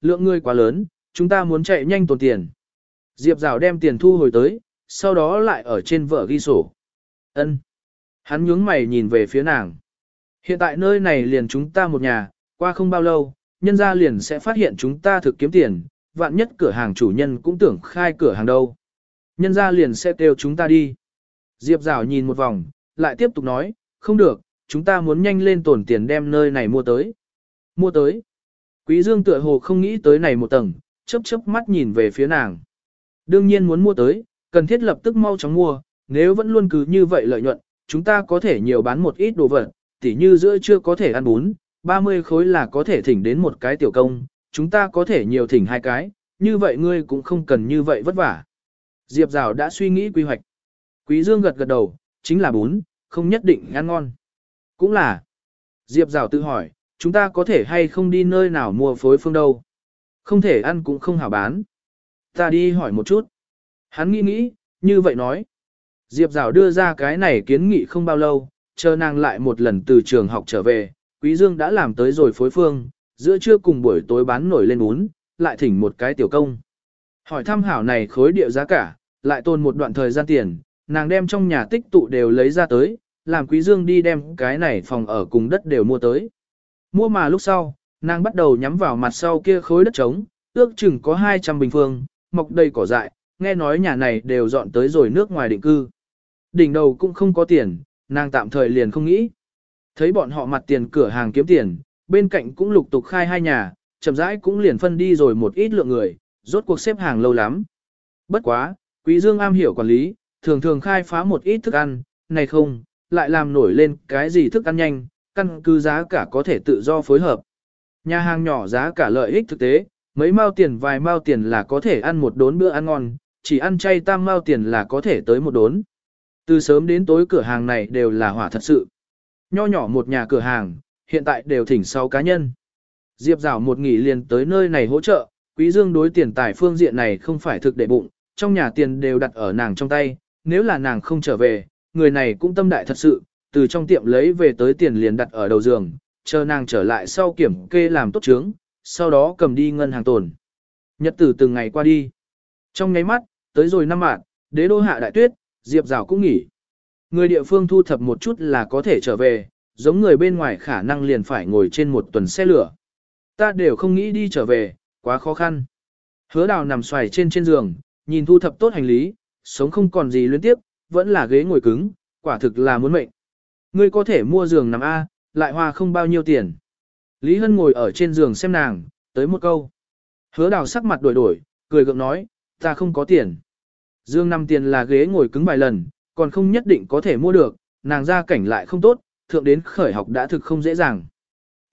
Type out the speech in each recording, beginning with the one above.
lượng người quá lớn, chúng ta muốn chạy nhanh tồn tiền. Diệp Giảo đem tiền thu hồi tới, sau đó lại ở trên vợ ghi sổ. Ân. Hắn nhướng mày nhìn về phía nàng. Hiện tại nơi này liền chúng ta một nhà, qua không bao lâu, nhân gia liền sẽ phát hiện chúng ta thực kiếm tiền, vạn nhất cửa hàng chủ nhân cũng tưởng khai cửa hàng đâu. Nhân gia liền sẽ kêu chúng ta đi. Diệp Giảo nhìn một vòng, lại tiếp tục nói, không được, chúng ta muốn nhanh lên tổn tiền đem nơi này mua tới. Mua tới. Quý Dương tựa hồ không nghĩ tới này một tầng, chớp chớp mắt nhìn về phía nàng. Đương nhiên muốn mua tới, cần thiết lập tức mau chóng mua, nếu vẫn luôn cứ như vậy lợi nhuận, chúng ta có thể nhiều bán một ít đồ vật, tỉ như giữa chưa có thể ăn bún, 30 khối là có thể thỉnh đến một cái tiểu công, chúng ta có thể nhiều thỉnh hai cái, như vậy ngươi cũng không cần như vậy vất vả. Diệp Giảo đã suy nghĩ quy hoạch. Quý Dương gật gật đầu, chính là bún, không nhất định ăn ngon. Cũng là. Diệp Giảo tự hỏi, chúng ta có thể hay không đi nơi nào mua phối phương đâu. Không thể ăn cũng không hảo bán. Ta đi hỏi một chút. Hắn nghĩ nghĩ, như vậy nói. Diệp Giảo đưa ra cái này kiến nghị không bao lâu, chờ nàng lại một lần từ trường học trở về, Quý Dương đã làm tới rồi phối phương, giữa trưa cùng buổi tối bán nổi lên bún, lại thỉnh một cái tiểu công. Hỏi thăm hảo này khối địa giá cả, lại tồn một đoạn thời gian tiền, nàng đem trong nhà tích tụ đều lấy ra tới, làm Quý Dương đi đem cái này phòng ở cùng đất đều mua tới. Mua mà lúc sau, nàng bắt đầu nhắm vào mặt sau kia khối đất trống, ước chừng có 200 bình phương, mọc đầy cỏ dại, nghe nói nhà này đều dọn tới rồi nước ngoài định cư. Đỉnh đầu cũng không có tiền, nàng tạm thời liền không nghĩ. Thấy bọn họ mặt tiền cửa hàng kiếm tiền, bên cạnh cũng lục tục khai hai nhà, chậm rãi cũng liền phân đi rồi một ít lượng người, rốt cuộc xếp hàng lâu lắm. Bất quá, Quý Dương am hiểu quản lý, thường thường khai phá một ít thức ăn, này không, lại làm nổi lên cái gì thức ăn nhanh, căn cứ giá cả có thể tự do phối hợp. Nhà hàng nhỏ giá cả lợi ích thực tế, mấy mao tiền vài mao tiền là có thể ăn một đốn bữa ăn ngon, chỉ ăn chay tam mao tiền là có thể tới một đốn. Từ sớm đến tối cửa hàng này đều là hỏa thật sự. Nho nhỏ một nhà cửa hàng, hiện tại đều thỉnh sau cá nhân. Diệp Giảo một nghỉ liền tới nơi này hỗ trợ, Quý Dương đối tiền tài phương diện này không phải thực để bụng, trong nhà tiền đều đặt ở nàng trong tay, nếu là nàng không trở về, người này cũng tâm đại thật sự, từ trong tiệm lấy về tới tiền liền đặt ở đầu giường, chờ nàng trở lại sau kiểm kê làm tốt chứng, sau đó cầm đi ngân hàng tồn. Nhật tử từng ngày qua đi. Trong nháy mắt, tới rồi năm mạng, đế đô hạ đại tuyết, Diệp Giảo cũng nghỉ. Người địa phương thu thập một chút là có thể trở về, giống người bên ngoài khả năng liền phải ngồi trên một tuần xe lửa. Ta đều không nghĩ đi trở về, quá khó khăn. Hứa đào nằm xoài trên trên giường, nhìn thu thập tốt hành lý, sống không còn gì liên tiếp, vẫn là ghế ngồi cứng, quả thực là muốn mệnh. Ngươi có thể mua giường nằm A, lại hoa không bao nhiêu tiền. Lý Hân ngồi ở trên giường xem nàng, tới một câu. Hứa đào sắc mặt đổi đổi, cười gượng nói, ta không có tiền. Dương nằm tiền là ghế ngồi cứng vài lần, còn không nhất định có thể mua được, nàng ra cảnh lại không tốt, thượng đến khởi học đã thực không dễ dàng.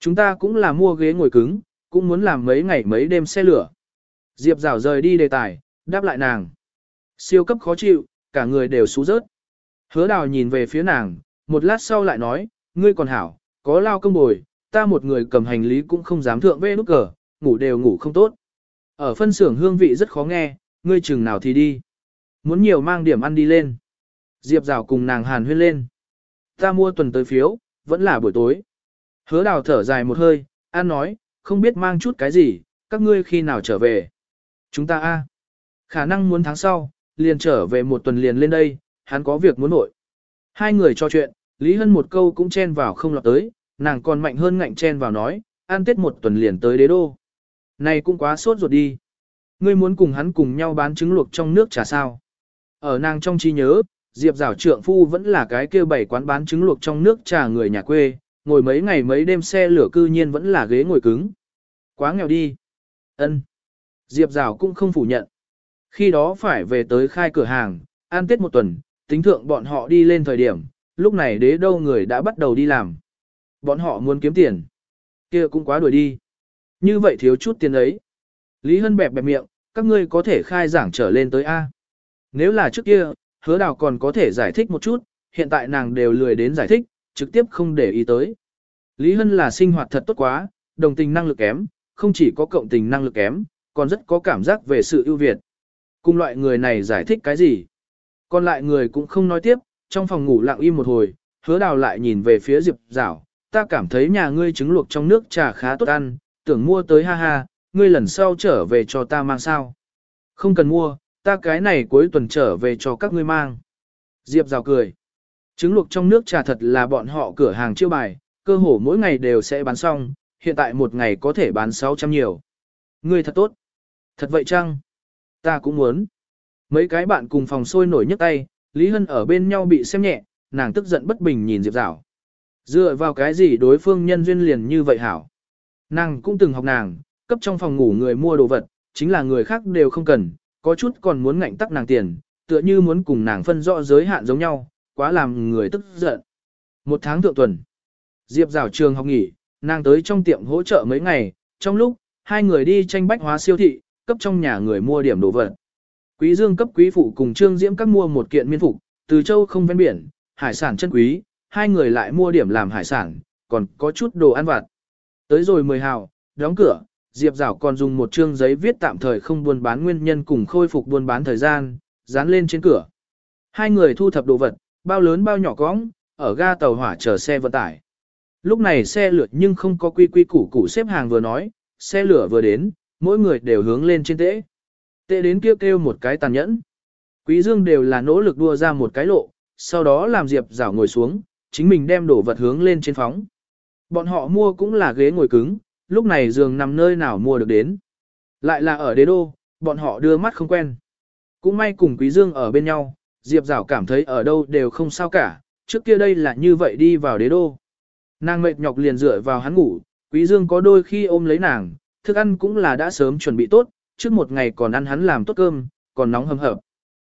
Chúng ta cũng là mua ghế ngồi cứng, cũng muốn làm mấy ngày mấy đêm xe lửa. Diệp rào rời đi đề tài, đáp lại nàng. Siêu cấp khó chịu, cả người đều xú rớt. Hứa đào nhìn về phía nàng, một lát sau lại nói, ngươi còn hảo, có lao công bồi, ta một người cầm hành lý cũng không dám thượng về nút cờ, ngủ đều ngủ không tốt. Ở phân xưởng hương vị rất khó nghe, ngươi chừng nào thì đi. Muốn nhiều mang điểm ăn đi lên. Diệp rào cùng nàng hàn huyên lên. Ta mua tuần tới phiếu, vẫn là buổi tối. Hứa đào thở dài một hơi, an nói, không biết mang chút cái gì, các ngươi khi nào trở về. Chúng ta a Khả năng muốn tháng sau, liền trở về một tuần liền lên đây, hắn có việc muốn nội. Hai người trò chuyện, Lý Hân một câu cũng chen vào không lọt tới, nàng còn mạnh hơn ngạnh chen vào nói, ăn tết một tuần liền tới đế đô. Này cũng quá sốt ruột đi. Ngươi muốn cùng hắn cùng nhau bán trứng luộc trong nước trà sao. Ở nàng trong trí nhớ, Diệp Giảo trượng phu vẫn là cái kêu bảy quán bán trứng luộc trong nước trà người nhà quê, ngồi mấy ngày mấy đêm xe lửa cư nhiên vẫn là ghế ngồi cứng. Quá nghèo đi. Ân. Diệp Giảo cũng không phủ nhận. Khi đó phải về tới khai cửa hàng, ăn tết một tuần, tính thượng bọn họ đi lên thời điểm, lúc này đế đâu người đã bắt đầu đi làm. Bọn họ muốn kiếm tiền. kia cũng quá đuổi đi. Như vậy thiếu chút tiền ấy. Lý Hân bẹp bẹp miệng, các ngươi có thể khai giảng trở lên tới A. Nếu là trước kia, hứa đào còn có thể giải thích một chút, hiện tại nàng đều lười đến giải thích, trực tiếp không để ý tới. Lý Hân là sinh hoạt thật tốt quá, đồng tình năng lực kém, không chỉ có cộng tình năng lực kém, còn rất có cảm giác về sự ưu việt. Cùng loại người này giải thích cái gì? Còn lại người cũng không nói tiếp, trong phòng ngủ lặng im một hồi, hứa đào lại nhìn về phía Diệp Giảo, ta cảm thấy nhà ngươi trứng luộc trong nước trà khá tốt ăn, tưởng mua tới ha ha, ngươi lần sau trở về cho ta mang sao. Không cần mua, ta cái này cuối tuần trở về cho các ngươi mang. Diệp rào cười. Trứng luộc trong nước trà thật là bọn họ cửa hàng chiêu bài, cơ hồ mỗi ngày đều sẽ bán xong, hiện tại một ngày có thể bán 600 nhiều. Ngươi thật tốt. Thật vậy chăng? Ta cũng muốn. Mấy cái bạn cùng phòng sôi nổi nhấc tay, Lý Hân ở bên nhau bị xem nhẹ, nàng tức giận bất bình nhìn Diệp Giảo. Dựa vào cái gì đối phương nhân duyên liền như vậy hảo? Nàng cũng từng học nàng, cấp trong phòng ngủ người mua đồ vật, chính là người khác đều không cần, có chút còn muốn ngạnh tắc nàng tiền, tựa như muốn cùng nàng phân rõ giới hạn giống nhau, quá làm người tức giận. Một tháng thượng tuần, Diệp Giảo trường học nghỉ, nàng tới trong tiệm hỗ trợ mấy ngày, trong lúc, hai người đi tranh bách hóa siêu thị, cấp trong nhà người mua điểm đồ vật. Quý Dương cấp quý phụ cùng Trương Diễm các mua một kiện miên phục, từ châu không ven biển, hải sản chân quý, hai người lại mua điểm làm hải sản, còn có chút đồ ăn vặt. Tới rồi mười hào, đóng cửa, Diệp Giảo còn dùng một trương giấy viết tạm thời không buôn bán nguyên nhân cùng khôi phục buôn bán thời gian, dán lên trên cửa. Hai người thu thập đồ vật, bao lớn bao nhỏ cóng, ở ga tàu hỏa chờ xe vận tải. Lúc này xe lượt nhưng không có quy quy củ củ xếp hàng vừa nói, xe lửa vừa đến, mỗi người đều hướng lên trên tễ. Tệ đến kêu kêu một cái tàn nhẫn. Quý Dương đều là nỗ lực đua ra một cái lộ, sau đó làm Diệp Giảo ngồi xuống, chính mình đem đổ vật hướng lên trên phóng. Bọn họ mua cũng là ghế ngồi cứng, lúc này giường nằm nơi nào mua được đến. Lại là ở đế đô, bọn họ đưa mắt không quen. Cũng may cùng Quý Dương ở bên nhau, Diệp Giảo cảm thấy ở đâu đều không sao cả, trước kia đây là như vậy đi vào đế đô. Nàng mệt nhọc liền dựa vào hắn ngủ, Quý Dương có đôi khi ôm lấy nàng, thức ăn cũng là đã sớm chuẩn bị tốt, trước một ngày còn ăn hắn làm tốt cơm, còn nóng hầm hập.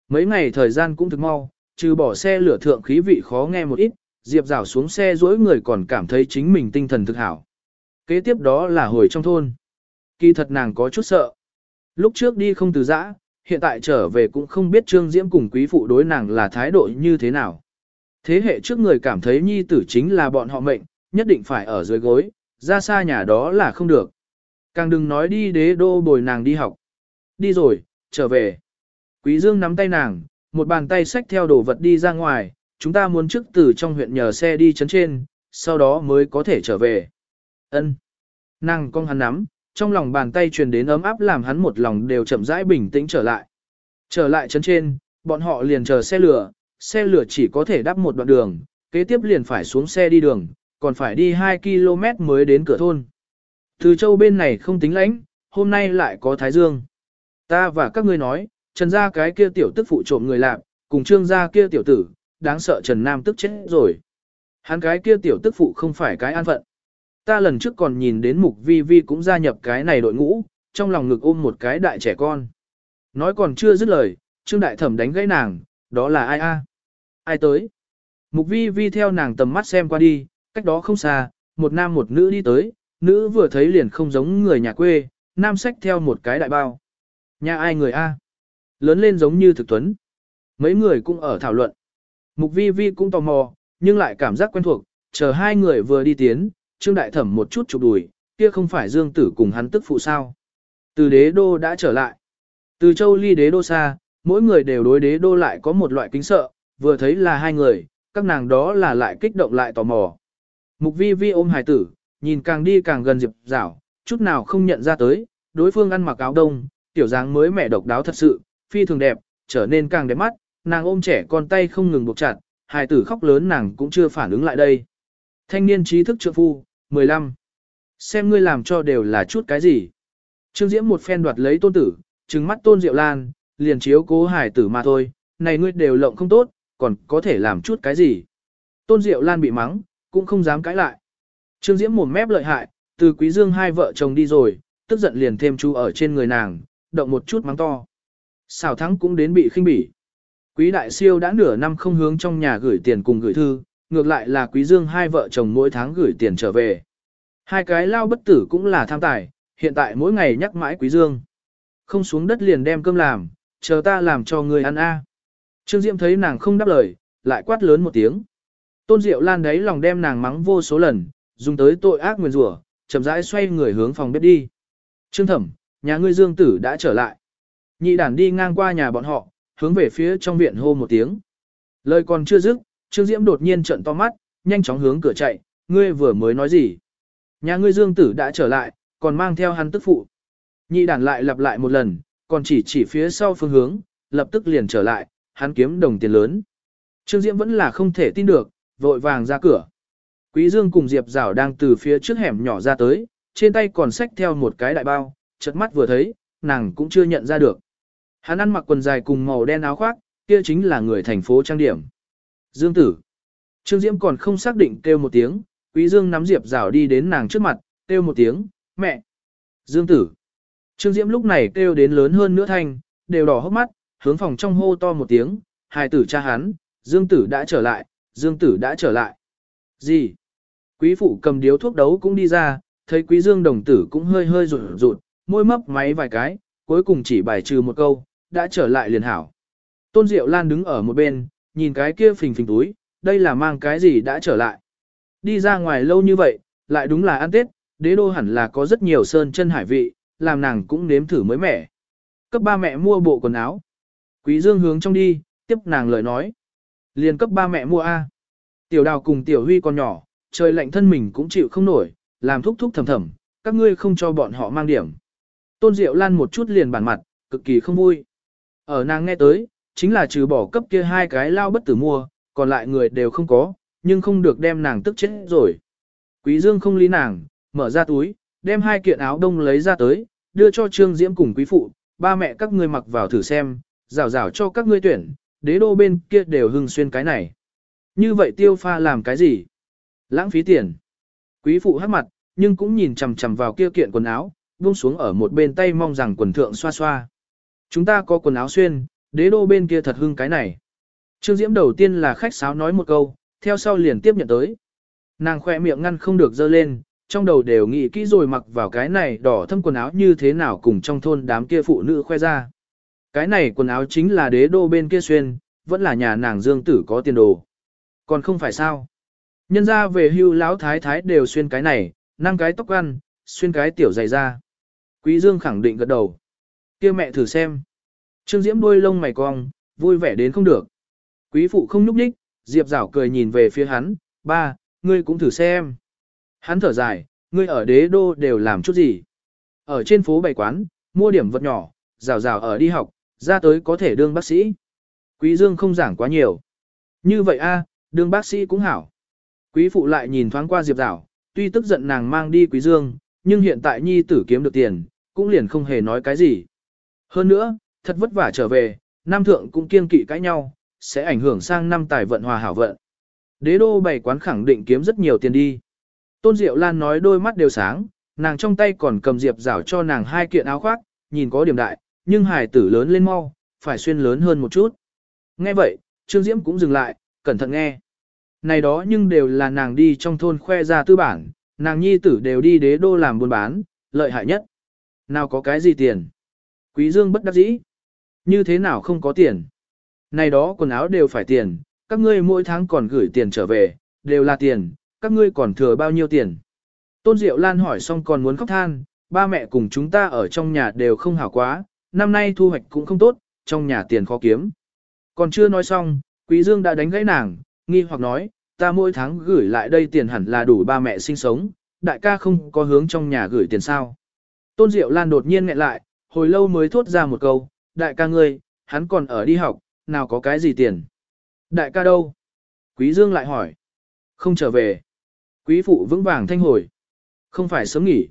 Mấy ngày thời gian cũng thực mau, trừ bỏ xe lửa thượng khí vị khó nghe một ít, Diệp rảo xuống xe dối người còn cảm thấy chính mình tinh thần thực hảo. Kế tiếp đó là hồi trong thôn. Kỳ thật nàng có chút sợ. Lúc trước đi không từ giã, hiện tại trở về cũng không biết Trương Diễm cùng quý phụ đối nàng là thái độ như thế nào. Thế hệ trước người cảm thấy nhi tử chính là bọn họ mệnh, nhất định phải ở dưới gối, ra xa nhà đó là không được. Càng đừng nói đi đế đô bồi nàng đi học. Đi rồi, trở về. Quý Dương nắm tay nàng, một bàn tay xách theo đồ vật đi ra ngoài, chúng ta muốn trước từ trong huyện nhờ xe đi chấn trên, sau đó mới có thể trở về. Ân. Nàng cong hắn nắm, trong lòng bàn tay truyền đến ấm áp làm hắn một lòng đều chậm rãi bình tĩnh trở lại. Trở lại chấn trên, bọn họ liền chờ xe lửa, xe lửa chỉ có thể đắp một đoạn đường, kế tiếp liền phải xuống xe đi đường, còn phải đi 2 km mới đến cửa thôn. Từ châu bên này không tính lãnh, hôm nay lại có thái dương. Ta và các ngươi nói, trần gia cái kia tiểu tức phụ trộm người làm, cùng trương gia kia tiểu tử, đáng sợ trần nam tức chết rồi. Hắn cái kia tiểu tức phụ không phải cái an phận. Ta lần trước còn nhìn đến mục vi vi cũng gia nhập cái này đội ngũ, trong lòng ngực ôm một cái đại trẻ con. Nói còn chưa dứt lời, trương đại thẩm đánh gãy nàng, đó là ai a? Ai tới? Mục vi vi theo nàng tầm mắt xem qua đi, cách đó không xa, một nam một nữ đi tới, nữ vừa thấy liền không giống người nhà quê, nam sách theo một cái đại bao. Nhà ai người A? Lớn lên giống như thực tuấn. Mấy người cũng ở thảo luận. Mục vi vi cũng tò mò, nhưng lại cảm giác quen thuộc, chờ hai người vừa đi tiến, Trương Đại Thẩm một chút chụp đùi, kia không phải Dương Tử cùng hắn tức phụ sao. Từ đế đô đã trở lại. Từ châu ly đế đô xa, mỗi người đều đối đế đô lại có một loại kính sợ, vừa thấy là hai người, các nàng đó là lại kích động lại tò mò. Mục vi vi ôm hài tử, nhìn càng đi càng gần Diệp Giảo, chút nào không nhận ra tới, đối phương ăn mặc áo đông, tiểu dáng mới mẻ độc đáo thật sự, phi thường đẹp, trở nên càng đẹp mắt, nàng ôm trẻ con tay không ngừng buộc chặt, hài tử khóc lớn nàng cũng chưa phản ứng lại đây. Thanh niên trí thức trượng phu, 15. Xem ngươi làm cho đều là chút cái gì. Trương Diễm một phen đoạt lấy tôn tử, trừng mắt tôn Diệu Lan, liền chiếu cố hài tử mà thôi, này ngươi đều lộng không tốt, còn có thể làm chút cái gì. Tôn Diệu Lan bị mắng, cũng không dám cãi lại. Trương Diễm mồm mép lợi hại, từ quý dương hai vợ chồng đi rồi, tức giận liền thêm chú ở trên người nàng, động một chút mắng to. Xảo thắng cũng đến bị khinh bỉ. Quý đại siêu đã nửa năm không hướng trong nhà gửi tiền cùng gửi thư, ngược lại là quý dương hai vợ chồng mỗi tháng gửi tiền trở về. Hai cái lao bất tử cũng là tham tài, hiện tại mỗi ngày nhắc mãi quý dương. Không xuống đất liền đem cơm làm, chờ ta làm cho người ăn a. Trương Diễm thấy nàng không đáp lời, lại quát lớn một tiếng. Tôn Diệu Lan đấy lòng đem nàng mắng vô số lần, dùng tới tội ác nguyền rủa, chậm rãi xoay người hướng phòng bếp đi. Trương Thẩm, nhà ngươi Dương Tử đã trở lại. Nhị đàn đi ngang qua nhà bọn họ, hướng về phía trong viện hô một tiếng. Lời còn chưa dứt, Trương Diễm đột nhiên trợn to mắt, nhanh chóng hướng cửa chạy, ngươi vừa mới nói gì? Nhà ngươi Dương Tử đã trở lại, còn mang theo hắn tức phụ. Nhị đàn lại lặp lại một lần, còn chỉ chỉ phía sau phương hướng, lập tức liền trở lại, hắn kiếm đồng tiền lớn. Trương Diễm vẫn là không thể tin được, vội vàng ra cửa. Quý Dương cùng Diệp Giảo đang từ phía trước hẻm nhỏ ra tới, trên tay còn xách theo một cái đại bao, chợt mắt vừa thấy, nàng cũng chưa nhận ra được. Hắn ăn mặc quần dài cùng màu đen áo khoác, kia chính là người thành phố trang điểm. Dương tử. Trương Diễm còn không xác định kêu một tiếng, Quý Dương nắm Diệp Giảo đi đến nàng trước mặt, kêu một tiếng, mẹ. Dương tử. Trương Diễm lúc này kêu đến lớn hơn nữa thanh, đều đỏ hốc mắt, hướng phòng trong hô to một tiếng, hài tử cha hắn, Dương tử đã trở lại, Dương tử đã trở lại. Gì? Quý phụ cầm điếu thuốc đấu cũng đi ra, thấy quý Dương đồng tử cũng hơi hơi rụt rụt, môi mấp máy vài cái, cuối cùng chỉ bài trừ một câu, đã trở lại liền hảo. Tôn Diệu Lan đứng ở một bên, nhìn cái kia phình phình túi, đây là mang cái gì đã trở lại. Đi ra ngoài lâu như vậy, lại đúng là ăn Tết, đế đô hẳn là có rất nhiều sơn chân hải vị, làm nàng cũng nếm thử mới mẻ. Cấp ba mẹ mua bộ quần áo. Quý Dương hướng trong đi, tiếp nàng lời nói. Liền cấp ba mẹ mua A. Tiểu đào cùng tiểu huy còn nhỏ, trời lạnh thân mình cũng chịu không nổi, làm thúc thúc thầm thầm, các ngươi không cho bọn họ mang điểm. Tôn Diệu Lan một chút liền bản mặt, cực kỳ không vui. Ở nàng nghe tới, chính là trừ bỏ cấp kia hai cái lao bất tử mua, còn lại người đều không có, nhưng không được đem nàng tức chết rồi. Quý Dương không lý nàng, mở ra túi, đem hai kiện áo đông lấy ra tới, đưa cho Trương Diễm cùng quý phụ, ba mẹ các ngươi mặc vào thử xem, rào rào cho các ngươi tuyển, đế đô bên kia đều hưng xuyên cái này. Như vậy tiêu pha làm cái gì? Lãng phí tiền. Quý phụ hắc mặt, nhưng cũng nhìn chằm chằm vào kia kiện quần áo, buông xuống ở một bên tay mong rằng quần thượng xoa xoa. Chúng ta có quần áo xuyên, đế đô bên kia thật hưng cái này. Trương Diễm đầu tiên là khách sáo nói một câu, theo sau liền tiếp nhận tới. Nàng khoe miệng ngăn không được dơ lên, trong đầu đều nghĩ kỹ rồi mặc vào cái này đỏ thâm quần áo như thế nào cùng trong thôn đám kia phụ nữ khoe ra. Cái này quần áo chính là đế đô bên kia xuyên, vẫn là nhà nàng dương tử có tiền đồ. Còn không phải sao. Nhân ra về hưu lão thái thái đều xuyên cái này, năng cái tóc ăn, xuyên cái tiểu dày ra. Quý Dương khẳng định gật đầu. kia mẹ thử xem. Trương Diễm đuôi lông mày cong, vui vẻ đến không được. Quý phụ không nhúc nhích, Diệp Giảo cười nhìn về phía hắn, ba, ngươi cũng thử xem. Hắn thở dài, ngươi ở đế đô đều làm chút gì. Ở trên phố bày quán, mua điểm vật nhỏ, rào rào ở đi học, ra tới có thể đương bác sĩ. Quý Dương không giảng quá nhiều. Như vậy a, đương bác sĩ cũng hảo. Quý phụ lại nhìn thoáng qua Diệp Giảo, tuy tức giận nàng mang đi Quý Dương, nhưng hiện tại nhi tử kiếm được tiền, cũng liền không hề nói cái gì. Hơn nữa, thật vất vả trở về, nam thượng cũng kiên kỵ cãi nhau, sẽ ảnh hưởng sang năm tài vận hòa hảo vận. Đế đô bày quán khẳng định kiếm rất nhiều tiền đi. Tôn Diệu Lan nói đôi mắt đều sáng, nàng trong tay còn cầm Diệp Giảo cho nàng hai kiện áo khoác, nhìn có điểm đại, nhưng hài tử lớn lên mau, phải xuyên lớn hơn một chút. Nghe vậy, Trương Diễm cũng dừng lại, cẩn thận nghe. Này đó nhưng đều là nàng đi trong thôn khoe ra tư bản, nàng nhi tử đều đi đế đô làm buôn bán, lợi hại nhất. Nào có cái gì tiền? Quý Dương bất đắc dĩ. Như thế nào không có tiền? Này đó quần áo đều phải tiền, các ngươi mỗi tháng còn gửi tiền trở về, đều là tiền, các ngươi còn thừa bao nhiêu tiền? Tôn Diệu Lan hỏi xong còn muốn khóc than, ba mẹ cùng chúng ta ở trong nhà đều không hảo quá, năm nay thu hoạch cũng không tốt, trong nhà tiền khó kiếm. Còn chưa nói xong, Quý Dương đã đánh gãy nàng, nghi hoặc nói, ta mỗi tháng gửi lại đây tiền hẳn là đủ ba mẹ sinh sống, đại ca không có hướng trong nhà gửi tiền sao. Tôn Diệu Lan đột nhiên nghẹn lại, hồi lâu mới thốt ra một câu, đại ca ngươi, hắn còn ở đi học, nào có cái gì tiền. Đại ca đâu? Quý Dương lại hỏi. Không trở về. Quý phụ vững vàng thanh hồi. Không phải sớm nghỉ.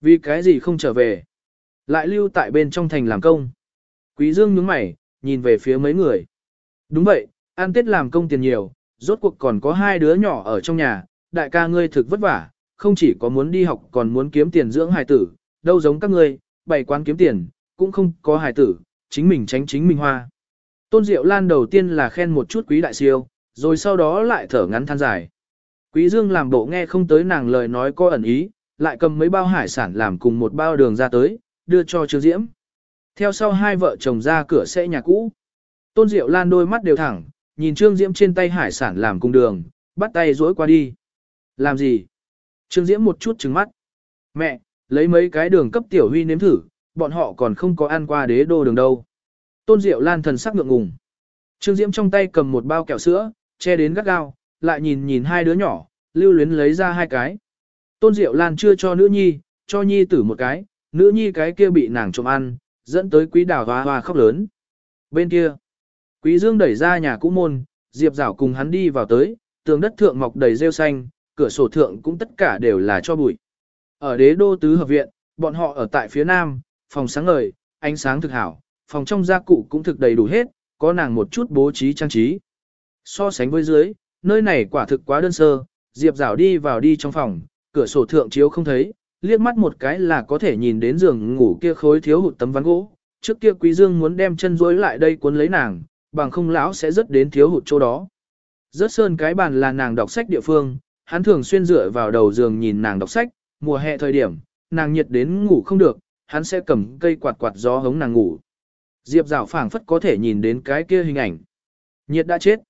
Vì cái gì không trở về? Lại lưu tại bên trong thành làm công. Quý Dương nhướng mày, nhìn về phía mấy người. Đúng vậy, ăn Tết làm công tiền nhiều, rốt cuộc còn có hai đứa nhỏ ở trong nhà, đại ca ngươi thực vất vả, không chỉ có muốn đi học còn muốn kiếm tiền dưỡng hài tử, đâu giống các ngươi, bày quán kiếm tiền, cũng không có hài tử, chính mình tránh chính mình hoa. Tôn Diệu Lan đầu tiên là khen một chút quý đại siêu, rồi sau đó lại thở ngắn than dài. Quý Dương làm bộ nghe không tới nàng lời nói có ẩn ý, lại cầm mấy bao hải sản làm cùng một bao đường ra tới, đưa cho Trương Diễm. Theo sau hai vợ chồng ra cửa xe nhà cũ. Tôn Diệu Lan đôi mắt đều thẳng, nhìn Trương Diễm trên tay hải sản làm cung đường, bắt tay dối qua đi. Làm gì? Trương Diễm một chút trừng mắt. Mẹ, lấy mấy cái đường cấp tiểu huy nếm thử, bọn họ còn không có ăn qua đế đô đường đâu. Tôn Diệu Lan thần sắc ngượng ngùng. Trương Diễm trong tay cầm một bao kẹo sữa, che đến gắt gao, lại nhìn nhìn hai đứa nhỏ, lưu luyến lấy ra hai cái. Tôn Diệu Lan chưa cho nữ nhi, cho nhi tử một cái, nữ nhi cái kia bị nàng trộm ăn, dẫn tới quý đào hoa hoa khóc lớn. Bên kia, quý dương đẩy ra nhà cũ môn, Diệp Giảo cùng hắn đi vào tới, tường đất thượng mọc đầy rêu xanh, cửa sổ thượng cũng tất cả đều là cho bụi. Ở đế đô tứ hợp viện, bọn họ ở tại phía nam, phòng sáng ngời, ánh sáng thực hảo, phòng trong gia cụ cũng thực đầy đủ hết, có nàng một chút bố trí trang trí. So sánh với dưới, nơi này quả thực quá đơn sơ, Diệp Giảo đi vào đi trong phòng, cửa sổ thượng chiếu không thấy, liếc mắt một cái là có thể nhìn đến giường ngủ kia khối thiếu hụt tấm ván gỗ. Trước kia Quý Dương muốn đem chân duỗi lại đây cuốn lấy nàng, bằng không lão sẽ rất đến thiếu hụt chỗ đó. Rớt sơn cái bàn là nàng đọc sách địa phương, hắn thường xuyên dựa vào đầu giường nhìn nàng đọc sách, mùa hè thời điểm, nàng nhiệt đến ngủ không được, hắn sẽ cầm cây quạt quạt gió hống nàng ngủ. Diệp rào phảng phất có thể nhìn đến cái kia hình ảnh. Nhiệt đã chết.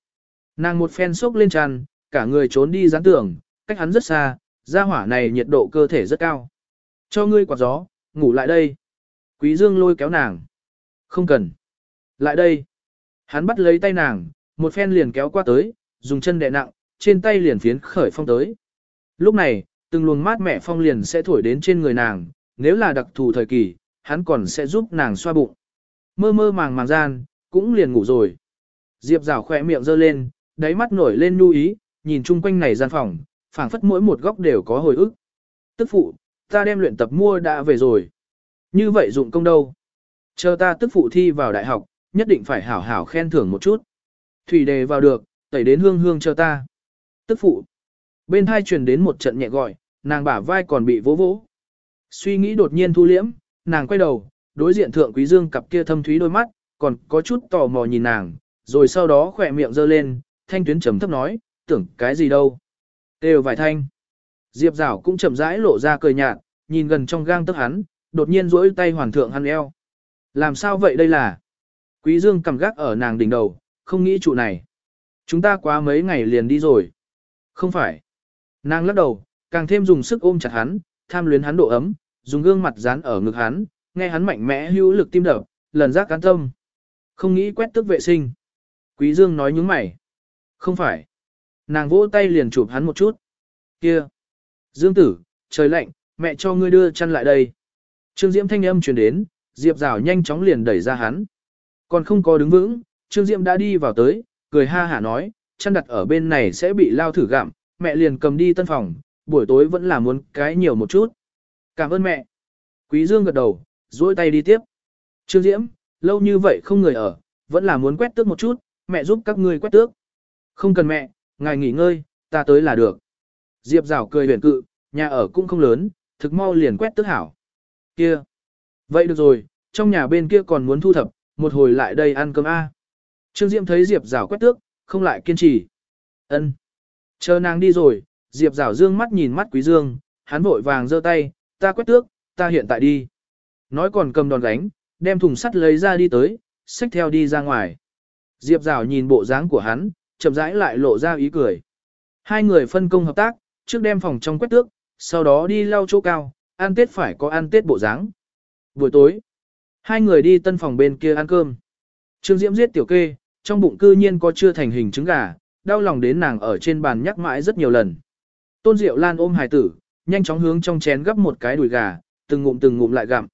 Nàng một phen sốc lên tràn, cả người trốn đi gián tưởng, cách hắn rất xa, gia hỏa này nhiệt độ cơ thể rất cao. Cho ngươi quạt gió, ngủ lại đây. Quý Dương lôi kéo nàng. Không cần. Lại đây. Hắn bắt lấy tay nàng, một phen liền kéo qua tới, dùng chân đè nặng, trên tay liền phiến khởi phong tới. Lúc này, từng luồng mát mẻ phong liền sẽ thổi đến trên người nàng, nếu là đặc thù thời kỳ, hắn còn sẽ giúp nàng xoa bụng. Mơ mơ màng màng gian, cũng liền ngủ rồi. Diệp rào khỏe miệng giơ lên, đáy mắt nổi lên nu ý, nhìn chung quanh này gian phòng, phảng phất mỗi một góc đều có hồi ức. Tức phụ, ta đem luyện tập mua đã về rồi. Như vậy dụng công đâu? Chờ ta tức phụ thi vào đại học, nhất định phải hảo hảo khen thưởng một chút. Thủy đề vào được, tẩy đến hương hương cho ta. Tức phụ. Bên hai truyền đến một trận nhẹ gọi, nàng bả vai còn bị vỗ vỗ. Suy nghĩ đột nhiên thu liễm, nàng quay đầu, đối diện thượng quý dương cặp kia thâm thúy đôi mắt, còn có chút tò mò nhìn nàng, rồi sau đó khỏe miệng giơ lên, thanh tuyến trầm thấp nói, tưởng cái gì đâu. Đều vài thanh. Diệp rảo cũng chậm rãi lộ ra cười nhạt, nhìn gần trong gang tức hắn, đột nhiên duỗi tay hoàn thượng hắn eo. Làm sao vậy đây là? Quý dương cầm gác ở nàng đỉnh đầu, không nghĩ trụ này. Chúng ta quá mấy ngày liền đi rồi. Không phải. Nàng lắc đầu, càng thêm dùng sức ôm chặt hắn, tham luyến hắn độ ấm, dùng gương mặt dán ở ngực hắn, nghe hắn mạnh mẽ hữu lực tim đập, lần giác cán tâm. Không nghĩ quét tức vệ sinh. Quý Dương nói nhướng mày. Không phải. Nàng vỗ tay liền chụp hắn một chút. Kia. Dương tử, trời lạnh, mẹ cho ngươi đưa chăn lại đây. Trương Diễm thanh âm truyền đến, Diệp Giảo nhanh chóng liền đẩy ra hắn. Còn không có đứng vững, Trương diệm đã đi vào tới, cười ha hả nói, chăn đặt ở bên này sẽ bị lao thử gặm, mẹ liền cầm đi tân phòng, buổi tối vẫn là muốn cái nhiều một chút. Cảm ơn mẹ. Quý Dương gật đầu, duỗi tay đi tiếp. Trương Diễm, lâu như vậy không người ở, vẫn là muốn quét tước một chút, mẹ giúp các ngươi quét tước. Không cần mẹ, ngài nghỉ ngơi, ta tới là được. Diệp Giảo cười huyền cự, nhà ở cũng không lớn, thực mau liền quét tước hảo. Kia. Vậy được rồi, trong nhà bên kia còn muốn thu thập, một hồi lại đây ăn cơm A. Trương Diễm thấy Diệp Giảo quét tước, không lại kiên trì. Ân. Chờ nàng đi rồi, Diệp Giảo dương mắt nhìn mắt Quý Dương, hắn vội vàng giơ tay, ta quét tước, ta hiện tại đi. Nói còn cầm đòn gánh, đem thùng sắt lấy ra đi tới, xách theo đi ra ngoài. Diệp Giảo nhìn bộ dáng của hắn, chậm rãi lại lộ ra ý cười. Hai người phân công hợp tác, trước đem phòng trong quét tước, sau đó đi lau chỗ cao, ăn tết phải có ăn tết bộ dáng. Buổi tối, hai người đi tân phòng bên kia ăn cơm. Trương Diễm giết tiểu kê, trong bụng cư nhiên có chưa thành hình trứng gà, đau lòng đến nàng ở trên bàn nhắc mãi rất nhiều lần. Tôn Diệu Lan ôm hài tử, nhanh chóng hướng trong chén gấp một cái đùi gà, từng ngụm từng ngụm lại gặm.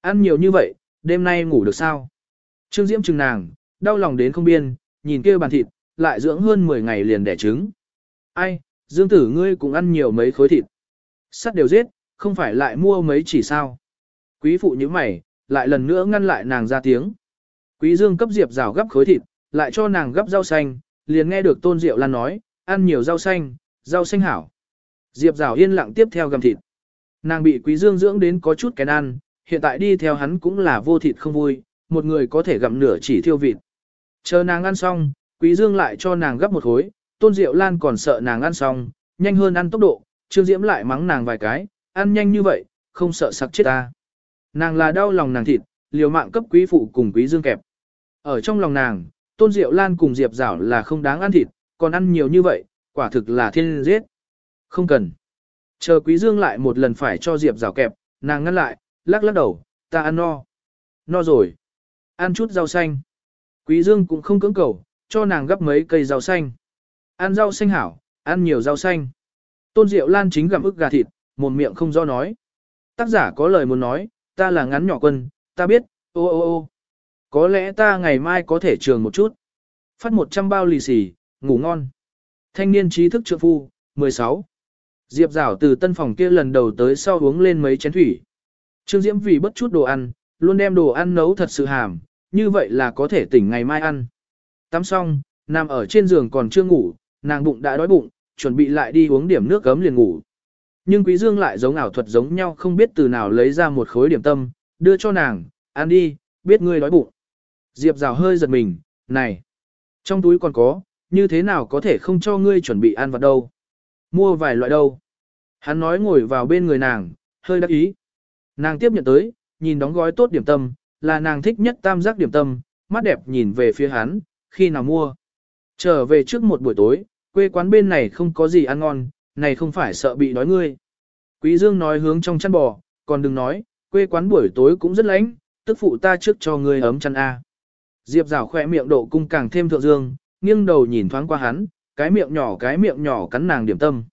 Ăn nhiều như vậy, đêm nay ngủ được sao? Trương Diễm chừng nàng, đau lòng đến không biên, nhìn kia bàn thịt, lại dưỡng hơn 10 ngày liền đẻ trứng. Ai, Dương tử ngươi cũng ăn nhiều mấy khối thịt. Sắt đều giết, không phải lại mua mấy chỉ sao. Quý phụ như mày, lại lần nữa ngăn lại nàng ra tiếng. Quý Dương cấp Diệp rào gấp khối thịt, lại cho nàng gấp rau xanh, liền nghe được Tôn Diệu Lan nói, ăn nhiều rau xanh, rau xanh hảo. Diệp rào yên lặng tiếp theo gầm thịt. Nàng bị Quý Dương dưỡng đến có chút kén ăn, hiện tại đi theo hắn cũng là vô thịt không vui, một người có thể gặm nửa chỉ thiêu vịt. Chờ nàng ăn xong, Quý Dương lại cho nàng gấp một khối, Tôn Diệu Lan còn sợ nàng ăn xong, nhanh hơn ăn tốc độ, Trương Diễm lại mắng nàng vài cái, ăn nhanh như vậy, không sợ sặc chết ta. Nàng là đau lòng nàng thịt, liều mạng cấp quý phụ cùng quý dương kẹp. Ở trong lòng nàng, Tôn Diệu Lan cùng Diệp Giảo là không đáng ăn thịt, còn ăn nhiều như vậy, quả thực là thiên giết. Không cần. Chờ quý dương lại một lần phải cho Diệp Giảo kẹp, nàng ngăn lại, lắc lắc đầu, ta ăn no. No rồi. Ăn chút rau xanh. Quý dương cũng không cưỡng cầu, cho nàng gấp mấy cây rau xanh. Ăn rau xanh hảo, ăn nhiều rau xanh. Tôn Diệu Lan chính gặm ức gà thịt, một miệng không do nói. Tác giả có lời muốn nói, ta là ngắn nhỏ quân, ta biết, ô ô ô. Có lẽ ta ngày mai có thể trường một chút. Phát 100 bao lì xì, ngủ ngon. Thanh niên trí thức trượng phu, 16. Diệp rảo từ tân phòng kia lần đầu tới sau uống lên mấy chén thủy. Trương Diễm vì bất chút đồ ăn, luôn đem đồ ăn nấu thật sự hàm, như vậy là có thể tỉnh ngày mai ăn. Tắm xong, nằm ở trên giường còn chưa ngủ, nàng bụng đã đói bụng, chuẩn bị lại đi uống điểm nước gấm liền ngủ. Nhưng Quý Dương lại giống ảo thuật giống nhau không biết từ nào lấy ra một khối điểm tâm, đưa cho nàng, ăn đi, biết ngươi đói bụng. Diệp rào hơi giật mình, này, trong túi còn có, như thế nào có thể không cho ngươi chuẩn bị ăn vặt đâu. Mua vài loại đâu. Hắn nói ngồi vào bên người nàng, hơi đắc ý. Nàng tiếp nhận tới, nhìn đóng gói tốt điểm tâm, là nàng thích nhất tam giác điểm tâm, mắt đẹp nhìn về phía hắn, khi nào mua. Trở về trước một buổi tối, quê quán bên này không có gì ăn ngon, này không phải sợ bị đói ngươi. Quý Dương nói hướng trong chăn bò, còn đừng nói, quê quán buổi tối cũng rất lạnh, tức phụ ta trước cho ngươi ấm chăn A. Diệp rào khỏe miệng độ cung càng thêm thượng dương, nghiêng đầu nhìn thoáng qua hắn, cái miệng nhỏ cái miệng nhỏ cắn nàng điểm tâm.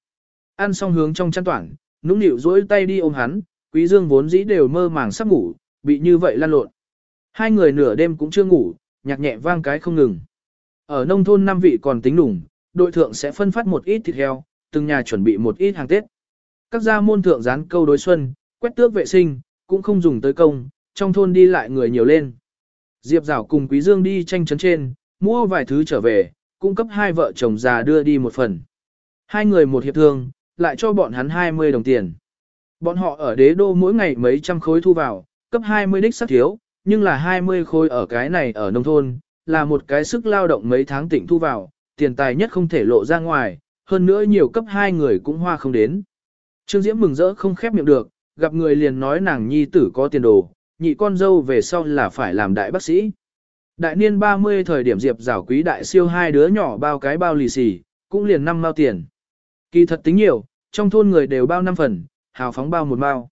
Ăn xong hướng trong chăn toản, nũng nịu duỗi tay đi ôm hắn, quý dương vốn dĩ đều mơ màng sắp ngủ, bị như vậy lan lộn. Hai người nửa đêm cũng chưa ngủ, nhạc nhẹ vang cái không ngừng. Ở nông thôn năm vị còn tính đủng, đội thượng sẽ phân phát một ít thịt heo, từng nhà chuẩn bị một ít hàng Tết. Các gia môn thượng dán câu đối xuân, quét tước vệ sinh, cũng không dùng tới công, trong thôn đi lại người nhiều lên. Diệp Giảo cùng Quý Dương đi tranh chấn trên, mua vài thứ trở về, cung cấp hai vợ chồng già đưa đi một phần. Hai người một hiệp thương, lại cho bọn hắn 20 đồng tiền. Bọn họ ở đế đô mỗi ngày mấy trăm khối thu vào, cấp 20 đích sắc thiếu, nhưng là 20 khối ở cái này ở nông thôn, là một cái sức lao động mấy tháng tỉnh thu vào, tiền tài nhất không thể lộ ra ngoài, hơn nữa nhiều cấp hai người cũng hoa không đến. Trương Diễm mừng rỡ không khép miệng được, gặp người liền nói nàng nhi tử có tiền đồ, nhị con dâu về sau là phải làm đại bác sĩ. Đại niên 30 thời điểm Diệp giảo quý đại siêu hai đứa nhỏ bao cái bao lì xì, cũng liền năm mao tiền. Kỳ thật tính nhiều, trong thôn người đều bao năm phần, hào phóng bao một mao.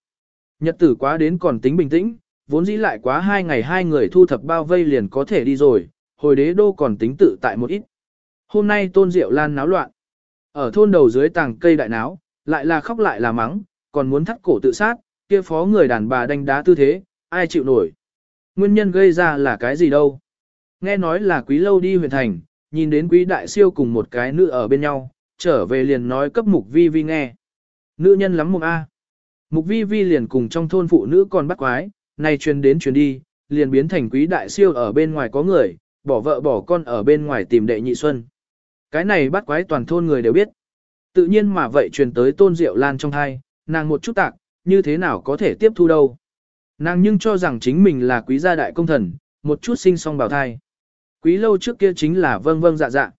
Nhật tử quá đến còn tính bình tĩnh, vốn dĩ lại quá hai ngày hai người thu thập bao vây liền có thể đi rồi, hồi đế đô còn tính tự tại một ít. Hôm nay tôn diệu lan náo loạn. Ở thôn đầu dưới tàng cây đại náo, lại là khóc lại là mắng, còn muốn thắt cổ tự sát, kia phó người đàn bà đánh đá tư thế, ai chịu nổi. Nguyên nhân gây ra là cái gì đâu. Nghe nói là quý lâu đi huyền thành, nhìn đến quý đại siêu cùng một cái nữ ở bên nhau, trở về liền nói cấp mục vi vi nghe. Nữ nhân lắm mục A. Mục vi vi liền cùng trong thôn phụ nữ còn bắt quái, này truyền đến truyền đi, liền biến thành quý đại siêu ở bên ngoài có người, bỏ vợ bỏ con ở bên ngoài tìm đệ nhị xuân. Cái này bắt quái toàn thôn người đều biết. Tự nhiên mà vậy truyền tới tôn diệu lan trong thai, nàng một chút tạc, như thế nào có thể tiếp thu đâu. Nàng nhưng cho rằng chính mình là quý gia đại công thần, một chút sinh song bào thai. Quý lâu trước kia chính là vâng vâng dạ dạ.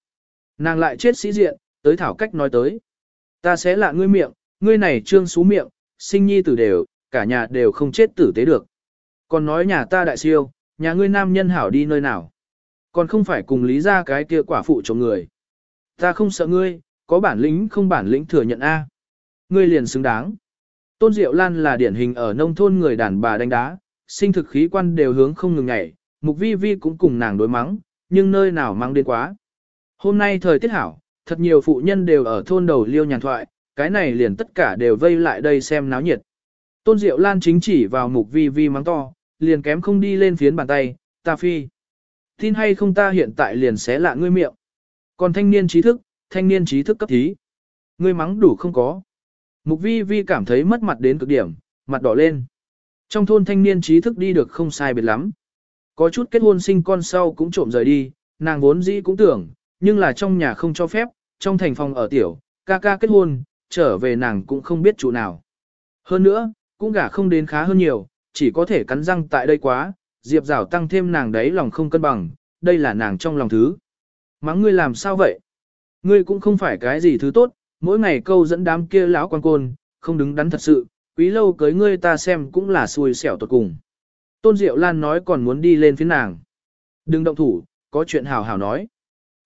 Nàng lại chết sĩ diện, tới thảo cách nói tới. Ta sẽ lạ ngươi miệng, ngươi này trương xú miệng, sinh nhi tử đều, cả nhà đều không chết tử tế được. Còn nói nhà ta đại siêu, nhà ngươi nam nhân hảo đi nơi nào. Còn không phải cùng lý ra cái kia quả phụ chồng người. Ta không sợ ngươi, có bản lĩnh không bản lĩnh thừa nhận A. Ngươi liền xứng đáng. Tôn Diệu Lan là điển hình ở nông thôn người đàn bà đánh đá, sinh thực khí quan đều hướng không ngừng nhảy, Mục Vi Vi cũng cùng nàng đối mắng, nhưng nơi nào mang đến quá. Hôm nay thời tiết hảo, thật nhiều phụ nhân đều ở thôn đầu liêu nhàn thoại, cái này liền tất cả đều vây lại đây xem náo nhiệt. Tôn Diệu Lan chính chỉ vào Mục Vi Vi mắng to, liền kém không đi lên phiến bàn tay, ta phi. Tin hay không ta hiện tại liền xé lạ ngươi miệng. Còn thanh niên trí thức, thanh niên trí thức cấp thí. Ngươi mắng đủ không có. Mục vi vi cảm thấy mất mặt đến cực điểm, mặt đỏ lên. Trong thôn thanh niên trí thức đi được không sai biệt lắm. Có chút kết hôn sinh con sau cũng trộm rời đi, nàng vốn dĩ cũng tưởng, nhưng là trong nhà không cho phép, trong thành phòng ở tiểu, ca ca kết hôn, trở về nàng cũng không biết chủ nào. Hơn nữa, cũng gả không đến khá hơn nhiều, chỉ có thể cắn răng tại đây quá, diệp rào tăng thêm nàng đấy lòng không cân bằng, đây là nàng trong lòng thứ. Mắng ngươi làm sao vậy? Ngươi cũng không phải cái gì thứ tốt, mỗi ngày câu dẫn đám kia lão quan côn, không đứng đắn thật sự, quý lâu cưới ngươi ta xem cũng là xui xẻo tuột cùng. Tôn Diệu Lan nói còn muốn đi lên phía nàng. Đừng động thủ, có chuyện hào hào nói.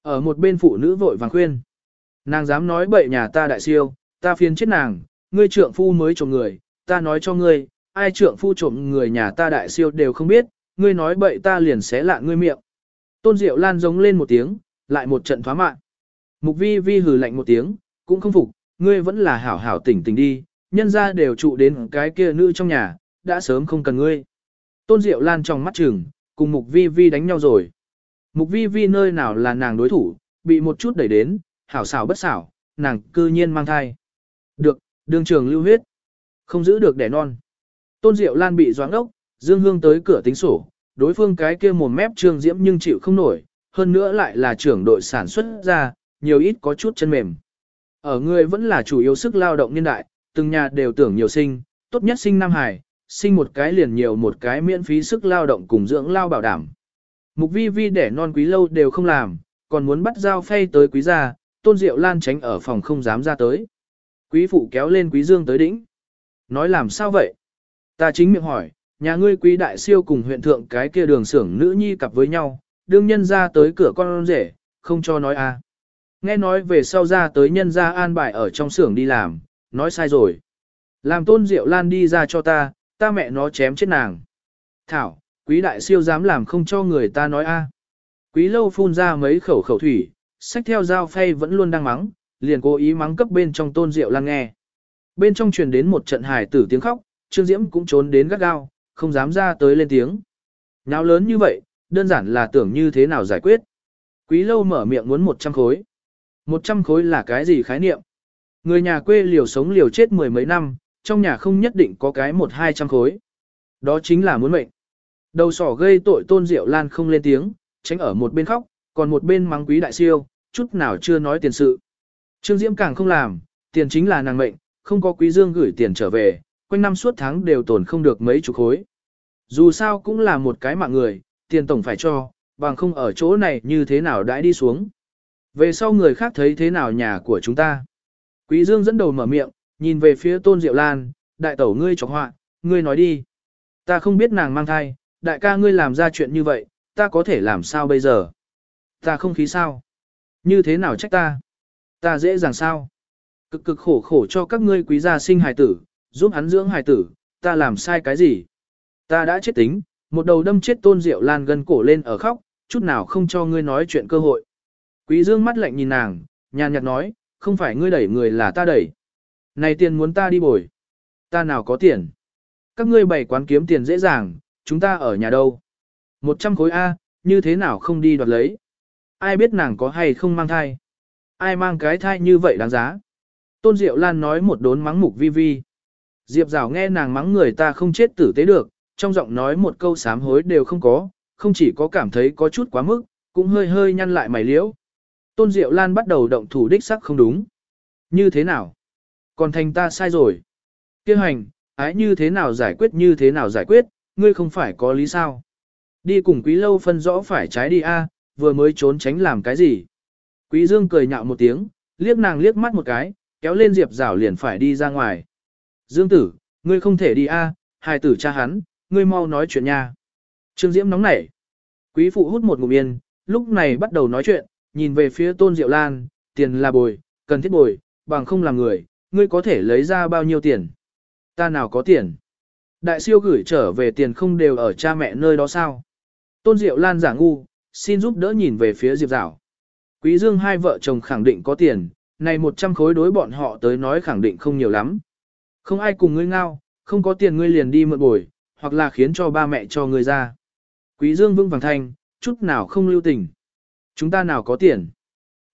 Ở một bên phụ nữ vội vàng khuyên. Nàng dám nói bậy nhà ta đại siêu, ta phiền chết nàng, ngươi trượng phu mới trộm người, ta nói cho ngươi, ai trượng phu trộm người nhà ta đại siêu đều không biết, ngươi nói bậy ta liền xé lạ ngươi miệng. Tôn Diệu Lan giống lên một tiếng, lại một trận thoá mạng. Mục vi vi hừ lạnh một tiếng, cũng không phục, ngươi vẫn là hảo hảo tỉnh tỉnh đi, nhân ra đều trụ đến cái kia nữ trong nhà, đã sớm không cần ngươi. Tôn Diệu Lan trong mắt chừng, cùng Mục Vi Vi đánh nhau rồi. Mục Vi Vi nơi nào là nàng đối thủ, bị một chút đẩy đến, hảo xảo bất xảo, nàng cư nhiên mang thai. Được, đường trường lưu huyết. Không giữ được đẻ non. Tôn Diệu Lan bị doáng ốc, Dương Hương tới cửa tính sổ, đối phương cái kia mồm mép trương diễm nhưng chịu không nổi, hơn nữa lại là trưởng đội sản xuất ra, nhiều ít có chút chân mềm. Ở người vẫn là chủ yếu sức lao động niên đại, từng nhà đều tưởng nhiều sinh, tốt nhất sinh Nam Hải, sinh một cái liền nhiều một cái miễn phí sức lao động cùng dưỡng lao bảo đảm. Mục vi vi để non quý lâu đều không làm, còn muốn bắt giao phay tới quý gia, tôn diệu lan tránh ở phòng không dám ra tới. Quý phụ kéo lên quý dương tới đỉnh. Nói làm sao vậy? Ta chính miệng hỏi, nhà ngươi quý đại siêu cùng huyện thượng cái kia đường xưởng nữ nhi cặp với nhau, đương nhân ra tới cửa con rể, không cho nói a. À. Nghe nói về sau ra tới nhân ra an bài ở trong xưởng đi làm, nói sai rồi. Làm tôn diệu lan đi ra cho ta, ta mẹ nó chém chết nàng. Thảo, quý đại siêu dám làm không cho người ta nói a. Quý lâu phun ra mấy khẩu khẩu thủy, sách theo dao phay vẫn luôn đang mắng, liền cố ý mắng cấp bên trong tôn diệu lan nghe. Bên trong truyền đến một trận hài tử tiếng khóc, Trương Diễm cũng trốn đến gắt gao, không dám ra tới lên tiếng. Nào lớn như vậy, đơn giản là tưởng như thế nào giải quyết. Quý lâu mở miệng muốn 100 khối. 100 khối là cái gì khái niệm? Người nhà quê liều sống liều chết mười mấy năm, trong nhà không nhất định có cái một hai trăm khối. Đó chính là muốn mệnh. Đầu sỏ gây tội tôn diệu lan không lên tiếng, tránh ở một bên khóc, còn một bên mắng quý đại siêu, chút nào chưa nói tiền sự. Trương Diễm càng không làm, tiền chính là nàng mệnh, không có quý dương gửi tiền trở về, quanh năm suốt tháng đều tổn không được mấy chục khối. Dù sao cũng là một cái mạng người, tiền tổng phải cho, bằng không ở chỗ này như thế nào đãi đi xuống. Về sau người khác thấy thế nào nhà của chúng ta. Quý Dương dẫn đầu mở miệng, nhìn về phía Tôn Diệu Lan, đại tẩu ngươi chọc họa, ngươi nói đi. Ta không biết nàng mang thai, đại ca ngươi làm ra chuyện như vậy, ta có thể làm sao bây giờ? Ta không khí sao? Như thế nào trách ta? Ta dễ dàng sao? Cực cực khổ khổ cho các ngươi quý gia sinh hài tử, giúp hắn dưỡng hài tử, ta làm sai cái gì? Ta đã chết tính, một đầu đâm chết tôn diệu lan gần cổ lên ở khóc, chút nào không cho ngươi nói chuyện cơ hội. Quý dương mắt lạnh nhìn nàng, nhàn nhạt nói, không phải ngươi đẩy người là ta đẩy. Này tiền muốn ta đi bồi. Ta nào có tiền. Các ngươi bày quán kiếm tiền dễ dàng, chúng ta ở nhà đâu. Một trăm khối A, như thế nào không đi đoạt lấy. Ai biết nàng có hay không mang thai. Ai mang cái thai như vậy đáng giá. Tôn Diệu Lan nói một đốn mắng mục vi vi. Diệp Giảo nghe nàng mắng người ta không chết tử tế được, trong giọng nói một câu sám hối đều không có, không chỉ có cảm thấy có chút quá mức, cũng hơi hơi nhăn lại mày liễu. Tôn Diệu Lan bắt đầu động thủ đích sắc không đúng. Như thế nào? Còn thành ta sai rồi. Kêu hành, ái như thế nào giải quyết như thế nào giải quyết, ngươi không phải có lý sao. Đi cùng quý lâu phân rõ phải trái đi a, vừa mới trốn tránh làm cái gì. Quý Dương cười nhạo một tiếng, liếc nàng liếc mắt một cái, kéo lên Diệp Giảo liền phải đi ra ngoài. Dương tử, ngươi không thể đi a, à, hài tử cha hắn, ngươi mau nói chuyện nha. Trương Diễm nóng nảy. Quý phụ hút một ngụm yên, lúc này bắt đầu nói chuyện, nhìn về phía Tôn Diệu Lan, tiền là bồi, cần thiết bồi, bằng không làm người, ngươi có thể lấy ra bao nhiêu tiền. Ta nào có tiền. Đại siêu gửi trở về tiền không đều ở cha mẹ nơi đó sao. Tôn Diệu Lan giả ngu, xin giúp đỡ nhìn về phía Diệp Giảo. Quý Dương hai vợ chồng khẳng định có tiền, này 100 khối đối bọn họ tới nói khẳng định không nhiều lắm. Không ai cùng ngươi ngao, không có tiền ngươi liền đi mượn bồi, hoặc là khiến cho ba mẹ cho ngươi ra. Quý Dương vững vàng thanh, chút nào không lưu tình. Chúng ta nào có tiền.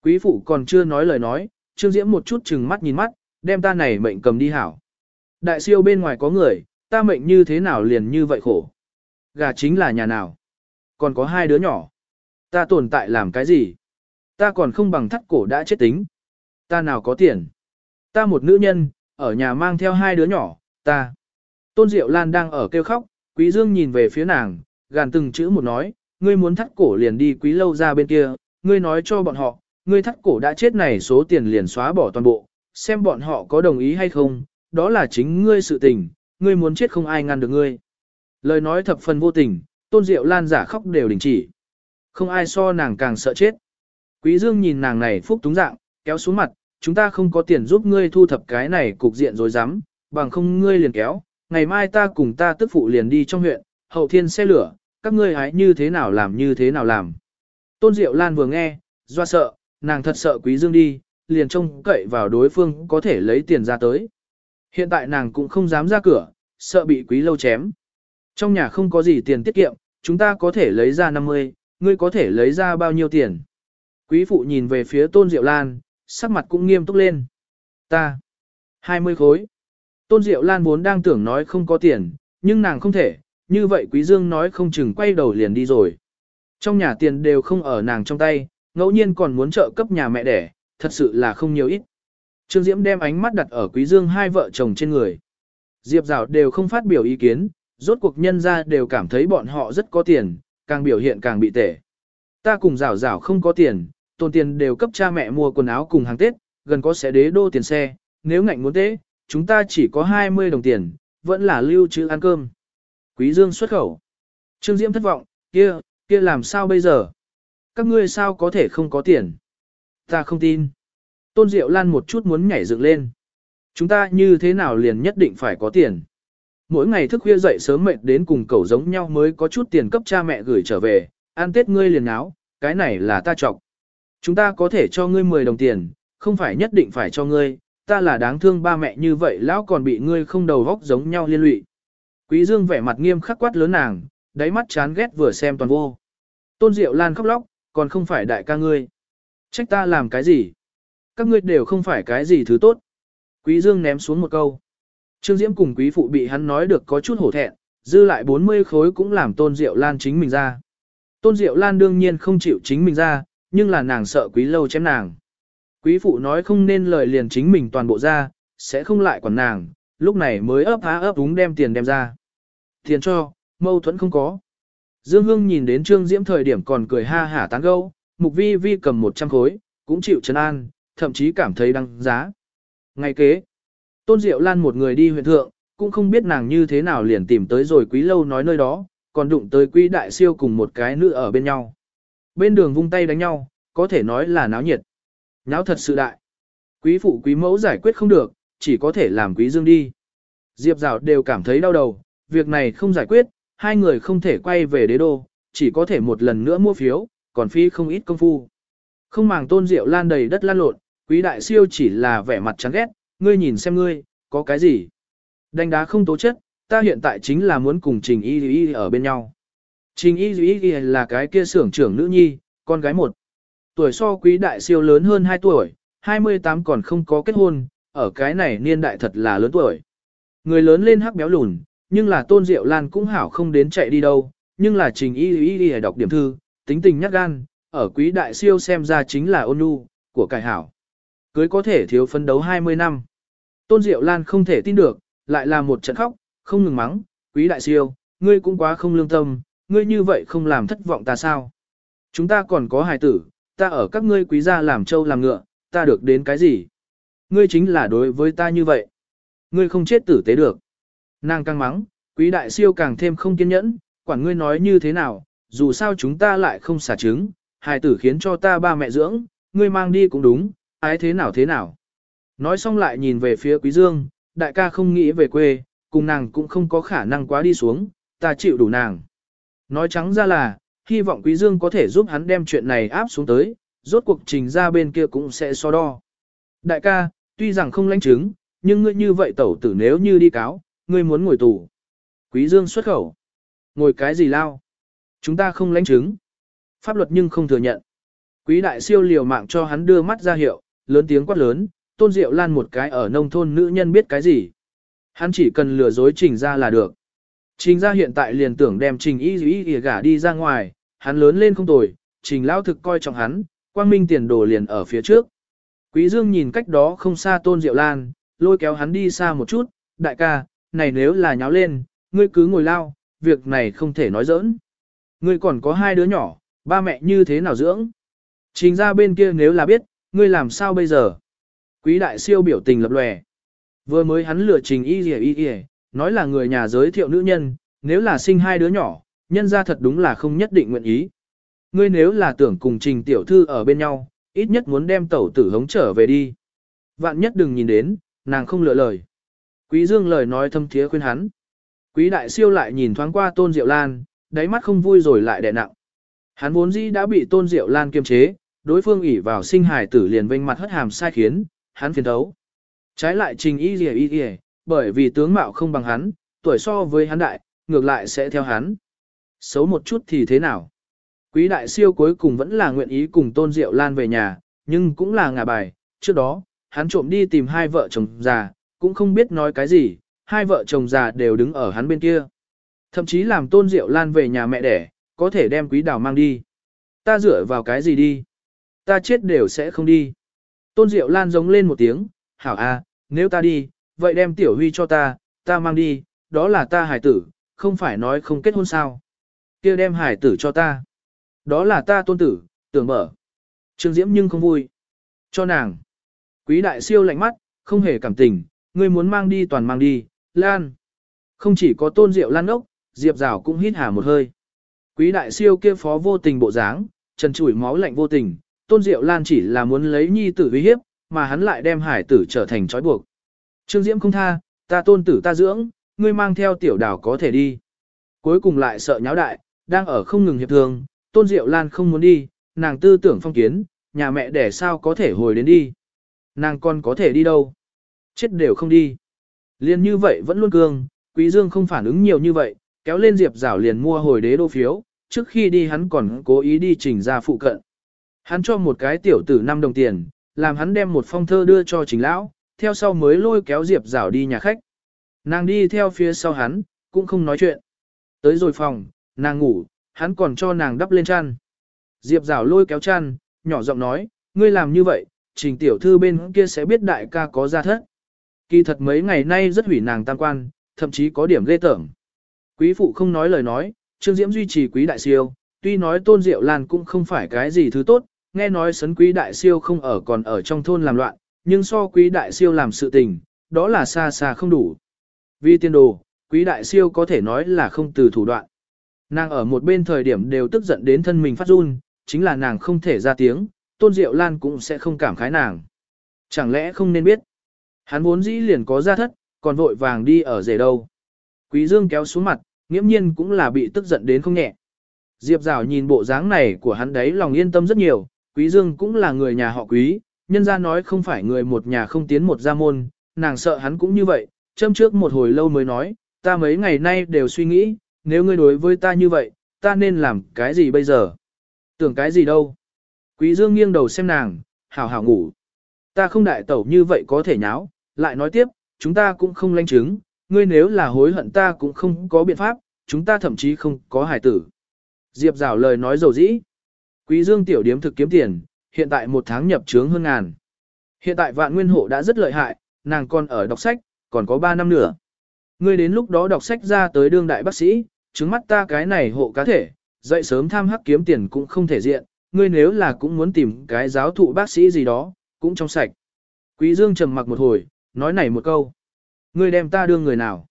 Quý phụ còn chưa nói lời nói, Trương Diễm một chút chừng mắt nhìn mắt, đem ta này mệnh cầm đi hảo. Đại siêu bên ngoài có người, ta mệnh như thế nào liền như vậy khổ. Gà chính là nhà nào. Còn có hai đứa nhỏ. Ta tồn tại làm cái gì? Ta còn không bằng thắt cổ đã chết tính. Ta nào có tiền. Ta một nữ nhân, ở nhà mang theo hai đứa nhỏ, ta. Tôn Diệu Lan đang ở kêu khóc, Quý Dương nhìn về phía nàng, gàn từng chữ một nói, ngươi muốn thắt cổ liền đi quý lâu ra bên kia, ngươi nói cho bọn họ, ngươi thắt cổ đã chết này số tiền liền xóa bỏ toàn bộ, xem bọn họ có đồng ý hay không, đó là chính ngươi sự tình, ngươi muốn chết không ai ngăn được ngươi. Lời nói thập phần vô tình, Tôn Diệu Lan giả khóc đều đình chỉ. Không ai so nàng càng sợ chết. Quý Dương nhìn nàng này phúc túng dạng, kéo xuống mặt, chúng ta không có tiền giúp ngươi thu thập cái này cục diện rồi dám, bằng không ngươi liền kéo, ngày mai ta cùng ta tức phụ liền đi trong huyện, hậu thiên xe lửa, các ngươi hãy như thế nào làm như thế nào làm. Tôn Diệu Lan vừa nghe, do sợ, nàng thật sợ Quý Dương đi, liền trông cậy vào đối phương có thể lấy tiền ra tới. Hiện tại nàng cũng không dám ra cửa, sợ bị quý lâu chém. Trong nhà không có gì tiền tiết kiệm, chúng ta có thể lấy ra 50, ngươi có thể lấy ra bao nhiêu tiền. Quý phụ nhìn về phía Tôn Diệu Lan, sắc mặt cũng nghiêm túc lên. Ta, 20 khối. Tôn Diệu Lan vốn đang tưởng nói không có tiền, nhưng nàng không thể, như vậy Quý Dương nói không chừng quay đầu liền đi rồi. Trong nhà tiền đều không ở nàng trong tay, ngẫu nhiên còn muốn trợ cấp nhà mẹ đẻ, thật sự là không nhiều ít. Trương Diễm đem ánh mắt đặt ở Quý Dương hai vợ chồng trên người. Diệp Giảo đều không phát biểu ý kiến, rốt cuộc nhân gia đều cảm thấy bọn họ rất có tiền, càng biểu hiện càng bị tệ. Ta cùng Giảo Giảo không có tiền, tồn tiền đều cấp cha mẹ mua quần áo cùng hàng Tết, gần có sẽ đế đô tiền xe, nếu ngạnh muốn tế, chúng ta chỉ có 20 đồng tiền, vẫn là lưu trữ ăn cơm. Quý Dương xuất khẩu. Trương Diễm thất vọng, kia, kia làm sao bây giờ? Các ngươi sao có thể không có tiền? Ta không tin. Tôn Diệu Lan một chút muốn nhảy dựng lên. Chúng ta như thế nào liền nhất định phải có tiền? Mỗi ngày thức khuya dậy sớm mệt đến cùng cầu giống nhau mới có chút tiền cấp cha mẹ gửi trở về, ăn tết ngươi liền áo, cái này là ta trọng. Chúng ta có thể cho ngươi 10 đồng tiền, không phải nhất định phải cho ngươi, ta là đáng thương ba mẹ như vậy lão còn bị ngươi không đầu vóc giống nhau liên lụy. Quý Dương vẻ mặt nghiêm khắc quát lớn nàng, đáy mắt chán ghét vừa xem toàn vô. Tôn Diệu Lan khóc lóc, còn không phải đại ca ngươi. Trách ta làm cái gì? Các ngươi đều không phải cái gì thứ tốt. Quý Dương ném xuống một câu. Trương Diễm cùng quý phụ bị hắn nói được có chút hổ thẹn, dư lại 40 khối cũng làm Tôn Diệu Lan chính mình ra. Tôn Diệu Lan đương nhiên không chịu chính mình ra, nhưng là nàng sợ quý lâu chém nàng. Quý phụ nói không nên lời liền chính mình toàn bộ ra, sẽ không lại quản nàng, lúc này mới ấp há ấp đúng đem tiền đem ra. Tiền cho, mâu thuẫn không có. Dương Hương nhìn đến Trương Diễm thời điểm còn cười ha hả tán gẫu, Mục Vi Vi cầm 100 khối, cũng chịu trấn an, thậm chí cảm thấy đăng giá. Ngày kế, Tôn Diệu Lan một người đi huyện thượng, cũng không biết nàng như thế nào liền tìm tới rồi quý lâu nói nơi đó, còn đụng tới quý đại siêu cùng một cái nữ ở bên nhau. Bên đường vung tay đánh nhau, có thể nói là náo nhiệt. Náo thật sự đại. Quý phụ quý mẫu giải quyết không được, chỉ có thể làm quý dương đi. Diệp Dạo đều cảm thấy đau đầu, việc này không giải quyết, hai người không thể quay về đế đô, chỉ có thể một lần nữa mua phiếu, còn phi không ít công phu. Không màng tôn rượu lan đầy đất lan lộn, quý đại siêu chỉ là vẻ mặt chán ghét, ngươi nhìn xem ngươi, có cái gì. Đánh đá không tố chất, ta hiện tại chính là muốn cùng Trình Y Y ở bên nhau. Trình Y Y là cái kia xưởng trưởng nữ nhi, con gái một. Tuổi so quý đại siêu lớn hơn 2 tuổi, 28 còn không có kết hôn, ở cái này niên đại thật là lớn tuổi. Người lớn lên hắc béo lùn, nhưng là tôn diệu lan cũng hảo không đến chạy đi đâu, nhưng là trình y y y đọc điểm thư, tính tình nhát gan, ở quý đại siêu xem ra chính là ôn nhu, của cải hảo. Cưới có thể thiếu phân đấu 20 năm. Tôn diệu lan không thể tin được, lại là một trận khóc, không ngừng mắng, quý đại siêu, ngươi cũng quá không lương tâm, ngươi như vậy không làm thất vọng ta sao. Chúng ta còn có hài tử, ta ở các ngươi quý gia làm trâu làm ngựa, ta được đến cái gì? Ngươi chính là đối với ta như vậy. Ngươi không chết tử tế được. Nàng căng mắng, quý đại siêu càng thêm không kiên nhẫn, quản ngươi nói như thế nào, dù sao chúng ta lại không xả trứng, hài tử khiến cho ta ba mẹ dưỡng, ngươi mang đi cũng đúng, ái thế nào thế nào. Nói xong lại nhìn về phía quý dương, đại ca không nghĩ về quê, cùng nàng cũng không có khả năng quá đi xuống, ta chịu đủ nàng. Nói trắng ra là, hy vọng quý dương có thể giúp hắn đem chuyện này áp xuống tới, rốt cuộc trình ra bên kia cũng sẽ so đo. Đại ca, tuy rằng không lãnh chứng, nhưng ngươi như vậy tẩu tử nếu như đi cáo, ngươi muốn ngồi tù. Quý Dương xuất khẩu. Ngồi cái gì lao? Chúng ta không lãnh chứng. Pháp luật nhưng không thừa nhận. Quý đại siêu liều mạng cho hắn đưa mắt ra hiệu, lớn tiếng quát lớn, tôn diệu lan một cái ở nông thôn nữ nhân biết cái gì. Hắn chỉ cần lừa dối trình ra là được. Trình ra hiện tại liền tưởng đem trình y y y gả đi ra ngoài, hắn lớn lên không tồi, trình lao thực coi trọng hắn, quang minh tiền đồ liền ở phía trước. Quý Dương nhìn cách đó không xa tôn diệu lan, lôi kéo hắn đi xa một chút, đại ca, này nếu là nháo lên, ngươi cứ ngồi lao, việc này không thể nói giỡn. Ngươi còn có hai đứa nhỏ, ba mẹ như thế nào dưỡng? Trình ra bên kia nếu là biết, ngươi làm sao bây giờ? Quý đại siêu biểu tình lập lòe. Vừa mới hắn lừa trình y y y y, nói là người nhà giới thiệu nữ nhân, nếu là sinh hai đứa nhỏ, nhân ra thật đúng là không nhất định nguyện ý. Ngươi nếu là tưởng cùng trình tiểu thư ở bên nhau, ít nhất muốn đem tẩu tử hống trở về đi. Vạn nhất đừng nhìn đến, nàng không lựa lời. Quý Dương lời nói thâm thiế khuyên hắn. Quý đại siêu lại nhìn thoáng qua Tôn Diệu Lan, đáy mắt không vui rồi lại đè nặng. Hắn vốn dĩ đã bị Tôn Diệu Lan kiềm chế, đối phương ỉ vào sinh hài tử liền vênh mặt hất hàm sai khiến, hắn phiền thấu. Trái lại trình y gì y y, bởi vì tướng mạo không bằng hắn, tuổi so với hắn đại, ngược lại sẽ theo hắn. Xấu một chút thì thế nào? Quý đại siêu cuối cùng vẫn là nguyện ý cùng Tôn Diệu Lan về nhà, nhưng cũng là ngả bài. Trước đó, hắn trộm đi tìm hai vợ chồng già, cũng không biết nói cái gì, hai vợ chồng già đều đứng ở hắn bên kia. Thậm chí làm Tôn Diệu Lan về nhà mẹ đẻ, có thể đem quý đào mang đi. Ta dựa vào cái gì đi? Ta chết đều sẽ không đi. Tôn Diệu Lan giống lên một tiếng, hảo a, nếu ta đi, vậy đem tiểu huy cho ta, ta mang đi, đó là ta hải tử, không phải nói không kết hôn sao kia đem hải tử cho ta. Đó là ta tôn tử, tưởng mở. Trương Diễm nhưng không vui. Cho nàng. Quý đại siêu lạnh mắt, không hề cảm tình, ngươi muốn mang đi toàn mang đi, Lan. Không chỉ có tôn diệu lan ốc, Diệp Rào cũng hít hà một hơi. Quý đại siêu kia phó vô tình bộ dáng, trần chủi máu lạnh vô tình, tôn diệu lan chỉ là muốn lấy nhi tử uy hiếp, mà hắn lại đem hải tử trở thành trói buộc. Trương Diễm không tha, ta tôn tử ta dưỡng, ngươi mang theo tiểu đảo có thể đi. Cuối cùng lại sợ nháo đại, đang ở không ngừng hiệp thương, tôn diệu lan không muốn đi, nàng tư tưởng phong kiến, nhà mẹ đẻ sao có thể hồi đến đi. Nàng còn có thể đi đâu. Chết đều không đi. Liên như vậy vẫn luôn cương, quý dương không phản ứng nhiều như vậy, kéo lên diệp Giảo liền mua hồi đế đô phiếu, trước khi đi hắn còn cố ý đi trình ra phụ cận. Hắn cho một cái tiểu tử 5 đồng tiền, làm hắn đem một phong thơ đưa cho trình lão, theo sau mới lôi kéo Diệp Giảo đi nhà khách. Nàng đi theo phía sau hắn, cũng không nói chuyện. Tới rồi phòng, nàng ngủ, hắn còn cho nàng đắp lên chăn. Diệp rào lôi kéo chăn, nhỏ giọng nói, ngươi làm như vậy, trình tiểu thư bên kia sẽ biết đại ca có ra thất. Kỳ thật mấy ngày nay rất hủy nàng tam quan, thậm chí có điểm ghê tởm. Quý phụ không nói lời nói, Trương Diễm duy trì quý đại siêu, tuy nói tôn diệu lan cũng không phải cái gì thứ tốt, nghe nói sấn quý đại siêu không ở còn ở trong thôn làm loạn, nhưng so quý đại siêu làm sự tình, đó là xa xa không đủ. Vì tiên đồ, quý đại siêu có thể nói là không từ thủ đoạn. Nàng ở một bên thời điểm đều tức giận đến thân mình phát run, chính là nàng không thể ra tiếng, tôn diệu lan cũng sẽ không cảm khái nàng. Chẳng lẽ không nên biết. Hắn vốn dĩ liền có ra thất, còn vội vàng đi ở rể đâu. Quý dương kéo xuống mặt, nghiễm nhiên cũng là bị tức giận đến không nhẹ. Diệp Giảo nhìn bộ dáng này của hắn đấy lòng yên tâm rất nhiều, Quý Dương cũng là người nhà họ Quý, nhân gia nói không phải người một nhà không tiến một gia môn, nàng sợ hắn cũng như vậy, châm trước một hồi lâu mới nói, ta mấy ngày nay đều suy nghĩ, nếu ngươi đối với ta như vậy, ta nên làm cái gì bây giờ? Tưởng cái gì đâu? Quý Dương nghiêng đầu xem nàng, hảo hảo ngủ. Ta không đại tẩu như vậy có thể nháo, lại nói tiếp, chúng ta cũng không lanh chứng, ngươi nếu là hối hận ta cũng không có biện pháp, chúng ta thậm chí không có hài tử. Diệp rào lời nói dầu dĩ. Quý dương tiểu điếm thực kiếm tiền, hiện tại một tháng nhập trướng hơn ngàn. Hiện tại vạn nguyên hộ đã rất lợi hại, nàng còn ở đọc sách, còn có 3 năm nữa. Ngươi đến lúc đó đọc sách ra tới đương đại bác sĩ, chứng mắt ta cái này hộ cá thể, dậy sớm tham hắc kiếm tiền cũng không thể diện, ngươi nếu là cũng muốn tìm cái giáo thụ bác sĩ gì đó, cũng trong sạch. Quý Dương trầm mặc một hồi, nói này một câu. Ngươi đem ta đưa người nào?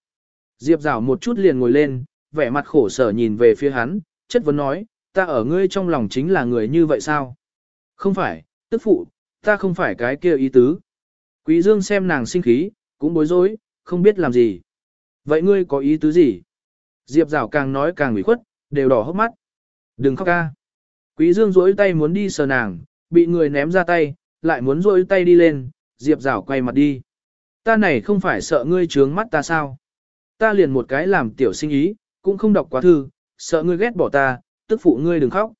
Diệp rào một chút liền ngồi lên, vẻ mặt khổ sở nhìn về phía hắn, chất vấn nói, ta ở ngươi trong lòng chính là người như vậy sao? Không phải, tức phụ, ta không phải cái kia ý tứ. Quý Dương xem nàng sinh khí, cũng bối rối, không biết làm gì. Vậy ngươi có ý tứ gì? Diệp rào càng nói càng ủy khuất, đều đỏ hốc mắt. Đừng khóc ca. Quý Dương duỗi tay muốn đi sờ nàng, bị người ném ra tay, lại muốn duỗi tay đi lên, Diệp rào quay mặt đi. Ta này không phải sợ ngươi trướng mắt ta sao? Ta liền một cái làm tiểu sinh ý, cũng không đọc quá thư, sợ ngươi ghét bỏ ta, tức phụ ngươi đừng khóc.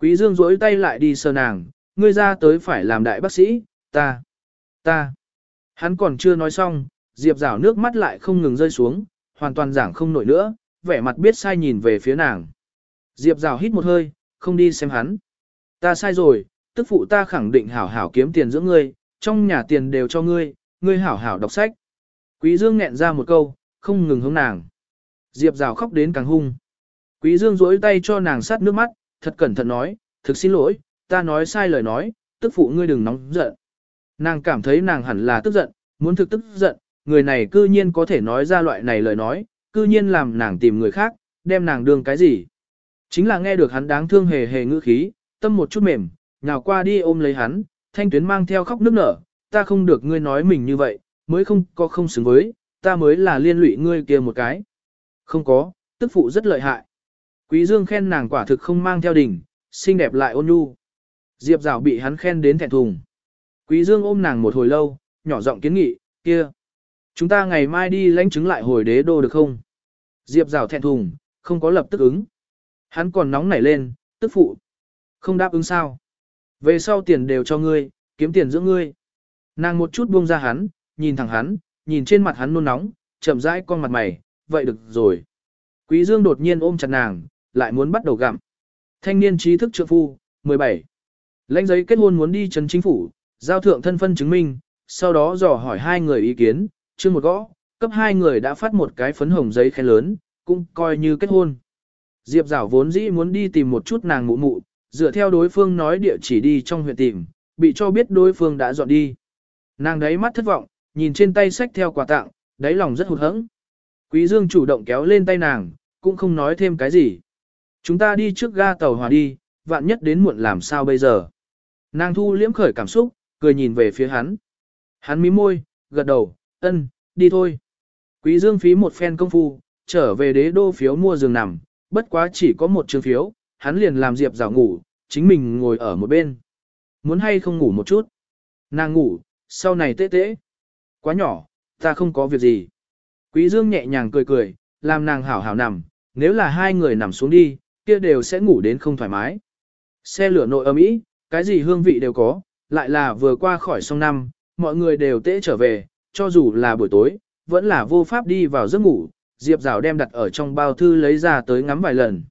Quý Dương duỗi tay lại đi sờ nàng, ngươi ra tới phải làm đại bác sĩ, ta, ta. Hắn còn chưa nói xong, Diệp Rào nước mắt lại không ngừng rơi xuống, hoàn toàn giảng không nổi nữa, vẻ mặt biết sai nhìn về phía nàng. Diệp rào hít một hơi, không đi xem hắn. Ta sai rồi, tức phụ ta khẳng định hảo hảo kiếm tiền giữa ngươi, trong nhà tiền đều cho ngươi, ngươi hảo hảo đọc sách. Quý Dương nghẹn ra một câu, không ngừng hướng nàng. Diệp rào khóc đến càng hung. Quý Dương duỗi tay cho nàng sát nước mắt, thật cẩn thận nói, thực xin lỗi, ta nói sai lời nói, tức phụ ngươi đừng nóng giận. Nàng cảm thấy nàng hẳn là tức giận, muốn thực tức giận, người này cư nhiên có thể nói ra loại này lời nói, cư nhiên làm nàng tìm người khác, đem nàng đương cái gì. Chính là nghe được hắn đáng thương hề hề ngữ khí, tâm một chút mềm, nhào qua đi ôm lấy hắn, thanh tuyến mang theo khóc nước nở, ta không được ngươi nói mình như vậy, mới không có không xứng với, ta mới là liên lụy ngươi kia một cái. Không có, tức phụ rất lợi hại. Quý Dương khen nàng quả thực không mang theo đỉnh, xinh đẹp lại ôn nhu. Diệp Giảo bị hắn khen đến thẹn thùng. Quý Dương ôm nàng một hồi lâu, nhỏ giọng kiến nghị, kia. Chúng ta ngày mai đi lãnh chứng lại hồi đế đô được không? Diệp rào thẹn thùng, không có lập tức ứng. Hắn còn nóng nảy lên, tức phụ. Không đáp ứng sao? Về sau tiền đều cho ngươi, kiếm tiền giữa ngươi. Nàng một chút buông ra hắn, nhìn thẳng hắn, nhìn trên mặt hắn nôn nóng, chậm rãi con mặt mày, vậy được rồi. Quý Dương đột nhiên ôm chặt nàng, lại muốn bắt đầu gặm. Thanh niên trí thức trượng phu, 17. Lãnh giấy kết hôn muốn đi trấn chính phủ, giao thượng thân phân chứng minh, sau đó dò hỏi hai người ý kiến, chưa một gõ, cấp hai người đã phát một cái phấn hồng giấy khen lớn, cũng coi như kết hôn. Diệp Giảo vốn dĩ muốn đi tìm một chút nàng mụ mụ, dựa theo đối phương nói địa chỉ đi trong huyện tìm, bị cho biết đối phương đã dọn đi. Nàng đấy mắt thất vọng, nhìn trên tay sách theo quà tặng, đáy lòng rất hụt hẫng. Quý Dương chủ động kéo lên tay nàng, cũng không nói thêm cái gì. Chúng ta đi trước ga tàu hòa đi, vạn nhất đến muộn làm sao bây giờ. Nàng thu liễm khởi cảm xúc, cười nhìn về phía hắn. Hắn mím môi, gật đầu, ân, đi thôi. Quý Dương phí một phen công phu, trở về đế đô phiếu mua giường nằm, bất quá chỉ có một trường phiếu, hắn liền làm Diệp rào ngủ, chính mình ngồi ở một bên. Muốn hay không ngủ một chút? Nàng ngủ, sau này tê tê. Quá nhỏ, ta không có việc gì. Quý Dương nhẹ nhàng cười cười, làm nàng hảo hảo nằm, nếu là hai người nằm xuống đi, kia đều sẽ ngủ đến không thoải mái. Xe lửa nội âm ý, cái gì hương vị đều có, lại là vừa qua khỏi sông năm, mọi người đều tễ trở về, cho dù là buổi tối, vẫn là vô pháp đi vào giấc ngủ, Diệp Giảo đem đặt ở trong bao thư lấy ra tới ngắm vài lần.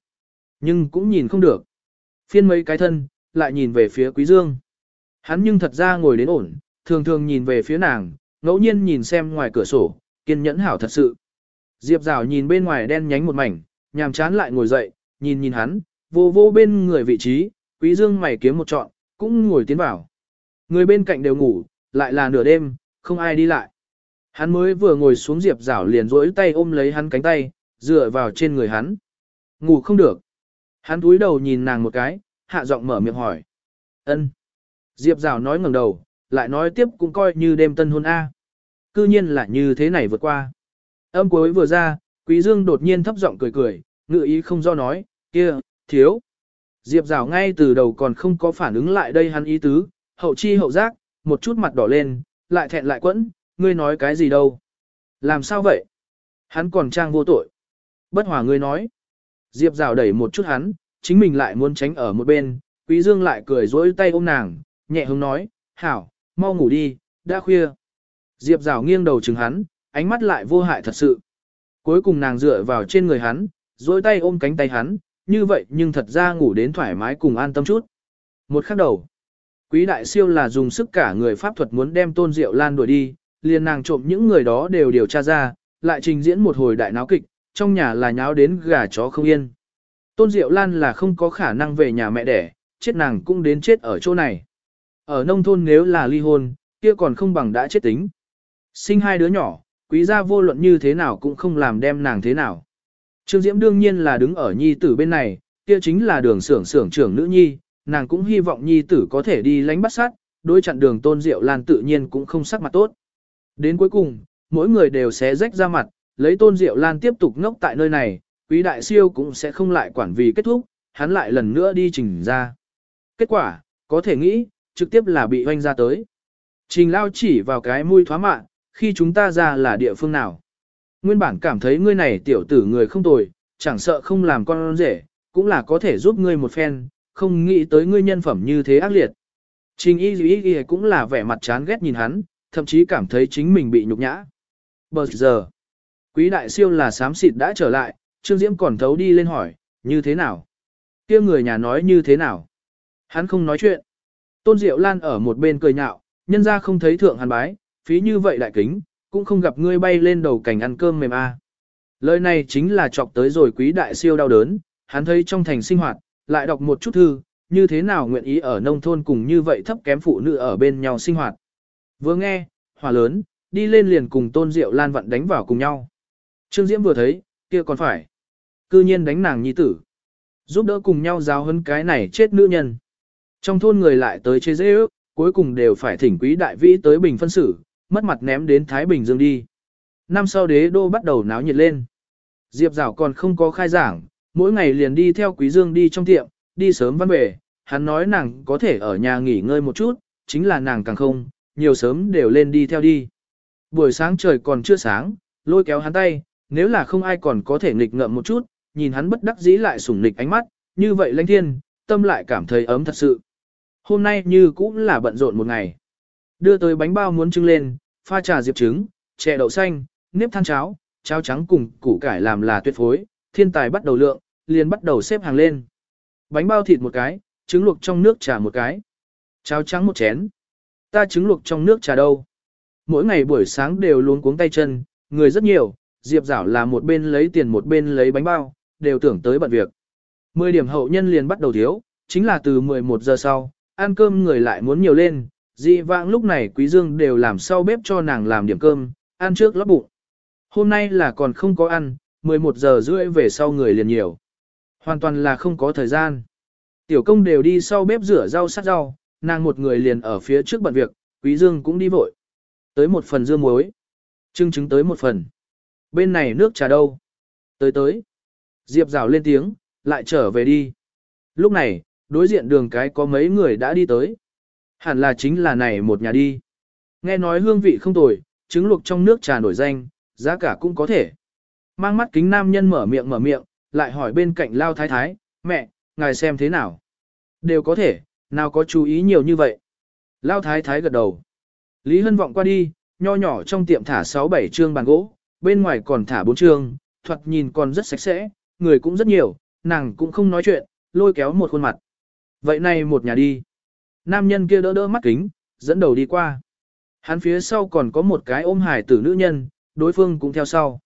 Nhưng cũng nhìn không được. Phiên mấy cái thân, lại nhìn về phía Quý Dương. Hắn nhưng thật ra ngồi đến ổn, thường thường nhìn về phía nàng, ngẫu nhiên nhìn xem ngoài cửa sổ, kiên nhẫn hảo thật sự. Diệp Giảo nhìn bên ngoài đen nhánh một mảnh, nhàm chán lại ngồi dậy, nhìn nhìn hắn, vô vô bên người vị trí, Quý Dương mày kiếm một trọn, cũng ngồi tiến vào. Người bên cạnh đều ngủ, lại là nửa đêm, không ai đi lại. Hắn mới vừa ngồi xuống Diệp Giảo liền rỗi tay ôm lấy hắn cánh tay, dựa vào trên người hắn. Ngủ không được. Hắn túi đầu nhìn nàng một cái, hạ giọng mở miệng hỏi. ân. Diệp Giảo nói ngẩng đầu, lại nói tiếp cũng coi như đêm tân hôn A. Cư nhiên là như thế này vượt qua. Âm cuối vừa ra, Quý Dương đột nhiên thấp giọng cười cười, ngự ý không do nói, kia, thiếu. Diệp Giảo ngay từ đầu còn không có phản ứng lại đây hắn ý tứ, hậu chi hậu giác, một chút mặt đỏ lên, lại thẹn lại quẫn, ngươi nói cái gì đâu. Làm sao vậy? Hắn còn trang vô tội. Bất hòa ngươi nói. Diệp rào đẩy một chút hắn, chính mình lại muốn tránh ở một bên, Quý Dương lại cười dối tay ôm nàng, nhẹ hứng nói, hảo, mau ngủ đi, đã khuya. Diệp rào nghiêng đầu chừng hắn, ánh mắt lại vô hại thật sự. Cuối cùng nàng dựa vào trên người hắn, dối tay ôm cánh tay hắn, như vậy nhưng thật ra ngủ đến thoải mái cùng an tâm chút. Một khắc đầu, quý đại siêu là dùng sức cả người pháp thuật muốn đem tôn diệu lan đuổi đi, liền nàng trộm những người đó đều điều tra ra, lại trình diễn một hồi đại náo kịch, trong nhà là nháo đến gà chó không yên. Tôn diệu lan là không có khả năng về nhà mẹ đẻ, chết nàng cũng đến chết ở chỗ này. Ở nông thôn nếu là ly hôn, kia còn không bằng đã chết tính. Sinh hai đứa nhỏ, quý gia vô luận như thế nào cũng không làm đem nàng thế nào. Trương Diễm đương nhiên là đứng ở nhi tử bên này, kia chính là đường xưởng xưởng trưởng nữ nhi, nàng cũng hy vọng nhi tử có thể đi lánh bắt sát, đối chặn đường tôn diệu lan tự nhiên cũng không sắc mặt tốt. Đến cuối cùng, mỗi người đều sẽ rách ra mặt, lấy tôn diệu lan tiếp tục ngốc tại nơi này, quý đại siêu cũng sẽ không lại quản vì kết thúc, hắn lại lần nữa đi trình ra. Kết quả, có thể nghĩ, trực tiếp là bị hoanh ra tới. Trình lao chỉ vào cái mũi thoá mạ, khi chúng ta ra là địa phương nào. Nguyên bản cảm thấy ngươi này tiểu tử người không tồi, chẳng sợ không làm con rể, cũng là có thể giúp ngươi một phen, không nghĩ tới ngươi nhân phẩm như thế ác liệt. Trình y dĩ y cũng là vẻ mặt chán ghét nhìn hắn, thậm chí cảm thấy chính mình bị nhục nhã. Bờ giờ, quý đại siêu là sám xịt đã trở lại, Trương Diễm còn thấu đi lên hỏi, như thế nào? kia người nhà nói như thế nào? Hắn không nói chuyện. Tôn Diệu Lan ở một bên cười nhạo, nhân ra không thấy thượng hàn bái, phí như vậy đại kính, cũng không gặp ngươi bay lên đầu cảnh ăn cơm mềm a. À. Lời này chính là chọc tới rồi quý đại siêu đau đớn, hắn thấy trong thành sinh hoạt, lại đọc một chút thư, như thế nào nguyện ý ở nông thôn cùng như vậy thấp kém phụ nữ ở bên nhau sinh hoạt. Vừa nghe, hòa lớn, đi lên liền cùng Tôn Diệu Lan vận đánh vào cùng nhau. Trương Diễm vừa thấy, kia còn phải. Cư nhiên đánh nàng nhi tử. Giúp đỡ cùng nhau giáo hấn cái này chết nữ nhân. Trong thôn người lại tới chế dễ ước, cuối cùng đều phải thỉnh quý đại vĩ tới bình phân xử, mất mặt ném đến Thái Bình Dương đi. Năm sau đế đô bắt đầu náo nhiệt lên. Diệp Giảo còn không có khai giảng, mỗi ngày liền đi theo Quý Dương đi trong tiệm, đi sớm văn về, hắn nói nàng có thể ở nhà nghỉ ngơi một chút, chính là nàng càng không, nhiều sớm đều lên đi theo đi. Buổi sáng trời còn chưa sáng, lôi kéo hắn tay, nếu là không ai còn có thể nghịch ngợm một chút, nhìn hắn bất đắc dĩ lại sủng nghịch ánh mắt, như vậy lãnh thiên, tâm lại cảm thấy ấm thật sự. Hôm nay như cũng là bận rộn một ngày. Đưa tới bánh bao muốn trưng lên, pha trà diệp trứng, chè đậu xanh, nếp than cháo, cháo trắng cùng củ cải làm là tuyệt phối, thiên tài bắt đầu lượng, liền bắt đầu xếp hàng lên. Bánh bao thịt một cái, trứng luộc trong nước trà một cái. Cháo trắng một chén. Ta trứng luộc trong nước trà đâu. Mỗi ngày buổi sáng đều luôn cuống tay chân, người rất nhiều, Diệp Giảo là một bên lấy tiền một bên lấy bánh bao, đều tưởng tới bận việc. Mười điểm hậu nhân liền bắt đầu thiếu, chính là từ 11 giờ sau, ăn cơm người lại muốn nhiều lên, dị vãng lúc này Quý Dương đều làm sau bếp cho nàng làm điểm cơm, ăn trước lót bụng. Hôm nay là còn không có ăn, 11 giờ rưỡi về sau người liền nhiều. Hoàn toàn là không có thời gian. Tiểu công đều đi sau bếp rửa rau sát rau, nàng một người liền ở phía trước bận việc, Quý Dương cũng đi vội. Tới một phần dưa muối. Trưng trứng tới một phần. Bên này nước trà đâu? Tới tới. Diệp rào lên tiếng, lại trở về đi. Lúc này, đối diện đường cái có mấy người đã đi tới. Hẳn là chính là này một nhà đi. Nghe nói hương vị không tồi, trứng luộc trong nước trà nổi danh, giá cả cũng có thể. Mang mắt kính nam nhân mở miệng mở miệng, lại hỏi bên cạnh lao thái thái, mẹ, ngài xem thế nào? Đều có thể, nào có chú ý nhiều như vậy? Lao thái thái gật đầu. Lý Hân vọng qua đi, nho nhỏ trong tiệm thả 6-7 trương bàn gỗ, bên ngoài còn thả 4 trương, thoạt nhìn còn rất sạch sẽ, người cũng rất nhiều, nàng cũng không nói chuyện, lôi kéo một khuôn mặt. Vậy này một nhà đi. Nam nhân kia đỡ đỡ mắt kính, dẫn đầu đi qua. Hắn phía sau còn có một cái ôm hải tử nữ nhân, đối phương cũng theo sau.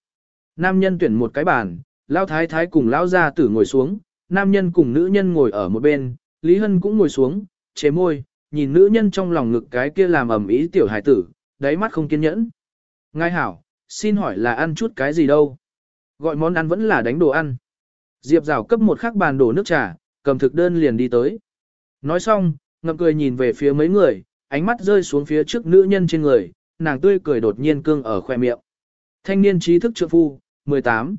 Nam nhân tuyển một cái bàn, lao thái thái cùng lao gia tử ngồi xuống, nam nhân cùng nữ nhân ngồi ở một bên, Lý Hân cũng ngồi xuống, chế môi, nhìn nữ nhân trong lòng ngực cái kia làm ẩm ý tiểu hải tử, đáy mắt không kiên nhẫn. Ngài hảo, xin hỏi là ăn chút cái gì đâu? Gọi món ăn vẫn là đánh đồ ăn. Diệp rào cấp một khắc bàn đổ nước trà, cầm thực đơn liền đi tới. Nói xong, ngậm cười nhìn về phía mấy người, ánh mắt rơi xuống phía trước nữ nhân trên người, nàng tươi cười đột nhiên cương ở khoe miệng. Thanh niên trí thức trượng phu, 18.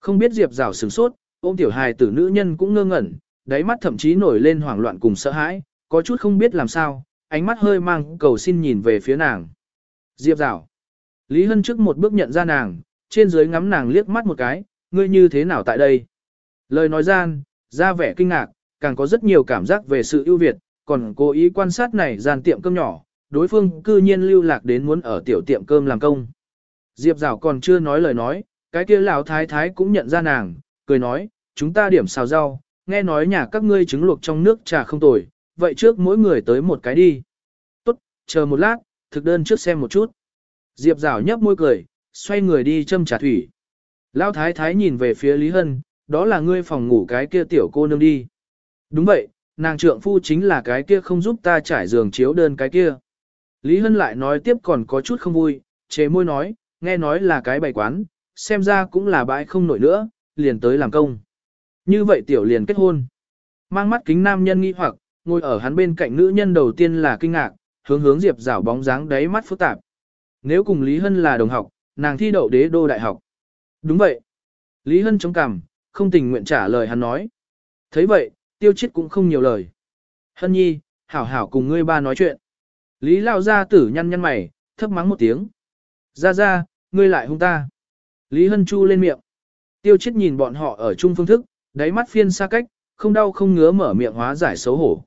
Không biết Diệp rào sửng sốt, ôm tiểu hài tử nữ nhân cũng ngơ ngẩn, đáy mắt thậm chí nổi lên hoảng loạn cùng sợ hãi, có chút không biết làm sao, ánh mắt hơi mang cầu xin nhìn về phía nàng. Diệp rào. Lý Hân trước một bước nhận ra nàng, trên dưới ngắm nàng liếc mắt một cái, ngươi như thế nào tại đây? Lời nói gian, ra vẻ kinh ngạc, càng có rất nhiều cảm giác về sự ưu việt, còn cố ý quan sát này gian tiệm cơm nhỏ, đối phương cư nhiên lưu lạc đến muốn ở tiểu tiệm cơm làm công. Diệp Dạo còn chưa nói lời nói, cái kia lão thái thái cũng nhận ra nàng, cười nói, chúng ta điểm xào rau, nghe nói nhà các ngươi trứng luộc trong nước trà không tồi, vậy trước mỗi người tới một cái đi. Tốt, chờ một lát, thực đơn trước xem một chút. Diệp rào nhấp môi cười, xoay người đi châm trà thủy. Lão thái thái nhìn về phía Lý Hân, đó là ngươi phòng ngủ cái kia tiểu cô nương đi. Đúng vậy, nàng trượng phu chính là cái kia không giúp ta trải giường chiếu đơn cái kia. Lý Hân lại nói tiếp còn có chút không vui, chế môi nói, nghe nói là cái bày quán, xem ra cũng là bãi không nổi nữa, liền tới làm công. Như vậy tiểu liền kết hôn. Mang mắt kính nam nhân nghi hoặc, ngồi ở hắn bên cạnh nữ nhân đầu tiên là kinh ngạc, hướng hướng Diệp rảo bóng dáng đáy mắt phức tạp. Nếu cùng Lý Hân là đồng học, nàng thi đậu đế đô đại học. Đúng vậy. Lý Hân chống cằm, không tình nguyện trả lời hắn nói. thấy vậy, tiêu chết cũng không nhiều lời. Hân nhi, hảo hảo cùng ngươi ba nói chuyện. Lý lao ra tử nhăn nhăn mày, thấp mắng một tiếng. Ra ra, ngươi lại hung ta. Lý Hân Chu lên miệng. Tiêu chết nhìn bọn họ ở chung phương thức, đáy mắt phiên xa cách, không đau không ngứa mở miệng hóa giải xấu hổ.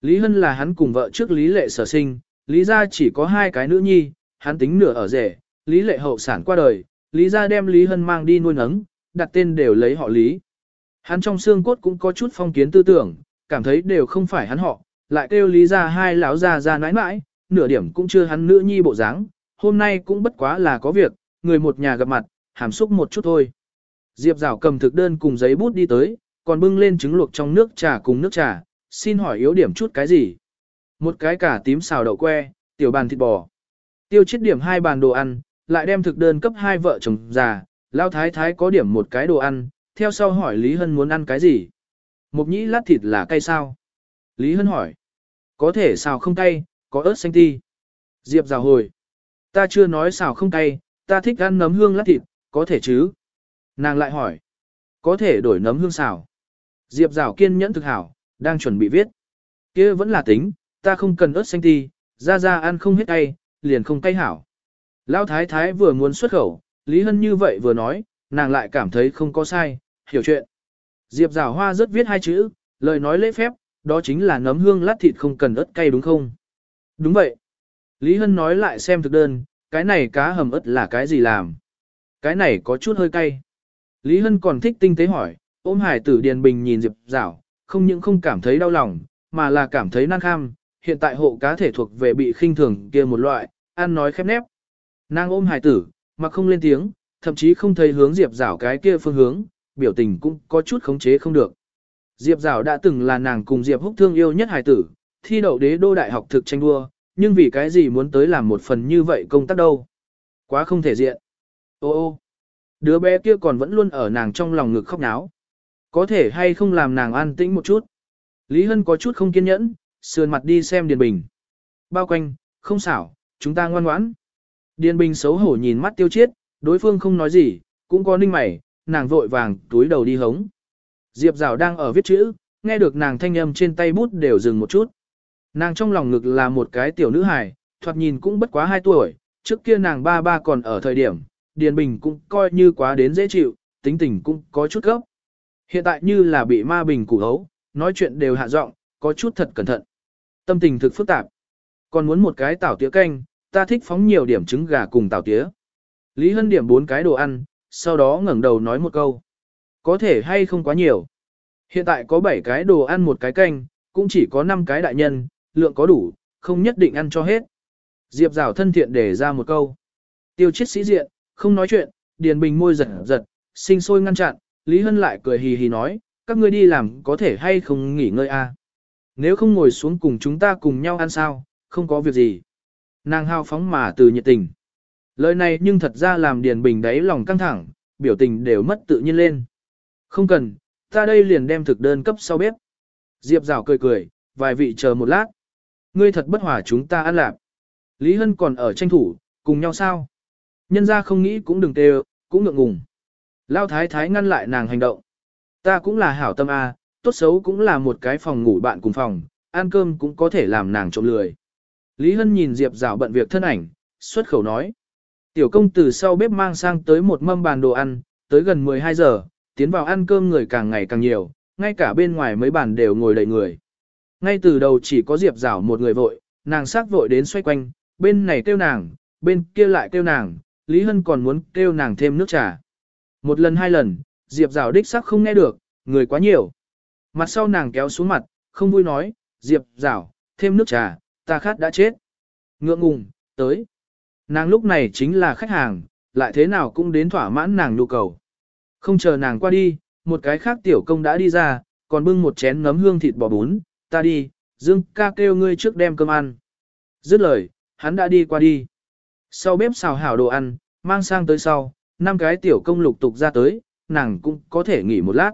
Lý Hân là hắn cùng vợ trước Lý Lệ sở sinh, Lý gia chỉ có hai cái nữ nhi, hắn tính nửa ở rể, Lý Lệ hậu sản qua đời, Lý gia đem Lý Hân mang đi nuôi nấng, đặt tên đều lấy họ Lý. Hắn trong xương cốt cũng có chút phong kiến tư tưởng, cảm thấy đều không phải hắn họ, lại kêu Lý gia hai lão già ra nãi nãi, nửa điểm cũng chưa hắn nữ nhi bộ dáng, hôm nay cũng bất quá là có việc, người một nhà gặp mặt, hàm xúc một chút thôi. Diệp Giảo cầm thực đơn cùng giấy bút đi tới, còn bưng lên trứng luộc trong nước trà cùng nước trà, xin hỏi yếu điểm chút cái gì? Một cái cả tím xào đậu que, tiểu bàn thịt bò. Tiêu chết điểm hai bàn đồ ăn, lại đem thực đơn cấp hai vợ chồng già, Lao thái thái có điểm một cái đồ ăn, theo sau hỏi Lý Hân muốn ăn cái gì. Một nhĩ lát thịt là cay sao? Lý Hân hỏi. Có thể xào không cay, có ớt xanh ti. Diệp rào hồi. Ta chưa nói xào không cay, ta thích ăn nấm hương lát thịt, có thể chứ? Nàng lại hỏi. Có thể đổi nấm hương xào. Diệp rào kiên nhẫn thực hảo, đang chuẩn bị viết. kia vẫn là tính, ta không cần ớt xanh ti, ra ra ăn không hết tay, liền không cay hảo. Lão thái thái vừa muốn xuất khẩu, Lý Hân như vậy vừa nói, nàng lại cảm thấy không có sai, hiểu chuyện. Diệp rào Hoa rất viết hai chữ, lời nói lễ phép, đó chính là nấm hương lát thịt không cần ớt cay đúng không? Đúng vậy. Lý Hân nói lại xem thực đơn, cái này cá hầm ớt là cái gì làm? Cái này có chút hơi cay. Lý Hân còn thích tinh tế hỏi, ôm hải tử Điền Bình nhìn Diệp Giảo, không những không cảm thấy đau lòng, mà là cảm thấy nan kham, hiện tại hộ cá thể thuộc về bị khinh thường kia một loại, ăn nói khép nép. Nàng ôm hải tử, mà không lên tiếng, thậm chí không thấy hướng Diệp Giảo cái kia phương hướng, biểu tình cũng có chút khống chế không được. Diệp Giảo đã từng là nàng cùng Diệp Húc thương yêu nhất hải tử, thi đậu đế đô đại học thực tranh đua, nhưng vì cái gì muốn tới làm một phần như vậy công tác đâu. Quá không thể diện. Ô ô, đứa bé kia còn vẫn luôn ở nàng trong lòng ngực khóc náo. Có thể hay không làm nàng an tĩnh một chút. Lý Hân có chút không kiên nhẫn, sườn mặt đi xem Điền Bình. Bao quanh, không xảo, chúng ta ngoan ngoãn. Điền Bình xấu hổ nhìn mắt tiêu chiết, đối phương không nói gì, cũng có ninh mày, nàng vội vàng túi đầu đi hống. Diệp Giảo đang ở viết chữ, nghe được nàng thanh âm trên tay bút đều dừng một chút. Nàng trong lòng ngực là một cái tiểu nữ hài, thoạt nhìn cũng bất quá 2 tuổi, trước kia nàng ba ba còn ở thời điểm, Điền Bình cũng coi như quá đến dễ chịu, tính tình cũng có chút gấp. Hiện tại như là bị ma bình củ hấu, nói chuyện đều hạ giọng, có chút thật cẩn thận. Tâm tình thực phức tạp. Còn muốn một cái tảo tía canh, ta thích phóng nhiều điểm trứng gà cùng tảo tía. Lý Hân điểm bốn cái đồ ăn, sau đó ngẩng đầu nói một câu. Có thể hay không quá nhiều. Hiện tại có 7 cái đồ ăn một cái canh, cũng chỉ có 5 cái đại nhân, lượng có đủ, không nhất định ăn cho hết. Diệp rào thân thiện để ra một câu. Tiêu chết sĩ diện, không nói chuyện, Điền Bình môi giật giật, sinh sôi ngăn chặn, Lý Hân lại cười hì hì nói, các ngươi đi làm có thể hay không nghỉ ngơi a? À? Nếu không ngồi xuống cùng chúng ta cùng nhau ăn sao, không có việc gì. Nàng hao phóng mà từ nhiệt tình. Lời này nhưng thật ra làm Điền Bình đáy lòng căng thẳng, biểu tình đều mất tự nhiên lên. Không cần, ta đây liền đem thực đơn cấp sau bếp. Diệp rào cười cười, vài vị chờ một lát. Ngươi thật bất hòa chúng ta ăn lạp. Lý Hân còn ở tranh thủ, cùng nhau sao? Nhân ra không nghĩ cũng đừng tê cũng ngượng ngùng. Lao thái thái ngăn lại nàng hành động. Ta cũng là hảo tâm A, tốt xấu cũng là một cái phòng ngủ bạn cùng phòng, ăn cơm cũng có thể làm nàng trộm lười. Lý Hân nhìn Diệp rào bận việc thân ảnh, xuất khẩu nói. Tiểu công từ sau bếp mang sang tới một mâm bàn đồ ăn, tới gần 12 giờ, tiến vào ăn cơm người càng ngày càng nhiều, ngay cả bên ngoài mấy bàn đều ngồi đầy người. Ngay từ đầu chỉ có Diệp rào một người vội, nàng sắc vội đến xoay quanh, bên này kêu nàng, bên kia lại kêu nàng, Lý Hân còn muốn kêu nàng thêm nước trà. Một lần hai lần, Diệp Giảo đích sắc không nghe được, người quá nhiều. Mặt sau nàng kéo xuống mặt, không vui nói, Diệp Giảo, thêm nước trà, ta khát đã chết. Ngượng ngùng, tới. Nàng lúc này chính là khách hàng, lại thế nào cũng đến thỏa mãn nàng nhu cầu. Không chờ nàng qua đi, một cái khác tiểu công đã đi ra, còn bưng một chén nấm hương thịt bò bún, ta đi, Dương ca kêu ngươi trước đem cơm ăn. Dứt lời, hắn đã đi qua đi. Sau bếp xào hảo đồ ăn, mang sang tới sau, năm cái tiểu công lục tục ra tới, nàng cũng có thể nghỉ một lát.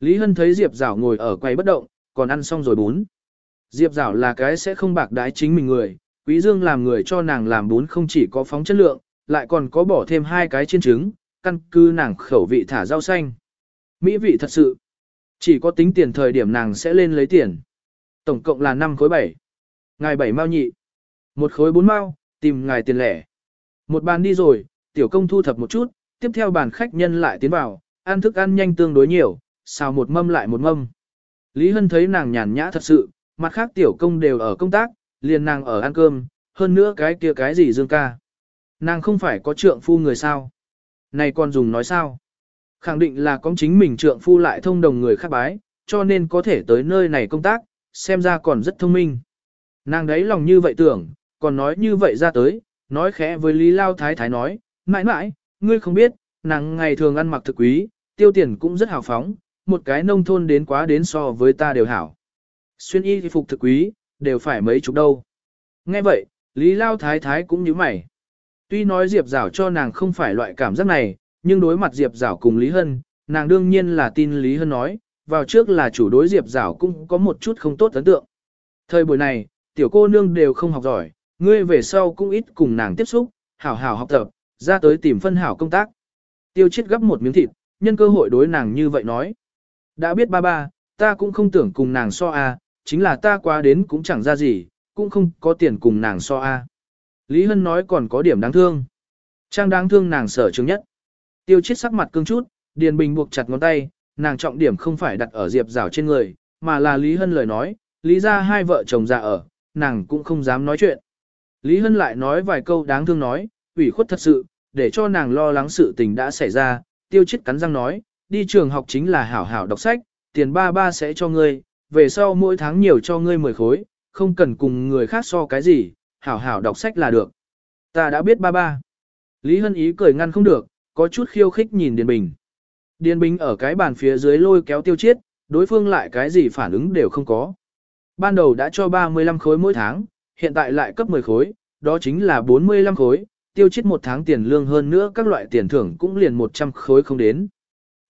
Lý Hân thấy Diệp Giảo ngồi ở quầy bất động, còn ăn xong rồi bún. Diệp Giảo là cái sẽ không bạc đái chính mình người, Quý Dương làm người cho nàng làm bún không chỉ có phóng chất lượng, lại còn có bỏ thêm hai cái chiên trứng, căn cứ nàng khẩu vị thả rau xanh. Mỹ vị thật sự. Chỉ có tính tiền thời điểm nàng sẽ lên lấy tiền. Tổng cộng là 5 khối 7. Ngài 7 mao nhị. Một khối 4 mao, tìm ngài tiền lẻ. Một bàn đi rồi, tiểu công thu thập một chút, tiếp theo bàn khách nhân lại tiến vào, ăn thức ăn nhanh tương đối nhiều, xào một mâm lại một mâm. Lý Hân thấy nàng nhàn nhã thật sự, mặt khác tiểu công đều ở công tác, liền nàng ở ăn cơm, hơn nữa cái kia cái gì dương ca. Nàng không phải có trượng phu người sao. Này còn dùng nói sao? Khẳng định là có chính mình trượng phu lại thông đồng người khác bái, cho nên có thể tới nơi này công tác, xem ra còn rất thông minh. Nàng đấy lòng như vậy tưởng, còn nói như vậy ra tới, nói khẽ với Lý Lao Thái Thái nói, mãi mãi, ngươi không biết, nàng ngày thường ăn mặc thực quý, tiêu tiền cũng rất hào phóng, một cái nông thôn đến quá đến so với ta đều hảo. Xuyên y phục thực quý, đều phải mấy chục đâu. Nghe vậy, Lý Lao Thái Thái cũng như mày. Tuy nói Diệp Giảo cho nàng không phải loại cảm giác này, nhưng đối mặt Diệp Giảo cùng Lý Hân, nàng đương nhiên là tin Lý Hân nói, vào trước là chủ đối Diệp Giảo cũng có một chút không tốt ấn tượng. Thời buổi này, tiểu cô nương đều không học giỏi, ngươi về sau cũng ít cùng nàng tiếp xúc, hảo hảo học tập, ra tới tìm phân hảo công tác. Tiêu chết gấp một miếng thịt, nhân cơ hội đối nàng như vậy nói. Đã biết ba ba, ta cũng không tưởng cùng nàng so a, chính là ta qua đến cũng chẳng ra gì, cũng không có tiền cùng nàng so a. Lý Hân nói còn có điểm đáng thương. Trang đáng thương nàng sở chứng nhất. Tiêu chết sắc mặt cương chút, Điền Bình buộc chặt ngón tay, nàng trọng điểm không phải đặt ở Diệp rào trên người, mà là Lý Hân lời nói, lý ra hai vợ chồng già ở, nàng cũng không dám nói chuyện. Lý Hân lại nói vài câu đáng thương nói, ủy khuất thật sự, để cho nàng lo lắng sự tình đã xảy ra, tiêu chết cắn răng nói, đi trường học chính là hảo hảo đọc sách, tiền ba ba sẽ cho ngươi, về sau mỗi tháng nhiều cho ngươi 10 khối, không cần cùng người khác so cái gì, hảo hảo đọc sách là được. Ta đã biết ba ba. Lý Hân ý cười ngăn không được, có chút khiêu khích nhìn Điền Bình. Điền Bình ở cái bàn phía dưới lôi kéo tiêu chiết, đối phương lại cái gì phản ứng đều không có. Ban đầu đã cho 35 khối mỗi tháng, hiện tại lại cấp 10 khối, đó chính là 45 khối, tiêu chiết một tháng tiền lương hơn nữa các loại tiền thưởng cũng liền 100 khối không đến.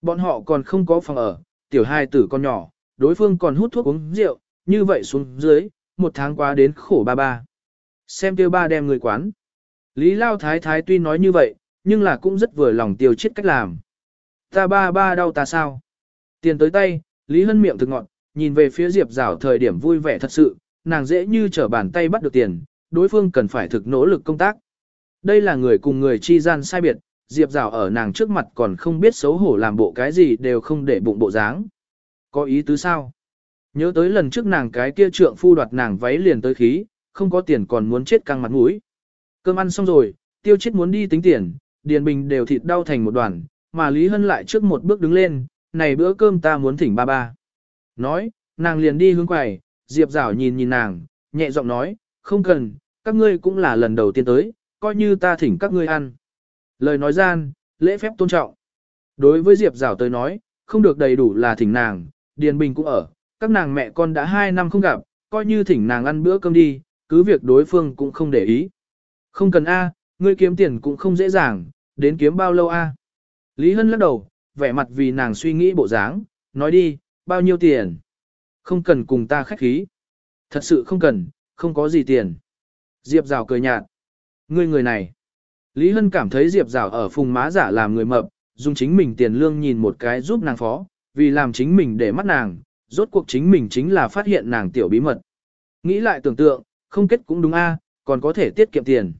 Bọn họ còn không có phòng ở, tiểu hai tử con nhỏ, đối phương còn hút thuốc uống rượu, như vậy xuống dưới, một tháng qua đến khổ ba ba. Xem tiêu ba đem người quán. Lý Lao Thái Thái tuy nói như vậy, nhưng là cũng rất vừa lòng tiêu chết cách làm. Ta ba ba đau ta sao? Tiền tới tay, Lý Hân miệng thực ngọn, nhìn về phía Diệp Giảo thời điểm vui vẻ thật sự, nàng dễ như trở bàn tay bắt được tiền, đối phương cần phải thực nỗ lực công tác. Đây là người cùng người chi gian sai biệt, Diệp Giảo ở nàng trước mặt còn không biết xấu hổ làm bộ cái gì đều không để bụng bộ dáng. Có ý tứ sao? Nhớ tới lần trước nàng cái kia trượng phu đoạt nàng váy liền tới khí, không có tiền còn muốn chết căng mặt mũi. Cơm ăn xong rồi, tiêu chết muốn đi tính tiền, Điền Bình đều thịt đau thành một đoàn, mà Lý Hân lại trước một bước đứng lên, này bữa cơm ta muốn thỉnh ba ba. Nói, nàng liền đi hướng quầy, Diệp Giảo nhìn nhìn nàng, nhẹ giọng nói, không cần, các ngươi cũng là lần đầu tiên tới, coi như ta thỉnh các ngươi ăn. Lời nói gian, lễ phép tôn trọng. Đối với Diệp Giảo tới nói, không được đầy đủ là thỉnh nàng, Điền Bình cũng ở, các nàng mẹ con đã hai năm không gặp, coi như thỉnh nàng ăn bữa cơm đi, cứ việc đối phương cũng không để ý. Không cần A, ngươi kiếm tiền cũng không dễ dàng, đến kiếm bao lâu A. Lý Hân lắc đầu, vẻ mặt vì nàng suy nghĩ bộ dáng, nói đi, bao nhiêu tiền. Không cần cùng ta khách khí. Thật sự không cần, không có gì tiền. Diệp Rào cười nhạt. Ngươi người này. Lý Hân cảm thấy Diệp Rào ở phùng má giả làm người mập, dùng chính mình tiền lương nhìn một cái giúp nàng phó, vì làm chính mình để mắt nàng, rốt cuộc chính mình chính là phát hiện nàng tiểu bí mật. Nghĩ lại tưởng tượng, không kết cũng đúng a, còn có thể tiết kiệm tiền.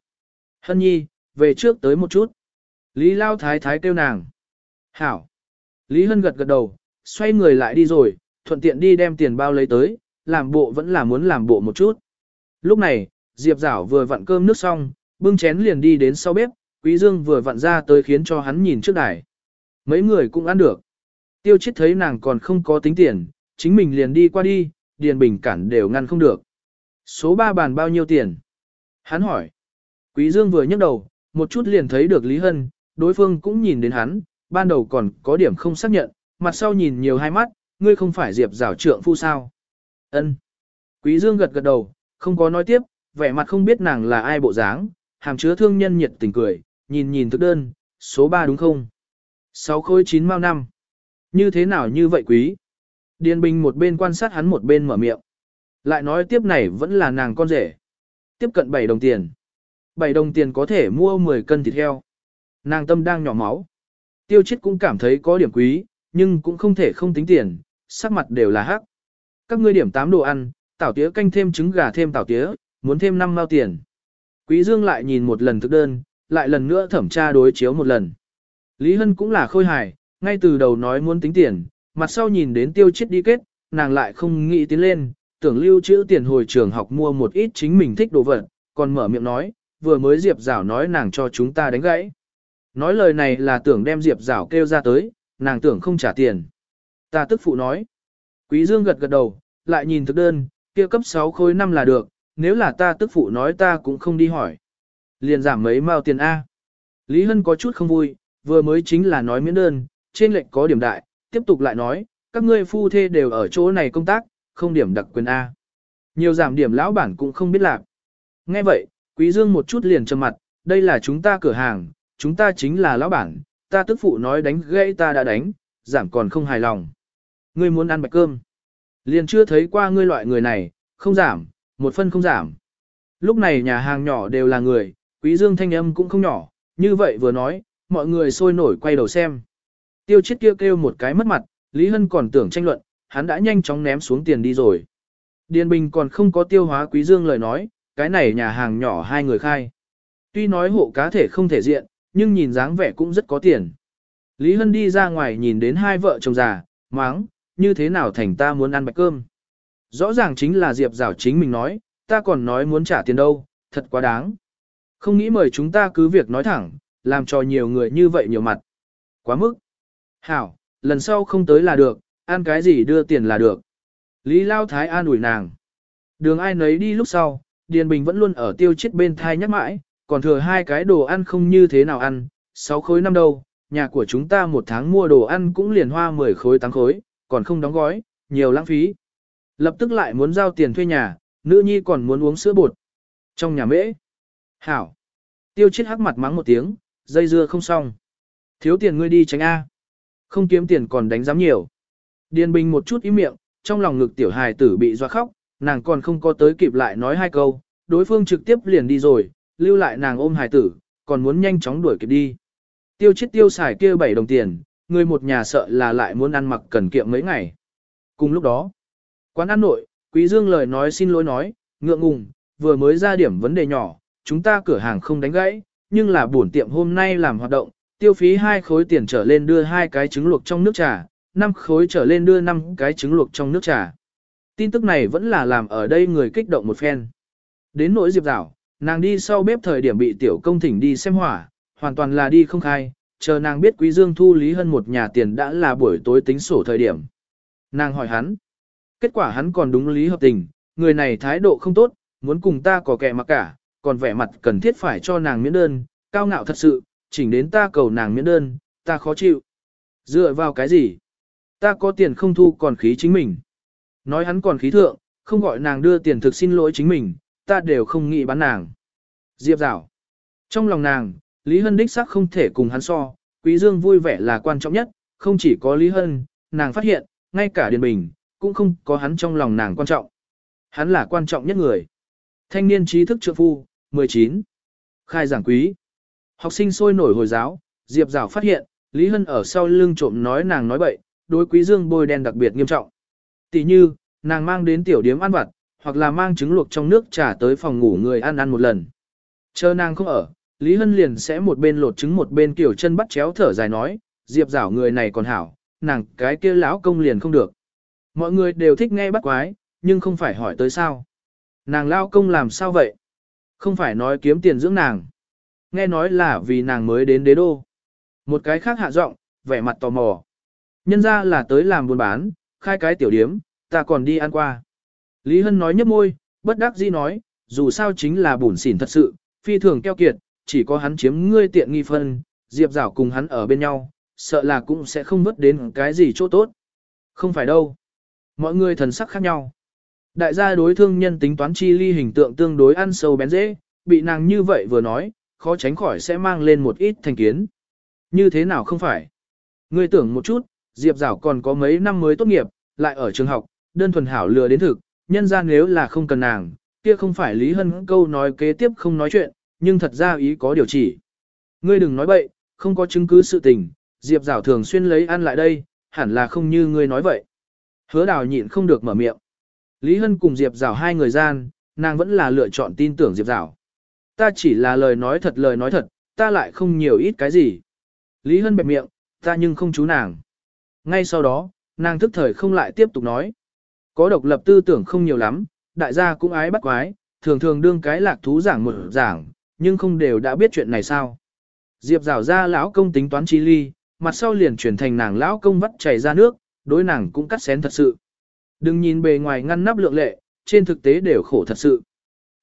Hân nhi, về trước tới một chút. Lý Lao Thái Thái kêu nàng. Hảo. Lý Hân gật gật đầu, xoay người lại đi rồi, thuận tiện đi đem tiền bao lấy tới, làm bộ vẫn là muốn làm bộ một chút. Lúc này, Diệp Giảo vừa vặn cơm nước xong, bưng chén liền đi đến sau bếp, Quý Dương vừa vặn ra tới khiến cho hắn nhìn trước đài. Mấy người cũng ăn được. Tiêu chết thấy nàng còn không có tính tiền, chính mình liền đi qua đi, Điền Bình cản đều ngăn không được. Số ba bàn bao nhiêu tiền? Hắn hỏi. Quý Dương vừa nhấc đầu, một chút liền thấy được Lý Hân, đối phương cũng nhìn đến hắn, ban đầu còn có điểm không xác nhận, mặt sau nhìn nhiều hai mắt, ngươi không phải Diệp rào trượng phu sao. Ân. Quý Dương gật gật đầu, không có nói tiếp, vẻ mặt không biết nàng là ai bộ dáng, hàm chứa thương nhân nhiệt tình cười, nhìn nhìn thức đơn, số 3 đúng không? 6 khối 9 mao năm. Như thế nào như vậy quý? Điền Bình một bên quan sát hắn một bên mở miệng. Lại nói tiếp này vẫn là nàng con rể. Tiếp cận 7 đồng tiền. 7 đồng tiền có thể mua 10 cân thịt heo. Nàng tâm đang nhỏ máu. Tiêu chết cũng cảm thấy có điểm quý, nhưng cũng không thể không tính tiền, sắc mặt đều là hắc. Các ngươi điểm 8 đồ ăn, tảo tía canh thêm trứng gà thêm tảo tía, muốn thêm 5 mao tiền. Quý Dương lại nhìn một lần thực đơn, lại lần nữa thẩm tra đối chiếu một lần. Lý Hân cũng là khôi hài, ngay từ đầu nói muốn tính tiền, mặt sau nhìn đến tiêu chết đi kết, nàng lại không nghĩ tiến lên, tưởng lưu trữ tiền hồi trường học mua một ít chính mình thích đồ vật, còn mở miệng nói, vừa mới Diệp Giảo nói nàng cho chúng ta đánh gãy. Nói lời này là tưởng đem Diệp Giảo kêu ra tới, nàng tưởng không trả tiền. Ta tức phụ nói. Quý Dương gật gật đầu, lại nhìn thực đơn, kia cấp 6 khối năm là được, nếu là ta tức phụ nói ta cũng không đi hỏi. Liền giảm mấy mao tiền A. Lý Hân có chút không vui, vừa mới chính là nói miễn đơn, trên lệnh có điểm đại, tiếp tục lại nói, các ngươi phu thê đều ở chỗ này công tác, không điểm đặc quyền A. Nhiều giảm điểm lão bản cũng không biết làm. Nghe vậy, Quý Dương một chút liền trầm mặt, đây là chúng ta cửa hàng, chúng ta chính là lão bản, ta tức phụ nói đánh gãy ta đã đánh, giảm còn không hài lòng. Ngươi muốn ăn bạch cơm. Liền chưa thấy qua ngươi loại người này, không giảm, một phân không giảm. Lúc này nhà hàng nhỏ đều là người, quý dương thanh âm cũng không nhỏ, như vậy vừa nói, mọi người sôi nổi quay đầu xem. Tiêu chết kêu kêu một cái mất mặt, Lý Hân còn tưởng tranh luận, hắn đã nhanh chóng ném xuống tiền đi rồi. Điền Bình còn không có tiêu hóa quý dương lời nói, cái này nhà hàng nhỏ hai người khai. Tuy nói hộ cá thể không thể diện, nhưng nhìn dáng vẻ cũng rất có tiền. Lý Hân đi ra ngoài nhìn đến hai vợ chồng già, máng, như thế nào thành ta muốn ăn bạch cơm. Rõ ràng chính là Diệp Giảo chính mình nói, ta còn nói muốn trả tiền đâu, thật quá đáng. Không nghĩ mời chúng ta cứ việc nói thẳng, làm cho nhiều người như vậy nhiều mặt. Quá mức. Hảo, lần sau không tới là được, ăn cái gì đưa tiền là được. Lý Lao Thái an ủi nàng. Đường ai nấy đi lúc sau, Điền Bình vẫn luôn ở tiêu chết bên thai nhắc mãi, còn thừa hai cái đồ ăn không như thế nào ăn, sáu khối năm đâu, nhà của chúng ta một tháng mua đồ ăn cũng liền hoa 10 khối 8 khối, còn không đóng gói, nhiều lãng phí. Lập tức lại muốn giao tiền thuê nhà, nữ nhi còn muốn uống sữa bột. Trong nhà mễ. Hảo. Tiêu chết hắc mặt mắng một tiếng, dây dưa không xong. Thiếu tiền ngươi đi tránh A. Không kiếm tiền còn đánh giám nhiều. Điền Bình một chút ý miệng, trong lòng ngực tiểu hài tử bị doa khóc, nàng còn không có tới kịp lại nói hai câu, đối phương trực tiếp liền đi rồi, lưu lại nàng ôm hài tử, còn muốn nhanh chóng đuổi kịp đi. Tiêu chết tiêu xài kia 7 đồng tiền, người một nhà sợ là lại muốn ăn mặc cần kiệm mấy ngày. Cùng lúc đó, quán ăn nội, Quý Dương lời nói xin lỗi nói, ngượng ngùng, vừa mới ra điểm vấn đề nhỏ, chúng ta cửa hàng không đánh gãy, nhưng là buồn tiệm hôm nay làm hoạt động, tiêu phí hai khối tiền trở lên đưa hai cái trứng luộc trong nước trà, năm khối trở lên đưa năm cái trứng luộc trong nước trà. Tin tức này vẫn là làm ở đây người kích động một phen. Đến nỗi Diệp Dạo, nàng đi sau bếp thời điểm bị tiểu công thỉnh đi xem hỏa, hoàn toàn là đi không khai, chờ nàng biết Quý Dương thu Lý Hân một nhà tiền đã là buổi tối tính sổ thời điểm. Nàng hỏi hắn, kết quả hắn còn đúng lý hợp tình, người này thái độ không tốt, muốn cùng ta có kẻ mặc cả, còn vẻ mặt cần thiết phải cho nàng miễn đơn, cao ngạo thật sự, chỉnh đến ta cầu nàng miễn đơn, ta khó chịu. Dựa vào cái gì? Ta có tiền không thu còn khí chính mình. Nói hắn còn khí thượng, không gọi nàng đưa tiền thực xin lỗi chính mình, ta đều không nghĩ bán nàng. Diệp rảo. Trong lòng nàng, Lý Hân đích xác không thể cùng hắn so, Quý Dương vui vẻ là quan trọng nhất, không chỉ có Lý Hân, nàng phát hiện, ngay cả Điền Bình, cũng không có hắn trong lòng nàng quan trọng. Hắn là quan trọng nhất người. Thanh niên trí thức trượng phu, 19. Khai giảng quý. Học sinh sôi nổi hồi giáo, Diệp Giảo phát hiện, Lý Hân ở sau lưng trộm nói nàng nói bậy, đối Quý Dương bôi đen đặc biệt nghiêm trọng. Tỷ như, nàng mang đến tiểu điếm ăn vặt, hoặc là mang trứng luộc trong nước trà tới phòng ngủ người ăn ăn một lần. Chờ nàng không ở, Lý Hân liền sẽ một bên lột trứng một bên kiểu chân bắt chéo thở dài nói, Diệp Giảo người này còn hảo, nàng cái kia lão công liền không được. Mọi người đều thích nghe bắt quái, nhưng không phải hỏi tới sao. Nàng lão công làm sao vậy? Không phải nói kiếm tiền dưỡng nàng. Nghe nói là vì nàng mới đến đế đô. Một cái khác hạ giọng, vẻ mặt tò mò. Nhân ra là tới làm buôn bán, khai cái tiểu điếm, ta còn đi ăn qua. Lý Hân nói nhấp môi, bất đắc dĩ nói, dù sao chính là bùn xỉn thật sự, phi thường keo kiệt, chỉ có hắn chiếm ngươi tiện nghi phân, Diệp Giảo cùng hắn ở bên nhau, sợ là cũng sẽ không vớt đến cái gì chỗ tốt. Không phải đâu. Mọi người thần sắc khác nhau. Đại gia đối thương nhân tính toán chi ly hình tượng tương đối ăn sâu bén dễ, bị nàng như vậy vừa nói, khó tránh khỏi sẽ mang lên một ít thành kiến. Như thế nào không phải? Ngươi tưởng một chút, Diệp Giảo còn có mấy năm mới tốt nghiệp, lại ở trường học, đơn thuần hảo lừa đến thực, nhân ra nếu là không cần nàng, kia không phải Lý Hân câu nói kế tiếp không nói chuyện, nhưng thật ra ý có điều chỉ. Ngươi đừng nói bậy, không có chứng cứ sự tình, Diệp Giảo thường xuyên lấy ăn lại đây, hẳn là không như ngươi nói vậy. Hứa đào nhịn không được mở miệng. Lý Hân cùng Diệp Giảo hai người gian, nàng vẫn là lựa chọn tin tưởng Diệp Giảo. Ta chỉ là lời nói thật lời nói thật, ta lại không nhiều ít cái gì. Lý Hân bẹp miệng, ta nhưng không chú nàng. Ngay sau đó, nàng thức thời không lại tiếp tục nói. Có độc lập tư tưởng không nhiều lắm, đại gia cũng ái bắt quái, thường thường đương cái lạc thú giảng một giảng, nhưng không đều đã biết chuyện này sao. Diệp rào ra lão công tính toán chi ly, mặt sau liền chuyển thành nàng lão công vắt chảy ra nước, đối nàng cũng cắt xén thật sự. Đừng nhìn bề ngoài ngăn nắp lượng lệ, trên thực tế đều khổ thật sự.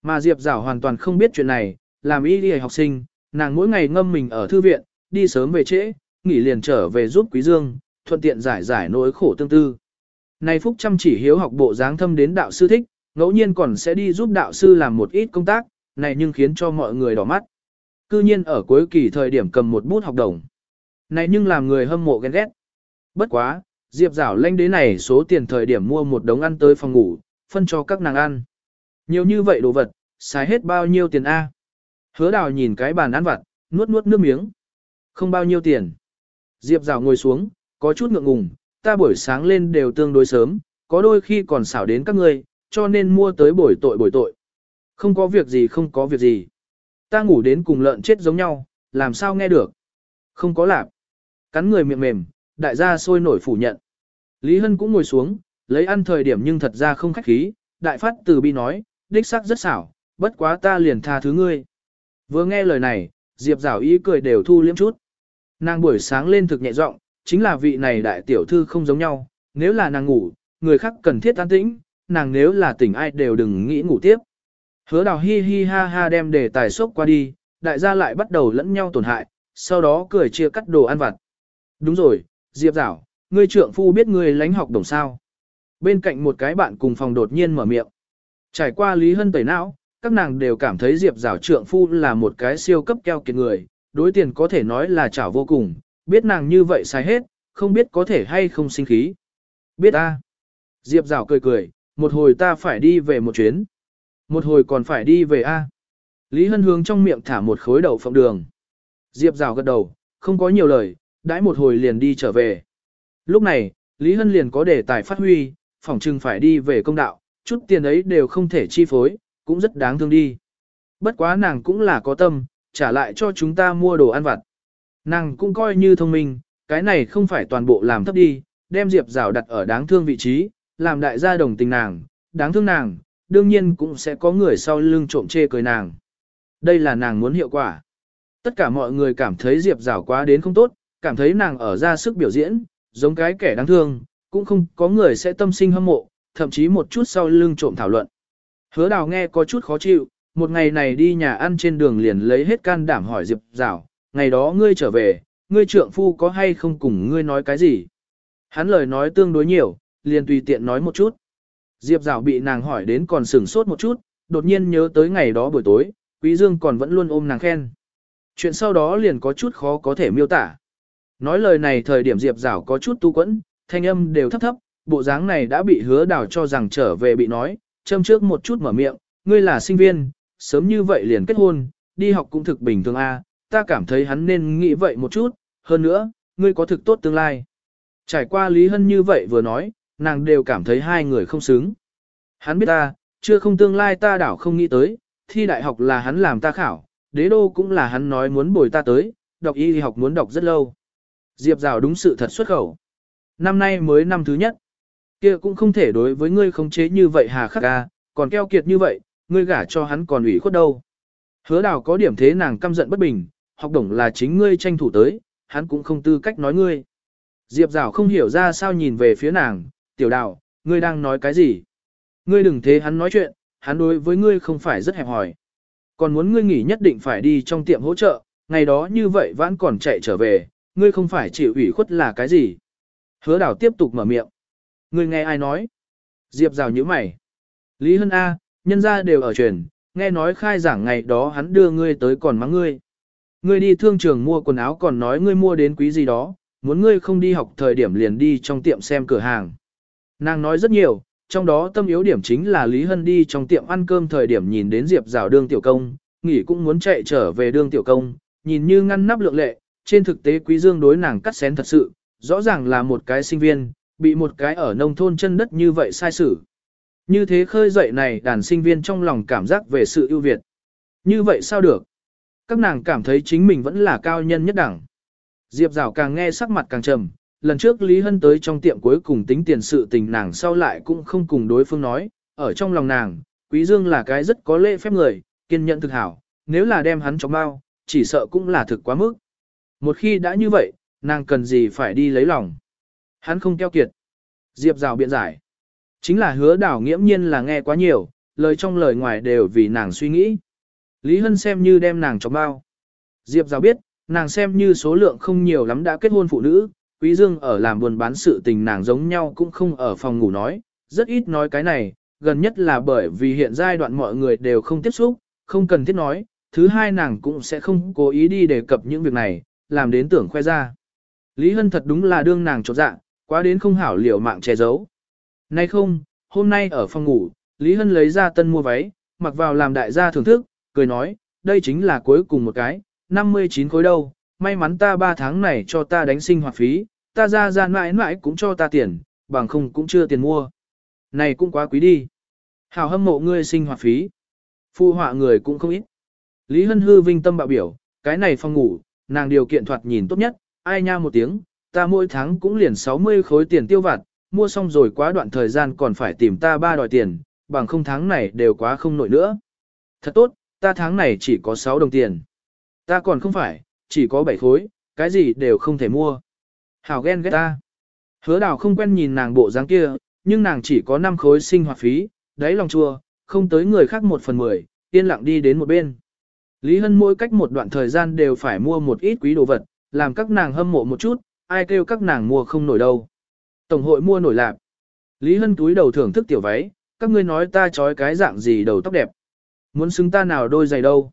Mà Diệp rào hoàn toàn không biết chuyện này, làm y đi học sinh, nàng mỗi ngày ngâm mình ở thư viện, đi sớm về trễ, nghỉ liền trở về giúp Quý Dương, thuận tiện giải giải nỗi khổ tương tư. Này Phúc chăm chỉ hiếu học bộ dáng thâm đến đạo sư thích, ngẫu nhiên còn sẽ đi giúp đạo sư làm một ít công tác, này nhưng khiến cho mọi người đỏ mắt. Cư nhiên ở cuối kỳ thời điểm cầm một bút học đồng. Này nhưng làm người hâm mộ ghen ghét. Bất quá, Diệp Giảo lanh đế này số tiền thời điểm mua một đống ăn tới phòng ngủ, phân cho các nàng ăn. Nhiều như vậy đồ vật, xài hết bao nhiêu tiền A. Hứa đào nhìn cái bàn ăn vặt, nuốt nuốt nước miếng. Không bao nhiêu tiền. Diệp Giảo ngồi xuống, có chút ngượng ngùng, ta buổi sáng lên đều tương đối sớm, có đôi khi còn xảo đến các ngươi, cho nên mua tới buổi tội buổi tội. Không có việc gì không có việc gì. Ta ngủ đến cùng lợn chết giống nhau, làm sao nghe được. Không có lạp. Cắn người miệng mềm, đại gia sôi nổi phủ nhận. Lý Hân cũng ngồi xuống, lấy ăn thời điểm nhưng thật ra không khách khí, đại phát từ bi nói, đích xác rất xảo, bất quá ta liền tha thứ ngươi. Vừa nghe lời này, Diệp Giảo ý cười đều thu liếm chút. Nàng buổi sáng lên thực nhẹ giọng, chính là vị này đại tiểu thư không giống nhau, nếu là nàng ngủ, người khác cần thiết an tĩnh, nàng nếu là tỉnh ai đều đừng nghĩ ngủ tiếp. Hứa đào hi hi ha ha đem đề tài sốc qua đi, đại gia lại bắt đầu lẫn nhau tổn hại, sau đó cười chia cắt đồ ăn vặt. Đúng rồi, Diệp Giảo, ngươi trượng phu biết ngươi lánh học đồng sao. Bên cạnh một cái bạn cùng phòng đột nhiên mở miệng. Trải qua Lý Hân tẩy não, các nàng đều cảm thấy Diệp Giảo trượng phu là một cái siêu cấp keo kiệt người, đối tiền có thể nói là chảo vô cùng, biết nàng như vậy sai hết, không biết có thể hay không sinh khí. Biết a. Diệp Giảo cười cười, một hồi ta phải đi về một chuyến. Một hồi còn phải đi về a. Lý Hân hướng trong miệng thả một khối đậu phộng đường. Diệp rào gật đầu, không có nhiều lời, đãi một hồi liền đi trở về. Lúc này, Lý Hân liền có đề tài phát huy, phỏng chừng phải đi về công đạo, chút tiền ấy đều không thể chi phối, cũng rất đáng thương đi. Bất quá nàng cũng là có tâm, trả lại cho chúng ta mua đồ ăn vặt. Nàng cũng coi như thông minh, cái này không phải toàn bộ làm thấp đi, đem Diệp rào đặt ở đáng thương vị trí, làm đại gia đồng tình nàng, đáng thương nàng, đương nhiên cũng sẽ có người sau lưng trộm chê cười nàng. Đây là nàng muốn hiệu quả. Tất cả mọi người cảm thấy Diệp Giảo quá đến không tốt, cảm thấy nàng ở ra sức biểu diễn, giống cái kẻ đáng thương, cũng không có người sẽ tâm sinh hâm mộ, thậm chí một chút sau lưng trộm thảo luận. Hứa đào nghe có chút khó chịu, một ngày này đi nhà ăn trên đường liền lấy hết can đảm hỏi Diệp Giảo, ngày đó ngươi trở về, ngươi trượng phu có hay không cùng ngươi nói cái gì? Hắn lời nói tương đối nhiều, liền tùy tiện nói một chút. Diệp Dạo bị nàng hỏi đến còn sửng sốt một chút, đột nhiên nhớ tới ngày đó buổi tối, Quý Dương còn vẫn luôn ôm nàng khen. Chuyện sau đó liền có chút khó có thể miêu tả. Nói lời này thời điểm Diệp Dạo có chút tu quẫn, thanh âm đều thấp thấp, bộ dáng này đã bị hứa đảo cho rằng trở về bị nói, châm trước một chút mở miệng, ngươi là sinh viên, sớm như vậy liền kết hôn, đi học cũng thực bình thường a, ta cảm thấy hắn nên nghĩ vậy một chút, hơn nữa, ngươi có thực tốt tương lai. Trải qua Lý Hân như vậy vừa nói, nàng đều cảm thấy hai người không xứng. Hắn biết ta, chưa không tương lai ta đảo không nghĩ tới, thi đại học là hắn làm ta khảo, đế đô cũng là hắn nói muốn bồi ta tới, đọc y học muốn đọc rất lâu. Diệp Rào đúng sự thật xuất khẩu. Năm nay mới năm thứ nhất. kia cũng không thể đối với ngươi không chế như vậy hà khắc ca, còn keo kiệt như vậy, ngươi gả cho hắn còn ủy khuất đâu. Hứa đào có điểm thế nàng căm giận bất bình, học đồng là chính ngươi tranh thủ tới, hắn cũng không tư cách nói ngươi. Diệp Rào không hiểu ra sao nhìn về phía nàng, tiểu đào, ngươi đang nói cái gì? Ngươi đừng thế hắn nói chuyện, hắn đối với ngươi không phải rất hẹp hòi. Còn muốn ngươi nghỉ nhất định phải đi trong tiệm hỗ trợ, ngày đó như vậy vẫn còn chạy trở về, ngươi không phải chịu ủy khuất là cái gì? Hứa Đào tiếp tục mở miệng. Ngươi nghe ai nói? Diệp rào như mày. Lý Hân A, nhân gia đều ở truyền, nghe nói khai giảng ngày đó hắn đưa ngươi tới còn mắng ngươi. Ngươi đi thương trường mua quần áo còn nói ngươi mua đến quý gì đó, muốn ngươi không đi học thời điểm liền đi trong tiệm xem cửa hàng. Nàng nói rất nhiều, trong đó tâm yếu điểm chính là Lý Hân đi trong tiệm ăn cơm thời điểm nhìn đến Diệp rào đương tiểu công, nghỉ cũng muốn chạy trở về đương tiểu công, nhìn như ngăn nắp lượng lệ, trên thực tế Quý Dương đối nàng cắt xén thật sự, rõ ràng là một cái sinh viên, bị một cái ở nông thôn chân đất như vậy sai xử. Như thế khơi dậy này đàn sinh viên trong lòng cảm giác về sự ưu việt. Như vậy sao được? Các nàng cảm thấy chính mình vẫn là cao nhân nhất đẳng. Diệp Giảo càng nghe sắc mặt càng trầm, lần trước Lý Hân tới trong tiệm cuối cùng tính tiền sự tình nàng sau lại cũng không cùng đối phương nói, ở trong lòng nàng, Quý Dương là cái rất có lễ phép người, kiên nhẫn thực hảo, nếu là đem hắn trong bao, chỉ sợ cũng là thực quá mức. Một khi đã như vậy, nàng cần gì phải đi lấy lòng. Hắn không keo kiệt. Diệp rào biện giải. Chính là hứa đảo nghiễm nhiên là nghe quá nhiều, lời trong lời ngoài đều vì nàng suy nghĩ. Lý Hân xem như đem nàng trong bao. Diệp rào biết, nàng xem như số lượng không nhiều lắm đã kết hôn phụ nữ, Quý Dương ở làm buồn bán sự tình nàng giống nhau cũng không ở phòng ngủ nói, rất ít nói cái này, gần nhất là bởi vì hiện giai đoạn mọi người đều không tiếp xúc, không cần thiết nói, thứ hai nàng cũng sẽ không cố ý đi đề cập những việc này, làm đến tưởng khoe ra. Lý Hân thật đúng là đương nàng trột dạ, quá đến không hảo liệu mạng che giấu. Nay không, hôm nay ở phòng ngủ, Lý Hân lấy ra tân mua váy, mặc vào làm đại gia thưởng thức, cười nói, đây chính là cuối cùng một cái, 59 khối đâu, may mắn ta 3 tháng này cho ta đánh sinh hoạt phí, ta ra ra mãi mãi cũng cho ta tiền, bằng không cũng chưa tiền mua. Này cũng quá quý đi. Hảo hâm mộ ngươi sinh hoạt phí. Phu họa người cũng không ít. Lý Hân hư vinh tâm bạo biểu, cái này phòng ngủ, nàng điều kiện thoạt nhìn tốt nhất, ai nha một tiếng, ta mỗi tháng cũng liền 60 khối tiền tiêu vặt, mua xong rồi quá đoạn thời gian còn phải tìm ta ba đòi tiền, bằng không tháng này đều quá không nổi nữa. Thật tốt, ta tháng này chỉ có 6 đồng tiền. Ta còn không phải, chỉ có bảy khối, cái gì đều không thể mua. Hảo ghen ghét ta. Hứa đào không quen nhìn nàng bộ dáng kia, nhưng nàng chỉ có 5 khối sinh hoạt phí, đáy lòng chua, không tới người khác một phần mười, yên lặng đi đến một bên. Lý Hân mỗi cách một đoạn thời gian đều phải mua một ít quý đồ vật, làm các nàng hâm mộ một chút, ai kêu các nàng mua không nổi đâu. Tổng hội mua nổi lạc. Lý Hân túi đầu thưởng thức tiểu váy, các ngươi nói ta trói cái dạng gì đầu tóc đẹp. Muốn xứng ta nào đôi giày đâu.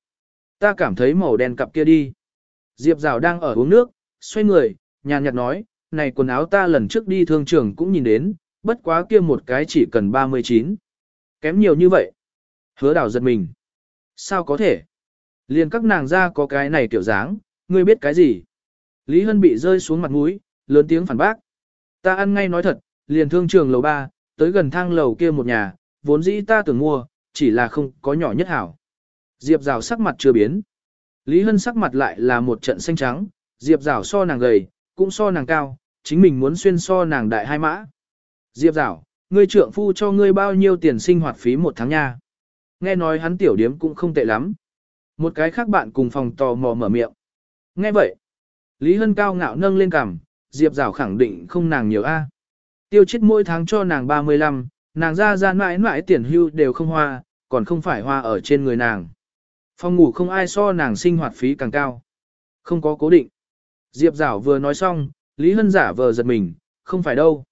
Ta cảm thấy màu đen cặp kia đi. Diệp Rào đang ở uống nước, xoay người, nhàn nhạt nói, này quần áo ta lần trước đi thương trường cũng nhìn đến, bất quá kia một cái chỉ cần 39. Kém nhiều như vậy. Hứa đào giật mình. Sao có thể? Liền các nàng ra có cái này tiểu dáng, ngươi biết cái gì? Lý Hân bị rơi xuống mặt mũi, lớn tiếng phản bác. Ta ăn ngay nói thật, liền thương trường lầu 3, tới gần thang lầu kia một nhà, vốn dĩ ta tưởng mua, chỉ là không có nhỏ nhất hảo. Diệp rào sắc mặt chưa biến. Lý Hân sắc mặt lại là một trận xanh trắng, Diệp Giảo so nàng gầy, cũng so nàng cao, chính mình muốn xuyên so nàng đại hai mã. Diệp Giảo, ngươi trượng phu cho ngươi bao nhiêu tiền sinh hoạt phí một tháng nha. Nghe nói hắn tiểu điếm cũng không tệ lắm. Một cái khác bạn cùng phòng tò mò mở miệng. Nghe vậy, Lý Hân cao ngạo nâng lên cằm, Diệp Giảo khẳng định không nàng nhiều a. Tiêu chết mỗi tháng cho nàng 35, nàng ra ra mãi mãi tiền hưu đều không hoa, còn không phải hoa ở trên người nàng. Phòng ngủ không ai so nàng sinh hoạt phí càng cao. Không có cố định. Diệp Giảo vừa nói xong, Lý Hân giả vờ giật mình, không phải đâu.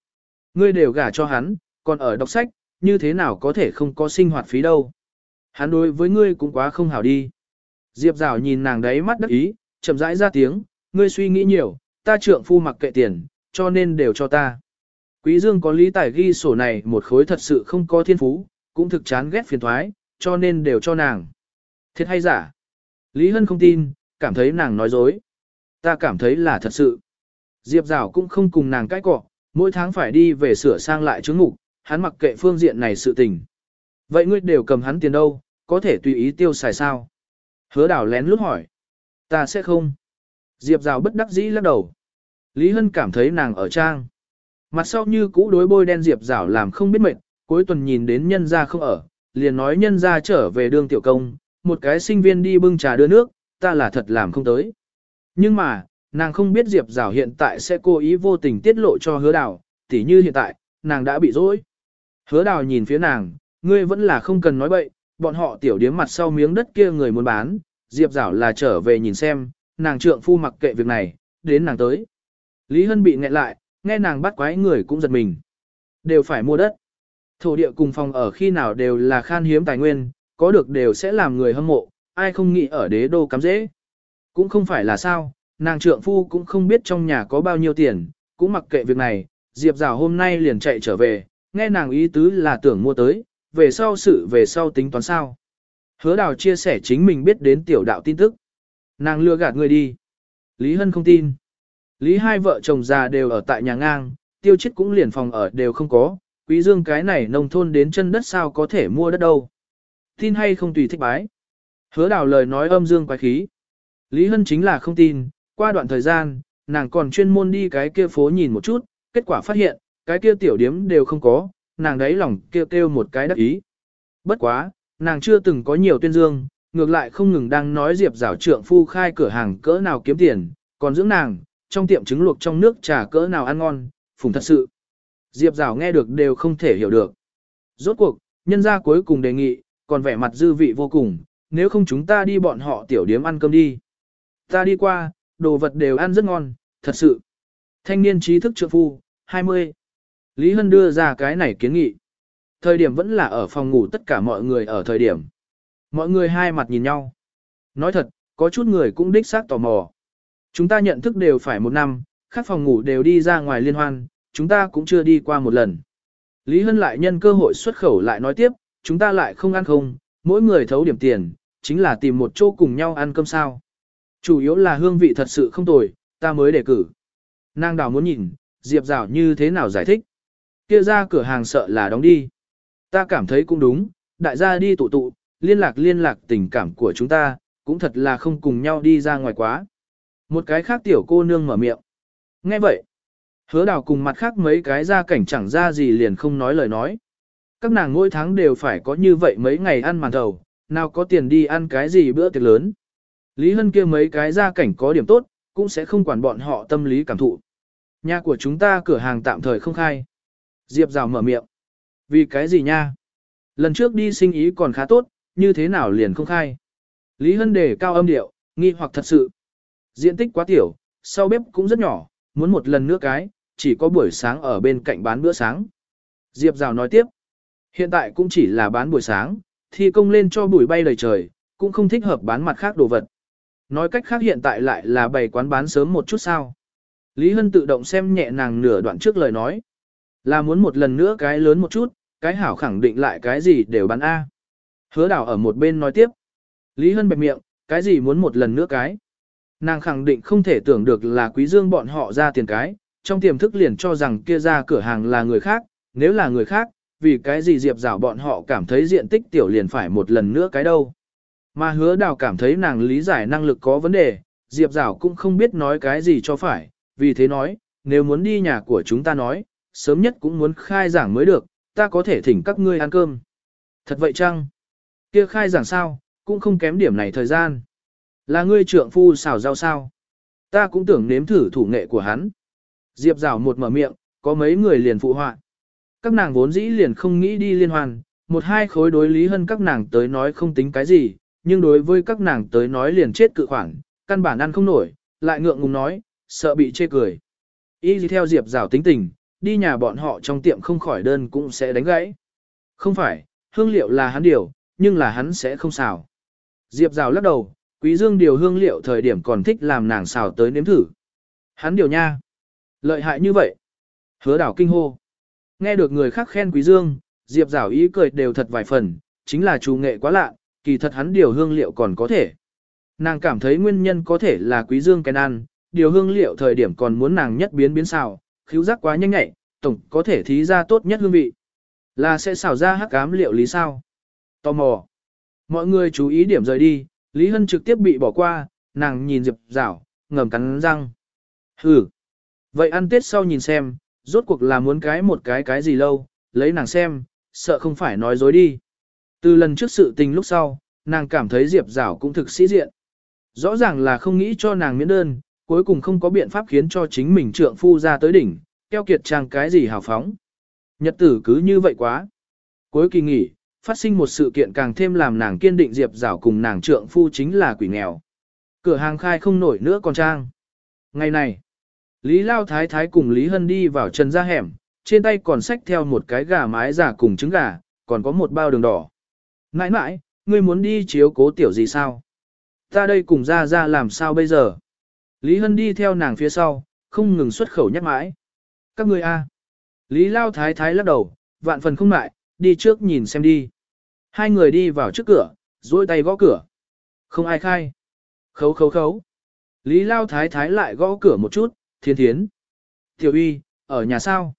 Ngươi đều gả cho hắn, còn ở đọc sách, như thế nào có thể không có sinh hoạt phí đâu. Hắn đối với ngươi cũng quá không hảo đi. Diệp Giảo nhìn nàng đấy mắt đắc ý, chậm rãi ra tiếng, ngươi suy nghĩ nhiều, ta trượng phu mặc kệ tiền, cho nên đều cho ta. Quý Dương có lý tài ghi sổ này một khối thật sự không có thiên phú, cũng thực chán ghét phiền thoái, cho nên đều cho nàng. Thiệt hay giả? Lý Hân không tin, cảm thấy nàng nói dối. Ta cảm thấy là thật sự. Diệp Giảo cũng không cùng nàng cãi cọ, mỗi tháng phải đi về sửa sang lại chứng ngục, hắn mặc kệ phương diện này sự tình. Vậy ngươi đều cầm hắn tiền đâu, có thể tùy ý tiêu xài sao? Hứa đảo lén lút hỏi. Ta sẽ không. Diệp Giảo bất đắc dĩ lắc đầu. Lý Hân cảm thấy nàng ở trang. Mặt sau như cũ đối bôi đen Diệp Giảo làm không biết mệt, cuối tuần nhìn đến nhân gia không ở, liền nói nhân gia trở về đường tiểu công, một cái sinh viên đi bưng trà đưa nước, ta là thật làm không tới. Nhưng mà, nàng không biết Diệp Giảo hiện tại sẽ cố ý vô tình tiết lộ cho hứa đào, tỉ như hiện tại, nàng đã bị dối. Hứa đào nhìn phía nàng, ngươi vẫn là không cần nói bậy, bọn họ tiểu điếm mặt sau miếng đất kia người muốn bán, Diệp Giảo là trở về nhìn xem, nàng trượng phu mặc kệ việc này, đến nàng tới. Lý Hân bị nghẹn lại, nghe nàng bắt quái người cũng giật mình. Đều phải mua đất. Thổ địa cùng phòng ở khi nào đều là khan hiếm tài nguyên, có được đều sẽ làm người hâm mộ, ai không nghĩ ở đế đô cắm dễ. Cũng không phải là sao, nàng trượng phu cũng không biết trong nhà có bao nhiêu tiền, cũng mặc kệ việc này, Diệp Giảo hôm nay liền chạy trở về, nghe nàng ý tứ là tưởng mua tới, về sau sự về sau tính toán sao. Hứa đào chia sẻ chính mình biết đến tiểu đạo tin tức. Nàng lừa gạt người đi. Lý Hân không tin. Lý hai vợ chồng già đều ở tại nhà ngang, tiêu chết cũng liền phòng ở đều không có, quý dương cái này nông thôn đến chân đất sao có thể mua đất đâu. Tin hay không tùy thích bái. Hứa đào lời nói âm dương quái khí. Lý Hân chính là không tin, qua đoạn thời gian, nàng còn chuyên môn đi cái kia phố nhìn một chút, kết quả phát hiện, cái kia tiểu điếm đều không có, nàng đấy lòng kêu kêu một cái đắc ý. Bất quá, nàng chưa từng có nhiều tuyên dương, ngược lại không ngừng đang nói Diệp Giảo trượng phu khai cửa hàng cỡ nào kiếm tiền, còn dưỡng nàng, trong tiệm trứng luộc trong nước trà cỡ nào ăn ngon, phùng thật sự. Diệp Giảo nghe được đều không thể hiểu được. Rốt cuộc, nhân gia cuối cùng đề nghị, còn vẻ mặt dư vị vô cùng, nếu không chúng ta đi bọn họ tiểu điếm ăn cơm đi. Ta đi qua, đồ vật đều ăn rất ngon, thật sự. Thanh niên trí thức trượng phu, 20. Lý Hân đưa ra cái này kiến nghị. Thời điểm vẫn là ở phòng ngủ tất cả mọi người ở thời điểm. Mọi người hai mặt nhìn nhau. Nói thật, có chút người cũng đích xác tò mò. Chúng ta nhận thức đều phải một năm, khác phòng ngủ đều đi ra ngoài liên hoan, chúng ta cũng chưa đi qua một lần. Lý Hân lại nhân cơ hội xuất khẩu lại nói tiếp, chúng ta lại không ăn không, mỗi người thấu điểm tiền, chính là tìm một chỗ cùng nhau ăn cơm sao. Chủ yếu là hương vị thật sự không tồi, ta mới đề cử. Nàng đào muốn nhìn, Diệp Giảo như thế nào giải thích. Kia ra cửa hàng sợ là đóng đi. Ta cảm thấy cũng đúng, đại gia đi tụ tụ, liên lạc liên lạc tình cảm của chúng ta, cũng thật là không cùng nhau đi ra ngoài quá. Một cái khác tiểu cô nương mở miệng. Nghe vậy, hứa đào cùng mặt khác mấy cái ra cảnh chẳng ra gì liền không nói lời nói. Các nàng mỗi tháng đều phải có như vậy mấy ngày ăn màn thầu, nào có tiền đi ăn cái gì bữa tiệc lớn. Lý Hân kia mấy cái ra cảnh có điểm tốt, cũng sẽ không quản bọn họ tâm lý cảm thụ. Nhà của chúng ta cửa hàng tạm thời không khai. Diệp rào mở miệng. Vì cái gì nha? Lần trước đi sinh ý còn khá tốt, như thế nào liền không khai? Lý Hân đề cao âm điệu, nghi hoặc thật sự. Diện tích quá tiểu, sau bếp cũng rất nhỏ, muốn một lần nữa cái, chỉ có buổi sáng ở bên cạnh bán bữa sáng. Diệp Rào nói tiếp. Hiện tại cũng chỉ là bán buổi sáng, thi công lên cho bụi bay đầy trời, cũng không thích hợp bán mặt khác đồ vật. Nói cách khác hiện tại lại là bày quán bán sớm một chút sao. Lý Hân tự động xem nhẹ nàng nửa đoạn trước lời nói. Là muốn một lần nữa cái lớn một chút, cái hảo khẳng định lại cái gì đều bán A. Hứa đảo ở một bên nói tiếp. Lý Hân bẹp miệng, cái gì muốn một lần nữa cái. Nàng khẳng định không thể tưởng được là quý dương bọn họ ra tiền cái, trong tiềm thức liền cho rằng kia ra cửa hàng là người khác, nếu là người khác, vì cái gì Diệp Giảo bọn họ cảm thấy diện tích tiểu liền phải một lần nữa cái đâu. Mà hứa đào cảm thấy nàng lý giải năng lực có vấn đề, Diệp Giảo cũng không biết nói cái gì cho phải, vì thế nói, nếu muốn đi nhà của chúng ta nói, sớm nhất cũng muốn khai giảng mới được, ta có thể thỉnh các ngươi ăn cơm. Thật vậy chăng? Kia khai giảng sao, cũng không kém điểm này thời gian. Là ngươi trượng phu xào rau sao? Ta cũng tưởng nếm thử thủ nghệ của hắn. Diệp rào một mở miệng, có mấy người liền phụ họa. Các nàng vốn dĩ liền không nghĩ đi liên hoàn, một hai khối đối lý hơn các nàng tới nói không tính cái gì, nhưng đối với các nàng tới nói liền chết cự khoản, căn bản ăn không nổi, lại ngượng ngùng nói, sợ bị chê cười. Y gì theo Diệp rào tính tình, đi nhà bọn họ trong tiệm không khỏi đơn cũng sẽ đánh gãy. Không phải, hương liệu là hắn điều, nhưng là hắn sẽ không xào. Diệp rào lắc đầu, quý dương điều hương liệu thời điểm còn thích làm nàng xào tới nếm thử. Hắn điều nha. Lợi hại như vậy. Hứa đảo kinh hô. Nghe được người khác khen quý dương, Diệp Giảo ý cười đều thật vài phần, chính là chủ nghệ quá lạ, kỳ thật hắn điều hương liệu còn có thể. Nàng cảm thấy nguyên nhân có thể là quý dương cái ăn, điều hương liệu thời điểm còn muốn nàng nhất biến biến xào, khiếu giác quá nhanh nhạy, tổng có thể thí ra tốt nhất hương vị. Là sẽ xào ra hắc ám liệu lý sao? Tò mò. Mọi người chú ý điểm rời đi, Lý Hân trực tiếp bị bỏ qua, nàng nhìn Diệp Giảo, ngầm cắn răng. Hừ. Vậy ăn tết sau nhìn xem, rốt cuộc là muốn cái một cái cái gì lâu, lấy nàng xem, sợ không phải nói dối đi. Từ lần trước sự tình lúc sau, nàng cảm thấy Diệp Giảo cũng thực sĩ diện. Rõ ràng là không nghĩ cho nàng miễn đơn, cuối cùng không có biện pháp khiến cho chính mình trượng phu ra tới đỉnh, keo kiệt trang cái gì hào phóng. Nhật tử cứ như vậy quá. Cuối kỳ nghỉ, phát sinh một sự kiện càng thêm làm nàng kiên định Diệp Giảo cùng nàng trượng phu chính là quỷ nghèo. Cửa hàng khai không nổi nữa còn trang. Ngày này, Lý Lao Thái Thái cùng Lý Hân đi vào trần ra hẻm, trên tay còn xách theo một cái gà mái giả cùng trứng gà, còn có một bao đường đỏ. Nãi nãi, ngươi muốn đi chiếu cố tiểu gì sao? Ta đây cùng ra ra làm sao bây giờ? Lý Hân đi theo nàng phía sau, không ngừng xuất khẩu nhắc mãi. Các ngươi a. Lý Lao Thái Thái lắc đầu, vạn phần không ngại, đi trước nhìn xem đi. Hai người đi vào trước cửa, duỗi tay gõ cửa. Không ai khai. Khấu khấu khấu. Lý Lao Thái Thái lại gõ cửa một chút, thiên thiến. Tiểu uy, ở nhà sao?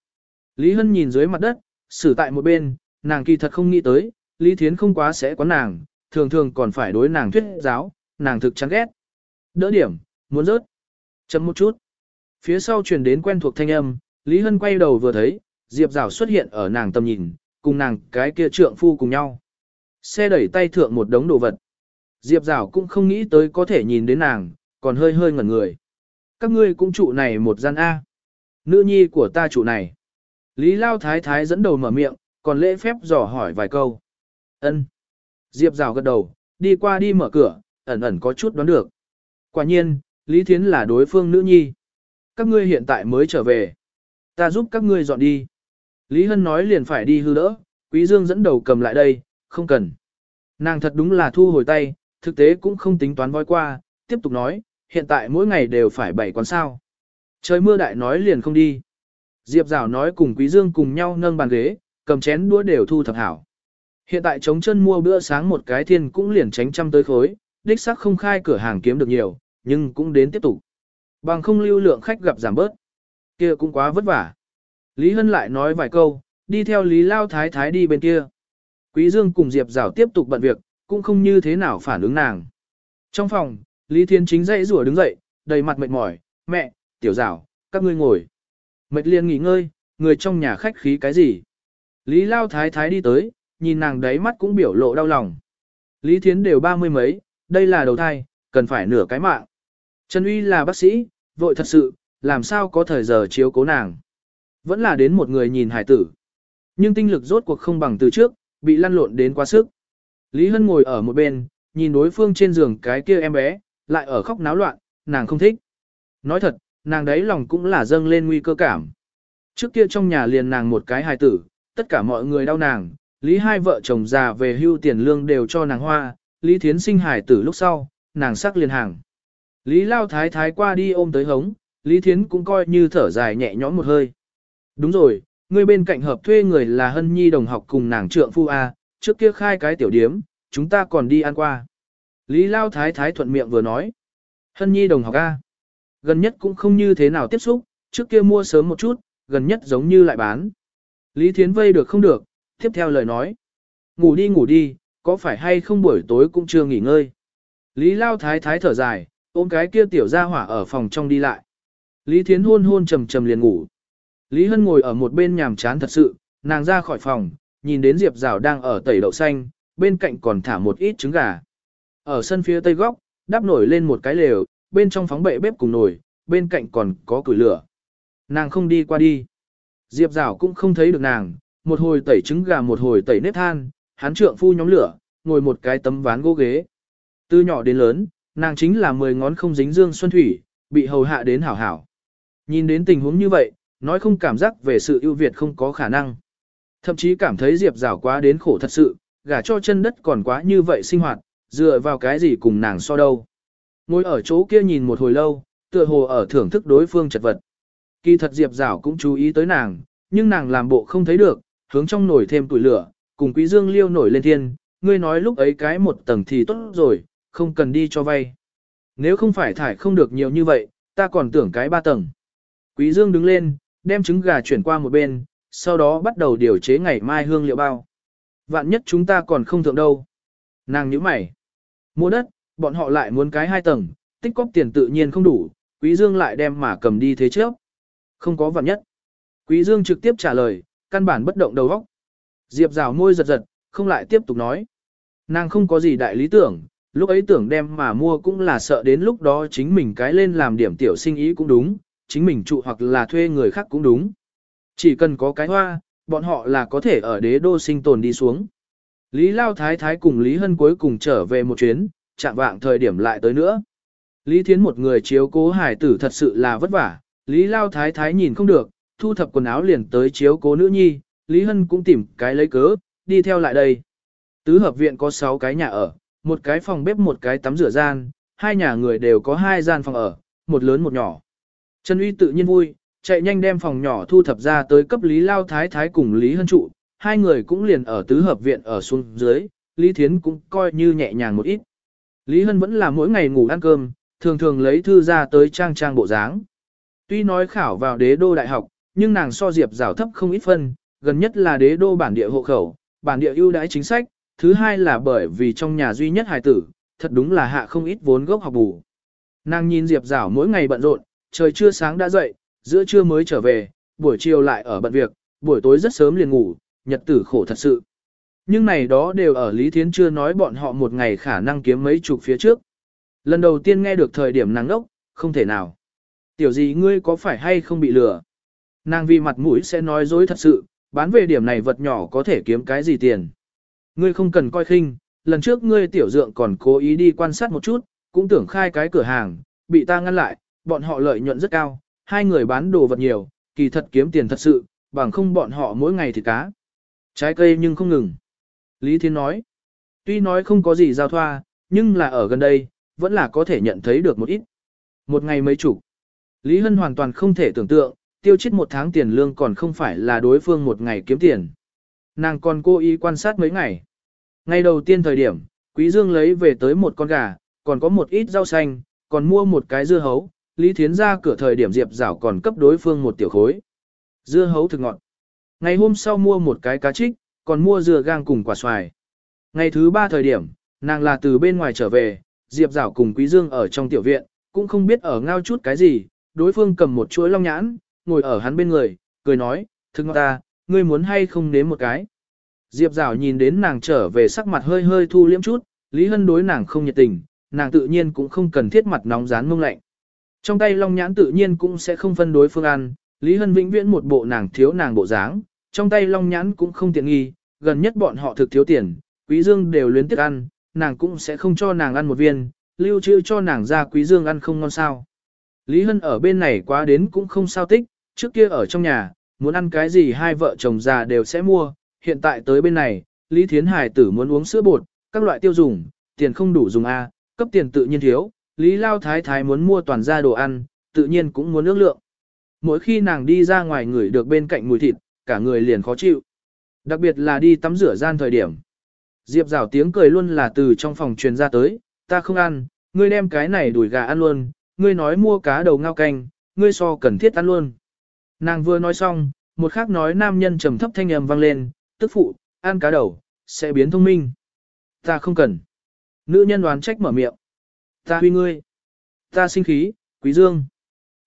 Lý Hân nhìn dưới mặt đất, xử tại một bên, nàng kỳ thật không nghĩ tới, Lý Thiến không quá sẽ quán nàng, thường thường còn phải đối nàng thuyết giáo, nàng thực chán ghét. Đỡ điểm, muốn rớt. Chấm một chút. Phía sau truyền đến quen thuộc thanh âm, Lý Hân quay đầu vừa thấy, Diệp Giảo xuất hiện ở nàng tầm nhìn, cùng nàng cái kia trượng phu cùng nhau. Xe đẩy tay thượng một đống đồ vật. Diệp Giảo cũng không nghĩ tới có thể nhìn đến nàng, còn hơi hơi ngẩn người. Các ngươi cũng trụ này một gian A. Nữ nhi của ta trụ này. Lý Lao Thái Thái dẫn đầu mở miệng, còn lễ phép dò hỏi vài câu. Ân. Diệp rào gật đầu, đi qua đi mở cửa, ẩn ẩn có chút đoán được. Quả nhiên, Lý Thiến là đối phương nữ nhi. Các ngươi hiện tại mới trở về. Ta giúp các ngươi dọn đi. Lý Hân nói liền phải đi hư đỡ, Quý Dương dẫn đầu cầm lại đây, không cần. Nàng thật đúng là thu hồi tay, thực tế cũng không tính toán voi qua, tiếp tục nói, hiện tại mỗi ngày đều phải bảy quán sao. Trời mưa đại nói liền không đi. Diệp Giảo nói cùng Quý Dương cùng nhau nâng bàn ghế, cầm chén đũa đều thu thập hảo. Hiện tại chống chân mua bữa sáng một cái thiên cũng liền tránh trăm tới khối, đích xác không khai cửa hàng kiếm được nhiều, nhưng cũng đến tiếp tục. Bằng không lưu lượng khách gặp giảm bớt. kia cũng quá vất vả. Lý Hân lại nói vài câu, đi theo Lý Lao Thái Thái đi bên kia. Quý Dương cùng Diệp Giảo tiếp tục bận việc, cũng không như thế nào phản ứng nàng. Trong phòng, Lý Thiên Chính dậy rủa đứng dậy, đầy mặt mệt mỏi, mẹ, tiểu rảo, các ngươi ngồi. Mệt liền nghỉ ngơi, người trong nhà khách khí cái gì. Lý Lao Thái Thái đi tới, nhìn nàng đấy mắt cũng biểu lộ đau lòng. Lý Thiến đều ba mươi mấy, đây là đầu thai, cần phải nửa cái mạng. Trần Uy là bác sĩ, vội thật sự, làm sao có thời giờ chiếu cố nàng. Vẫn là đến một người nhìn hải tử. Nhưng tinh lực rốt cuộc không bằng từ trước, bị lăn lộn đến quá sức. Lý Hân ngồi ở một bên, nhìn đối phương trên giường cái kia em bé, lại ở khóc náo loạn, nàng không thích. Nói thật, nàng đấy lòng cũng là dâng lên nguy cơ cảm. Trước kia trong nhà liền nàng một cái hài tử, tất cả mọi người đau nàng, Lý hai vợ chồng già về hưu tiền lương đều cho nàng hoa, Lý Thiến sinh hài tử lúc sau, nàng sắc liền hàng. Lý Lao Thái Thái qua đi ôm tới hống, Lý Thiến cũng coi như thở dài nhẹ nhõm một hơi. Đúng rồi, người bên cạnh hợp thuê người là Hân Nhi đồng học cùng nàng trượng phu A, trước kia khai cái tiểu điếm, chúng ta còn đi ăn qua. Lý Lao Thái Thái thuận miệng vừa nói. Hân Nhi đồng học A. Gần nhất cũng không như thế nào tiếp xúc, trước kia mua sớm một chút, gần nhất giống như lại bán. Lý Thiến vây được không được, tiếp theo lời nói. Ngủ đi ngủ đi, có phải hay không buổi tối cũng chưa nghỉ ngơi. Lý Lao Thái Thái thở dài, ôm cái kia tiểu ra hỏa ở phòng trong đi lại. Lý Thiến hôn hôn trầm trầm liền ngủ. Lý Hân ngồi ở một bên nhàm chán thật sự, nàng ra khỏi phòng, nhìn đến Diệp Giảo đang ở tẩy đậu xanh, bên cạnh còn thả một ít trứng gà. Ở sân phía tây góc, đắp nổi lên một cái lều, bên trong phóng bệ bếp cùng nồi, bên cạnh còn có củi lửa. Nàng không đi qua đi. Diệp Rào cũng không thấy được nàng, một hồi tẩy trứng gà một hồi tẩy nếp than, hắn trượng phu nhóm lửa, ngồi một cái tấm ván gỗ ghế. Từ nhỏ đến lớn, nàng chính là mười ngón không dính dương xuân thủy, bị hầu hạ đến hảo hảo. Nhìn đến tình huống như vậy, nói không cảm giác về sự ưu việt không có khả năng. Thậm chí cảm thấy Diệp Rào quá đến khổ thật sự, gả cho chân đất còn quá như vậy sinh hoạt, dựa vào cái gì cùng nàng so đâu. Ngồi ở chỗ kia nhìn một hồi lâu, tựa hồ ở thưởng thức đối phương chật vật. Kỳ thật Diệp Giảo cũng chú ý tới nàng, nhưng nàng làm bộ không thấy được, hướng trong nổi thêm tuổi lửa, cùng Quý Dương Liêu nổi lên thiên, ngươi nói lúc ấy cái một tầng thì tốt rồi, không cần đi cho vay. Nếu không phải thải không được nhiều như vậy, ta còn tưởng cái ba tầng. Quý Dương đứng lên, đem trứng gà chuyển qua một bên, sau đó bắt đầu điều chế ngày mai hương liệu bao. Vạn nhất chúng ta còn không thượng đâu. Nàng nhíu mày. Mua đất, bọn họ lại muốn cái hai tầng, tích cóp tiền tự nhiên không đủ, Quý Dương lại đem mà cầm đi thế trước. Không có vật nhất. Quý Dương trực tiếp trả lời, căn bản bất động đầu óc. Diệp rào môi giật giật, không lại tiếp tục nói. Nàng không có gì đại lý tưởng, lúc ấy tưởng đem mà mua cũng là sợ đến lúc đó chính mình cái lên làm điểm tiểu sinh ý cũng đúng, chính mình trụ hoặc là thuê người khác cũng đúng. Chỉ cần có cái hoa, bọn họ là có thể ở đế đô sinh tồn đi xuống. Lý Lao Thái Thái cùng Lý Hân cuối cùng trở về một chuyến, chạm vạng thời điểm lại tới nữa. Lý Thiến một người chiếu cố hải tử thật sự là vất vả, Lý Lao Thái Thái nhìn không được, thu thập quần áo liền tới chiếu cố nữ nhi, Lý Hân cũng tìm cái lấy cớ, đi theo lại đây. Tứ hợp viện có 6 cái nhà ở, một cái phòng bếp một cái tắm rửa gian, hai nhà người đều có hai gian phòng ở, một lớn một nhỏ. Trần Uy tự nhiên vui, chạy nhanh đem phòng nhỏ thu thập ra tới cấp Lý Lao Thái Thái cùng Lý Hân trụ, hai người cũng liền ở tứ hợp viện ở xuống dưới, Lý Thiến cũng coi như nhẹ nhàng một ít. Lý Hân vẫn là mỗi ngày ngủ ăn cơm, thường thường lấy thư ra tới trang trang bộ dáng. Tuy nói khảo vào đế đô đại học, nhưng nàng so Diệp rào thấp không ít phân, gần nhất là đế đô bản địa hộ khẩu, bản địa ưu đãi chính sách, thứ hai là bởi vì trong nhà duy nhất hài tử, thật đúng là hạ không ít vốn gốc học bù. Nàng nhìn Diệp rào mỗi ngày bận rộn, trời chưa sáng đã dậy, giữa trưa mới trở về, buổi chiều lại ở bận việc, buổi tối rất sớm liền ngủ, nhật tử khổ thật sự. Nhưng này đó đều ở Lý Thiến chưa nói bọn họ một ngày khả năng kiếm mấy chục phía trước. Lần đầu tiên nghe được thời điểm nàng ốc, không thể nào. Tiểu gì ngươi có phải hay không bị lừa? Nàng vì mặt mũi sẽ nói dối thật sự, bán về điểm này vật nhỏ có thể kiếm cái gì tiền. Ngươi không cần coi khinh, lần trước ngươi tiểu dượng còn cố ý đi quan sát một chút, cũng tưởng khai cái cửa hàng, bị ta ngăn lại, bọn họ lợi nhuận rất cao, hai người bán đồ vật nhiều, kỳ thật kiếm tiền thật sự, bằng không bọn họ mỗi ngày thì cá. Trái cây nhưng không ngừng. Lý Thiên nói, tuy nói không có gì giao thoa, nhưng là ở gần đây, vẫn là có thể nhận thấy được một ít. Một ngày mấy chủ Lý Hân hoàn toàn không thể tưởng tượng, tiêu chết một tháng tiền lương còn không phải là đối phương một ngày kiếm tiền. Nàng còn cố ý quan sát mấy ngày. Ngày đầu tiên thời điểm, Quý Dương lấy về tới một con gà, còn có một ít rau xanh, còn mua một cái dưa hấu, Lý Thiến ra cửa thời điểm Diệp Giảo còn cấp đối phương một tiểu khối. Dưa hấu thực ngọt. Ngày hôm sau mua một cái cá trích, còn mua dừa gang cùng quả xoài. Ngày thứ ba thời điểm, nàng là từ bên ngoài trở về, Diệp Giảo cùng Quý Dương ở trong tiểu viện, cũng không biết ở ngao chút cái gì, đối phương cầm một chuỗi long nhãn, ngồi ở hắn bên người, cười nói, thức ta, ngươi muốn hay không nếm một cái. Diệp Giảo nhìn đến nàng trở về sắc mặt hơi hơi thu liễm chút, Lý Hân đối nàng không nhiệt tình, nàng tự nhiên cũng không cần thiết mặt nóng rán mông lạnh. Trong tay long nhãn tự nhiên cũng sẽ không phân đối phương ăn, Lý Hân vĩnh viễn một bộ nàng thiếu nàng bộ dáng, trong tay long nhãn cũng không tiện nghi, gần nhất bọn họ thực thiếu tiền, quý dương đều luyến tiếc ăn, nàng cũng sẽ không cho nàng ăn một viên, lưu trữ cho nàng ra quý dương ăn không ngon sao. Lý Hân ở bên này quá đến cũng không sao tích, trước kia ở trong nhà, muốn ăn cái gì hai vợ chồng già đều sẽ mua, hiện tại tới bên này, Lý Thiến Hải tử muốn uống sữa bột, các loại tiêu dùng, tiền không đủ dùng A, cấp tiền tự nhiên thiếu, Lý Lao Thái Thái muốn mua toàn gia đồ ăn, tự nhiên cũng muốn ước lượng. Mỗi khi nàng đi ra ngoài người được bên cạnh mùi thịt, cả người liền khó chịu. Đặc biệt là đi tắm rửa gian thời điểm. Diệp rào tiếng cười luôn là từ trong phòng truyền ra tới, ta không ăn, ngươi đem cái này đuổi gà ăn luôn, ngươi nói mua cá đầu ngao canh, ngươi so cần thiết ăn luôn. Nàng vừa nói xong, một khác nói nam nhân trầm thấp thanh âm vang lên, tức phụ, ăn cá đầu, sẽ biến thông minh. Ta không cần. Nữ nhân đoán trách mở miệng. Ta huy ngươi. Ta sinh khí, quý dương.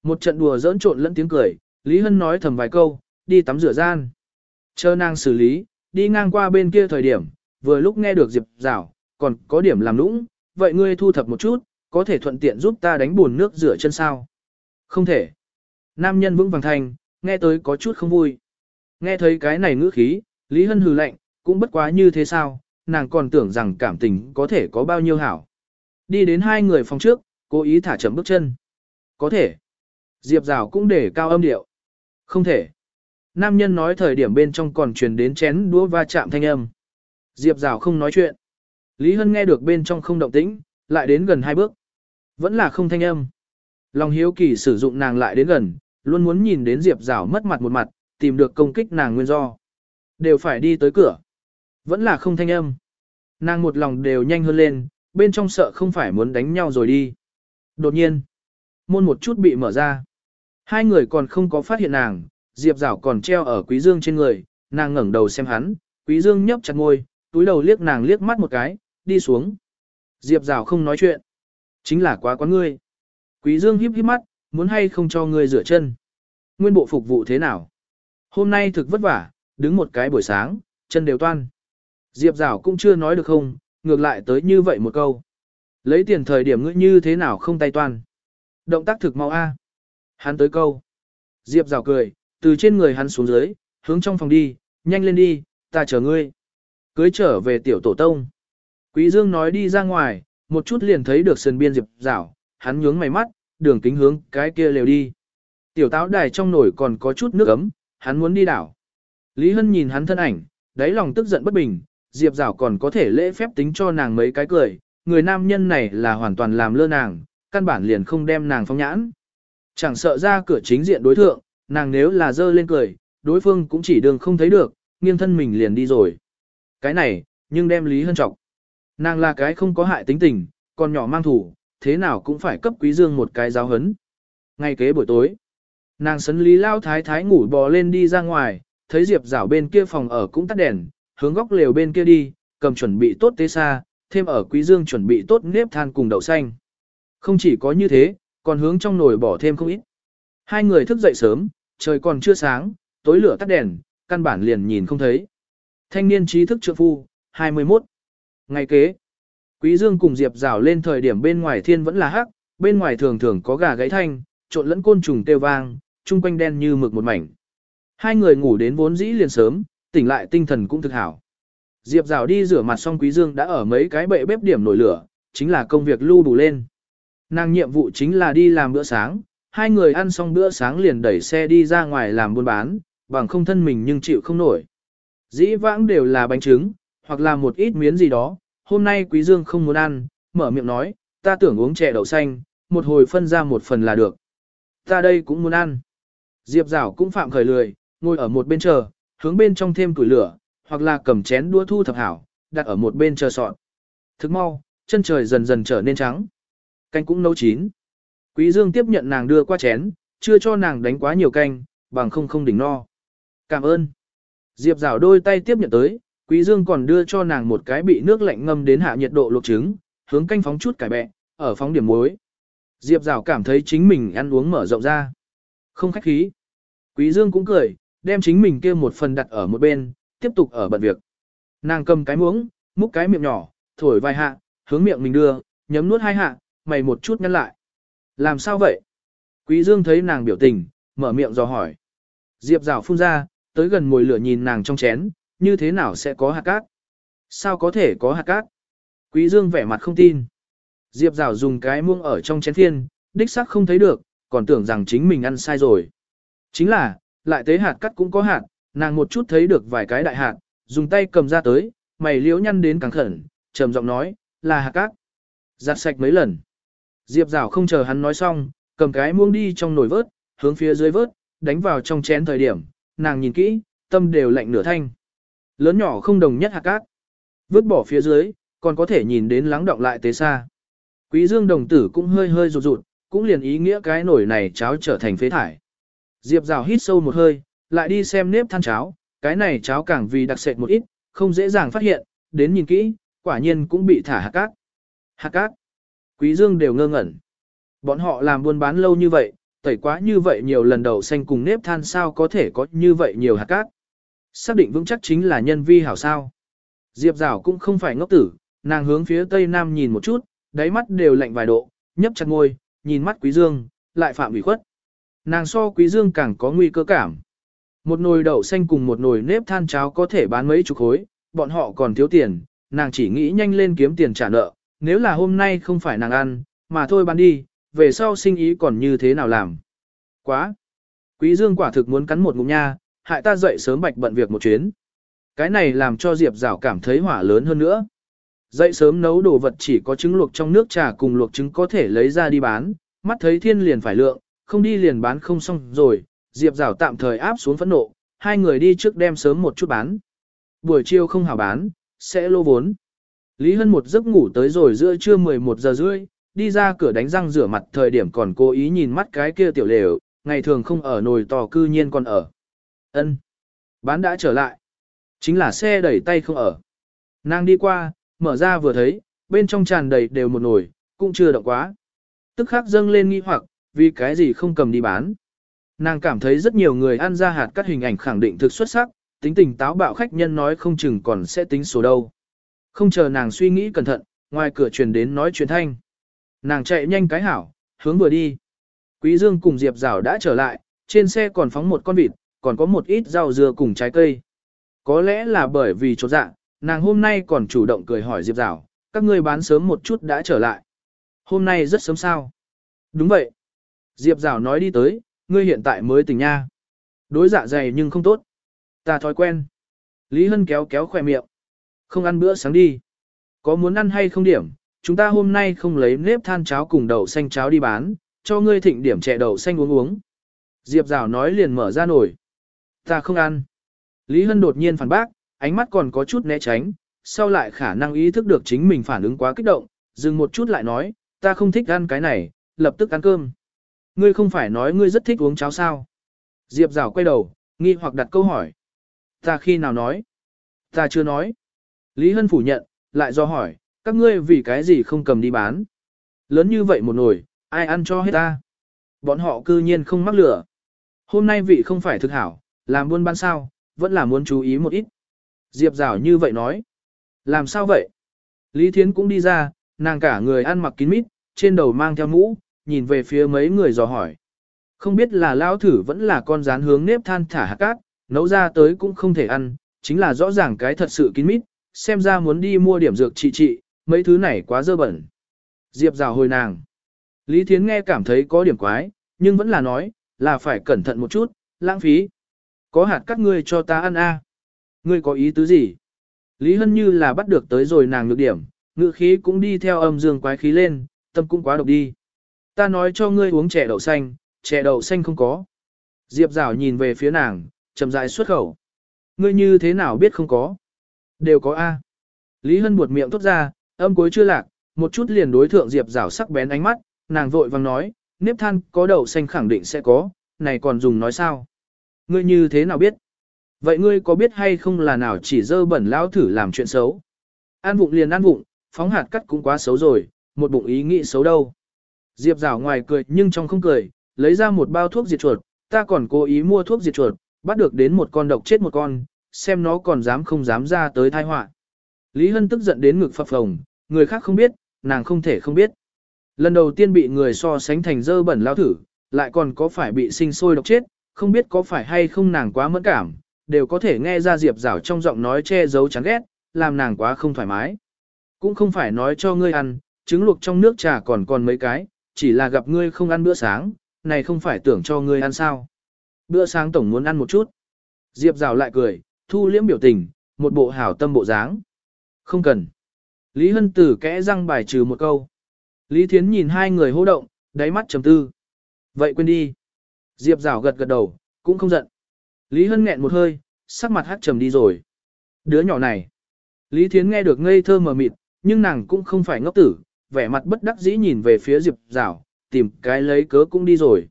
Một trận đùa giỡn trộn lẫn tiếng cười, Lý Hân nói thầm vài câu, đi tắm rửa gian. Chờ nàng xử lý, đi ngang qua bên kia thời điểm, vừa lúc nghe được Diệp rảo, còn có điểm làm lũng, vậy ngươi thu thập một chút, có thể thuận tiện giúp ta đánh buồn nước rửa chân sao? Không thể. Nam nhân vững vàng thành, nghe tới có chút không vui. Nghe thấy cái này ngữ khí, Lý Hân hừ lạnh, cũng bất quá như thế sao, nàng còn tưởng rằng cảm tình có thể có bao nhiêu hảo. Đi đến hai người phòng trước, cố ý thả chậm bước chân. Có thể. Diệp Giảo cũng để cao âm điệu. Không thể. Nam nhân nói thời điểm bên trong còn truyền đến chén đũa va chạm thanh âm. Diệp Rào không nói chuyện. Lý Hân nghe được bên trong không động tĩnh, lại đến gần hai bước. Vẫn là không thanh âm. Lòng hiếu kỳ sử dụng nàng lại đến gần, luôn muốn nhìn đến Diệp Rào mất mặt một mặt, tìm được công kích nàng nguyên do. Đều phải đi tới cửa. Vẫn là không thanh âm. Nàng một lòng đều nhanh hơn lên, bên trong sợ không phải muốn đánh nhau rồi đi. Đột nhiên, môn một chút bị mở ra. Hai người còn không có phát hiện nàng, Diệp Giảo còn treo ở Quý Dương trên người, nàng ngẩng đầu xem hắn, Quý Dương nhấp chặt môi, túi đầu liếc nàng liếc mắt một cái, đi xuống. Diệp Giảo không nói chuyện. Chính là quá quán ngươi. Quý Dương híp híp mắt, muốn hay không cho ngươi rửa chân. Nguyên bộ phục vụ thế nào? Hôm nay thực vất vả, đứng một cái buổi sáng, chân đều toan. Diệp Giảo cũng chưa nói được không, ngược lại tới như vậy một câu. Lấy tiền thời điểm ngươi như thế nào không tay toan. Động tác thực mau a. Hắn tới câu. Diệp Giảo cười, từ trên người hắn xuống dưới, hướng trong phòng đi, nhanh lên đi, ta chờ ngươi. Cưới trở về tiểu tổ tông. Quý Dương nói đi ra ngoài, một chút liền thấy được sườn biên Diệp rảo, hắn nhướng mày mắt, đường kính hướng cái kia lều đi. Tiểu táo đài trong nồi còn có chút nước ấm, hắn muốn đi đảo. Lý Hân nhìn hắn thân ảnh, đáy lòng tức giận bất bình, Diệp rảo còn có thể lễ phép tính cho nàng mấy cái cười, người nam nhân này là hoàn toàn làm lơ nàng, căn bản liền không đem nàng phong nhãn. Chẳng sợ ra cửa chính diện đối thượng, nàng nếu là dơ lên cười, đối phương cũng chỉ đường không thấy được, nghiêng thân mình liền đi rồi. Cái này, nhưng đem Lý Hân trọng. Nàng là cái không có hại tính tình, còn nhỏ mang thủ, thế nào cũng phải cấp Quý Dương một cái giáo hấn. Ngay kế buổi tối, nàng sấn Lý Lao Thái Thái ngủ bò lên đi ra ngoài, thấy Diệp rảo bên kia phòng ở cũng tắt đèn, hướng góc lều bên kia đi, cầm chuẩn bị tốt tế xa, thêm ở Quý Dương chuẩn bị tốt nếp than cùng đậu xanh. Không chỉ có như thế, còn hướng trong nồi bỏ thêm không ít. Hai người thức dậy sớm, trời còn chưa sáng, tối lửa tắt đèn, căn bản liền nhìn không thấy. Thanh niên trí thức trượng phu, 21. Ngày kế, Quý Dương cùng Diệp rào lên thời điểm bên ngoài thiên vẫn là hắc, bên ngoài thường thường có gà gáy thanh, trộn lẫn côn trùng kêu vang, trung quanh đen như mực một mảnh. Hai người ngủ đến vốn dĩ liền sớm, tỉnh lại tinh thần cũng thực hảo. Diệp rào đi rửa mặt xong Quý Dương đã ở mấy cái bệ bếp điểm nổi lửa, chính là công việc lưu đủ lên. Nàng nhiệm vụ chính là đi làm bữa sáng, hai người ăn xong bữa sáng liền đẩy xe đi ra ngoài làm buôn bán, bằng không thân mình nhưng chịu không nổi. Dĩ vãng đều là bánh trứng, hoặc là một ít miến gì đó, hôm nay Quý Dương không muốn ăn, mở miệng nói, ta tưởng uống chè đậu xanh, một hồi phân ra một phần là được. Ta đây cũng muốn ăn. Diệp Giảo cũng phạm khởi lười, ngồi ở một bên chờ, hướng bên trong thêm củi lửa, hoặc là cầm chén đũa thu thập hảo, đặt ở một bên chờ sọn. Thức mau, chân trời dần dần trở nên trắng. Canh cũng nấu chín. Quý Dương tiếp nhận nàng đưa qua chén, chưa cho nàng đánh quá nhiều canh, bằng không không đỉnh no. Cảm ơn. Diệp rảo đôi tay tiếp nhận tới, Quý Dương còn đưa cho nàng một cái bị nước lạnh ngâm đến hạ nhiệt độ luộc trứng, hướng canh phóng chút cải bẹ, ở phóng điểm muối. Diệp Giảo cảm thấy chính mình ăn uống mở rộng ra. Không khách khí. Quý Dương cũng cười, đem chính mình kia một phần đặt ở một bên, tiếp tục ở bận việc. Nàng cầm cái muỗng, múc cái miệng nhỏ, thổi vài hạ, hướng miệng mình đưa, nhấm nuốt hai hạ, mày một chút nhăn lại. Làm sao vậy? Quý Dương thấy nàng biểu tình, mở miệng dò hỏi. Diệp rào phun ra, tới gần mồi lửa nhìn nàng trong chén, như thế nào sẽ có hạt cát? Sao có thể có hạt cát? Quý Dương vẻ mặt không tin. Diệp rào dùng cái muông ở trong chén thiên, đích xác không thấy được, còn tưởng rằng chính mình ăn sai rồi. Chính là, lại tế hạt cát cũng có hạt, nàng một chút thấy được vài cái đại hạt, dùng tay cầm ra tới, mày liễu nhăn đến càng khẩn, trầm giọng nói, là hạt cát. Giặt sạch mấy lần. Diệp rào không chờ hắn nói xong, cầm cái muông đi trong nồi vớt, hướng phía dưới vớt, đánh vào trong chén thời điểm, nàng nhìn kỹ, tâm đều lạnh nửa thanh. Lớn nhỏ không đồng nhất hạt cát. Vớt bỏ phía dưới, còn có thể nhìn đến lắng động lại tế xa. Quý dương đồng tử cũng hơi hơi rụt rụt, cũng liền ý nghĩa cái nồi này cháo trở thành phế thải. Diệp rào hít sâu một hơi, lại đi xem nếp than cháo, cái này cháo càng vì đặc sệt một ít, không dễ dàng phát hiện, đến nhìn kỹ, quả nhiên cũng bị thả hạt cát. Hạt cát. Quý Dương đều ngơ ngẩn. Bọn họ làm buôn bán lâu như vậy, tẩy quá như vậy nhiều lần đầu xanh cùng nếp than sao có thể có như vậy nhiều hạt cát. Xác định vững chắc chính là nhân vi hảo sao. Diệp Giảo cũng không phải ngốc tử, nàng hướng phía tây nam nhìn một chút, đáy mắt đều lạnh vài độ, nhấp chặt môi, nhìn mắt Quý Dương, lại phạm ủy khuất. Nàng so Quý Dương càng có nguy cơ cảm. Một nồi đậu xanh cùng một nồi nếp than cháo có thể bán mấy chục khối, bọn họ còn thiếu tiền, nàng chỉ nghĩ nhanh lên kiếm tiền trả nợ, nếu là hôm nay không phải nàng ăn, mà thôi bán đi, về sau sinh ý còn như thế nào làm. Quá! Quý Dương quả thực muốn cắn một ngụm nha, hại ta dậy sớm bạch bận việc một chuyến. Cái này làm cho Diệp Giảo cảm thấy hỏa lớn hơn nữa. Dậy sớm nấu đồ vật chỉ có trứng luộc trong nước trà cùng luộc trứng có thể lấy ra đi bán, mắt thấy thiên liền phải lượng, không đi liền bán không xong rồi, Diệp Giảo tạm thời áp xuống phẫn nộ, hai người đi trước đem sớm một chút bán. Buổi chiều không hảo bán, sẽ lô vốn. Lý Hân một giấc ngủ tới rồi giữa trưa 11 giờ rưỡi, đi ra cửa đánh răng rửa mặt thời điểm còn cố ý nhìn mắt cái kia tiểu lều, ngày thường không ở nồi to cư nhiên còn ở. Ân, Bán đã trở lại. Chính là xe đẩy tay không ở. Nàng đi qua, mở ra vừa thấy, bên trong tràn đầy đều một nồi, cũng chưa động quá. Tức khắc dâng lên nghi hoặc, vì cái gì không cầm đi bán. Nàng cảm thấy rất nhiều người ăn ra hạt các hình ảnh khẳng định thực xuất sắc, tính tình táo bạo khách nhân nói không chừng còn sẽ tính số đâu. Không chờ nàng suy nghĩ cẩn thận, ngoài cửa truyền đến nói chuyện thanh. Nàng chạy nhanh cái hảo, hướng vừa đi. Quý Dương cùng Diệp Giảo đã trở lại, trên xe còn phóng một con vịt, còn có một ít rau dưa cùng trái cây. Có lẽ là bởi vì chỗ dạ, nàng hôm nay còn chủ động cười hỏi Diệp Giảo, các ngươi bán sớm một chút đã trở lại. Hôm nay rất sớm sao? Đúng vậy. Diệp Giảo nói đi tới, ngươi hiện tại mới tỉnh nha. Đối dạ dày nhưng không tốt. Ta thói quen. Lý Hân kéo kéo khỏe miệng. Không ăn bữa sáng đi. Có muốn ăn hay không điểm, chúng ta hôm nay không lấy nếp than cháo cùng đậu xanh cháo đi bán, cho ngươi thịnh điểm chè đậu xanh uống uống. Diệp Giảo nói liền mở ra nổi. Ta không ăn. Lý Hân đột nhiên phản bác, ánh mắt còn có chút né tránh, sau lại khả năng ý thức được chính mình phản ứng quá kích động, dừng một chút lại nói, ta không thích ăn cái này, lập tức ăn cơm. Ngươi không phải nói ngươi rất thích uống cháo sao? Diệp Giảo quay đầu, nghi hoặc đặt câu hỏi. Ta khi nào nói? Ta chưa nói. Lý Hân phủ nhận, lại do hỏi, các ngươi vì cái gì không cầm đi bán? Lớn như vậy một nồi, ai ăn cho hết ta? Bọn họ cư nhiên không mắc lửa. Hôm nay vị không phải thực hảo, làm buôn bán sao, vẫn là muốn chú ý một ít. Diệp Giảo như vậy nói. Làm sao vậy? Lý Thiến cũng đi ra, nàng cả người ăn mặc kín mít, trên đầu mang theo mũ, nhìn về phía mấy người dò hỏi. Không biết là lao thử vẫn là con rán hướng nếp than thả hạt cát, nấu ra tới cũng không thể ăn, chính là rõ ràng cái thật sự kín mít, xem ra muốn đi mua điểm dược trị trị, mấy thứ này quá dơ bẩn. Diệp rào hồi nàng. Lý Thiến nghe cảm thấy có điểm quái, nhưng vẫn là nói, là phải cẩn thận một chút, lãng phí. Có hạt các ngươi cho ta ăn a à. Ngươi có ý tứ gì? Lý Hân như là bắt được tới rồi nàng nhược điểm, ngự khí cũng đi theo âm dương quái khí lên, tâm cũng quá độc đi. Ta nói cho ngươi uống chè đậu xanh, chè đậu xanh không có. Diệp rào nhìn về phía nàng, chậm rãi xuất khẩu. Ngươi như thế nào biết không có? Đều có A. Lý Hân buột miệng thốt ra, âm cuối chưa lạc, một chút liền đối thượng Diệp rảo sắc bén ánh mắt, nàng vội vang nói, nếp than có đậu xanh khẳng định sẽ có, này còn dùng nói sao? Ngươi như thế nào biết? Vậy ngươi có biết hay không là nào chỉ dơ bẩn lão thử làm chuyện xấu? An vụng liền an vụng, phóng hạt cắt cũng quá xấu rồi, một bụng ý nghĩ xấu đâu. Diệp rảo ngoài cười nhưng trong không cười, lấy ra một bao thuốc diệt chuột, ta còn cố ý mua thuốc diệt chuột, bắt được đến một con độc chết một con, xem nó còn dám không dám ra tới thai họa. Lý Hân tức giận đến ngực phập phồng, người khác không biết, nàng không thể không biết. Lần đầu tiên bị người so sánh thành dơ bẩn lao thử, lại còn có phải bị sinh sôi độc chết, không biết có phải hay không nàng quá mẫn cảm, đều có thể nghe ra Diệp Giảo trong giọng nói che giấu chán ghét, làm nàng quá không thoải mái. Cũng không phải nói cho ngươi ăn, trứng luộc trong nước trà còn còn mấy cái, chỉ là gặp ngươi không ăn bữa sáng, này không phải tưởng cho ngươi ăn sao. Bữa sáng tổng muốn ăn một chút. Diệp Giảo lại cười, thu liễm biểu tình, một bộ hảo tâm bộ dáng. Không cần. Lý Hân Tử kẽ răng bài trừ một câu. Lý Thiến nhìn hai người hô động, đáy mắt trầm tư. Vậy quên đi. Diệp Giảo gật gật đầu, cũng không giận. Lý Hân nghẹn một hơi, sắc mặt hát trầm đi rồi. Đứa nhỏ này. Lý Thiến nghe được ngây thơ mờ mịt, nhưng nàng cũng không phải ngốc tử, vẻ mặt bất đắc dĩ nhìn về phía Diệp Giảo, tìm cái lấy cớ cũng đi rồi.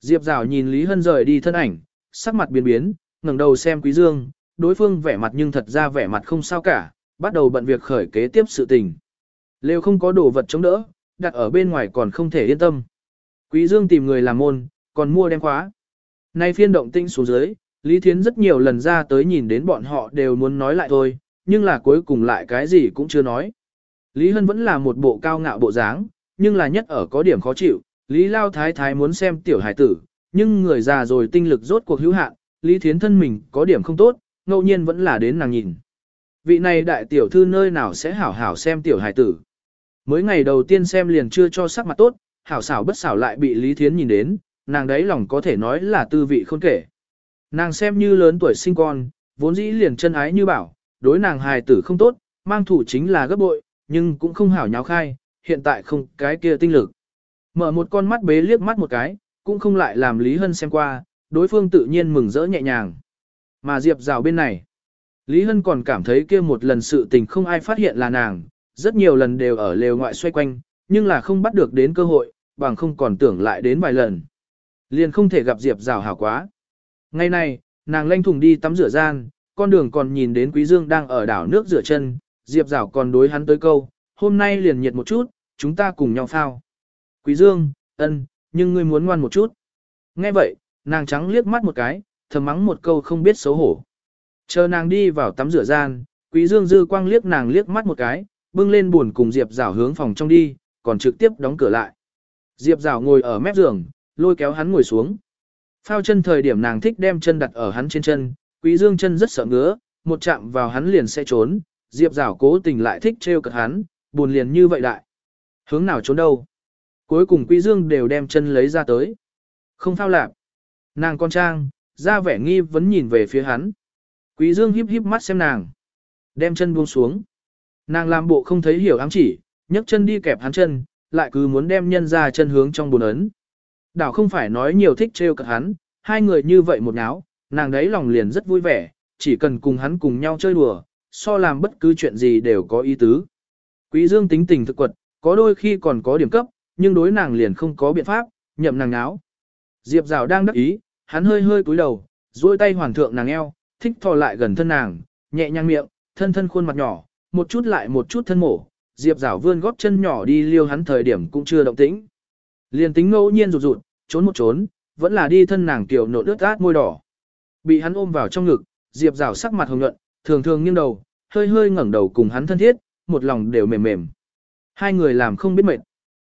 Diệp Giảo nhìn Lý Hân rời đi thân ảnh, sắc mặt biến biến, ngẩng đầu xem Quý Dương, đối phương vẻ mặt nhưng thật ra vẻ mặt không sao cả, bắt đầu bận việc khởi kế tiếp sự tình. Lều không có đồ vật chống đỡ, đặt ở bên ngoài còn không thể yên tâm. Quý Dương tìm người làm môn, còn mua đem khóa. Nay phiên động tinh xuống dưới, Lý Thiến rất nhiều lần ra tới nhìn đến bọn họ đều muốn nói lại thôi, nhưng là cuối cùng lại cái gì cũng chưa nói. Lý Hân vẫn là một bộ cao ngạo bộ dáng, nhưng là nhất ở có điểm khó chịu, Lý Lao Thái Thái muốn xem tiểu hải tử, nhưng người già rồi tinh lực rốt cuộc hữu hạn, Lý Thiến thân mình có điểm không tốt, ngẫu nhiên vẫn là đến nàng nhìn. Vị này đại tiểu thư nơi nào sẽ hảo hảo xem tiểu hải tử. Mới ngày đầu tiên xem liền chưa cho sắc mặt tốt, hảo xảo bất xảo lại bị Lý Thiến nhìn đến, nàng đấy lòng có thể nói là tư vị không kể. Nàng xem như lớn tuổi sinh con, vốn dĩ liền chân ái như bảo, đối nàng hài tử không tốt, mang thủ chính là gấp bội, nhưng cũng không hảo nháo khai, hiện tại không cái kia tinh lực. Mở một con mắt bế liếc mắt một cái, cũng không lại làm Lý Hân xem qua, đối phương tự nhiên mừng rỡ nhẹ nhàng. Mà Diệp rào bên này, Lý Hân còn cảm thấy kia một lần sự tình không ai phát hiện là nàng, rất nhiều lần đều ở lều ngoại xoay quanh, nhưng là không bắt được đến cơ hội, bằng không còn tưởng lại đến vài lần. Liền không thể gặp Diệp rào hảo quá. Ngày nay, nàng lanh thùng đi tắm rửa gian, con đường còn nhìn đến Quý Dương đang ở đảo nước rửa chân, Diệp rào còn đối hắn tới câu, hôm nay liền nhiệt một chút, chúng ta cùng nhau phao. Quý Dương, ân, nhưng ngươi muốn ngoan một chút. Nghe vậy, nàng trắng liếc mắt một cái, thầm mắng một câu không biết xấu hổ. Chờ nàng đi vào tắm rửa gian, Quý Dương dư quang liếc nàng liếc mắt một cái, bưng lên buồn cùng Diệp Giảo hướng phòng trong đi, còn trực tiếp đóng cửa lại. Diệp Giảo ngồi ở mép giường, lôi kéo hắn ngồi xuống. Phao chân thời điểm nàng thích đem chân đặt ở hắn trên chân, Quý Dương chân rất sợ ngứa, một chạm vào hắn liền sẽ trốn, Diệp Giảo cố tình lại thích treo cợt hắn, buồn liền như vậy lại. Hướng nào trốn đâu? Cuối cùng Quý Dương đều đem chân lấy ra tới. Không phao lạp. Nàng con trang, ra vẻ nghi vấn nhìn về phía hắn. Quý Dương híp híp mắt xem nàng. Đem chân buông xuống. Nàng làm bộ không thấy hiểu ám chỉ, nhấc chân đi kẹp hắn chân, lại cứ muốn đem nhân ra chân hướng trong bồn ấn. Đảo không phải nói nhiều thích trêu cợt hắn, hai người như vậy một náo, nàng đấy lòng liền rất vui vẻ, chỉ cần cùng hắn cùng nhau chơi đùa, so làm bất cứ chuyện gì đều có ý tứ. Quý Dương tính tình thực quật, có đôi khi còn có điểm cấp, nhưng đối nàng liền không có biện pháp, nhậm nàng náo. Diệp Rào đang đắc ý, hắn hơi hơi cúi đầu, duỗi tay hoàn thượng nàng eo, thích thò lại gần thân nàng, nhẹ nhàng miệng, thân thân khuôn mặt nhỏ, một chút lại một chút thân mổ. Diệp Giảo vươn góp chân nhỏ đi liêu hắn thời điểm cũng chưa động tĩnh. Liền tính ngẫu nhiên rụt rụt, trốn một trốn, vẫn là đi thân nàng tiểu nộn ướt át môi đỏ. Bị hắn ôm vào trong ngực, Diệp Giảo sắc mặt hồng nhuận, thường thường nghiêng đầu, hơi hơi ngẩng đầu cùng hắn thân thiết, một lòng đều mềm mềm. Hai người làm không biết mệt.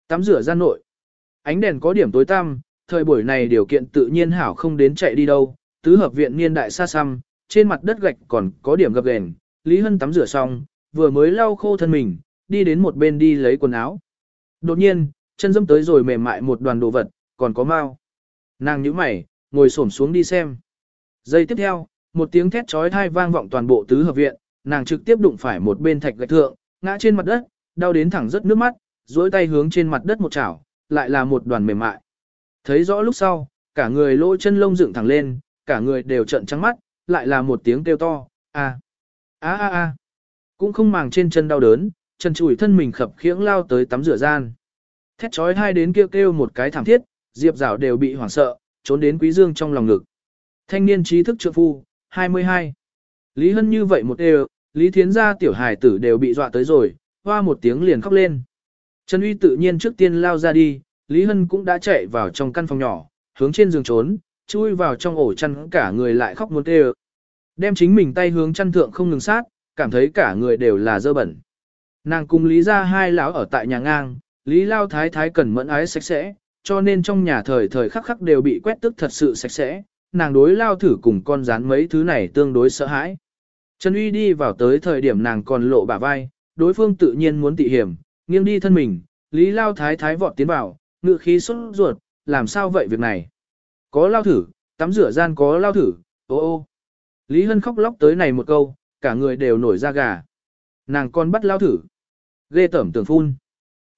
Tắm rửa ra nội. Ánh đèn có điểm tối tăm, thời buổi này điều kiện tự nhiên hảo không đến chạy đi đâu, tứ hợp viện niên đại xa xăm, trên mặt đất gạch còn có điểm gập ghềnh. Lý Hân tắm rửa xong, vừa mới lau khô thân mình, đi đến một bên đi lấy quần áo. Đột nhiên, chân dâm tới rồi mềm mại một đoàn đồ vật, còn có mau. Nàng nhíu mày, ngồi xổm xuống đi xem. Giây tiếp theo, một tiếng thét chói tai vang vọng toàn bộ tứ hợp viện, nàng trực tiếp đụng phải một bên thạch gạch thượng, ngã trên mặt đất, đau đến thẳng rất nước mắt, duỗi tay hướng trên mặt đất một chảo, lại là một đoàn mềm mại. Thấy rõ lúc sau, cả người lỗ chân lông dựng thẳng lên, cả người đều trợn trắng mắt, lại là một tiếng kêu to, a a a a. Cũng không màng trên chân đau đớn, chân chùi thân mình khập khiễng lao tới tắm rửa gian. Thét chói hai đến kêu kêu một cái thảm thiết, Diệp Giảo đều bị hoảng sợ, trốn đến Quý Dương trong lòng ngực. Thanh niên trí thức trượng phu, 22. Lý Hân như vậy một đều, Lý Thiến gia tiểu hài tử đều bị dọa tới rồi, hoa một tiếng liền khóc lên. Trần Uy tự nhiên trước tiên lao ra đi, Lý Hân cũng đã chạy vào trong căn phòng nhỏ, hướng trên giường trốn, chui vào trong ổ chăn cả người lại khóc muốn tê Đem chính mình tay hướng chăn thượng không ngừng sát, cảm thấy cả người đều là dơ bẩn. Nàng cùng Lý ra hai lão ở tại nhà ngang, Lý Lao Thái Thái cần mẫn ái sạch sẽ, cho nên trong nhà thời thời khắc khắc đều bị quét tức thật sự sạch sẽ, nàng đối lao thử cùng con rán mấy thứ này tương đối sợ hãi. Trần Uy đi vào tới thời điểm nàng còn lộ bả vai, đối phương tự nhiên muốn tị hiểm, nghiêng đi thân mình, Lý Lao Thái Thái vọt tiến vào, ngự khí xuất ruột, làm sao vậy việc này? Có lao thử, tắm rửa gian có lao thử, ô ô. Lý Hân khóc lóc tới này một câu, cả người đều nổi da gà. Nàng con bắt lao thử. Ghê tẩm tưởng phun.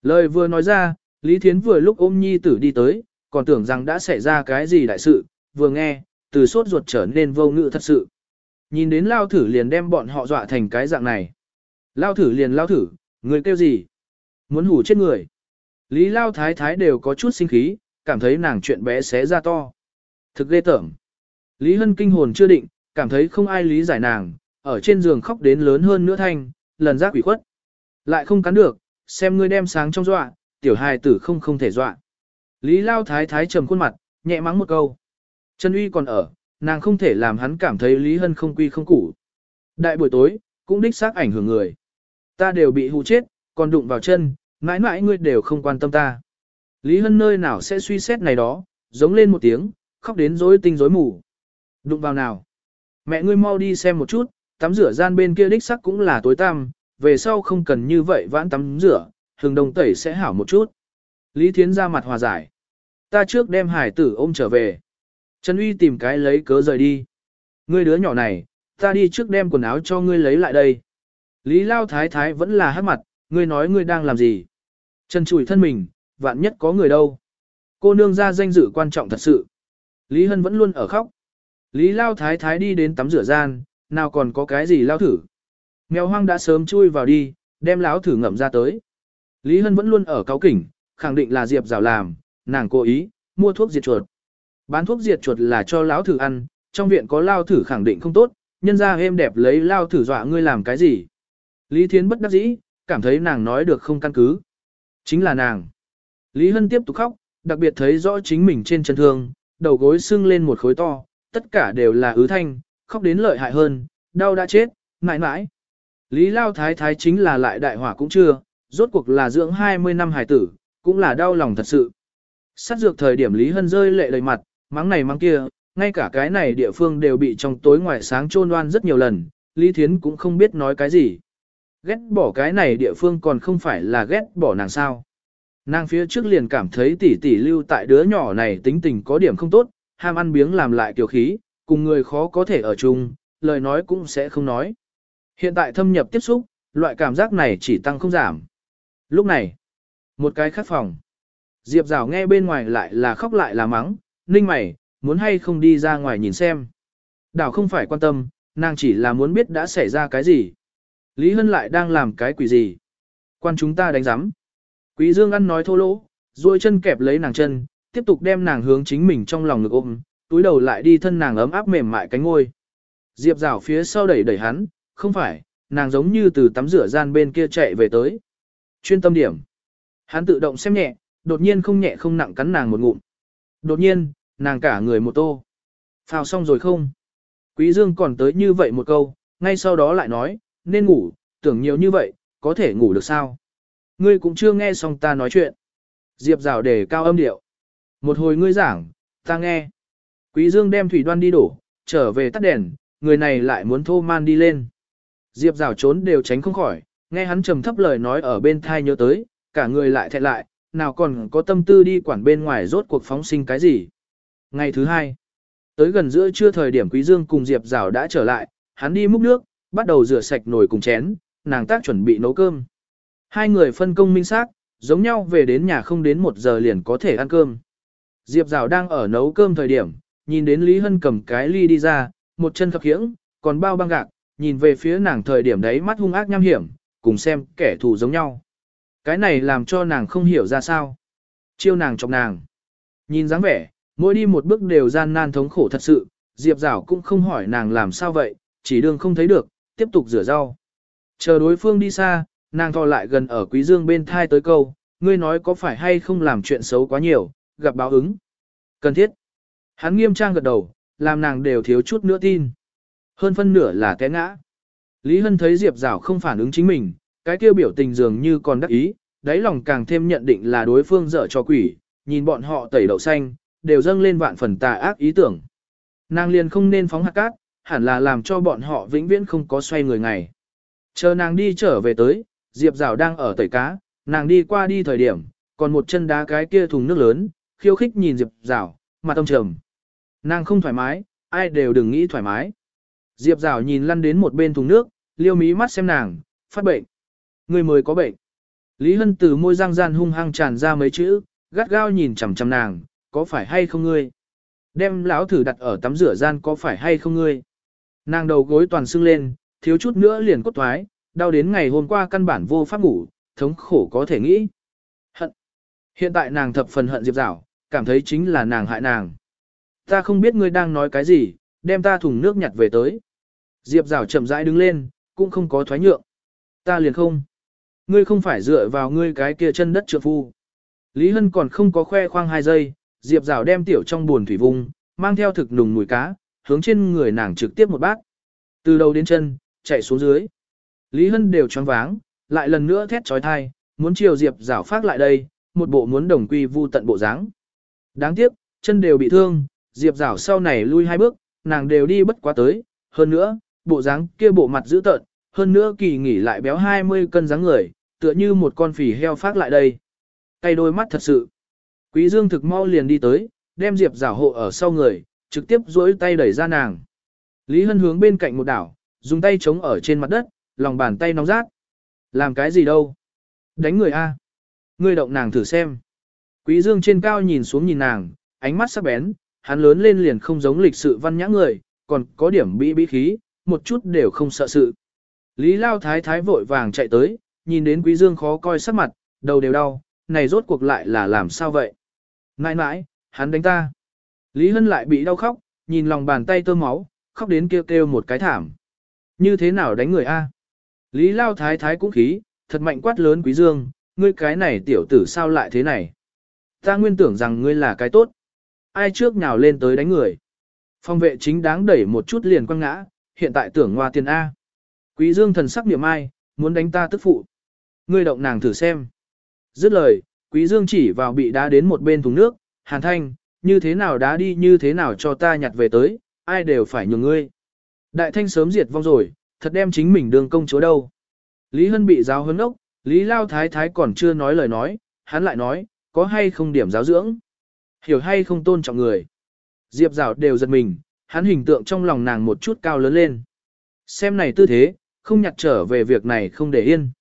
Lời vừa nói ra, Lý Thiến vừa lúc ôm nhi tử đi tới, còn tưởng rằng đã xảy ra cái gì đại sự, vừa nghe, từ sốt ruột trở nên vô ngự thật sự. Nhìn đến lao thử liền đem bọn họ dọa thành cái dạng này. Lao thử liền lao thử, người kêu gì? Muốn hủ chết người. Lý lao thái thái đều có chút sinh khí, cảm thấy nàng chuyện bé xé ra to. Thực ghê tởm. Lý Hân kinh hồn chưa định, cảm thấy không ai lý giải nàng, ở trên giường khóc đến lớn hơn nữa thanh, lần giác quỷ khuất. Lại không cắn được, xem ngươi đem sáng trong dọa, tiểu hài tử không không thể dọa. Lý Lao Thái Thái trầm khuôn mặt, nhẹ mắng một câu. Trần Uy còn ở, nàng không thể làm hắn cảm thấy Lý Hân không quy không củ. Đại buổi tối, cũng đích xác ảnh hưởng người. Ta đều bị hù chết, còn đụng vào chân, mãi mãi ngươi đều không quan tâm ta. Lý Hân nơi nào sẽ suy xét này đó, giống lên một tiếng, khóc đến rối tinh rối mù. Đụng vào nào? Mẹ ngươi mau đi xem một chút, tắm rửa gian bên kia đích sắc cũng là tối tăm, về sau không cần như vậy vãn tắm rửa, hừng đồng tẩy sẽ hảo một chút. Lý Thiến ra mặt hòa giải. Ta trước đem hải tử ôm trở về. Trần Uy tìm cái lấy cớ rời đi. Ngươi đứa nhỏ này, ta đi trước đem quần áo cho ngươi lấy lại đây. Lý Lao Thái Thái vẫn là hát mặt, ngươi nói ngươi đang làm gì. Trần chùi thân mình, vạn nhất có người đâu. Cô nương ra danh dự quan trọng thật sự. Lý Hân vẫn luôn ở khóc. Lý Lao Thái Thái đi đến tắm rửa gian, nào còn có cái gì lao thử. Mèo hoang đã sớm chui vào đi, đem láo thử ngậm ra tới. Lý Hân vẫn luôn ở cáo kỉnh, khẳng định là Diệp rào làm, nàng cố ý, mua thuốc diệt chuột. Bán thuốc diệt chuột là cho lão thử ăn, trong viện có lao thử khẳng định không tốt, nhân ra êm đẹp lấy lao thử dọa ngươi làm cái gì. Lý Thiến bất đắc dĩ, cảm thấy nàng nói được không căn cứ. Chính là nàng. Lý Hân tiếp tục khóc, đặc biệt thấy rõ chính mình trên chân thương, đầu gối sưng lên một khối to, tất cả đều là ứ thanh, khóc đến lợi hại hơn, đau đã chết, mãi mãi. Lý Lao Thái Thái chính là lại đại hỏa cũng chưa, rốt cuộc là dưỡng 20 năm hải tử, cũng là đau lòng thật sự. Sát dược thời điểm Lý Hân rơi lệ đầy mặt, mắng này mắng kia, ngay cả cái này địa phương đều bị trong tối ngoài sáng trôn oan rất nhiều lần, Lý Thiến cũng không biết nói cái gì. Ghét bỏ cái này địa phương còn không phải là ghét bỏ nàng sao. Nàng phía trước liền cảm thấy tỷ tỷ lưu tại đứa nhỏ này tính tình có điểm không tốt, ham ăn biếng làm lại kiều khí, cùng người khó có thể ở chung, lời nói cũng sẽ không nói. Hiện tại thâm nhập tiếp xúc, loại cảm giác này chỉ tăng không giảm. Lúc này, một cái khắc phòng. Diệp Rào nghe bên ngoài lại là khóc lại là mắng, ninh mày, muốn hay không đi ra ngoài nhìn xem. Đảo không phải quan tâm, nàng chỉ là muốn biết đã xảy ra cái gì. Lý Hân lại đang làm cái quỷ gì. Quan chúng ta đánh giám. Quý Dương ăn nói thô lỗ, duỗi chân kẹp lấy nàng chân, tiếp tục đem nàng hướng chính mình trong lòng ngực ôm, túi đầu lại đi thân nàng ấm áp mềm mại cánh ngôi. Diệp rào phía sau đẩy đẩy hắn, không phải, nàng giống như từ tắm rửa gian bên kia chạy về tới. Chuyên tâm điểm. Hắn tự động xem nhẹ, đột nhiên không nhẹ không nặng cắn nàng một ngụm. Đột nhiên, nàng cả người một tô. Phào xong rồi không? Quý Dương còn tới như vậy một câu, ngay sau đó lại nói, nên ngủ, tưởng nhiều như vậy, có thể ngủ được sao? Ngươi cũng chưa nghe xong ta nói chuyện. Diệp rào để cao âm điệu. Một hồi ngươi giảng, ta nghe. Quý Dương đem thủy đoan đi đổ, trở về tắt đèn, người này lại muốn thô man đi lên. Diệp rào trốn đều tránh không khỏi, nghe hắn trầm thấp lời nói ở bên thai nhớ tới, cả người lại thẹn lại, nào còn có tâm tư đi quản bên ngoài rốt cuộc phóng sinh cái gì. Ngày thứ hai, tới gần giữa trưa thời điểm Quý Dương cùng Diệp rào đã trở lại, hắn đi múc nước, bắt đầu rửa sạch nồi cùng chén, nàng tác chuẩn bị nấu cơm. Hai người phân công minh xác, giống nhau về đến nhà không đến một giờ liền có thể ăn cơm. Diệp Dạo đang ở nấu cơm thời điểm, nhìn đến Lý Hân cầm cái ly đi ra, một chân khập khiễng, còn bao băng gạc, nhìn về phía nàng thời điểm đấy mắt hung ác nham hiểm, cùng xem kẻ thù giống nhau. Cái này làm cho nàng không hiểu ra sao. Chiêu nàng chọc nàng. Nhìn dáng vẻ, mỗi đi một bước đều gian nan thống khổ thật sự, Diệp Dạo cũng không hỏi nàng làm sao vậy, chỉ đương không thấy được, tiếp tục rửa rau. Chờ đối phương đi xa, nàng thò lại gần ở Quý Dương bên thai tới câu, ngươi nói có phải hay không làm chuyện xấu quá nhiều, gặp báo ứng. Cần thiết. Hắn nghiêm trang gật đầu, làm nàng đều thiếu chút nữa tin. Hơn phân nửa là té ngã. Lý Hân thấy Diệp Giảo không phản ứng chính mình, cái kia biểu tình dường như còn đắc ý, đáy lòng càng thêm nhận định là đối phương dở cho quỷ, nhìn bọn họ tẩy đậu xanh, đều dâng lên vạn phần tà ác ý tưởng. Nàng liền không nên phóng hạt cát, hẳn là làm cho bọn họ vĩnh viễn không có xoay người ngày. Chờ nàng đi trở về tới, Diệp Giảo đang ở tẩy cá, nàng đi qua đi thời điểm, còn một chân đá cái kia thùng nước lớn, khiêu khích nhìn Diệp Giảo, mặt tâm trầm. Nàng không thoải mái, ai đều đừng nghĩ thoải mái. Diệp Giảo nhìn lăn đến một bên thùng nước, liêu mí mắt xem nàng, phát bệnh. Người mới có bệnh. Lý Hân từ môi răng gian hung hăng tràn ra mấy chữ, gắt gao nhìn chằm chằm nàng, có phải hay không ngươi? Đem lão thử đặt ở tắm rửa gian có phải hay không ngươi? Nàng đầu gối toàn sưng lên, thiếu chút nữa liền cốt thoái, đau đến ngày hôm qua căn bản vô pháp ngủ, thống khổ có thể nghĩ. Hận. Hiện tại nàng thập phần hận Diệp Giảo, cảm thấy chính là nàng hại nàng. Ta không biết ngươi đang nói cái gì, đem ta thùng nước nhặt về tới. Diệp Giảo chậm rãi đứng lên, cũng không có thoái nhượng. Ta liền không. Ngươi không phải dựa vào ngươi cái kia chân đất trượng phu. Lý Hân còn không có khoe khoang hai giây, Diệp Giảo đem tiểu trong buồn thủy vùng, mang theo thực nùng mùi cá, hướng trên người nàng trực tiếp một bát. Từ đầu đến chân, chạy xuống dưới. Lý Hân đều choáng váng, lại lần nữa thét trói thai, muốn chiều Diệp rảo phát lại đây, một bộ muốn đồng quy vu tận bộ dáng. Đáng tiếc, chân đều bị thương, Diệp rảo sau này lui hai bước, nàng đều đi bất quá tới, hơn nữa, bộ dáng kia bộ mặt dữ tợn, hơn nữa kỳ nghỉ lại béo 20 cân dáng người, tựa như một con phỉ heo phát lại đây. Tay đôi mắt thật sự. Quý Dương thực mau liền đi tới, đem Diệp rảo hộ ở sau người, trực tiếp duỗi tay đẩy ra nàng. Lý Hân hướng bên cạnh một đảo, dùng tay chống ở trên mặt đất, lòng bàn tay nóng rát. Làm cái gì đâu? Đánh người a. Ngươi động nàng thử xem. Quý Dương trên cao nhìn xuống nhìn nàng, ánh mắt sắc bén, hắn lớn lên liền không giống lịch sự văn nhã người, còn có điểm bị bí khí, một chút đều không sợ sự. Lý Lao Thái Thái vội vàng chạy tới, nhìn đến Quý Dương khó coi sắc mặt, đầu đều đau, này rốt cuộc lại là làm sao vậy? Nãi nãi, hắn đánh ta. Lý Hân lại bị đau khóc, nhìn lòng bàn tay tơ máu, khóc đến kêu kêu một cái thảm. Như thế nào đánh người a? Lý Lao Thái Thái cũng khí, thật mạnh quát lớn Quý Dương, ngươi cái này tiểu tử sao lại thế này? Ta nguyên tưởng rằng ngươi là cái tốt. Ai trước nào lên tới đánh người? Phong vệ chính đáng đẩy một chút liền quăng ngã, hiện tại tưởng ngoa tiền A. Quý Dương thần sắc niệm ai, muốn đánh ta tức phụ. Ngươi động nàng thử xem. Dứt lời, Quý Dương chỉ vào bị đá đến một bên thùng nước, Hàn Thanh, như thế nào đá đi như thế nào cho ta nhặt về tới, ai đều phải nhường ngươi. Đại Thanh sớm diệt vong rồi, thật đem chính mình đường công chúa đâu. Lý Hân bị giáo huấn ốc, Lý Lao Thái Thái còn chưa nói lời nói, hắn lại nói, có hay không điểm giáo dưỡng, hiểu hay không tôn trọng người. Diệp rào đều giật mình, hắn hình tượng trong lòng nàng một chút cao lớn lên. Xem này tư thế, không nhặt trở về việc này không để yên.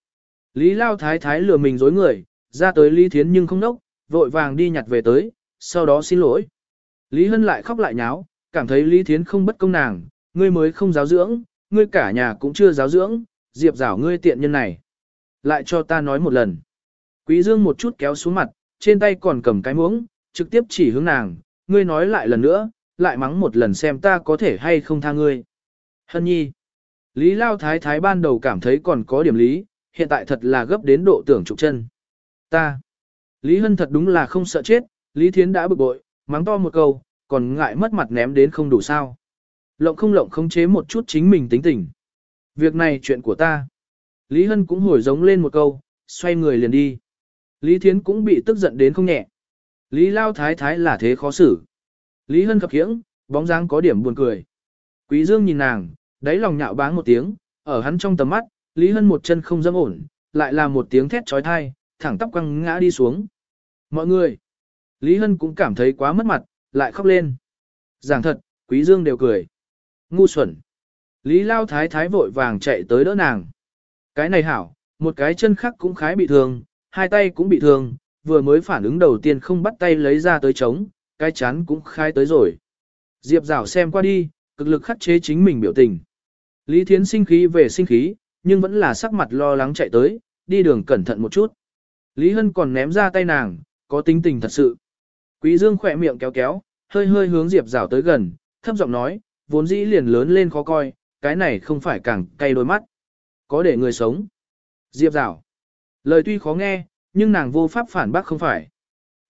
Lý Lao Thái Thái lừa mình dối người, ra tới Lý Thiến nhưng không nốc, vội vàng đi nhặt về tới, sau đó xin lỗi. Lý Hân lại khóc lại nháo, cảm thấy Lý Thiến không bất công nàng, ngươi mới không giáo dưỡng, ngươi cả nhà cũng chưa giáo dưỡng, Diệp rảo ngươi tiện nhân này. Lại cho ta nói một lần. Quý Dương một chút kéo xuống mặt, trên tay còn cầm cái muỗng, trực tiếp chỉ hướng nàng, ngươi nói lại lần nữa, lại mắng một lần xem ta có thể hay không tha ngươi. Hân nhi. Lý Lao Thái Thái ban đầu cảm thấy còn có điểm lý, hiện tại thật là gấp đến độ tưởng trục chân. Ta. Lý Hân thật đúng là không sợ chết, Lý Thiến đã bực bội, mắng to một câu, còn ngại mất mặt ném đến không đủ sao. Lộng không lộng không chế một chút chính mình tính tình. Việc này chuyện của ta. Lý Hân cũng hồi giống lên một câu, xoay người liền đi. Lý Thiến cũng bị tức giận đến không nhẹ. Lý Lao Thái Thái là thế khó xử. Lý Hân khập khiễng, bóng dáng có điểm buồn cười. Quý Dương nhìn nàng, đáy lòng nhạo báng một tiếng, ở hắn trong tầm mắt, Lý Hân một chân không dâm ổn, lại là một tiếng thét chói tai, thẳng tóc quăng ngã đi xuống. Mọi người, Lý Hân cũng cảm thấy quá mất mặt, lại khóc lên. Giảng thật, Quý Dương đều cười. Ngu xuẩn. Lý Lao Thái Thái vội vàng chạy tới đỡ nàng. Cái này hảo, một cái chân khác cũng khái bị thương, hai tay cũng bị thương, vừa mới phản ứng đầu tiên không bắt tay lấy ra tới chống, cái chán cũng khai tới rồi. Diệp rảo xem qua đi, cực lực khắc chế chính mình biểu tình. Lý Thiến sinh khí về sinh khí, nhưng vẫn là sắc mặt lo lắng chạy tới, đi đường cẩn thận một chút. Lý Hân còn ném ra tay nàng, có tính tình thật sự. Quý Dương khỏe miệng kéo kéo, hơi hơi hướng Diệp Giảo tới gần, thấp giọng nói, vốn dĩ liền lớn lên khó coi, cái này không phải càng cay đôi mắt. Có để người sống. Diệp Giảo. Lời tuy khó nghe, nhưng nàng vô pháp phản bác không phải.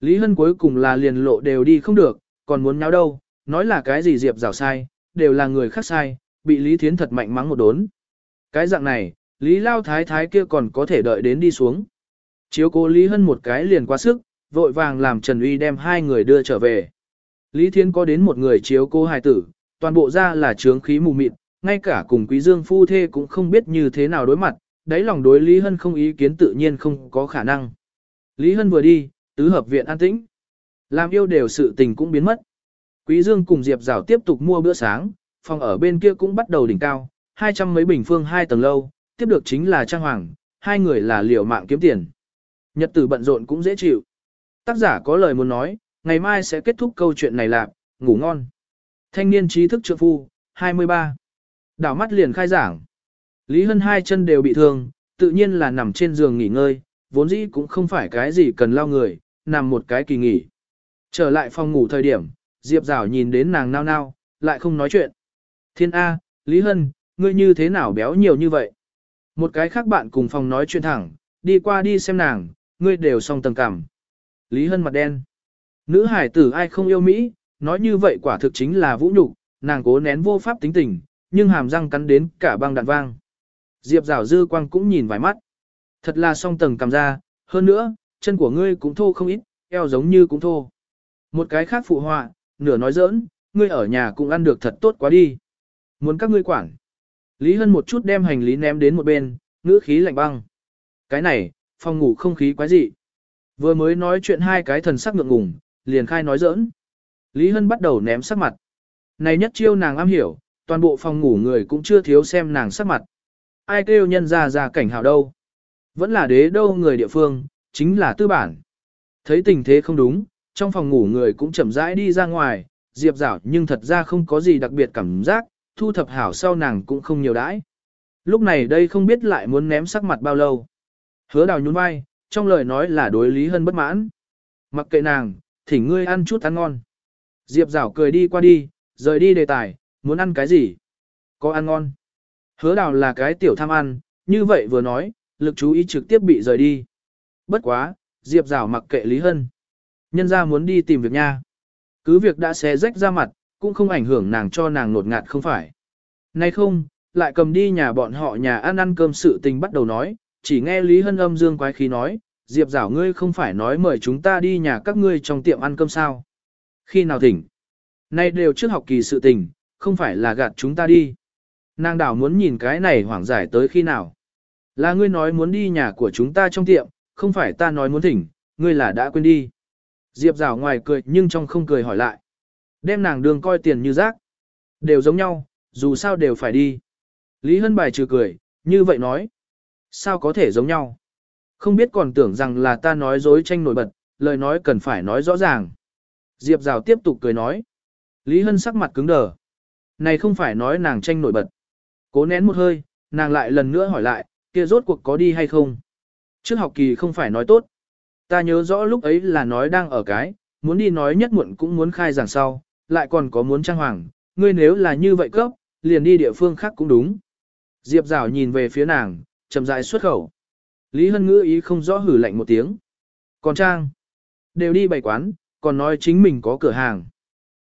Lý Hân cuối cùng là liền lộ đều đi không được, còn muốn nháo đâu, nói là cái gì Diệp Giảo sai, đều là người khác sai, bị Lý Thiến thật mạnh mắng một đốn. Cái dạng này, Lý Lao Thái Thái kia còn có thể đợi đến đi xuống. Chiếu cố Lý Hân một cái liền quá sức, vội vàng làm Trần Uy đem hai người đưa trở về. Lý Thiến có đến một người chiếu cố hài tử, toàn bộ ra là trướng khí mù mịt, ngay cả cùng Quý Dương phu thê cũng không biết như thế nào đối mặt, đáy lòng đối Lý Hân không ý kiến tự nhiên không có khả năng. Lý Hân vừa đi, tứ hợp viện an tĩnh. Làm yêu đều sự tình cũng biến mất. Quý Dương cùng Diệp Giảo tiếp tục mua bữa sáng, phòng ở bên kia cũng bắt đầu đỉnh cao, hai trăm mấy bình phương hai tầng lâu, tiếp được chính là Trang Hoàng, hai người là liều mạng kiếm tiền. Nhật tử bận rộn cũng dễ chịu. Tác giả có lời muốn nói, ngày mai sẽ kết thúc câu chuyện này là, ngủ ngon. Thanh niên trí thức trượng phu, 23. Đảo mắt liền khai giảng. Lý Hân hai chân đều bị thương, tự nhiên là nằm trên giường nghỉ ngơi, vốn dĩ cũng không phải cái gì cần lao người, nằm một cái kỳ nghỉ. Trở lại phòng ngủ thời điểm, Diệp Giảo nhìn đến nàng nao nao, lại không nói chuyện. Thiên A, Lý Hân, ngươi như thế nào béo nhiều như vậy? Một cái khác bạn cùng phòng nói chuyện thẳng, đi qua đi xem nàng, ngươi đều song tầng cảm. Lý Hân mặt đen. Nữ hải tử ai không yêu Mỹ, nói như vậy quả thực chính là vũ nhục, nàng cố nén vô pháp tính tình, nhưng hàm răng cắn đến cả băng đạn vang. Diệp rào dư quang cũng nhìn vài mắt. Thật là song tầng cầm ra, hơn nữa, chân của ngươi cũng thô không ít, eo giống như cũng thô. Một cái khác phụ họa, nửa nói giỡn, ngươi ở nhà cũng ăn được thật tốt quá đi. Muốn các ngươi quản. Lý Hân một chút đem hành lý ném đến một bên, ngữ khí lạnh băng. Cái này, phòng ngủ không khí quái dị. Vừa mới nói chuyện hai cái thần sắc ngượng ngùng, liền khai nói giỡn. Lý Hân bắt đầu ném sắc mặt. Này nhất chiêu nàng am hiểu, toàn bộ phòng ngủ người cũng chưa thiếu xem nàng sắc mặt. Ai kêu nhân ra ra cảnh hào đâu. Vẫn là đế đâu người địa phương, chính là tư bản. Thấy tình thế không đúng, trong phòng ngủ người cũng chậm rãi đi ra ngoài, diệp rảo nhưng thật ra không có gì đặc biệt cảm giác, thu thập hảo sau nàng cũng không nhiều đãi. Lúc này đây không biết lại muốn ném sắc mặt bao lâu. Hứa đào nhún vai, trong lời nói là đối Lý Hân bất mãn. Mặc kệ nàng, thỉnh ngươi ăn chút ăn ngon. Diệp rảo cười đi qua đi, rời đi đề tài, muốn ăn cái gì? Có ăn ngon. Hứa đào là cái tiểu tham ăn, như vậy vừa nói, lực chú ý trực tiếp bị rời đi. Bất quá, Diệp rảo mặc kệ Lý Hân. Nhân ra muốn đi tìm việc nha. Cứ việc đã xé rách ra mặt, cũng không ảnh hưởng nàng cho nàng nột ngạt không phải. Nay không, lại cầm đi nhà bọn họ nhà ăn ăn cơm sự tình bắt đầu nói, chỉ nghe Lý Hân âm dương quái khí nói, Diệp Giảo ngươi không phải nói mời chúng ta đi nhà các ngươi trong tiệm ăn cơm sao. Khi nào thỉnh? Nay đều trước học kỳ sự tình, không phải là gạt chúng ta đi. Nàng đảo muốn nhìn cái này hoảng giải tới khi nào. Là ngươi nói muốn đi nhà của chúng ta trong tiệm, không phải ta nói muốn thỉnh, ngươi là đã quên đi. Diệp Giảo ngoài cười nhưng trong không cười hỏi lại. Đem nàng đường coi tiền như rác. Đều giống nhau, dù sao đều phải đi. Lý Hân bài trừ cười, như vậy nói. Sao có thể giống nhau? Không biết còn tưởng rằng là ta nói dối tranh nổi bật, lời nói cần phải nói rõ ràng. Diệp rào tiếp tục cười nói. Lý Hân sắc mặt cứng đờ. Này không phải nói nàng tranh nổi bật. Cố nén một hơi, nàng lại lần nữa hỏi lại, kia rốt cuộc có đi hay không? Trước học kỳ không phải nói tốt. Ta nhớ rõ lúc ấy là nói đang ở cái, muốn đi nói nhất muộn cũng muốn khai giảng sau, lại còn có muốn trang hoàng, ngươi nếu là như vậy cấp, liền đi địa phương khác cũng đúng. Diệp Giảo nhìn về phía nàng, chậm rãi xuất khẩu. Lý Hân ngữ ý không rõ hử lạnh một tiếng. Còn Trang, đều đi bày quán, còn nói chính mình có cửa hàng.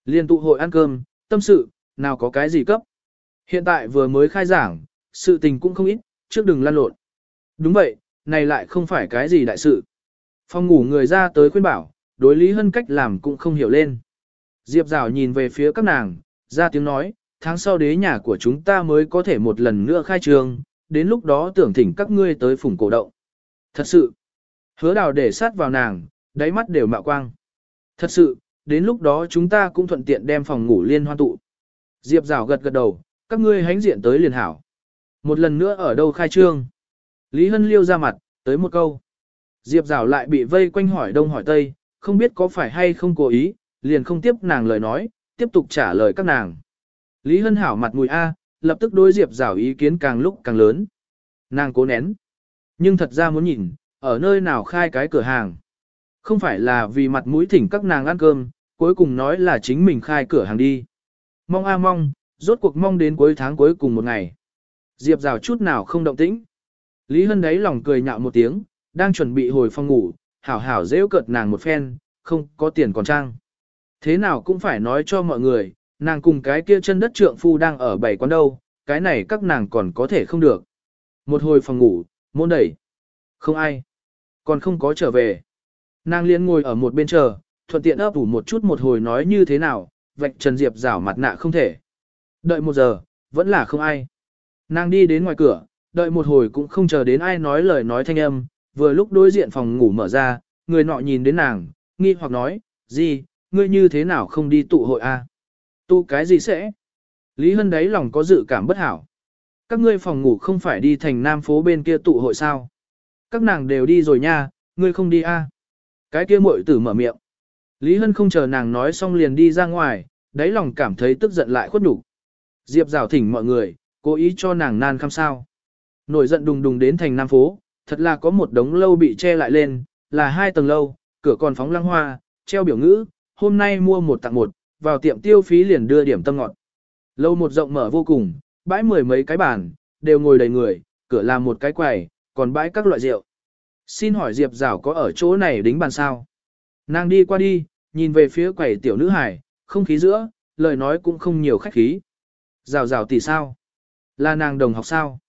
Liên tụ hội ăn cơm, tâm sự, nào có cái gì cấp. Hiện tại vừa mới khai giảng, sự tình cũng không ít, trước đừng lăn lộn. Đúng vậy, này lại không phải cái gì đại sự. Phòng ngủ người ra tới khuyên bảo, đối Lý Hân cách làm cũng không hiểu lên. Diệp Dạo nhìn về phía các nàng, ra tiếng nói, tháng sau đế nhà của chúng ta mới có thể một lần nữa khai trường, đến lúc đó tưởng thỉnh các ngươi tới phủng cổ động. Thật sự, hứa đào để sát vào nàng, đáy mắt đều mạo quang. Thật sự, đến lúc đó chúng ta cũng thuận tiện đem phòng ngủ liên hoan tụ. Diệp rào gật gật đầu, các ngươi hánh diện tới liền hảo. Một lần nữa ở đâu khai trương? Lý Hân liêu ra mặt, tới một câu. Diệp rào lại bị vây quanh hỏi đông hỏi tây, không biết có phải hay không cố ý, liền không tiếp nàng lời nói, tiếp tục trả lời các nàng. Lý Hân hảo mặt mùi A, lập tức đối Diệp Giảo ý kiến càng lúc càng lớn. Nàng cố nén. Nhưng thật ra muốn nhìn, ở nơi nào khai cái cửa hàng. Không phải là vì mặt mũi thỉnh các nàng ăn cơm, cuối cùng nói là chính mình khai cửa hàng đi. Mong a mong, rốt cuộc mong đến cuối tháng cuối cùng một ngày. Diệp rào chút nào không động tĩnh. Lý Hân đấy lòng cười nhạo một tiếng, đang chuẩn bị hồi phòng ngủ, hảo hảo dễ cợt nàng một phen, không có tiền còn trang. Thế nào cũng phải nói cho mọi người, nàng cùng cái kia chân đất trượng phu đang ở bảy quán đâu, cái này các nàng còn có thể không được. Một hồi phòng ngủ, môn đẩy. Không ai. Còn không có trở về. Nàng liên ngồi ở một bên chờ, thuận tiện ấp ủ một chút một hồi nói như thế nào, vạch Trần Diệp rảo mặt nạ không thể. Đợi một giờ, vẫn là không ai. Nàng đi đến ngoài cửa, đợi một hồi cũng không chờ đến ai nói lời nói thanh âm, vừa lúc đối diện phòng ngủ mở ra, người nọ nhìn đến nàng, nghi hoặc nói, gì, ngươi như thế nào không đi tụ hội a? Tu cái gì sẽ? Lý Hân đấy lòng có dự cảm bất hảo. Các ngươi phòng ngủ không phải đi thành nam phố bên kia tụ hội sao? Các nàng đều đi rồi nha, ngươi không đi a? Cái kia muội tử mở miệng. Lý Hân không chờ nàng nói xong liền đi ra ngoài, đáy lòng cảm thấy tức giận lại khuất đủ. Diệp rào thỉnh mọi người, cố ý cho nàng nan khăm sao. Nổi giận đùng đùng đến thành Nam Phố, thật là có một đống lâu bị che lại lên, là hai tầng lâu, cửa còn phóng lăng hoa, treo biểu ngữ, hôm nay mua một tặng một, vào tiệm tiêu phí liền đưa điểm tâm ngọt. Lâu một rộng mở vô cùng, bãi mười mấy cái bàn, đều ngồi đầy người, cửa làm một cái quầy, còn bãi các loại rượu. Xin hỏi Diệp Giảo có ở chỗ này đính bàn sao? Nàng đi qua đi, nhìn về phía quầy tiểu nữ hải, không khí giữa, lời nói cũng không nhiều khách khí. Rào rào tỷ sao? Là nàng đồng học sao?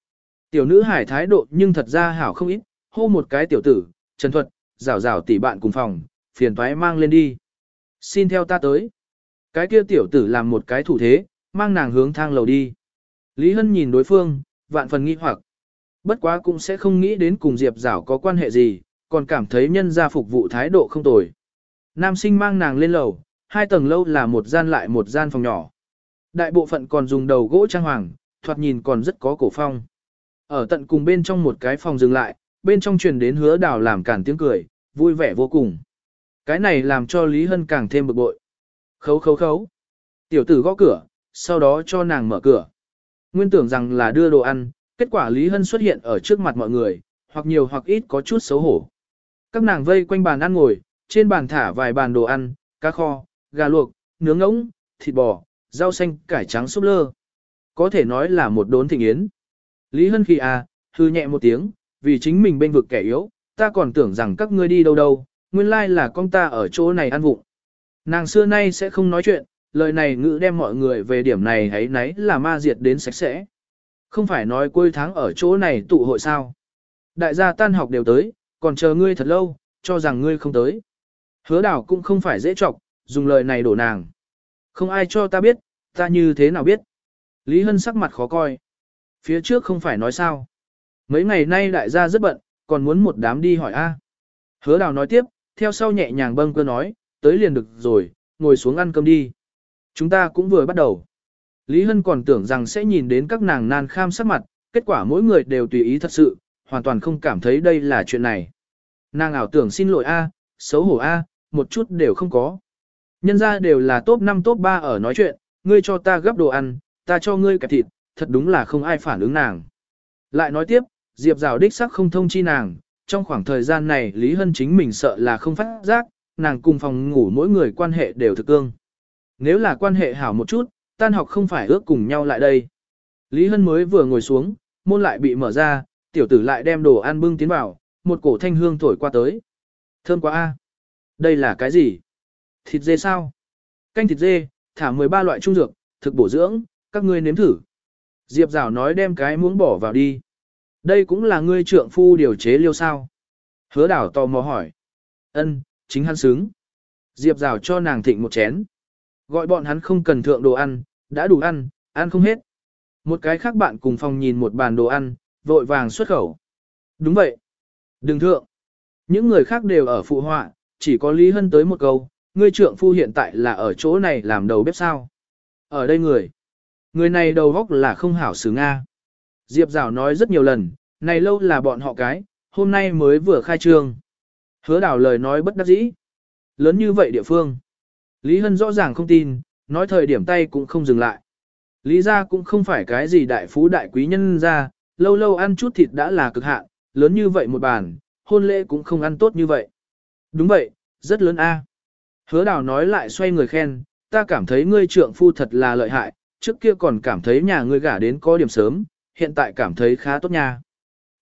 Tiểu nữ hải thái độ nhưng thật ra hảo không ít, hô một cái tiểu tử, Trần Thuật, rào rào tỷ bạn cùng phòng, phiền toái mang lên đi. Xin theo ta tới. Cái kia tiểu tử làm một cái thủ thế, mang nàng hướng thang lầu đi. Lý Hân nhìn đối phương, vạn phần nghi hoặc. Bất quá cũng sẽ không nghĩ đến cùng Diệp Giảo có quan hệ gì, còn cảm thấy nhân gia phục vụ thái độ không tồi. Nam sinh mang nàng lên lầu, hai tầng lâu là một gian lại một gian phòng nhỏ. Đại bộ phận còn dùng đầu gỗ trang hoàng, thoạt nhìn còn rất có cổ phong. Ở tận cùng bên trong một cái phòng dừng lại, bên trong truyền đến hứa đào làm cản tiếng cười, vui vẻ vô cùng. Cái này làm cho Lý Hân càng thêm bực bội. Khấu khấu khấu. Tiểu tử gõ cửa, sau đó cho nàng mở cửa. Nguyên tưởng rằng là đưa đồ ăn, kết quả Lý Hân xuất hiện ở trước mặt mọi người, hoặc nhiều hoặc ít có chút xấu hổ. Các nàng vây quanh bàn ăn ngồi, trên bàn thả vài bàn đồ ăn, cá kho, gà luộc, nướng ngỗng, thịt bò, rau xanh, cải trắng súp lơ. Có thể nói là một đốn thịnh yến. Lý Hân khi à, hư nhẹ một tiếng, vì chính mình bên vực kẻ yếu, ta còn tưởng rằng các ngươi đi đâu đâu, nguyên lai là con ta ở chỗ này ăn vụng. Nàng xưa nay sẽ không nói chuyện, lời này ngữ đem mọi người về điểm này hãy nấy là ma diệt đến sạch sẽ. Không phải nói cuối tháng ở chỗ này tụ hội sao. Đại gia tan học đều tới, còn chờ ngươi thật lâu, cho rằng ngươi không tới. Hứa đảo cũng không phải dễ chọc, dùng lời này đổ nàng. Không ai cho ta biết, ta như thế nào biết. Lý Hân sắc mặt khó coi. Phía trước không phải nói sao. Mấy ngày nay đại gia rất bận, còn muốn một đám đi hỏi a. Hứa đào nói tiếp, theo sau nhẹ nhàng bâng cơ nói, tới liền được rồi, ngồi xuống ăn cơm đi. Chúng ta cũng vừa bắt đầu. Lý Hân còn tưởng rằng sẽ nhìn đến các nàng nan kham sắc mặt, kết quả mỗi người đều tùy ý thật sự, hoàn toàn không cảm thấy đây là chuyện này. Nàng ảo tưởng xin lỗi A, xấu hổ A, một chút đều không có. Nhân ra đều là top 5 top 3 ở nói chuyện, ngươi cho ta gấp đồ ăn, ta cho ngươi kẹp thịt, thật đúng là không ai phản ứng nàng. Lại nói tiếp, Diệp Rào đích sắc không thông chi nàng, trong khoảng thời gian này Lý Hân chính mình sợ là không phát giác, nàng cùng phòng ngủ mỗi người quan hệ đều thực cương. Nếu là quan hệ hảo một chút, tan học không phải ước cùng nhau lại đây. Lý Hân mới vừa ngồi xuống, môn lại bị mở ra, tiểu tử lại đem đồ ăn bưng tiến vào, một cổ thanh hương thổi qua tới. Thơm quá a. Đây là cái gì? Thịt dê sao? Canh thịt dê, thả 13 loại trung dược, thực bổ dưỡng, các ngươi nếm thử. Diệp Giảo nói đem cái muỗng bỏ vào đi. Đây cũng là ngươi trượng phu điều chế liêu sao? Hứa đảo tò mò hỏi. Ân, chính hắn xứng. Diệp rào cho nàng thịnh một chén. Gọi bọn hắn không cần thượng đồ ăn, đã đủ ăn, ăn không hết. Một cái khác bạn cùng phòng nhìn một bàn đồ ăn, vội vàng xuất khẩu. Đúng vậy. Đừng thượng. Những người khác đều ở phụ họa, chỉ có Lý Hân tới một câu, ngươi trượng phu hiện tại là ở chỗ này làm đầu bếp sao. Ở đây người. Người này đầu góc là không hảo xứ Nga. Diệp Giảo nói rất nhiều lần, này lâu là bọn họ cái, hôm nay mới vừa khai trương. Hứa đảo lời nói bất đắc dĩ. Lớn như vậy địa phương. Lý Hân rõ ràng không tin, nói thời điểm tay cũng không dừng lại. Lý ra cũng không phải cái gì đại phú đại quý nhân ra, lâu lâu ăn chút thịt đã là cực hạn, lớn như vậy một bàn, hôn lễ cũng không ăn tốt như vậy. Đúng vậy, rất lớn a. Hứa đào nói lại xoay người khen, ta cảm thấy ngươi trượng phu thật là lợi hại, trước kia còn cảm thấy nhà ngươi gả đến có điểm sớm, hiện tại cảm thấy khá tốt nha.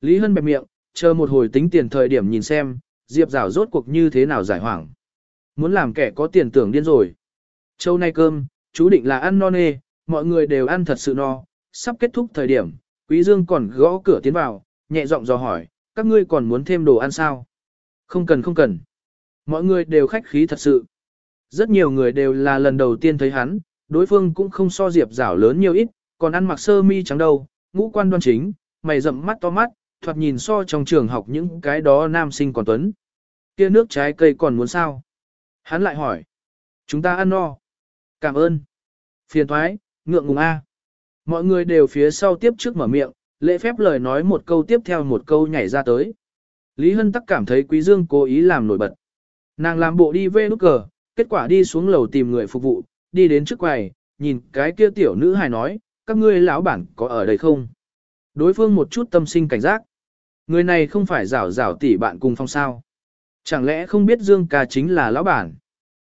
Lý Hân bẹp miệng, chờ một hồi tính tiền thời điểm nhìn xem, Diệp Giảo rốt cuộc như thế nào giải hoảng. Muốn làm kẻ có tiền tưởng điên rồi. Châu nay cơm, chú định là ăn no nê, mọi người đều ăn thật sự no, sắp kết thúc thời điểm, Quý Dương còn gõ cửa tiến vào, nhẹ giọng dò hỏi, các ngươi còn muốn thêm đồ ăn sao? Không cần không cần. Mọi người đều khách khí thật sự. Rất nhiều người đều là lần đầu tiên thấy hắn, đối phương cũng không so Diệp Giảo lớn nhiều ít, còn ăn mặc sơ mi trắng đâu, ngũ quan đoan chính, mày rậm mắt to mắt, thoạt nhìn so trong trường học những cái đó nam sinh còn tuấn. Kia nước trái cây còn muốn sao? Hắn lại hỏi. Chúng ta ăn no. Cảm ơn. Phiền thoái, ngượng ngùng A. Mọi người đều phía sau tiếp trước mở miệng, lễ phép lời nói một câu tiếp theo một câu nhảy ra tới. Lý Hân tắc cảm thấy Quý Dương cố ý làm nổi bật. Nàng làm bộ đi về nút cờ, kết quả đi xuống lầu tìm người phục vụ, đi đến trước quầy, nhìn cái kia tiểu nữ hài nói, các ngươi lão bản có ở đây không? Đối phương một chút tâm sinh cảnh giác. Người này không phải rảo rảo tỉ bạn cùng phong sao. Chẳng lẽ không biết Dương ca chính là lão bản?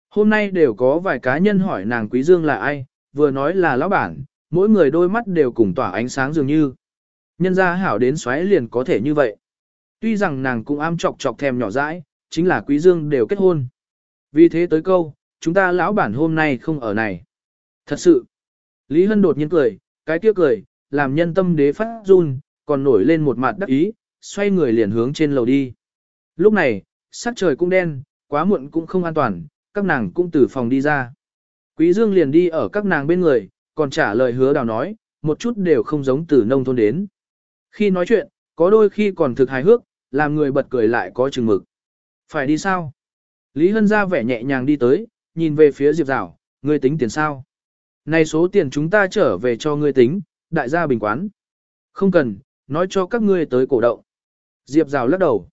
Hôm nay đều có vài cá nhân hỏi nàng Quý Dương là ai, vừa nói là lão bản, mỗi người đôi mắt đều cùng tỏa ánh sáng dường như. Nhân gia hảo đến xoáy liền có thể như vậy. Tuy rằng nàng cũng am chọc chọc thèm nhỏ dãi, chính là Quý Dương đều kết hôn. Vì thế tới câu, chúng ta lão bản hôm nay không ở này. Thật sự. Lý Hân đột nhiên cười, cái kia cười, làm nhân tâm đế phát run, còn nổi lên một mặt đắc ý, xoay người liền hướng trên lầu đi. Lúc này, sắc trời cũng đen, quá muộn cũng không an toàn, các nàng cũng từ phòng đi ra. Quý Dương liền đi ở các nàng bên người, còn trả lời hứa đào nói, một chút đều không giống từ nông thôn đến. Khi nói chuyện, có đôi khi còn thực hài hước, làm người bật cười lại có chừng mực. Phải đi sao? Lý Hân ra vẻ nhẹ nhàng đi tới, nhìn về phía Diệp Giảo, ngươi tính tiền sao? Này số tiền chúng ta trở về cho ngươi tính, đại gia bình quán. Không cần, nói cho các ngươi tới cổ động. Diệp Giảo lắc đầu.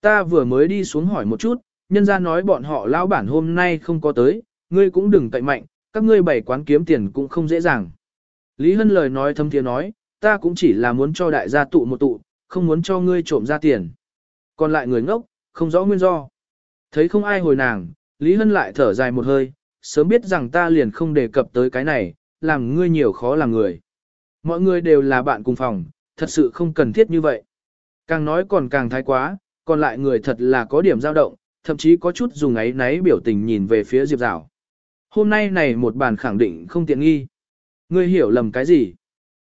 Ta vừa mới đi xuống hỏi một chút, nhân ra nói bọn họ lão bản hôm nay không có tới, ngươi cũng đừng cậy mạnh, các ngươi bảy quán kiếm tiền cũng không dễ dàng. Lý Hân lời nói thâm thiên nói, ta cũng chỉ là muốn cho đại gia tụ một tụ, không muốn cho ngươi trộm ra tiền. Còn lại người ngốc, không rõ nguyên do. Thấy không ai hồi nàng, Lý Hân lại thở dài một hơi, sớm biết rằng ta liền không đề cập tới cái này, làm ngươi nhiều khó làm người. Mọi người đều là bạn cùng phòng, thật sự không cần thiết như vậy. Càng nói còn càng thái quá, còn lại người thật là có điểm dao động, thậm chí có chút dùng ấy náy biểu tình nhìn về phía Diệp Giảo. Hôm nay này một bàn khẳng định không tiện nghi. Ngươi hiểu lầm cái gì?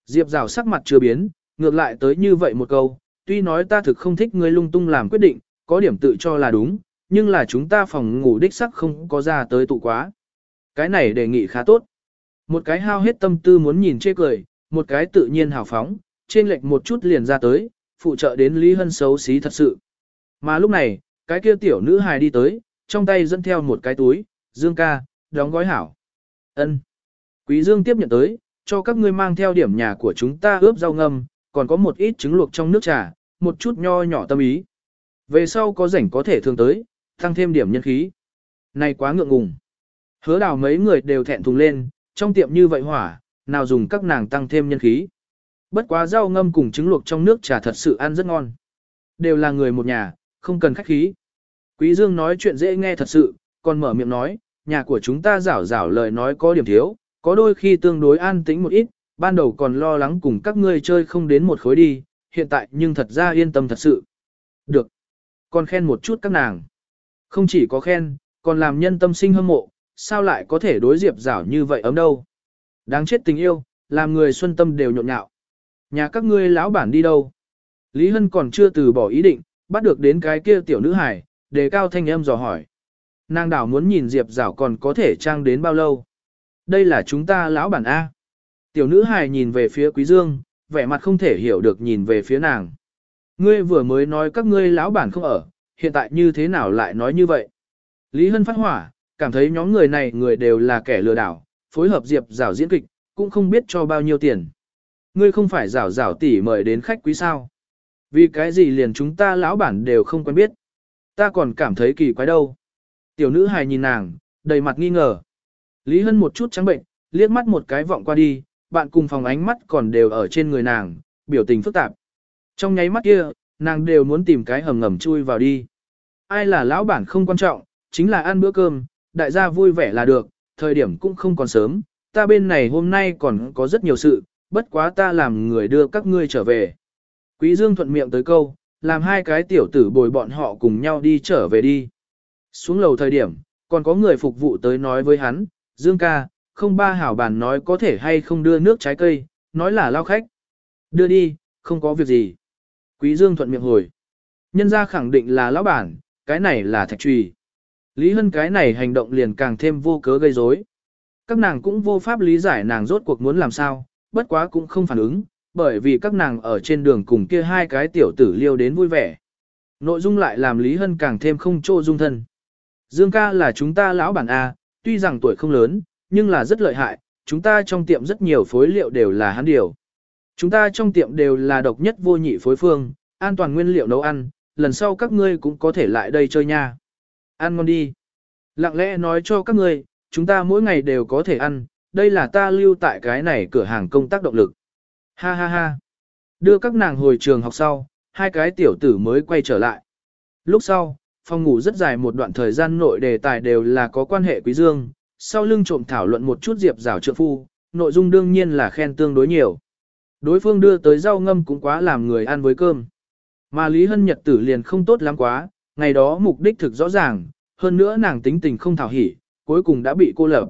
Diệp Giảo sắc mặt chưa biến, ngược lại tới như vậy một câu, tuy nói ta thực không thích ngươi lung tung làm quyết định, có điểm tự cho là đúng, nhưng là chúng ta phòng ngủ đích sắc không có ra tới tụ quá. Cái này đề nghị khá tốt. Một cái hao hết tâm tư muốn nhìn chê cười, một cái tự nhiên hào phóng, trên lệch một chút liền ra tới, phụ trợ đến Lý Hân xấu xí thật sự. Mà lúc này, cái kia tiểu nữ hài đi tới, trong tay dẫn theo một cái túi, Dương ca, đóng gói hảo. ân Quý Dương tiếp nhận tới, cho các ngươi mang theo điểm nhà của chúng ta ướp rau ngâm, còn có một ít trứng luộc trong nước trà, một chút nho nhỏ tâm ý. Về sau có rảnh có thể thường tới, tăng thêm điểm nhân khí. Này quá ngượng ngùng. Hứa đào mấy người đều thẹn thùng lên, trong tiệm như vậy hỏa, nào dùng các nàng tăng thêm nhân khí. Bất quá rau ngâm cùng trứng luộc trong nước trà thật sự ăn rất ngon. Đều là người một nhà, không cần khách khí. Quý Dương nói chuyện dễ nghe thật sự, còn mở miệng nói, nhà của chúng ta rảo rảo lời nói có điểm thiếu, có đôi khi tương đối an tĩnh một ít, ban đầu còn lo lắng cùng các ngươi chơi không đến một khối đi, hiện tại nhưng thật ra yên tâm thật sự. Được. Còn khen một chút các nàng. Không chỉ có khen, còn làm nhân tâm sinh hâm mộ, sao lại có thể đối diệp rảo như vậy ấm đâu. Đáng chết tình yêu, làm người xuân tâm đều nhộn nhạo. Nhà các ngươi lão bản đi đâu? Lý Hân còn chưa từ bỏ ý định, bắt được đến cái kia tiểu nữ hải, đề cao thanh âm dò hỏi. Nàng đảo muốn nhìn Diệp Giảo còn có thể trang đến bao lâu. Đây là chúng ta lão bản A. Tiểu nữ hài nhìn về phía Quý Dương, vẻ mặt không thể hiểu được nhìn về phía nàng. Ngươi vừa mới nói các ngươi lão bản không ở, hiện tại như thế nào lại nói như vậy? Lý Hân phát hỏa, cảm thấy nhóm người này người đều là kẻ lừa đảo, phối hợp Diệp Giảo diễn kịch, cũng không biết cho bao nhiêu tiền. Ngươi không phải rảo rảo tỷ mời đến khách quý sao? Vì cái gì liền chúng ta lão bản đều không quen biết. Ta còn cảm thấy kỳ quái đâu. Tiểu nữ hài nhìn nàng, đầy mặt nghi ngờ. Lý Hân một chút trắng bệnh, liếc mắt một cái vọng qua đi, bạn cùng phòng ánh mắt còn đều ở trên người nàng, biểu tình phức tạp. Trong nháy mắt kia, nàng đều muốn tìm cái hầm ngầm chui vào đi. Ai là lão bản không quan trọng, chính là ăn bữa cơm, đại gia vui vẻ là được, thời điểm cũng không còn sớm, ta bên này hôm nay còn có rất nhiều sự, bất quá ta làm người đưa các ngươi trở về. Quý Dương thuận miệng tới câu, làm hai cái tiểu tử bồi bọn họ cùng nhau đi trở về đi. Xuống lầu thời điểm, còn có người phục vụ tới nói với hắn, Dương ca, không ba hảo bàn nói có thể hay không đưa nước trái cây, nói là lao khách. Đưa đi, không có việc gì. Quý Dương thuận miệng hồi. Nhân gia khẳng định là lão bản, cái này là thạch trùy. Lý Hân cái này hành động liền càng thêm vô cớ gây rối. Các nàng cũng vô pháp lý giải nàng rốt cuộc muốn làm sao, bất quá cũng không phản ứng, bởi vì các nàng ở trên đường cùng kia hai cái tiểu tử liêu đến vui vẻ. Nội dung lại làm Lý Hân càng thêm không trô dung thân. Dương ca là chúng ta lão bản A, tuy rằng tuổi không lớn, nhưng là rất lợi hại, chúng ta trong tiệm rất nhiều phối liệu đều là hắn điều. Chúng ta trong tiệm đều là độc nhất vô nhị phối phương, an toàn nguyên liệu nấu ăn, lần sau các ngươi cũng có thể lại đây chơi nha. Ăn ngon đi. Lặng lẽ nói cho các ngươi, chúng ta mỗi ngày đều có thể ăn, đây là ta lưu tại cái này cửa hàng công tác động lực. Ha ha ha. Đưa các nàng hồi trường học sau, hai cái tiểu tử mới quay trở lại. Lúc sau, phòng ngủ rất dài một đoạn thời gian nội đề tài đều là có quan hệ quý dương, sau lưng trộm thảo luận một chút diệp rào trượng phu, nội dung đương nhiên là khen tương đối nhiều. Đối phương đưa tới rau ngâm cũng quá làm người ăn với cơm. Mà Lý Hân Nhật tử liền không tốt lắm quá, ngày đó mục đích thực rõ ràng, hơn nữa nàng tính tình không thảo hỉ, cuối cùng đã bị cô lập.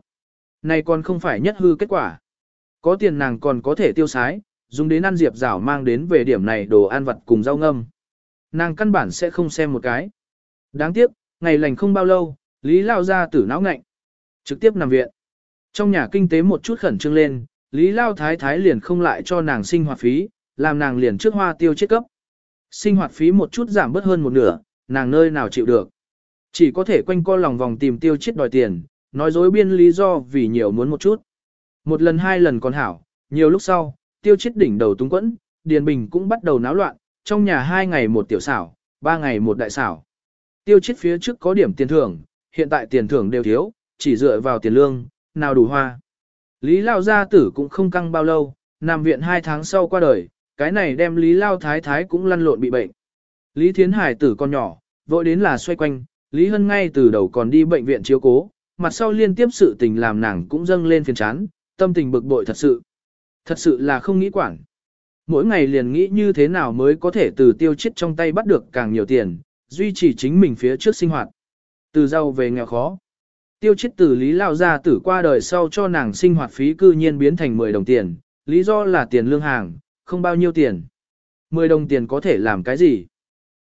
Này còn không phải nhất hư kết quả. Có tiền nàng còn có thể tiêu sái, dùng đến ăn diệp rảo mang đến về điểm này đồ ăn vặt cùng rau ngâm. Nàng căn bản sẽ không xem một cái. Đáng tiếc, ngày lành không bao lâu, Lý Lao ra tử não ngạnh. Trực tiếp nằm viện. Trong nhà kinh tế một chút khẩn trương lên, Lý Lao Thái Thái liền không lại cho nàng sinh hoạt phí, làm nàng liền trước hoa tiêu chết cấp. Sinh hoạt phí một chút giảm bớt hơn một nửa, nàng nơi nào chịu được. Chỉ có thể quanh co lòng vòng tìm tiêu chết đòi tiền, nói dối biên lý do vì nhiều muốn một chút. Một lần hai lần còn hảo, nhiều lúc sau, tiêu chết đỉnh đầu túng quẫn, Điền Bình cũng bắt đầu náo loạn, trong nhà hai ngày một tiểu xảo, ba ngày một đại xảo. Tiêu chết phía trước có điểm tiền thưởng, hiện tại tiền thưởng đều thiếu, chỉ dựa vào tiền lương, nào đủ hoa. Lý Lao gia tử cũng không căng bao lâu, nằm viện hai tháng sau qua đời, cái này đem Lý Lao Thái Thái cũng lăn lộn bị bệnh. Lý Thiến Hải tử con nhỏ, vội đến là xoay quanh, Lý Hân ngay từ đầu còn đi bệnh viện chiếu cố, mặt sau liên tiếp sự tình làm nàng cũng dâng lên phiền chán, tâm tình bực bội thật sự. Thật sự là không nghĩ quản. Mỗi ngày liền nghĩ như thế nào mới có thể từ tiêu chết trong tay bắt được càng nhiều tiền, duy trì chính mình phía trước sinh hoạt. Từ giàu về nghèo khó. Tiêu chết từ Lý Lao gia tử qua đời sau cho nàng sinh hoạt phí cư nhiên biến thành 10 đồng tiền, lý do là tiền lương hàng, không bao nhiêu tiền. 10 đồng tiền có thể làm cái gì?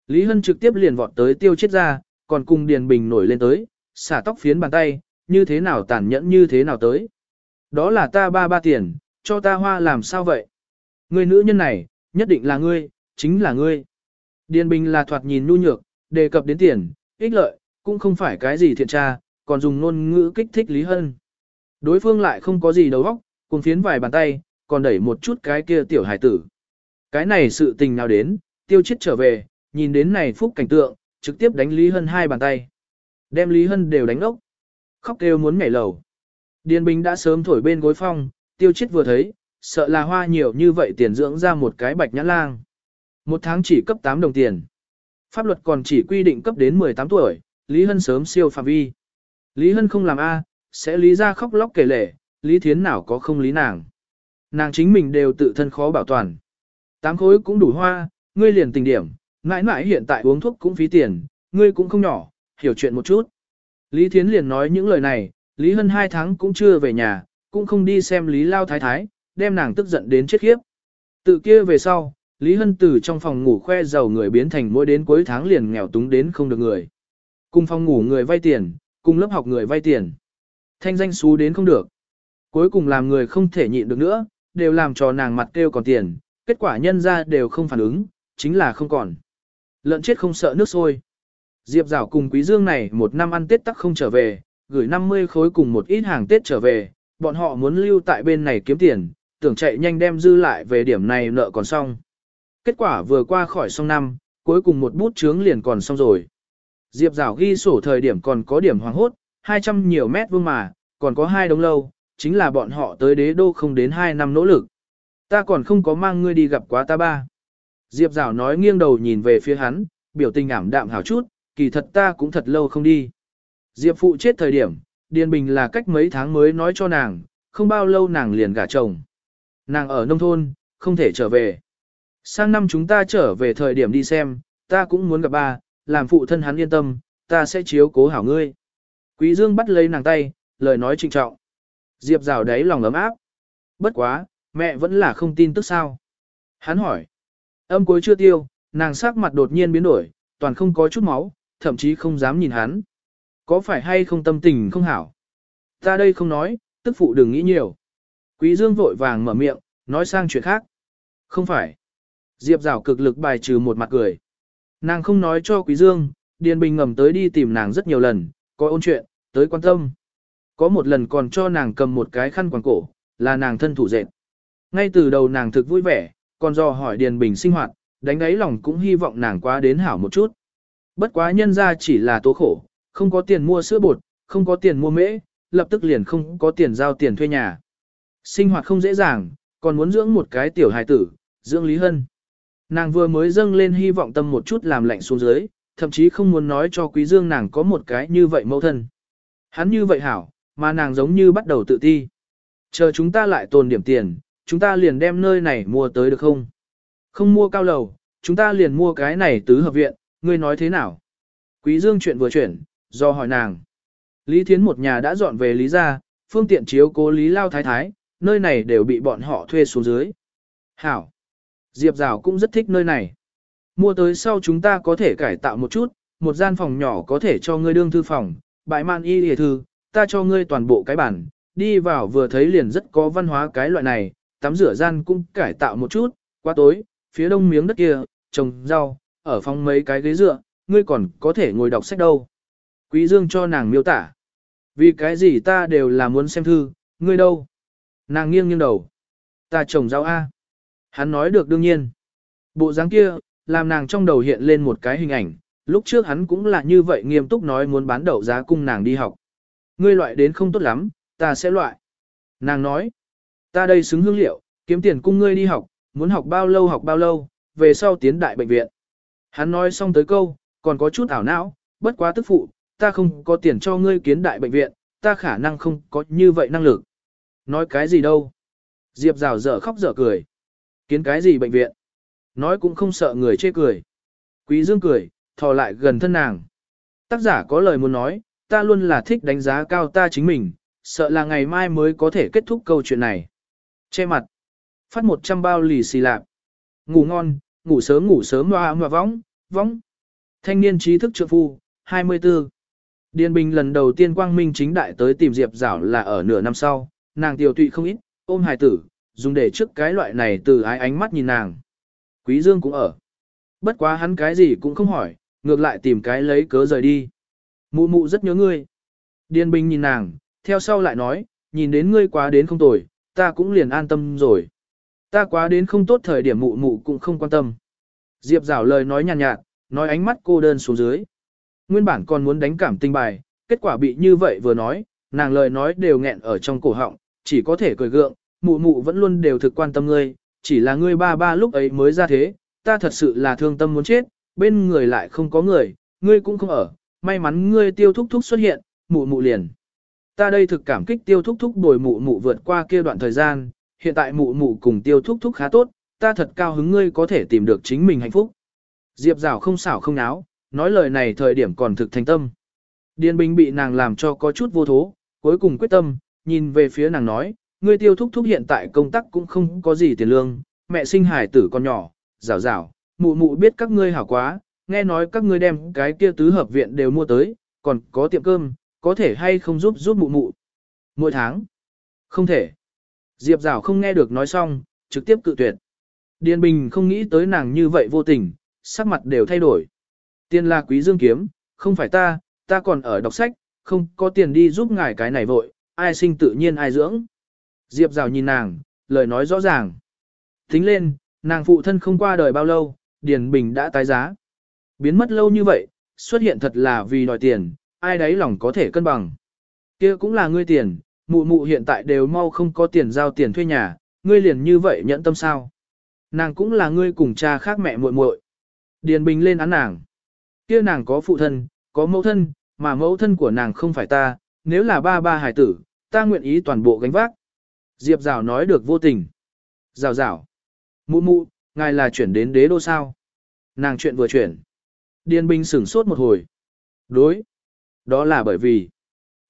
Lý Hân trực tiếp liền vọt tới tiêu chết ra, còn cùng Điền Bình nổi lên tới, xả tóc phiến bàn tay, như thế nào tàn nhẫn như thế nào tới. Đó là ta ba ba tiền, cho ta hoa làm sao vậy? Người nữ nhân này, nhất định là ngươi, chính là ngươi. Điền Bình là thoạt nhìn nhu nhược, đề cập đến tiền, ích lợi, cũng không phải cái gì thiện tra, còn dùng ngôn ngữ kích thích Lý Hân. Đối phương lại không có gì đầu óc, cùng phiến vài bàn tay, còn đẩy một chút cái kia tiểu hải tử. Cái này sự tình nào đến, tiêu chết trở về, nhìn đến này phúc cảnh tượng, trực tiếp đánh Lý Hân hai bàn tay. Đem Lý Hân đều đánh ốc. Khóc kêu muốn nhảy lầu. Điền Bình đã sớm thổi bên gối phong, tiêu chết vừa thấy, sợ là hoa nhiều như vậy tiền dưỡng ra một cái bạch nhãn lang. Một tháng chỉ cấp 8 đồng tiền. Pháp luật còn chỉ quy định cấp đến 18 tuổi, Lý Hân sớm siêu phạm vi. Lý Hân không làm A, sẽ lý ra khóc lóc kể lể, Lý Thiến nào có không lý nàng. Nàng chính mình đều tự thân khó bảo toàn. Tám khối cũng đủ hoa, ngươi liền tình điểm, mãi mãi hiện tại uống thuốc cũng phí tiền, ngươi cũng không nhỏ, hiểu chuyện một chút. Lý Thiến liền nói những lời này, Lý Hân hai tháng cũng chưa về nhà, cũng không đi xem Lý Lao Thái Thái, đem nàng tức giận đến chết khiếp. Tự kia về sau, Lý Hân từ trong phòng ngủ khoe giàu người biến thành mỗi đến cuối tháng liền nghèo túng đến không được người. Cùng phòng ngủ người vay tiền, cùng lớp học người vay tiền. Thanh danh xú đến không được. Cuối cùng làm người không thể nhịn được nữa, đều làm cho nàng mặt kêu còn tiền, kết quả nhân ra đều không phản ứng, chính là không còn. Lợn chết không sợ nước sôi. Diệp Giảo cùng Quý Dương này một năm ăn Tết tắc không trở về, gửi 50 khối cùng một ít hàng Tết trở về, bọn họ muốn lưu tại bên này kiếm tiền, tưởng chạy nhanh đem dư lại về điểm này nợ còn xong. Kết quả vừa qua khỏi xong năm, cuối cùng một bút chướng liền còn xong rồi. Diệp Giảo ghi sổ thời điểm còn có điểm hoàng hốt, 200 nhiều mét vuông mà, còn có hai đống lâu, chính là bọn họ tới đế đô không đến 2 năm nỗ lực. Ta còn không có mang ngươi đi gặp quá ta ba. Diệp Giảo nói nghiêng đầu nhìn về phía hắn, biểu tình ảm đạm hảo chút, kỳ thật ta cũng thật lâu không đi. Diệp phụ chết thời điểm, Điền Bình là cách mấy tháng mới nói cho nàng, không bao lâu nàng liền gả chồng. Nàng ở nông thôn, không thể trở về. Sang năm chúng ta trở về thời điểm đi xem, ta cũng muốn gặp ba, làm phụ thân hắn yên tâm, ta sẽ chiếu cố hảo ngươi. Quý Dương bắt lấy nàng tay, lời nói trịnh trọng. Diệp rào đáy lòng ấm áp. Bất quá, mẹ vẫn là không tin tức sao. Hắn hỏi. Âm cuối chưa tiêu, nàng sắc mặt đột nhiên biến đổi, toàn không có chút máu, thậm chí không dám nhìn hắn. Có phải hay không tâm tình không hảo? Ta đây không nói, tức phụ đừng nghĩ nhiều. Quý Dương vội vàng mở miệng, nói sang chuyện khác. Không phải. Diệp rào cực lực bài trừ một mặt cười. Nàng không nói cho Quý Dương, Điền Bình ngầm tới đi tìm nàng rất nhiều lần, có ôn chuyện, tới quan tâm. Có một lần còn cho nàng cầm một cái khăn quàng cổ, là nàng thân thủ dệt. Ngay từ đầu nàng thực vui vẻ, còn do hỏi Điền Bình sinh hoạt, đánh đáy lòng cũng hy vọng nàng quá đến hảo một chút. Bất quá nhân ra chỉ là tố khổ, không có tiền mua sữa bột, không có tiền mua mễ, lập tức liền không có tiền giao tiền thuê nhà. Sinh hoạt không dễ dàng, còn muốn dưỡng một cái tiểu hài tử, dưỡng Lý Hân. Nàng vừa mới dâng lên hy vọng tâm một chút làm lạnh xuống dưới, thậm chí không muốn nói cho Quý Dương nàng có một cái như vậy mẫu thân. Hắn như vậy hảo, mà nàng giống như bắt đầu tự ti. Chờ chúng ta lại tồn điểm tiền, chúng ta liền đem nơi này mua tới được không? Không mua cao lầu, chúng ta liền mua cái này tứ hợp viện, ngươi nói thế nào? Quý Dương chuyện vừa chuyển, do hỏi nàng. Lý Thiến một nhà đã dọn về Lý gia, phương tiện chiếu cố Lý Lao Thái Thái, nơi này đều bị bọn họ thuê xuống dưới. Hảo. Diệp Giảo cũng rất thích nơi này. Mua tới sau chúng ta có thể cải tạo một chút, một gian phòng nhỏ có thể cho ngươi đương thư phòng, bãi man y hề thư, ta cho ngươi toàn bộ cái bản, đi vào vừa thấy liền rất có văn hóa cái loại này, tắm rửa gian cũng cải tạo một chút, qua tối, phía đông miếng đất kia, trồng rau, ở phòng mấy cái ghế dựa, ngươi còn có thể ngồi đọc sách đâu. Quý Dương cho nàng miêu tả. Vì cái gì ta đều là muốn xem thư, ngươi đâu? Nàng nghiêng nghiêng đầu. Ta trồng rau A. Hắn nói được đương nhiên. Bộ dáng kia, làm nàng trong đầu hiện lên một cái hình ảnh, lúc trước hắn cũng là như vậy nghiêm túc nói muốn bán đậu giá cung nàng đi học. Ngươi loại đến không tốt lắm, ta sẽ loại. Nàng nói, ta đây xứng hương liệu, kiếm tiền cung ngươi đi học, muốn học bao lâu học bao lâu, về sau tiến đại bệnh viện. Hắn nói xong tới câu, còn có chút ảo não, bất quá tức phụ, ta không có tiền cho ngươi kiến đại bệnh viện, ta khả năng không có như vậy năng lực. Nói cái gì đâu? Diệp rào dở khóc dở cười. Kiến cái gì bệnh viện? Nói cũng không sợ người chê cười. Quý Dương cười, thò lại gần thân nàng. Tác giả có lời muốn nói, ta luôn là thích đánh giá cao ta chính mình, sợ là ngày mai mới có thể kết thúc câu chuyện này. Che mặt. Phát 100 bao lì xì lạp. Ngủ ngon, ngủ sớm ngủ sớm hoa hoa vóng, vóng. Thanh niên trí thức trượng phu, 24. Điền Bình lần đầu tiên quang minh chính đại tới tìm Diệp Giảo là ở nửa năm sau, nàng tiểu tụy không ít, ôm hài tử, dùng để trước cái loại này từ ái ánh mắt nhìn nàng. Quý Dương cũng ở. Bất quá hắn cái gì cũng không hỏi, ngược lại tìm cái lấy cớ rời đi. Mụ mụ rất nhớ ngươi. Điền Bình nhìn nàng, theo sau lại nói, nhìn đến ngươi quá đến không tồi, ta cũng liền an tâm rồi. Ta quá đến không tốt thời điểm mụ mụ cũng không quan tâm. Diệp Giảo lời nói nhàn nhạt, nhạt, nói ánh mắt cô đơn xuống dưới. Nguyên bản còn muốn đánh cảm tình bài, kết quả bị như vậy vừa nói, nàng lời nói đều nghẹn ở trong cổ họng, chỉ có thể cười gượng, mụ mụ vẫn luôn đều thực quan tâm ngươi, chỉ là ngươi ba ba lúc ấy mới ra thế, ta thật sự là thương tâm muốn chết, bên người lại không có người, ngươi cũng không ở, may mắn ngươi tiêu thúc thúc xuất hiện, mụ mụ liền. Ta đây thực cảm kích tiêu thúc thúc bồi mụ mụ vượt qua kia đoạn thời gian, hiện tại mụ mụ cùng tiêu thúc thúc khá tốt, ta thật cao hứng ngươi có thể tìm được chính mình hạnh phúc. Diệp rào không xảo không náo, nói lời này thời điểm còn thực thành tâm. Điền Bình bị nàng làm cho có chút vô thố, cuối cùng quyết tâm, nhìn về phía nàng nói, ngươi tiêu thúc thúc hiện tại công tác cũng không có gì tiền lương, mẹ sinh hải tử con nhỏ, rào rào, mụ mụ biết các ngươi hảo quá, nghe nói các ngươi đem cái kia tứ hợp viện đều mua tới, còn có tiệm cơm, có thể hay không giúp giúp mụ mụ. Mỗi tháng, không thể. Diệp rào không nghe được nói xong, trực tiếp cự tuyệt. Điền Bình không nghĩ tới nàng như vậy vô tình, sắc mặt đều thay đổi. Tiền là quý dương kiếm, không phải ta, ta còn ở đọc sách, không có tiền đi giúp ngài cái này vội, ai sinh tự nhiên ai dưỡng. Diệp rào nhìn nàng, lời nói rõ ràng. Tính lên, nàng phụ thân không qua đời bao lâu, Điền Bình đã tái giá. Biến mất lâu như vậy, xuất hiện thật là vì đòi tiền, ai đấy lòng có thể cân bằng. kia cũng là ngươi tiền, mụ mụ hiện tại đều mau không có tiền giao tiền thuê nhà, ngươi liền như vậy nhẫn tâm sao. Nàng cũng là ngươi cùng cha khác mẹ muội muội. Điền Bình lên án nàng kia nàng có phụ thân, có mẫu thân, mà mẫu thân của nàng không phải ta, nếu là ba ba hải tử, ta nguyện ý toàn bộ gánh vác. Diệp Giảo nói được vô tình. Giảo giảo. Mụ mụ, Ngài là chuyển đến đế đô sao? Nàng chuyện vừa chuyển. Điền Bình sửng sốt một hồi. Đối. Đó là bởi vì.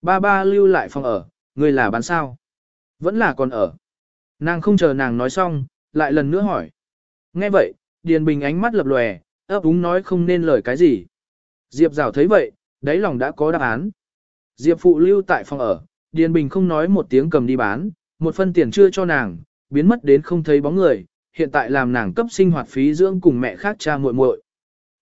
Ba ba lưu lại phòng ở, người là bán sao? Vẫn là còn ở. Nàng không chờ nàng nói xong, lại lần nữa hỏi. Nghe vậy, Điền Bình ánh mắt lập lòe, ấp úng nói không nên lời cái gì. Diệp Giảo thấy vậy, đáy lòng đã có đáp án. Diệp Phụ lưu tại phòng ở, Điền Bình không nói một tiếng cầm đi bán, một phân tiền chưa cho nàng, biến mất đến không thấy bóng người, hiện tại làm nàng cấp sinh hoạt phí dưỡng cùng mẹ khác cha muội muội.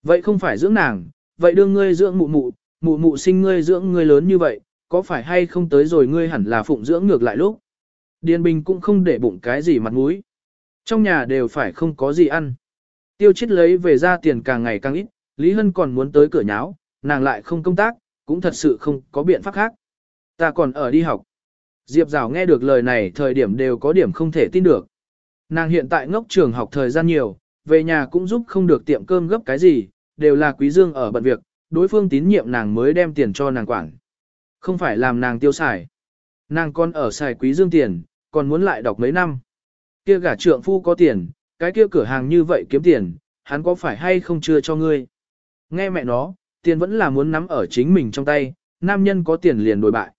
Vậy không phải dưỡng nàng, vậy đương ngươi dưỡng mụ mụ, mụ mụ sinh ngươi dưỡng ngươi lớn như vậy, có phải hay không tới rồi ngươi hẳn là phụng dưỡng ngược lại lúc. Điền Bình cũng không để bụng cái gì mặt mũi. Trong nhà đều phải không có gì ăn. Tiêu chết lấy về ra tiền càng ngày càng ít, Lý Hân còn muốn tới cửa nháo, nàng lại không công tác, cũng thật sự không có biện pháp khác. Ta còn ở đi học. Diệp Giảo nghe được lời này thời điểm đều có điểm không thể tin được. Nàng hiện tại ngốc trường học thời gian nhiều, về nhà cũng giúp không được tiệm cơm gấp cái gì, đều là quý dương ở bận việc, đối phương tín nhiệm nàng mới đem tiền cho nàng quản. Không phải làm nàng tiêu xài. Nàng còn ở xài quý dương tiền, còn muốn lại đọc mấy năm. Kia gả trượng phu có tiền, cái kia cửa hàng như vậy kiếm tiền, hắn có phải hay không chưa cho ngươi. Nghe mẹ nó, tiền vẫn là muốn nắm ở chính mình trong tay, nam nhân có tiền liền đổi bại.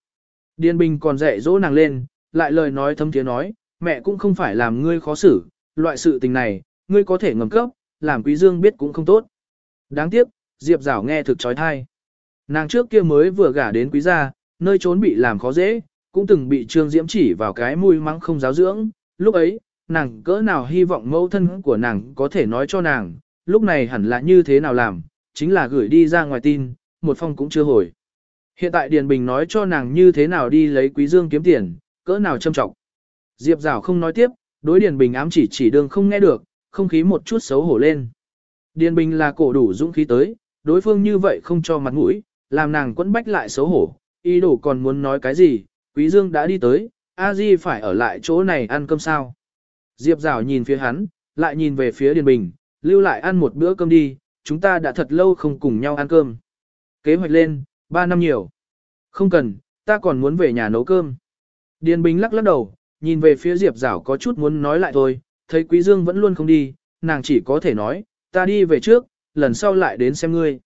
Điền Bình còn dạy dỗ nàng lên, lại lời nói thâm tiếng nói, mẹ cũng không phải làm ngươi khó xử, loại sự tình này, ngươi có thể ngầm cấp, làm quý dương biết cũng không tốt. Đáng tiếc, Diệp Giảo nghe thực trói thai. Nàng trước kia mới vừa gả đến quý gia, nơi trốn bị làm khó dễ, cũng từng bị Trương Diễm chỉ vào cái mũi mắng không giáo dưỡng, lúc ấy, nàng cỡ nào hy vọng mẫu thân của nàng có thể nói cho nàng, lúc này hẳn là như thế nào làm, chính là gửi đi ra ngoài tin, một phong cũng chưa hồi. Hiện tại Điền Bình nói cho nàng như thế nào đi lấy quý dương kiếm tiền, cỡ nào châm trọng. Diệp Giảo không nói tiếp, đối Điền Bình ám chỉ chỉ đường không nghe được, không khí một chút xấu hổ lên. Điền Bình là cổ đủ dũng khí tới, đối phương như vậy không cho mặt mũi, làm nàng quẫn bách lại xấu hổ, ý đồ còn muốn nói cái gì, Quý Dương đã đi tới, A Di phải ở lại chỗ này ăn cơm sao. Diệp Giảo nhìn phía hắn, lại nhìn về phía Điền Bình, lưu lại ăn một bữa cơm đi, chúng ta đã thật lâu không cùng nhau ăn cơm. Kế hoạch lên, ba năm nhiều. Không cần, ta còn muốn về nhà nấu cơm. Điền Bình lắc lắc đầu, nhìn về phía Diệp Giảo có chút muốn nói lại thôi, thấy Quý Dương vẫn luôn không đi, nàng chỉ có thể nói, ta đi về trước, lần sau lại đến xem ngươi.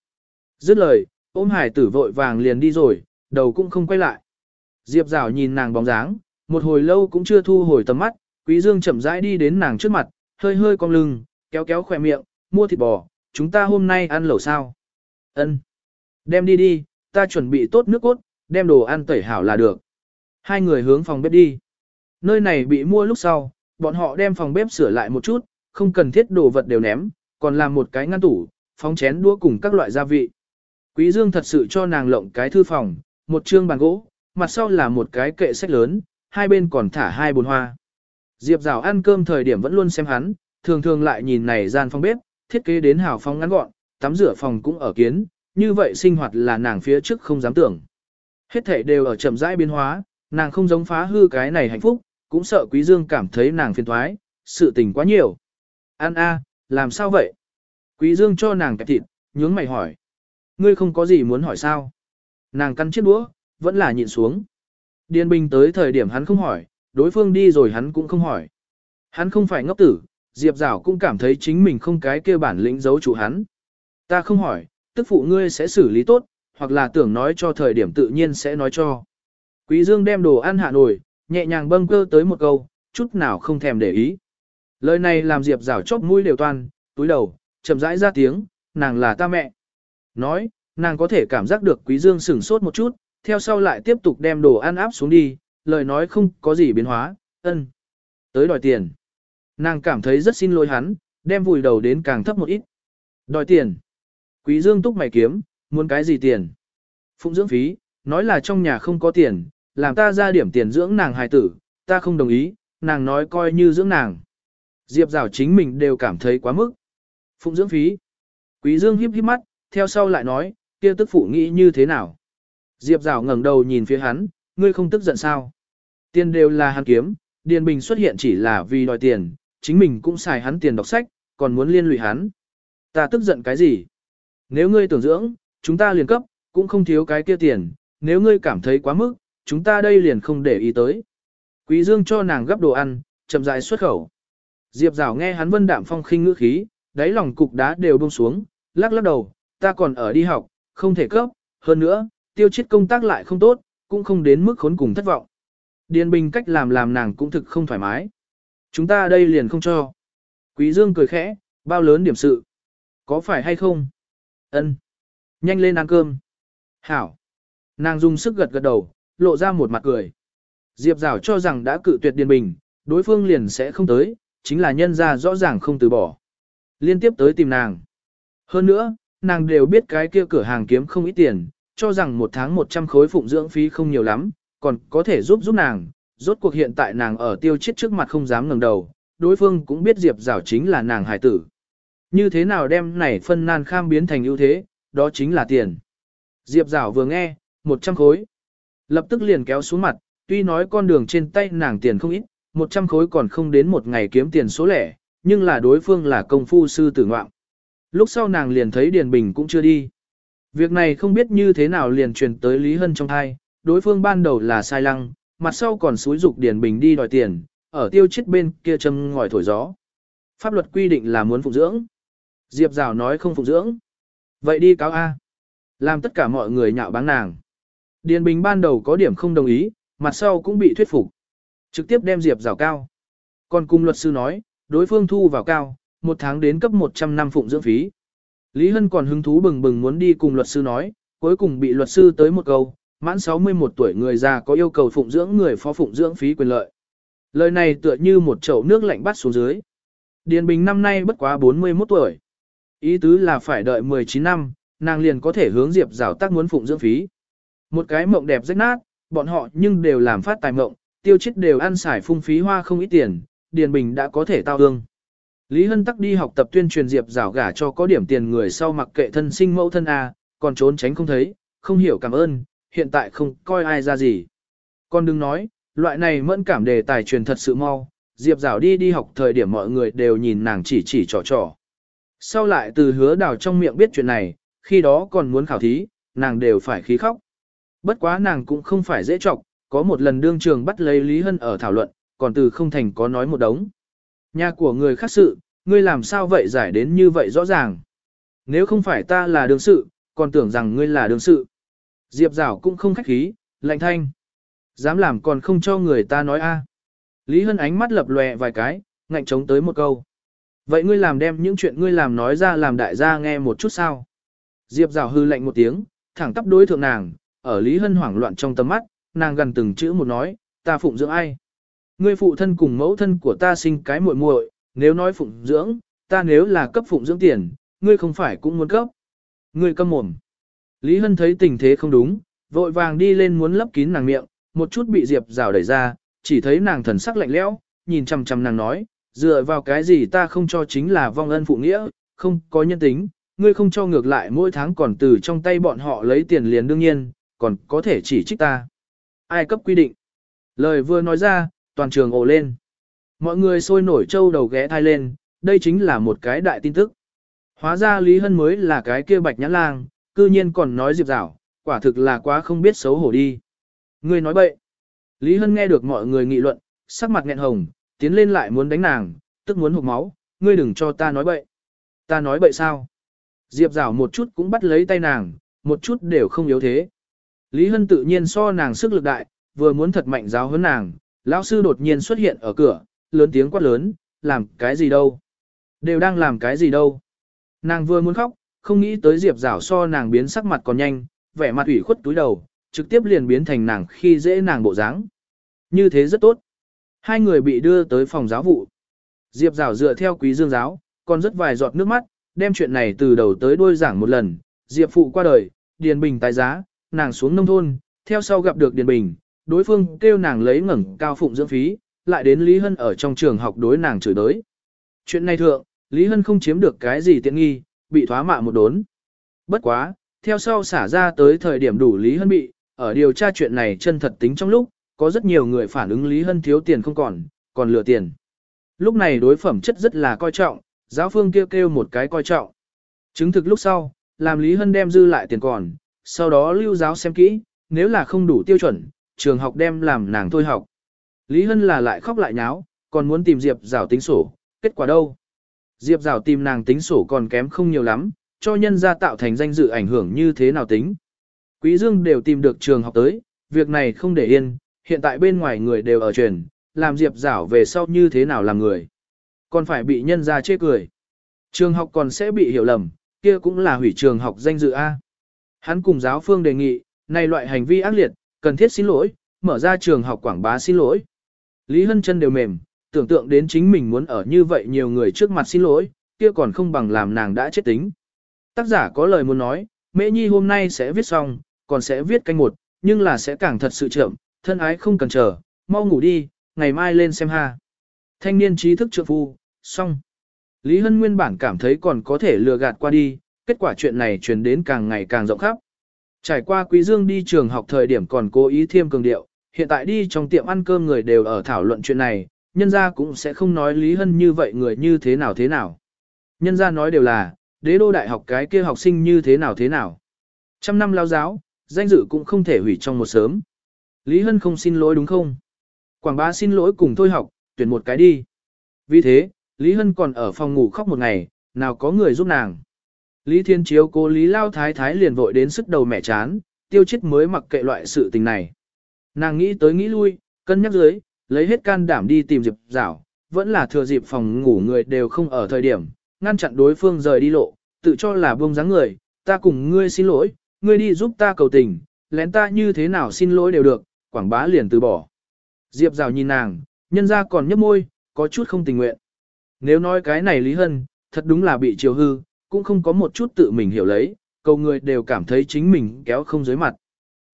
Dứt lời, ôm hải tử vội vàng liền đi rồi, đầu cũng không quay lại. Diệp Giảo nhìn nàng bóng dáng, một hồi lâu cũng chưa thu hồi tầm mắt, Quý Dương chậm rãi đi đến nàng trước mặt, hơi hơi cong lưng, kéo kéo khỏe miệng, mua thịt bò, chúng ta hôm nay ăn lẩu sao? Ân, Đem đi đi, ta chuẩn bị tốt nước cốt, đem đồ ăn tẩy hảo là được. Hai người hướng phòng bếp đi. Nơi này bị mua lúc sau, bọn họ đem phòng bếp sửa lại một chút, không cần thiết đồ vật đều ném, còn làm một cái ngăn tủ, phóng chén đũa cùng các loại gia vị. Quý Dương thật sự cho nàng lộng cái thư phòng, một trương bàn gỗ, mặt sau là một cái kệ sách lớn, hai bên còn thả hai bồn hoa. Diệp Rào ăn cơm thời điểm vẫn luôn xem hắn, thường thường lại nhìn này gian phòng bếp, thiết kế đến hào phóng ngắn gọn, tắm rửa phòng cũng ở kiến, như vậy sinh hoạt là nàng phía trước không dám tưởng. Hết thể đều ở chậm rãi biến hóa, nàng không giống phá hư cái này hạnh phúc, cũng sợ Quý Dương cảm thấy nàng phiền toái, sự tình quá nhiều. An a, làm sao vậy? Quý Dương cho nàng kẹp thịt, nhướng mày hỏi. Ngươi không có gì muốn hỏi sao? Nàng căn chiếc đũa, vẫn là nhịn xuống. Điền Bình tới thời điểm hắn không hỏi, đối phương đi rồi hắn cũng không hỏi. Hắn không phải ngốc tử, Diệp Giảo cũng cảm thấy chính mình không cái kia bản lĩnh giấu chủ hắn. Ta không hỏi, tức phụ ngươi sẽ xử lý tốt, hoặc là tưởng nói cho thời điểm tự nhiên sẽ nói cho. Quý Dương đem đồ ăn hạ nổi, nhẹ nhàng bâng cơ tới một câu, chút nào không thèm để ý. Lời này làm Diệp Giảo chóp mũi đều toan, túi đầu, chậm rãi ra tiếng, nàng là ta mẹ. Nói, nàng có thể cảm giác được Quý Dương sửng sốt một chút, theo sau lại tiếp tục đem đồ ăn áp xuống đi, lời nói không có gì biến hóa, ân. Tới đòi tiền. Nàng cảm thấy rất xin lỗi hắn, đem vùi đầu đến càng thấp một ít. Đòi tiền. Quý Dương túc mày kiếm, muốn cái gì tiền? Phụng dưỡng phí, nói là trong nhà không có tiền, làm ta ra điểm tiền dưỡng nàng hài tử, ta không đồng ý, nàng nói coi như dưỡng nàng. Diệp rào chính mình đều cảm thấy quá mức. Phụng dưỡng phí. Quý Dương híp híp mắt, theo sau lại nói, kia tức phụ nghĩ như thế nào? Diệp rào ngẩng đầu nhìn phía hắn, ngươi không tức giận sao? Tiền đều là hắn kiếm, Điền Bình xuất hiện chỉ là vì đòi tiền, chính mình cũng xài hắn tiền đọc sách, còn muốn liên lụy hắn. Ta tức giận cái gì? Nếu ngươi tưởng dưỡng, chúng ta liền cấp, cũng không thiếu cái kia tiền, nếu ngươi cảm thấy quá mức, chúng ta đây liền không để ý tới. Quý Dương cho nàng gấp đồ ăn, chậm rãi xuất khẩu. Diệp Giảo nghe hắn vân đạm phong khinh ngữ khí, đáy lòng cục đá đều buông xuống, lắc lắc đầu, ta còn ở đi học, không thể cấp, hơn nữa, tiêu chết công tác lại không tốt, cũng không đến mức khốn cùng thất vọng. Điền Bình cách làm làm nàng cũng thực không thoải mái. Chúng ta đây liền không cho. Quý Dương cười khẽ, bao lớn điểm sự. Có phải hay không? Ân. Nhanh lên ăn cơm. Hảo. Nàng dùng sức gật gật đầu, lộ ra một mặt cười. Diệp Giảo cho rằng đã cự tuyệt Điền Bình, đối phương liền sẽ không tới, chính là nhân ra rõ ràng không từ bỏ. Liên tiếp tới tìm nàng. Hơn nữa, nàng đều biết cái kia cửa hàng kiếm không ít tiền, cho rằng một tháng 100 khối phụng dưỡng phí không nhiều lắm, còn có thể giúp giúp nàng. Rốt cuộc hiện tại nàng ở tiêu chết trước mặt không dám ngẩng đầu, đối phương cũng biết Diệp Giảo chính là nàng hài tử. Như thế nào đem này phân nan kham biến thành ưu thế, đó chính là tiền. Diệp Giảo vừa nghe, 100 khối. Lập tức liền kéo xuống mặt, tuy nói con đường trên tay nàng tiền không ít, 100 khối còn không đến một ngày kiếm tiền số lẻ, nhưng là đối phương là công phu sư tử ngoạm. Lúc sau nàng liền thấy Điền Bình cũng chưa đi. Việc này không biết như thế nào liền truyền tới Lý Hân trong thai, đối phương ban đầu là sai lăng, mặt sau còn xúi dục Điền Bình đi đòi tiền, ở tiêu chết bên kia châm ngòi thổi gió. Pháp luật quy định là muốn phụng dưỡng. Diệp Rào nói không phụng dưỡng. Vậy đi cáo A. Làm tất cả mọi người nhạo báng nàng. Điền Bình ban đầu có điểm không đồng ý, mặt sau cũng bị thuyết phục. Trực tiếp đem Diệp Rào cao. Còn cùng luật sư nói, đối phương thu vào cao, một tháng đến cấp 100 năm phụng dưỡng phí. Lý Hân còn hứng thú bừng bừng muốn đi cùng luật sư nói, cuối cùng bị luật sư tới một câu, mãn 61 tuổi người già có yêu cầu phụng dưỡng người phó phụng dưỡng phí quyền lợi. Lời này tựa như một chậu nước lạnh bắt xuống dưới. Điền Bình năm nay bất quá 41 tuổi. Ý tứ là phải đợi 19 năm, nàng liền có thể hướng Diệp rào tác muốn phụng dưỡng phí. Một cái mộng đẹp rách nát, bọn họ nhưng đều làm phát tài mộng, tiêu chết đều ăn xài phung phí hoa không ít tiền, Điền Bình đã có thể tao ương. Lý Hân tắc đi học tập tuyên truyền Diệp rảo gả cho có điểm tiền người sau mặc kệ thân sinh mẫu thân A, còn trốn tránh không thấy, không hiểu cảm ơn, hiện tại không coi ai ra gì. Con đừng nói, loại này mẫn cảm đề tài truyền thật sự mau, Diệp rảo đi đi học thời điểm mọi người đều nhìn nàng chỉ chỉ trò trò. Sau lại từ hứa đào trong miệng biết chuyện này, khi đó còn muốn khảo thí, nàng đều phải khí khóc. Bất quá nàng cũng không phải dễ chọc, có một lần đương trường bắt lấy Lý Hân ở thảo luận, còn từ không thành có nói một đống. Nhà của người khác sự, ngươi làm sao vậy giải đến như vậy rõ ràng. Nếu không phải ta là đương sự, còn tưởng rằng ngươi là đương sự. Diệp Giảo cũng không khách khí, lạnh thanh. Dám làm còn không cho người ta nói a. À. Lý Hân ánh mắt lập lòe vài cái, ngạnh chống tới một câu. Vậy ngươi làm đem những chuyện ngươi làm nói ra làm đại gia nghe một chút sao? Diệp rào hư lạnh một tiếng, thẳng tắp đối thượng nàng, ở Lý Hân hoảng loạn trong tầm mắt, nàng gần từng chữ một nói, ta phụng dưỡng ai? Ngươi phụ thân cùng mẫu thân của ta sinh cái muội muội, nếu nói phụng dưỡng, ta nếu là cấp phụng dưỡng tiền, ngươi không phải cũng muốn cấp. Ngươi câm mồm. Lý Hân thấy tình thế không đúng, vội vàng đi lên muốn lấp kín nàng miệng, một chút bị Diệp rào đẩy ra, chỉ thấy nàng thần sắc lạnh lẽo, nhìn chằm chằm nàng nói, dựa vào cái gì ta không cho chính là vong ân phụ nghĩa, không có nhân tính, ngươi không cho ngược lại mỗi tháng còn từ trong tay bọn họ lấy tiền liền đương nhiên, còn có thể chỉ trích ta. Ai cấp quy định? Lời vừa nói ra, toàn trường ồ lên. Mọi người sôi nổi trâu đầu ghé thai lên, đây chính là một cái đại tin tức. Hóa ra Lý Hân mới là cái kia bạch nhãn lang, cư nhiên còn nói diệp rảo, quả thực là quá không biết xấu hổ đi. Ngươi nói bậy. Lý Hân nghe được mọi người nghị luận, sắc mặt nghẹn hồng, tiến lên lại muốn đánh nàng, tức muốn hụt máu, ngươi đừng cho ta nói bậy. Ta nói bậy sao? Diệp rảo một chút cũng bắt lấy tay nàng, một chút đều không yếu thế. Lý Hân tự nhiên so nàng sức lực đại, vừa muốn thật mạnh giáo hơn nàng, lão sư đột nhiên xuất hiện ở cửa, lớn tiếng quát lớn, làm cái gì đâu? Đều đang làm cái gì đâu? Nàng vừa muốn khóc, không nghĩ tới Diệp Giảo so nàng biến sắc mặt còn nhanh, vẻ mặt ủy khuất túi đầu, trực tiếp liền biến thành nàng khi dễ nàng bộ dáng. Như thế rất tốt. Hai người bị đưa tới phòng giáo vụ. Diệp Giảo dựa theo quý dương giáo, còn rất vài giọt nước mắt, đem chuyện này từ đầu tới đuôi giảng một lần. Diệp phụ qua đời, Điền Bình tái giá, nàng xuống nông thôn, theo sau gặp được Điền Bình, đối phương kêu nàng lấy ngẩng cao phụng dưỡng phí, lại đến Lý Hân ở trong trường học đối nàng chửi đới. Chuyện này thượng, Lý Hân không chiếm được cái gì tiện nghi, bị thoá mạ một đốn. Bất quá, theo sau xả ra tới thời điểm đủ Lý Hân bị, ở điều tra chuyện này chân thật tính trong lúc, có rất nhiều người phản ứng Lý Hân thiếu tiền không còn, còn lừa tiền. Lúc này đối phẩm chất rất là coi trọng, giáo phương kêu kêu một cái coi trọng. Chứng thực lúc sau, làm Lý Hân đem dư lại tiền còn, sau đó lưu giáo xem kỹ, nếu là không đủ tiêu chuẩn, trường học đem làm nàng thôi học. Lý Hân là lại khóc lại nháo, còn muốn tìm Diệp rào tính sổ, kết quả đâu? Diệp Giảo tìm nàng tính sổ còn kém không nhiều lắm, cho nhân gia tạo thành danh dự ảnh hưởng như thế nào tính. Quý Dương đều tìm được trường học tới, việc này không để yên, hiện tại bên ngoài người đều ở truyền, làm Diệp Giảo về sau như thế nào làm người. Còn phải bị nhân gia chê cười. Trường học còn sẽ bị hiểu lầm, kia cũng là hủy trường học danh dự A. Hắn cùng giáo phương đề nghị, này loại hành vi ác liệt, cần thiết xin lỗi, mở ra trường học quảng bá xin lỗi. Lý Hân chân đều mềm, tưởng tượng đến chính mình muốn ở như vậy nhiều người trước mặt xin lỗi, kia còn không bằng làm nàng đã chết tính. Tác giả có lời muốn nói, Mễ Nhi hôm nay sẽ viết xong, còn sẽ viết canh một, nhưng là sẽ càng thật sự chậm, thân ái không cần chờ, mau ngủ đi, ngày mai lên xem ha. Thanh niên trí thức trượng phu, xong. Lý Hân nguyên bản cảm thấy còn có thể lừa gạt qua đi, kết quả chuyện này truyền đến càng ngày càng rộng khắp. Trải qua Quý Dương đi trường học thời điểm còn cố ý thêm cường điệu, hiện tại đi trong tiệm ăn cơm người đều ở thảo luận chuyện này, nhân gia cũng sẽ không nói Lý Hân như vậy người như thế nào thế nào. Nhân gia nói đều là, đế đô đại học cái kia học sinh như thế nào thế nào. Trăm năm lao giáo, danh dự cũng không thể hủy trong một sớm. Lý Hân không xin lỗi đúng không? Quảng bá xin lỗi cùng thôi học, tuyển một cái đi. Vì thế, Lý Hân còn ở phòng ngủ khóc một ngày, nào có người giúp nàng. Lý Thiên Chiếu cố Lý Lao Thái Thái liền vội đến sức đầu mẹ chán, tiêu chết mới mặc kệ loại sự tình này. Nàng nghĩ tới nghĩ lui, cân nhắc dưới, lấy hết can đảm đi tìm Diệp Giảo, vẫn là thừa dịp phòng ngủ người đều không ở thời điểm, ngăn chặn đối phương rời đi lộ, tự cho là buông dáng người, ta cùng ngươi xin lỗi, ngươi đi giúp ta cầu tình, lén ta như thế nào xin lỗi đều được, quảng bá liền từ bỏ. Diệp Giảo nhìn nàng, nhân ra còn nhấp môi, có chút không tình nguyện. Nếu nói cái này Lý Hân, thật đúng là bị chiều hư, cũng không có một chút tự mình hiểu lấy, cầu người đều cảm thấy chính mình kéo không dưới mặt.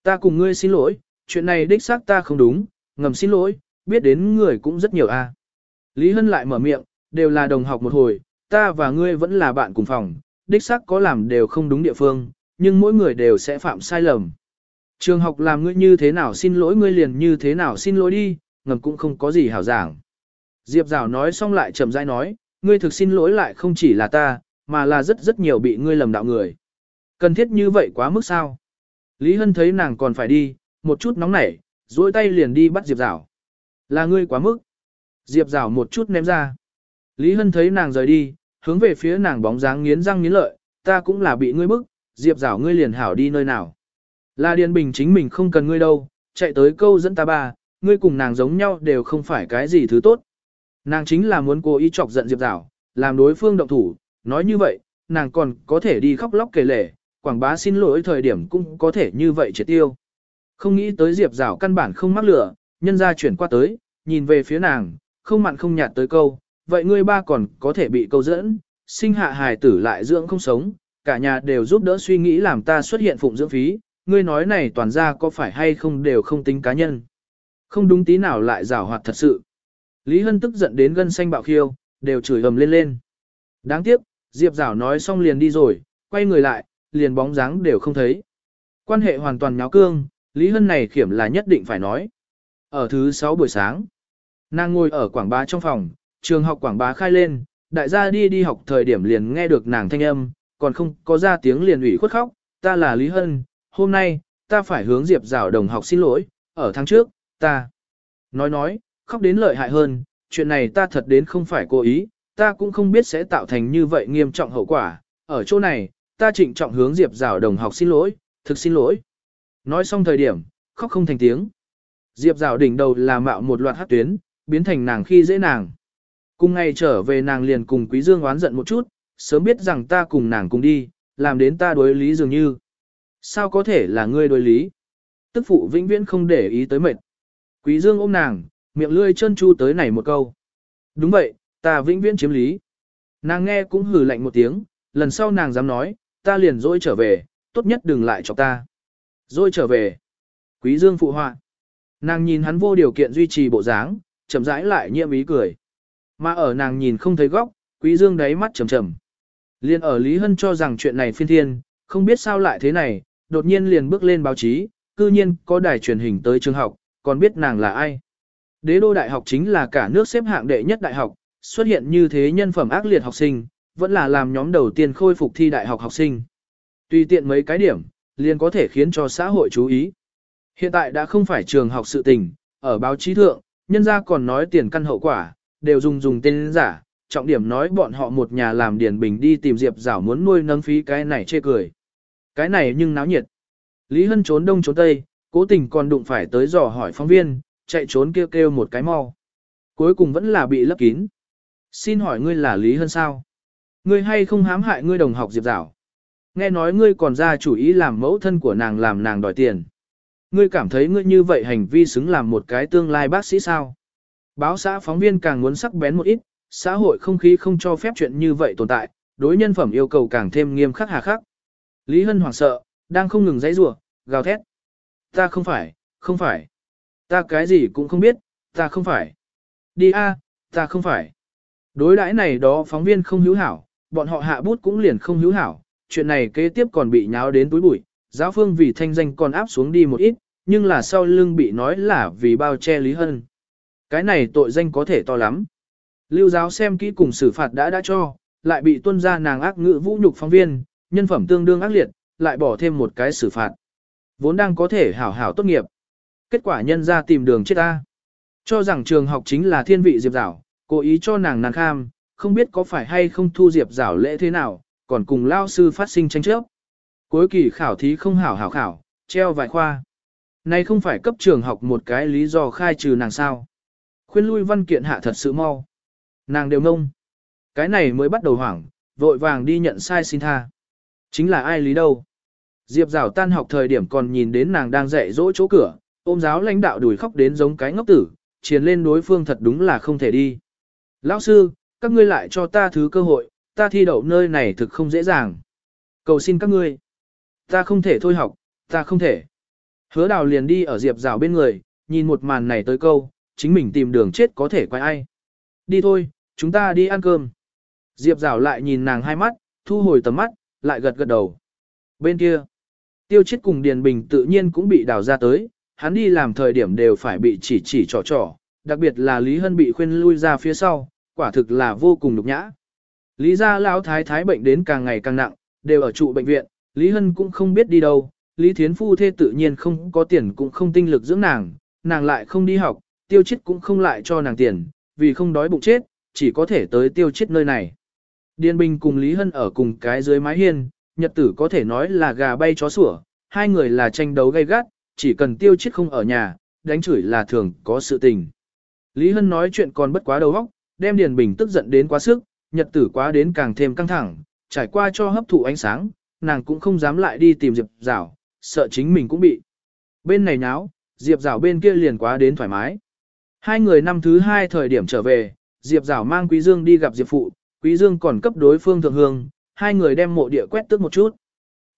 Ta cùng ngươi xin lỗi, chuyện này đích xác ta không đúng, ngầm xin lỗi, biết đến người cũng rất nhiều a. Lý Hân lại mở miệng, đều là đồng học một hồi, ta và ngươi vẫn là bạn cùng phòng, đích xác có làm đều không đúng địa phương, nhưng mỗi người đều sẽ phạm sai lầm. Trường học làm ngươi như thế nào xin lỗi ngươi liền như thế nào xin lỗi đi, ngầm cũng không có gì hảo giảng. Diệp Giảo nói xong lại chậm rãi nói, ngươi thực xin lỗi lại không chỉ là ta, mà là rất rất nhiều bị ngươi lầm đạo người. Cần thiết như vậy quá mức sao? Lý Hân thấy nàng còn phải đi, một chút nóng nảy, duỗi tay liền đi bắt Diệp Giảo. Là ngươi quá mức. Diệp Giảo một chút ném ra. Lý Hân thấy nàng rời đi, hướng về phía nàng bóng dáng nghiến răng nghiến lợi, ta cũng là bị ngươi bức, Diệp Giảo ngươi liền hảo đi nơi nào. Là Điền Bình chính mình không cần ngươi đâu, chạy tới câu dẫn ta ba, ngươi cùng nàng giống nhau đều không phải cái gì thứ tốt. Nàng chính là muốn cố ý chọc giận Diệp Giảo, làm đối phương động thủ, nói như vậy, nàng còn có thể đi khóc lóc kể lể, quảng bá xin lỗi thời điểm cũng có thể như vậy triệt tiêu. Không nghĩ tới Diệp Giảo căn bản không mắc lửa, nhân ra chuyển qua tới, nhìn về phía nàng, không mặn không nhạt tới câu, vậy ngươi ba còn có thể bị câu dẫn, sinh hạ hài tử lại dưỡng không sống, cả nhà đều giúp đỡ suy nghĩ làm ta xuất hiện phụng dưỡng phí, ngươi nói này toàn ra có phải hay không đều không tính cá nhân. Không đúng tí nào lại rào hoạt thật sự. Lý Hân tức giận đến gân xanh bạo khiêu, đều chửi ầm lên lên. Đáng tiếc, Diệp Giảo nói xong liền đi rồi, quay người lại, liền bóng dáng đều không thấy. Quan hệ hoàn toàn nháo cương, Lý Hân này khiểm là nhất định phải nói. Ở thứ 6 buổi sáng, nàng ngồi ở quảng bá trong phòng, trường học quảng bá khai lên, đại gia đi đi học thời điểm liền nghe được nàng thanh âm, còn không có ra tiếng liền ủy khuất khóc, ta là Lý Hân, hôm nay, ta phải hướng Diệp Giảo đồng học xin lỗi, ở tháng trước, ta. Nói nói, khóc đến lợi hại hơn, chuyện này ta thật đến không phải cố ý, ta cũng không biết sẽ tạo thành như vậy nghiêm trọng hậu quả, ở chỗ này, ta trịnh trọng hướng Diệp Giảo đồng học xin lỗi, thực xin lỗi. Nói xong thời điểm, khóc không thành tiếng. Diệp Giảo đỉnh đầu là mạo một loạt hát tuyến, biến thành nàng khi dễ nàng. Cùng ngày trở về nàng liền cùng Quý Dương oán giận một chút, sớm biết rằng ta cùng nàng cùng đi, làm đến ta đối lý dường như. Sao có thể là ngươi đối lý? Tức phụ vĩnh viễn không để ý tới mệt. Quý Dương ôm nàng, miệng lươi chân chu tới này một câu. Đúng vậy, ta vĩnh viễn chiếm lý. Nàng nghe cũng hừ lạnh một tiếng, lần sau nàng dám nói, ta liền dỗi trở về, tốt nhất đừng lại cho ta. Dỗi trở về. Quý Dương phụ họa. Nàng nhìn hắn vô điều kiện duy trì bộ dáng, chậm rãi lại nhiễm ý cười. Mà ở nàng nhìn không thấy góc, Quý Dương đáy mắt trầm trầm. Liên ở Lý Hân cho rằng chuyện này phiên thiên, không biết sao lại thế này, đột nhiên liền bước lên báo chí, cư nhiên có đài truyền hình tới trường học, còn biết nàng là ai. Đế đô đại học chính là cả nước xếp hạng đệ nhất đại học, xuất hiện như thế nhân phẩm ác liệt học sinh, vẫn là làm nhóm đầu tiên khôi phục thi đại học học sinh. Tùy tiện mấy cái điểm, liền có thể khiến cho xã hội chú ý. Hiện tại đã không phải trường học sự tình, ở báo chí thượng, nhân gia còn nói tiền căn hậu quả, đều dùng dùng tên giả, trọng điểm nói bọn họ một nhà làm Điền Bình đi tìm Diệp Giảo muốn nuôi nâng phí cái này chê cười. Cái này nhưng náo nhiệt. Lý Hân trốn đông trốn tây, cố tình còn đụng phải tới dò hỏi phóng viên, chạy trốn kêu kêu một cái mau. Cuối cùng vẫn là bị lấp kín. Xin hỏi ngươi là Lý Hân sao? Ngươi hay không hãm hại ngươi đồng học Diệp Giảo? Nghe nói ngươi còn ra chủ ý làm mẫu thân của nàng làm nàng đòi tiền. Ngươi cảm thấy ngươi như vậy hành vi xứng làm một cái tương lai bác sĩ sao? Báo xã phóng viên càng muốn sắc bén một ít, xã hội không khí không cho phép chuyện như vậy tồn tại, đối nhân phẩm yêu cầu càng thêm nghiêm khắc hà khắc. Lý Hân hoảng sợ, đang không ngừng dãy rủa, gào thét. Ta không phải, không phải. Ta cái gì cũng không biết, ta không phải. Đi a, ta không phải. Đối đãi này đó phóng viên không hữu hảo, bọn họ hạ bút cũng liền không hữu hảo, chuyện này kế tiếp còn bị nháo đến túi bụi, giáo phương vì thanh danh còn áp xuống đi một ít, nhưng là sau lưng bị nói là vì bao che Lý Hân. Cái này tội danh có thể to lắm. Lưu giáo xem kỹ cùng xử phạt đã đã cho, lại bị tuân ra nàng ác ngữ vũ nhục phóng viên, nhân phẩm tương đương ác liệt, lại bỏ thêm một cái xử phạt. Vốn đang có thể hảo hảo tốt nghiệp. Kết quả nhân ra tìm đường chết ta. Cho rằng trường học chính là thiên vị Diệp Giảo, cố ý cho nàng nàng kham, không biết có phải hay không thu Diệp Giảo lễ thế nào, còn cùng lao sư phát sinh tranh chấp. Cuối kỳ khảo thí không hảo hảo khảo, treo vài khoa. Này không phải cấp trường học một cái lý do khai trừ nàng sao. Khuyên lui văn kiện hạ thật sự mau. Nàng đều ngông. Cái này mới bắt đầu hoảng, vội vàng đi nhận sai xin tha. Chính là ai lý đâu. Diệp rào tan học thời điểm còn nhìn đến nàng đang dạy dỗ chỗ cửa, ôm giáo lãnh đạo đùi khóc đến giống cái ngốc tử, chiến lên đối phương thật đúng là không thể đi. Lão sư, các ngươi lại cho ta thứ cơ hội, ta thi đậu nơi này thực không dễ dàng. Cầu xin các ngươi. Ta không thể thôi học, ta không thể. Hứa đào liền đi ở diệp rào bên người, nhìn một màn này tới câu, chính mình tìm đường chết có thể quay ai. Đi thôi, chúng ta đi ăn cơm. Diệp rào lại nhìn nàng hai mắt, thu hồi tầm mắt, lại gật gật đầu. Bên kia, tiêu chết cùng Điền Bình tự nhiên cũng bị đào ra tới, hắn đi làm thời điểm đều phải bị chỉ chỉ trò trò, đặc biệt là Lý Hân bị khuyên lui ra phía sau, quả thực là vô cùng nhục nhã. Lý gia lão thái thái bệnh đến càng ngày càng nặng, đều ở trụ bệnh viện, Lý Hân cũng không biết đi đâu, Lý Thiến Phu thê tự nhiên không có tiền cũng không tinh lực dưỡng nàng, nàng lại không đi học, tiêu chết cũng không lại cho nàng tiền, vì không đói bụng chết, chỉ có thể tới tiêu chết nơi này. Điền Bình cùng Lý Hân ở cùng cái dưới mái hiên, nhật tử có thể nói là gà bay chó sủa, hai người là tranh đấu gay gắt, chỉ cần tiêu chết không ở nhà, đánh chửi là thường có sự tình. Lý Hân nói chuyện còn bất quá đầu óc, đem Điền Bình tức giận đến quá sức, nhật tử quá đến càng thêm căng thẳng, trải qua cho hấp thụ ánh sáng, nàng cũng không dám lại đi tìm Diệp Giảo, sợ chính mình cũng bị. Bên này náo, Diệp Giảo bên kia liền quá đến thoải mái. Hai người năm thứ hai thời điểm trở về, Diệp Giảo mang Quý Dương đi gặp Diệp Phụ, Quý Dương còn cấp đối phương thượng hương, hai người đem mộ địa quét tước một chút.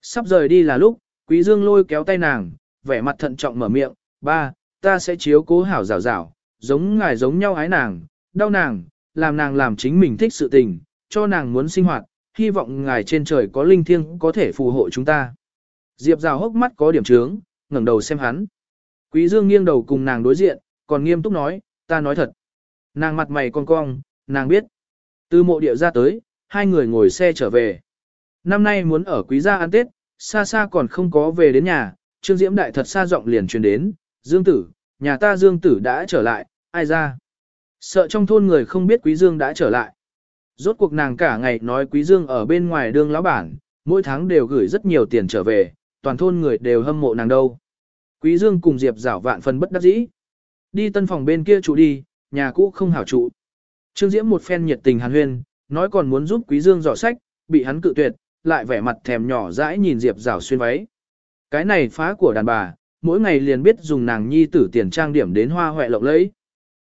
Sắp rời đi là lúc, Quý Dương lôi kéo tay nàng, vẻ mặt thận trọng mở miệng, ba, ta sẽ chiếu cố hảo rào rào, giống ngài giống nhau ái nàng, đau nàng, làm nàng làm chính mình thích sự tình, cho nàng muốn sinh hoạt, hy vọng ngài trên trời có linh thiêng có thể phù hộ chúng ta. Diệp rào hốc mắt có điểm trướng, ngẩng đầu xem hắn. Quý Dương nghiêng đầu cùng nàng đối diện, còn nghiêm túc nói, ta nói thật. Nàng mặt mày cong cong, nàng biết. Từ mộ địa ra tới, hai người ngồi xe trở về. Năm nay muốn ở quý gia ăn Tết, xa xa còn không có về đến nhà, Trương Diễm Đại thật xa giọng liền truyền đến, Dương Tử, nhà ta Dương Tử đã trở lại, ai ra? Sợ trong thôn người không biết Quý Dương đã trở lại. Rốt cuộc nàng cả ngày nói Quý Dương ở bên ngoài đương lão bản, mỗi tháng đều gửi rất nhiều tiền trở về, toàn thôn người đều hâm mộ nàng đâu. Quý Dương cùng Diệp rảo vạn phần bất đắc dĩ. Đi tân phòng bên kia trụ đi, nhà cũ không hảo trụ. Trương Diễm một phen nhiệt tình hàn huyên, nói còn muốn giúp Quý Dương dọn sách, bị hắn cự tuyệt, lại vẻ mặt thèm nhỏ dãi nhìn Diệp rảo xuyên váy. Cái này phá của đàn bà, mỗi ngày liền biết dùng nàng nhi tử tiền trang điểm đến hoa hoẹ lộng lẫy.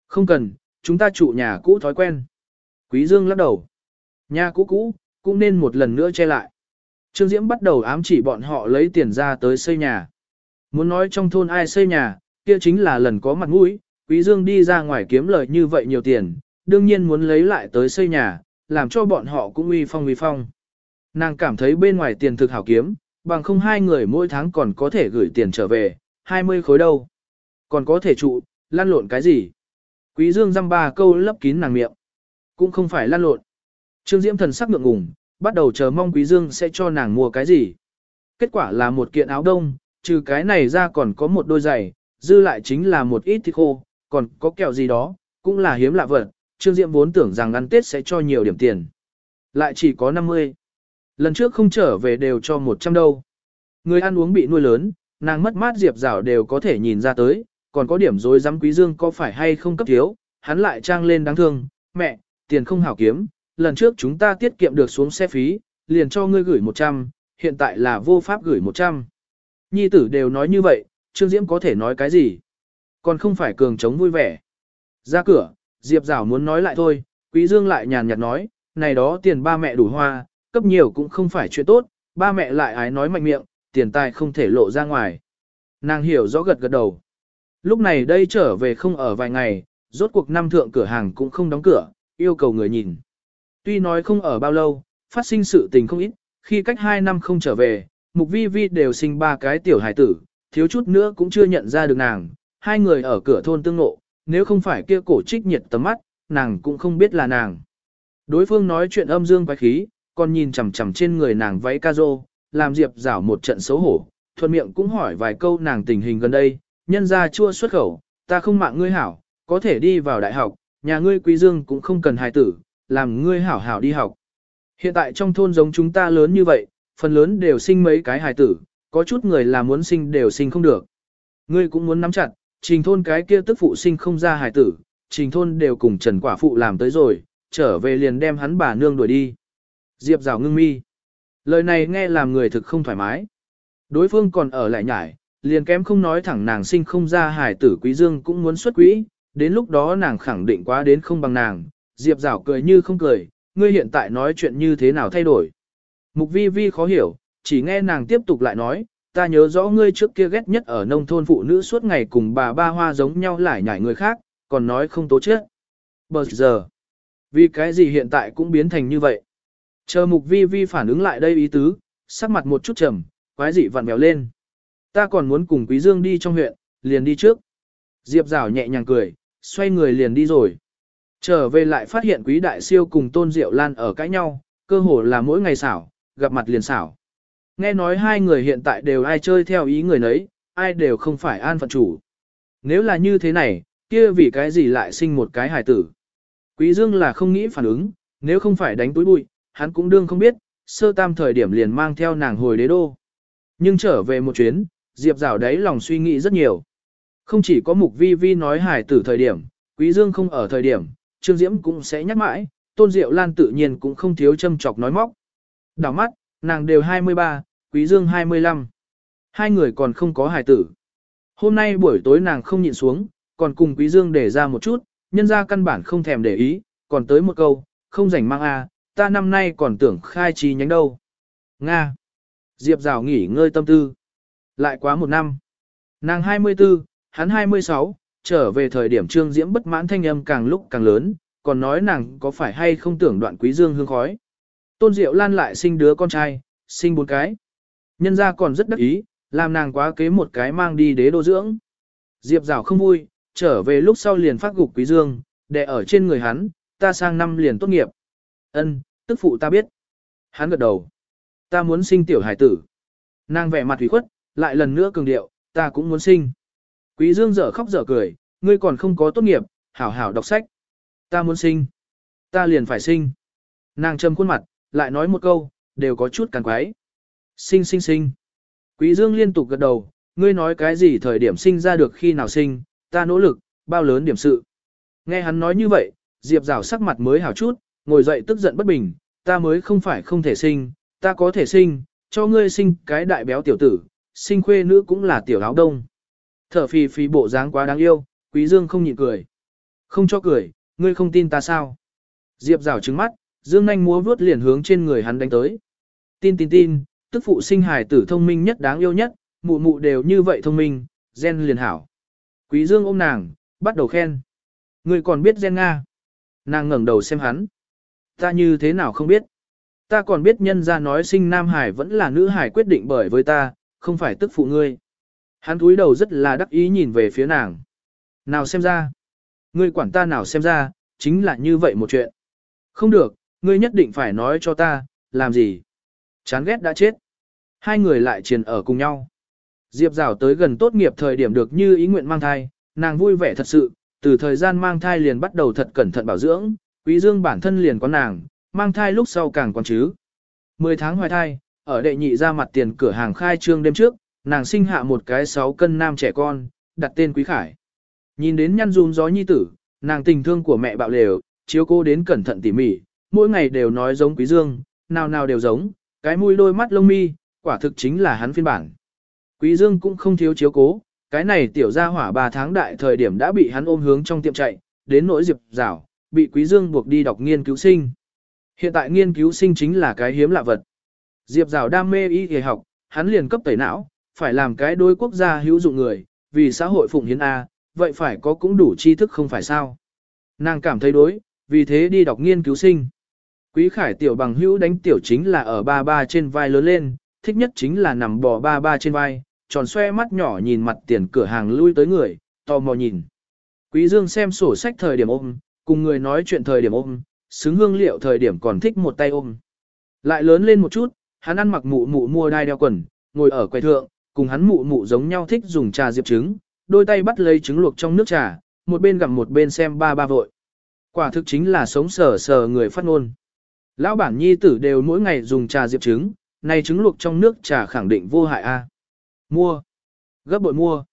Không cần, chúng ta trụ nhà cũ thói quen. Quý Dương lắc đầu. Nhà cũ cũ, cũng nên một lần nữa che lại. Trương Diễm bắt đầu ám chỉ bọn họ lấy tiền ra tới xây nhà. Muốn nói trong thôn ai xây nhà, kia chính là lần có mặt mũi, Quý Dương đi ra ngoài kiếm lời như vậy nhiều tiền, đương nhiên muốn lấy lại tới xây nhà, làm cho bọn họ cũng uy phong uy phong. Nàng cảm thấy bên ngoài tiền thực hảo kiếm, bằng không hai người mỗi tháng còn có thể gửi tiền trở về, 20 khối đâu. Còn có thể trụ, lăn lộn cái gì? Quý Dương dăm ba câu lấp kín nàng miệng. Cũng không phải lan lộn. Trương Diễm thần sắc ngượng ngùng, bắt đầu chờ mong Quý Dương sẽ cho nàng mua cái gì. Kết quả là một kiện áo đông, trừ cái này ra còn có một đôi giày, dư lại chính là một ít thịt khô, còn có kẹo gì đó, cũng là hiếm lạ vật, Trương Diễm vốn tưởng rằng ăn Tết sẽ cho nhiều điểm tiền. Lại chỉ có 50. Lần trước không trở về đều cho 100 đâu. Người ăn uống bị nuôi lớn, nàng mất mát Diệp rảo đều có thể nhìn ra tới, còn có điểm dối dám Quý Dương có phải hay không cấp thiếu, hắn lại trang lên đáng thương, mẹ, tiền không hảo kiếm, lần trước chúng ta tiết kiệm được xuống xe phí, liền cho ngươi gửi 100, hiện tại là vô pháp gửi 100. Nhi tử đều nói như vậy, Trương Diễm có thể nói cái gì? Còn không phải cường chống vui vẻ. Ra cửa, Diệp Giảo muốn nói lại thôi, Quý Dương lại nhàn nhạt nói, này đó tiền ba mẹ đủ hoa, cấp nhiều cũng không phải chuyện tốt, ba mẹ lại ái nói mạnh miệng, tiền tài không thể lộ ra ngoài. Nàng hiểu rõ gật gật đầu. Lúc này đây trở về không ở vài ngày, rốt cuộc năm thượng cửa hàng cũng không đóng cửa, yêu cầu người nhìn. Tuy nói không ở bao lâu, phát sinh sự tình không ít, khi cách hai năm không trở về, Mục Vi Vi đều sinh ba cái tiểu hải tử, thiếu chút nữa cũng chưa nhận ra được nàng, hai người ở cửa thôn tương ngộ, nếu không phải kia cổ trích nhiệt tấm mắt, nàng cũng không biết là nàng. Đối phương nói chuyện âm dương quái khí, còn nhìn chằm chằm trên người nàng váy ca rô, làm Diệp rảo một trận xấu hổ, thuận miệng cũng hỏi vài câu nàng tình hình gần đây, nhân ra chua xuất khẩu, ta không mạng ngươi hảo, có thể đi vào đại học, nhà ngươi quý dương cũng không cần hài tử, làm ngươi hảo hảo đi học. Hiện tại trong thôn giống chúng ta lớn như vậy, phần lớn đều sinh mấy cái hài tử, có chút người là muốn sinh đều sinh không được. Ngươi cũng muốn nắm chặt, trình thôn cái kia tức phụ sinh không ra hài tử, trình thôn đều cùng trần quả phụ làm tới rồi, trở về liền đem hắn bà nương đuổi đi. Diệp rào ngưng mi. Lời này nghe làm người thực không thoải mái. Đối phương còn ở lại nhải, liền kém không nói thẳng nàng sinh không ra hài tử quý dương cũng muốn xuất quỹ, đến lúc đó nàng khẳng định quá đến không bằng nàng. Diệp rào cười như không cười, ngươi hiện tại nói chuyện như thế nào thay đổi. Mục vi vi khó hiểu, chỉ nghe nàng tiếp tục lại nói, ta nhớ rõ ngươi trước kia ghét nhất ở nông thôn phụ nữ suốt ngày cùng bà ba hoa giống nhau lại nhảy người khác, còn nói không tố chết. Bờ giờ, vì cái gì hiện tại cũng biến thành như vậy? Chờ mục vi vi phản ứng lại đây ý tứ, sắc mặt một chút trầm, quái dị vặn béo lên. Ta còn muốn cùng Quý Dương đi trong huyện, liền đi trước. Diệp Giảo nhẹ nhàng cười, xoay người liền đi rồi. Trở về lại phát hiện Quý Đại Siêu cùng Tôn Diệu Lan ở cãi nhau, cơ hồ là mỗi ngày xảo, gặp mặt liền xảo. Nghe nói hai người hiện tại đều ai chơi theo ý người nấy, ai đều không phải an phận chủ. Nếu là như thế này, kia vì cái gì lại sinh một cái hài tử. Quý Dương là không nghĩ phản ứng, nếu không phải đánh túi bụi, hắn cũng đương không biết, sơ tam thời điểm liền mang theo nàng hồi đế đô. Nhưng trở về một chuyến, Diệp Giảo đấy lòng suy nghĩ rất nhiều. Không chỉ có mục vi vi nói hài tử thời điểm, Quý Dương không ở thời điểm, Trương Diễm cũng sẽ nhắc mãi, Tôn Diệu Lan tự nhiên cũng không thiếu châm chọc nói móc. Đảo mắt, nàng đều 23, Quý Dương 25. Hai người còn không có hài tử. Hôm nay buổi tối nàng không nhịn xuống, còn cùng Quý Dương để ra một chút, nhân ra căn bản không thèm để ý, còn tới một câu, không rảnh mang a, ta năm nay còn tưởng khai trí nhánh đâu. Nga. Diệp Rào nghỉ ngơi tâm tư. Lại quá một năm. Nàng 24, hắn 26, trở về thời điểm trương diễm bất mãn thanh âm càng lúc càng lớn, còn nói nàng có phải hay không tưởng đoạn quý dương hương khói. Tôn Diệu Lan lại sinh đứa con trai, sinh bốn cái. Nhân gia còn rất đắc ý, làm nàng quá kế một cái mang đi đế đô dưỡng. Diệp rào không vui, trở về lúc sau liền phát gục quý dương, để ở trên người hắn, ta sang năm liền tốt nghiệp. Ân, tức phụ ta biết. Hắn gật đầu. Ta muốn sinh tiểu hải tử. Nàng vẻ mặt hủy khuất, lại lần nữa cường điệu, ta cũng muốn sinh. Quý dương dở khóc dở cười, ngươi còn không có tốt nghiệp, hảo hảo đọc sách. Ta muốn sinh. Ta liền phải sinh. Nàng trầm khuôn mặt, lại nói một câu, đều có chút càng quái. Sinh sinh sinh. Quý dương liên tục gật đầu, ngươi nói cái gì thời điểm sinh ra được khi nào sinh, ta nỗ lực, bao lớn điểm sự. Nghe hắn nói như vậy, Diệp rào sắc mặt mới hảo chút, ngồi dậy tức giận bất bình, ta mới không phải không thể sinh, ta có thể sinh, cho ngươi sinh cái đại béo tiểu tử, sinh khuê nữ cũng là tiểu áo đông. Thở phì phì bộ dáng quá đáng yêu, quý dương không nhịn cười. Không cho cười, ngươi không tin ta sao? Diệp rào trứng mắt, dương nhanh múa vuốt liền hướng trên người hắn đánh tới. Tin tin tin, tức phụ sinh hài tử thông minh nhất đáng yêu nhất, mụ mụ đều như vậy thông minh, gen liền hảo. Quý dương ôm nàng, bắt đầu khen. Ngươi còn biết gen Nga. Nàng ngẩng đầu xem hắn. Ta như thế nào không biết. Ta còn biết nhân gia nói sinh nam hải vẫn là nữ hải quyết định bởi với ta, không phải tức phụ ngươi. Hắn cúi đầu rất là đắc ý nhìn về phía nàng. Nào xem ra. Ngươi quản ta nào xem ra, chính là như vậy một chuyện. Không được, ngươi nhất định phải nói cho ta, làm gì. Chán ghét đã chết. Hai người lại triền ở cùng nhau. Diệp Giảo tới gần tốt nghiệp thời điểm được như ý nguyện mang thai, nàng vui vẻ thật sự, từ thời gian mang thai liền bắt đầu thật cẩn thận bảo dưỡng, Quý Dương bản thân liền có nàng, mang thai lúc sau càng còn chứ. 10 tháng hoài thai, ở đệ nhị ra mặt tiền cửa hàng khai trương đêm trước, nàng sinh hạ một cái 6 cân nam trẻ con, đặt tên Quý Khải. Nhìn đến nhăn run gió nhi tử, nàng tình thương của mẹ bạo lều, chiếu cô đến cẩn thận tỉ mỉ, mỗi ngày đều nói giống Quý Dương, nào nào đều giống, cái mũi đôi mắt lông mi, quả thực chính là hắn phiên bản. Quý Dương cũng không thiếu chiếu cố, cái này tiểu gia hỏa 3 tháng đại thời điểm đã bị hắn ôm hướng trong tiệm chạy, đến nỗi Diệp Giảo, bị Quý Dương buộc đi đọc nghiên cứu sinh. Hiện tại nghiên cứu sinh chính là cái hiếm lạ vật. Diệp Giảo đam mê y y học, hắn liền cấp tẩy não, phải làm cái đối quốc gia hữu dụng người, vì xã hội phụng hiến A, vậy phải có cũng đủ tri thức không phải sao. Nàng cảm thấy đối, vì thế đi đọc nghiên cứu sinh. Quý khải tiểu bằng hữu đánh tiểu chính là ở ba ba trên vai lớn lên, thích nhất chính là nằm bò ba ba trên vai, tròn xoe mắt nhỏ nhìn mặt tiền cửa hàng lui tới người, tò mò nhìn. Quý dương xem sổ sách thời điểm ôm, cùng người nói chuyện thời điểm ôm, xứng hương liệu thời điểm còn thích một tay ôm. Lại lớn lên một chút, hắn ăn mặc mụ mụ mua đai đeo quần, ngồi ở quầy thượng, cùng hắn mụ mụ giống nhau thích dùng trà diệp trứng, đôi tay bắt lấy trứng luộc trong nước trà, một bên gặm một bên xem ba ba vội. Quả thực chính là sống sờ sờ người phát ngôn. Lão bản nhi tử đều mỗi ngày dùng trà diệp trứng, này trứng luộc trong nước trà khẳng định vô hại a. Mua. Gấp bội mua.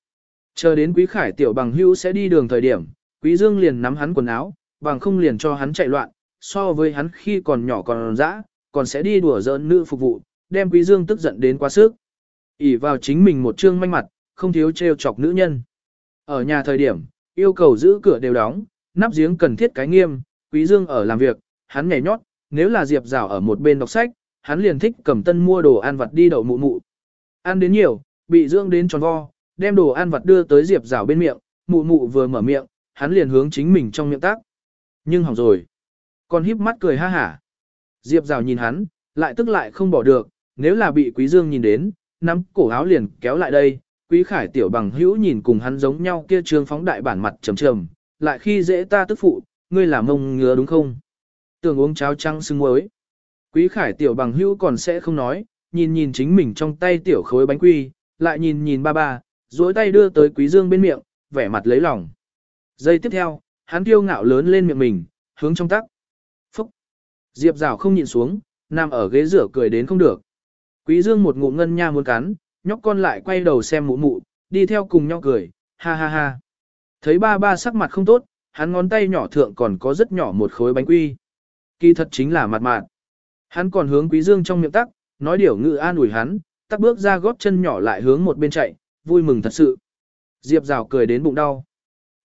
Chờ đến quý khải tiểu bằng hữu sẽ đi đường thời điểm, quý dương liền nắm hắn quần áo, bằng không liền cho hắn chạy loạn, so với hắn khi còn nhỏ còn dã, còn sẽ đi đùa giỡn nữ phục vụ, đem quý dương tức giận đến quá sức. ỉ vào chính mình một trương manh mặt, không thiếu treo chọc nữ nhân. Ở nhà thời điểm, yêu cầu giữ cửa đều đóng, nắp giếng cần thiết cái nghiêm, quý dương ở làm việc, hắn nhảy nhót, nếu là Diệp Giảo ở một bên đọc sách, hắn liền thích cầm tân mua đồ ăn vặt đi đậu mụ mụ. Ăn đến nhiều, bị dưỡng đến tròn vo, đem đồ ăn vặt đưa tới Diệp Giảo bên miệng, mụ mụ vừa mở miệng, hắn liền hướng chính mình trong miệng tác. Nhưng hỏng rồi. Còn híp mắt cười ha hả. Diệp Rào nhìn hắn, lại tức lại không bỏ được, nếu là bị Quý Dương nhìn đến, nắm cổ áo liền kéo lại đây, Quý Khải tiểu bằng hữu nhìn cùng hắn giống nhau kia trương phóng đại bản mặt trầm trầm, lại khi dễ ta tức phụ, ngươi là mông ngứa đúng không? Tưởng uống cháo trắng sưng muối. Quý Khải tiểu bằng hữu còn sẽ không nói, nhìn nhìn chính mình trong tay tiểu khối bánh quy, lại nhìn nhìn ba ba, duỗi tay đưa tới Quý Dương bên miệng, vẻ mặt lấy lòng. Giây tiếp theo, hắn kiêu ngạo lớn lên miệng mình, hướng trong tắc. Diệp rào không nhịn xuống, nằm ở ghế rửa cười đến không được. Quý Dương một ngụm ngân nha muốn cắn, nhóc con lại quay đầu xem mụ mụ, đi theo cùng nhau cười, ha ha ha. Thấy ba ba sắc mặt không tốt, hắn ngón tay nhỏ thượng còn có rất nhỏ một khối bánh quy. Kỳ thật chính là mặt mạn. Hắn còn hướng Quý Dương trong miệng tắc, nói điều ngự an ủi hắn, tắc bước ra góp chân nhỏ lại hướng một bên chạy, vui mừng thật sự. Diệp rào cười đến bụng đau.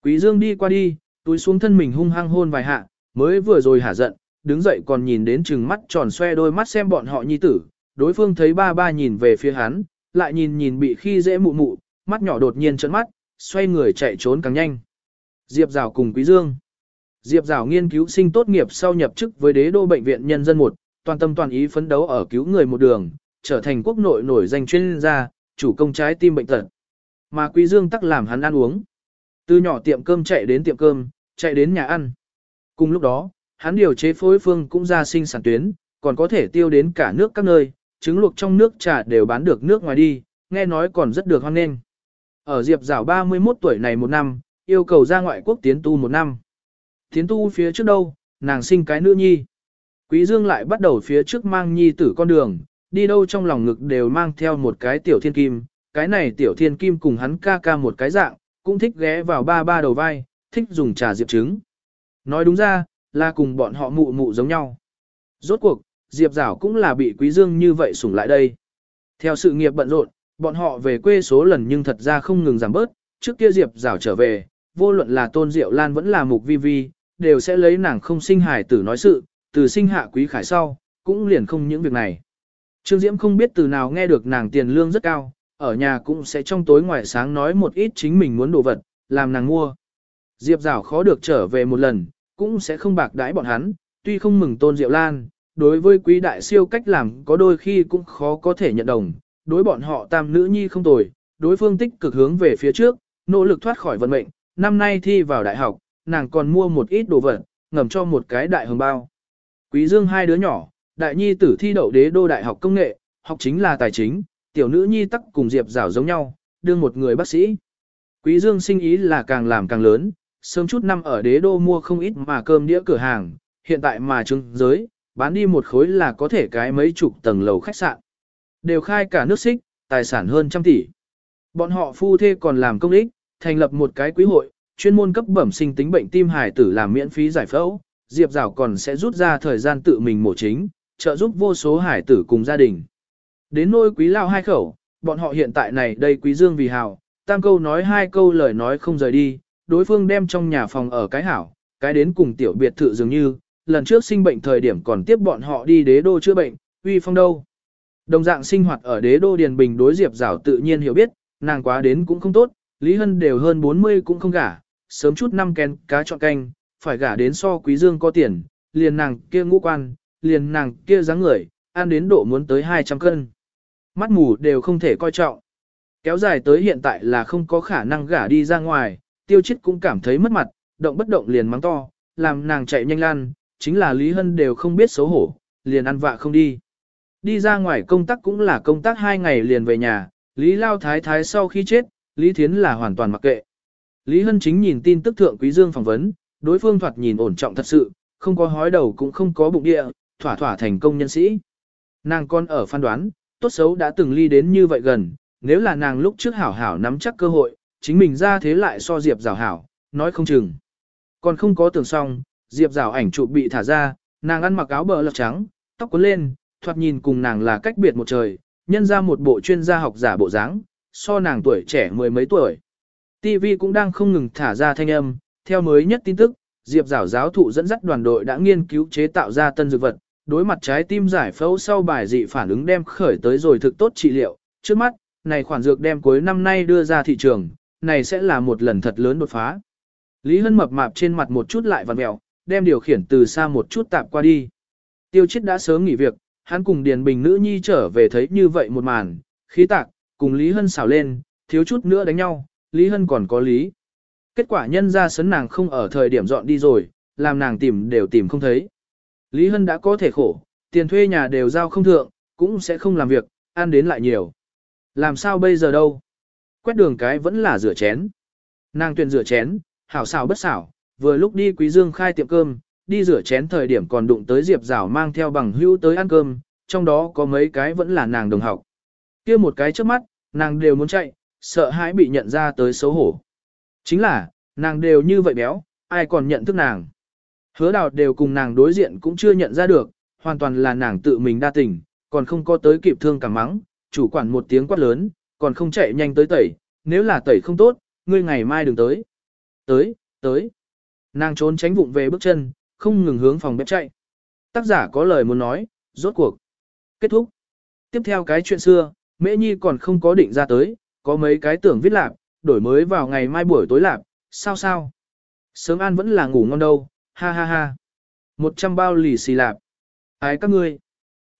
Quý Dương đi qua đi, túi xuống thân mình hung hăng hôn vài hạ, mới vừa rồi hả giận, đứng dậy còn nhìn đến trừng mắt tròn xoe đôi mắt xem bọn họ nhi tử, đối phương thấy ba ba nhìn về phía hắn, lại nhìn nhìn bị khi dễ mụ mụ, mắt nhỏ đột nhiên trợn mắt, xoay người chạy trốn càng nhanh. Diệp Giảo cùng Quý Dương. Diệp Giảo nghiên cứu sinh tốt nghiệp sau nhập chức với đế đô bệnh viện nhân dân một, toàn tâm toàn ý phấn đấu ở cứu người một đường, trở thành quốc nội nổi danh chuyên gia, chủ công trái tim bệnh tật. Mà Quý Dương tắc làm hắn ăn uống. Từ nhỏ tiệm cơm chạy đến tiệm cơm, chạy đến nhà ăn. Cùng lúc đó, hắn điều chế phối phương cũng ra sinh sản tuyến, còn có thể tiêu đến cả nước các nơi, trứng luộc trong nước trà đều bán được nước ngoài đi, nghe nói còn rất được hoan nghênh. Ở Diệp Giảo 31 tuổi này một năm, yêu cầu ra ngoại quốc tiến tu một năm. Tiến tu phía trước đâu, nàng sinh cái nữ nhi. Quý Dương lại bắt đầu phía trước mang nhi tử con đường, đi đâu trong lòng ngực đều mang theo một cái tiểu thiên kim. Cái này tiểu thiên kim cùng hắn ca ca một cái dạng, cũng thích ghé vào ba ba đầu vai, thích dùng trà diệp trứng. Nói đúng ra, là cùng bọn họ mụ mụ giống nhau. Rốt cuộc, Diệp Giảo cũng là bị Quý Dương như vậy sủng lại đây. Theo sự nghiệp bận rộn, bọn họ về quê số lần nhưng thật ra không ngừng giảm bớt, trước kia Diệp Giảo trở về, vô luận là Tôn Diệu Lan vẫn là Mục Vi Vi, đều sẽ lấy nàng không sinh hài tử nói sự, từ sinh hạ Quý Khải sau, cũng liền không những việc này. Trương Diễm không biết từ nào nghe được nàng tiền lương rất cao, ở nhà cũng sẽ trong tối ngoài sáng nói một ít chính mình muốn đồ vật, làm nàng mua. Diệp Giảo khó được trở về một lần, cũng sẽ không bạc đãi bọn hắn, tuy không mừng Tôn Diệu Lan, đối với quý đại siêu cách làm có đôi khi cũng khó có thể nhận đồng, đối bọn họ tam nữ nhi không tồi, đối phương tích cực hướng về phía trước, nỗ lực thoát khỏi vận mệnh, năm nay thi vào đại học, nàng còn mua một ít đồ vật, ngầm cho một cái đại hồng bao. Quý Dương hai đứa nhỏ, đại nhi tử thi đậu đế đô đại học công nghệ, học chính là tài chính, tiểu nữ nhi tắc cùng Diệp Giảo giống nhau, đương một người bác sĩ. Quý Dương sinh ý là càng làm càng lớn, sớm chút năm ở đế đô mua không ít mà cơm đĩa cửa hàng, hiện tại mà trưng giới, bán đi một khối là có thể cái mấy chục tầng lầu khách sạn. Đều khai cả nước xích, tài sản hơn trăm tỷ. Bọn họ phu thê còn làm công ích, thành lập một cái quý hội, chuyên môn cấp bẩm sinh tính bệnh tim hải tử làm miễn phí giải phẫu, Diệp Giảo còn sẽ rút ra thời gian tự mình mổ chính, trợ giúp vô số hải tử cùng gia đình. Đến nôi quý lao hai khẩu, bọn họ hiện tại này đây quý dương vì hào, tam câu nói hai câu lời nói không rời đi, đối phương đem trong nhà phòng ở cái hảo, cái đến cùng tiểu biệt thự dường như, lần trước sinh bệnh thời điểm còn tiếp bọn họ đi đế đô chữa bệnh, uy phong đâu. Đồng dạng sinh hoạt ở đế đô Điền Bình đối Diệp Giảo tự nhiên hiểu biết, nàng quá đến cũng không tốt, Lý Hân đều hơn 40 cũng không gả, sớm chút năm kén cá chọn canh, phải gả đến so quý dương có tiền, liền nàng kia ngũ quan, liền nàng kia dáng người, ăn đến độ muốn tới 200 cân. Mắt mù đều không thể coi trọng. Kéo dài tới hiện tại là không có khả năng gả đi ra ngoài, tiêu chết cũng cảm thấy mất mặt, động bất động liền mắng to, làm nàng chạy nhanh lan, chính là Lý Hân đều không biết xấu hổ, liền ăn vạ không đi. Đi ra ngoài công tác cũng là công tác hai ngày liền về nhà, Lý Lao Thái Thái sau khi chết, Lý Thiến là hoàn toàn mặc kệ. Lý Hân chính nhìn tin tức thượng Quý Dương phỏng vấn, đối phương thoạt nhìn ổn trọng thật sự, không có hói đầu cũng không có bụng địa, thỏa thỏa thành công nhân sĩ. Nàng con ở phán đoán, tốt xấu đã từng ly đến như vậy gần, nếu là nàng lúc trước hảo hảo nắm chắc cơ hội, chính mình ra thế lại so Diệp rào hảo, nói không chừng. Còn không có tưởng xong, Diệp rào ảnh chụp bị thả ra, nàng ăn mặc áo bờ lọc trắng, tóc cuốn lên, thoạt nhìn cùng nàng là cách biệt một trời, nhân ra một bộ chuyên gia học giả bộ dáng, so nàng tuổi trẻ mười mấy tuổi. TV cũng đang không ngừng thả ra thanh âm, theo mới nhất tin tức, Diệp Giảo giáo thụ dẫn dắt đoàn đội đã nghiên cứu chế tạo ra tân dược vật, đối mặt trái tim giải phẫu sau bài dị phản ứng đem khởi tới rồi thực tốt trị liệu. Trước mắt, này khoản dược đem cuối năm nay đưa ra thị trường, này sẽ là một lần thật lớn đột phá. Lý Hân mập mạp trên mặt một chút lại vặn mẹo, đem điều khiển từ xa một chút tạp qua đi. Tiêu chết đã sớm nghỉ việc, hắn cùng Điền Bình nữ nhi trở về thấy như vậy một màn, khí tạc, cùng Lý Hân xảo lên, thiếu chút nữa đánh nhau, Lý Hân còn có lý. Kết quả nhân ra sấn nàng không ở thời điểm dọn đi rồi, làm nàng tìm đều tìm không thấy. Lý Hân đã có thể khổ, tiền thuê nhà đều giao không thượng, cũng sẽ không làm việc, ăn đến lại nhiều. Làm sao bây giờ đâu? Quét đường cái vẫn là rửa chén. Nàng tuyển rửa chén, hảo xảo bất xảo, vừa lúc đi Quý Dương khai tiệm cơm, đi rửa chén thời điểm còn đụng tới Diệp Giảo mang theo bằng hữu tới ăn cơm, trong đó có mấy cái vẫn là nàng đồng học. Kia một cái trước mắt, nàng đều muốn chạy, sợ hãi bị nhận ra tới xấu hổ. Chính là, nàng đều như vậy béo, ai còn nhận thức nàng. Hứa đào đều cùng nàng đối diện cũng chưa nhận ra được, hoàn toàn là nàng tự mình đa tình, còn không có tới kịp thương cảm mắng, chủ quản một tiếng quát lớn, còn không chạy nhanh tới tẩy, nếu là tẩy không tốt, ngươi ngày mai đừng tới. Tới, tới. Nàng trốn tránh vụng về bước chân, không ngừng hướng phòng bếp chạy. Tác giả có lời muốn nói, rốt cuộc. Kết thúc. Tiếp theo cái chuyện xưa, Mễ Nhi còn không có định ra tới, có mấy cái tưởng viết lạc, đổi mới vào ngày mai buổi tối lạc, sao sao. Sớm an vẫn là ngủ ngon đâu, ha ha ha. Một trăm bao lì xì lạp. Ái các ngươi.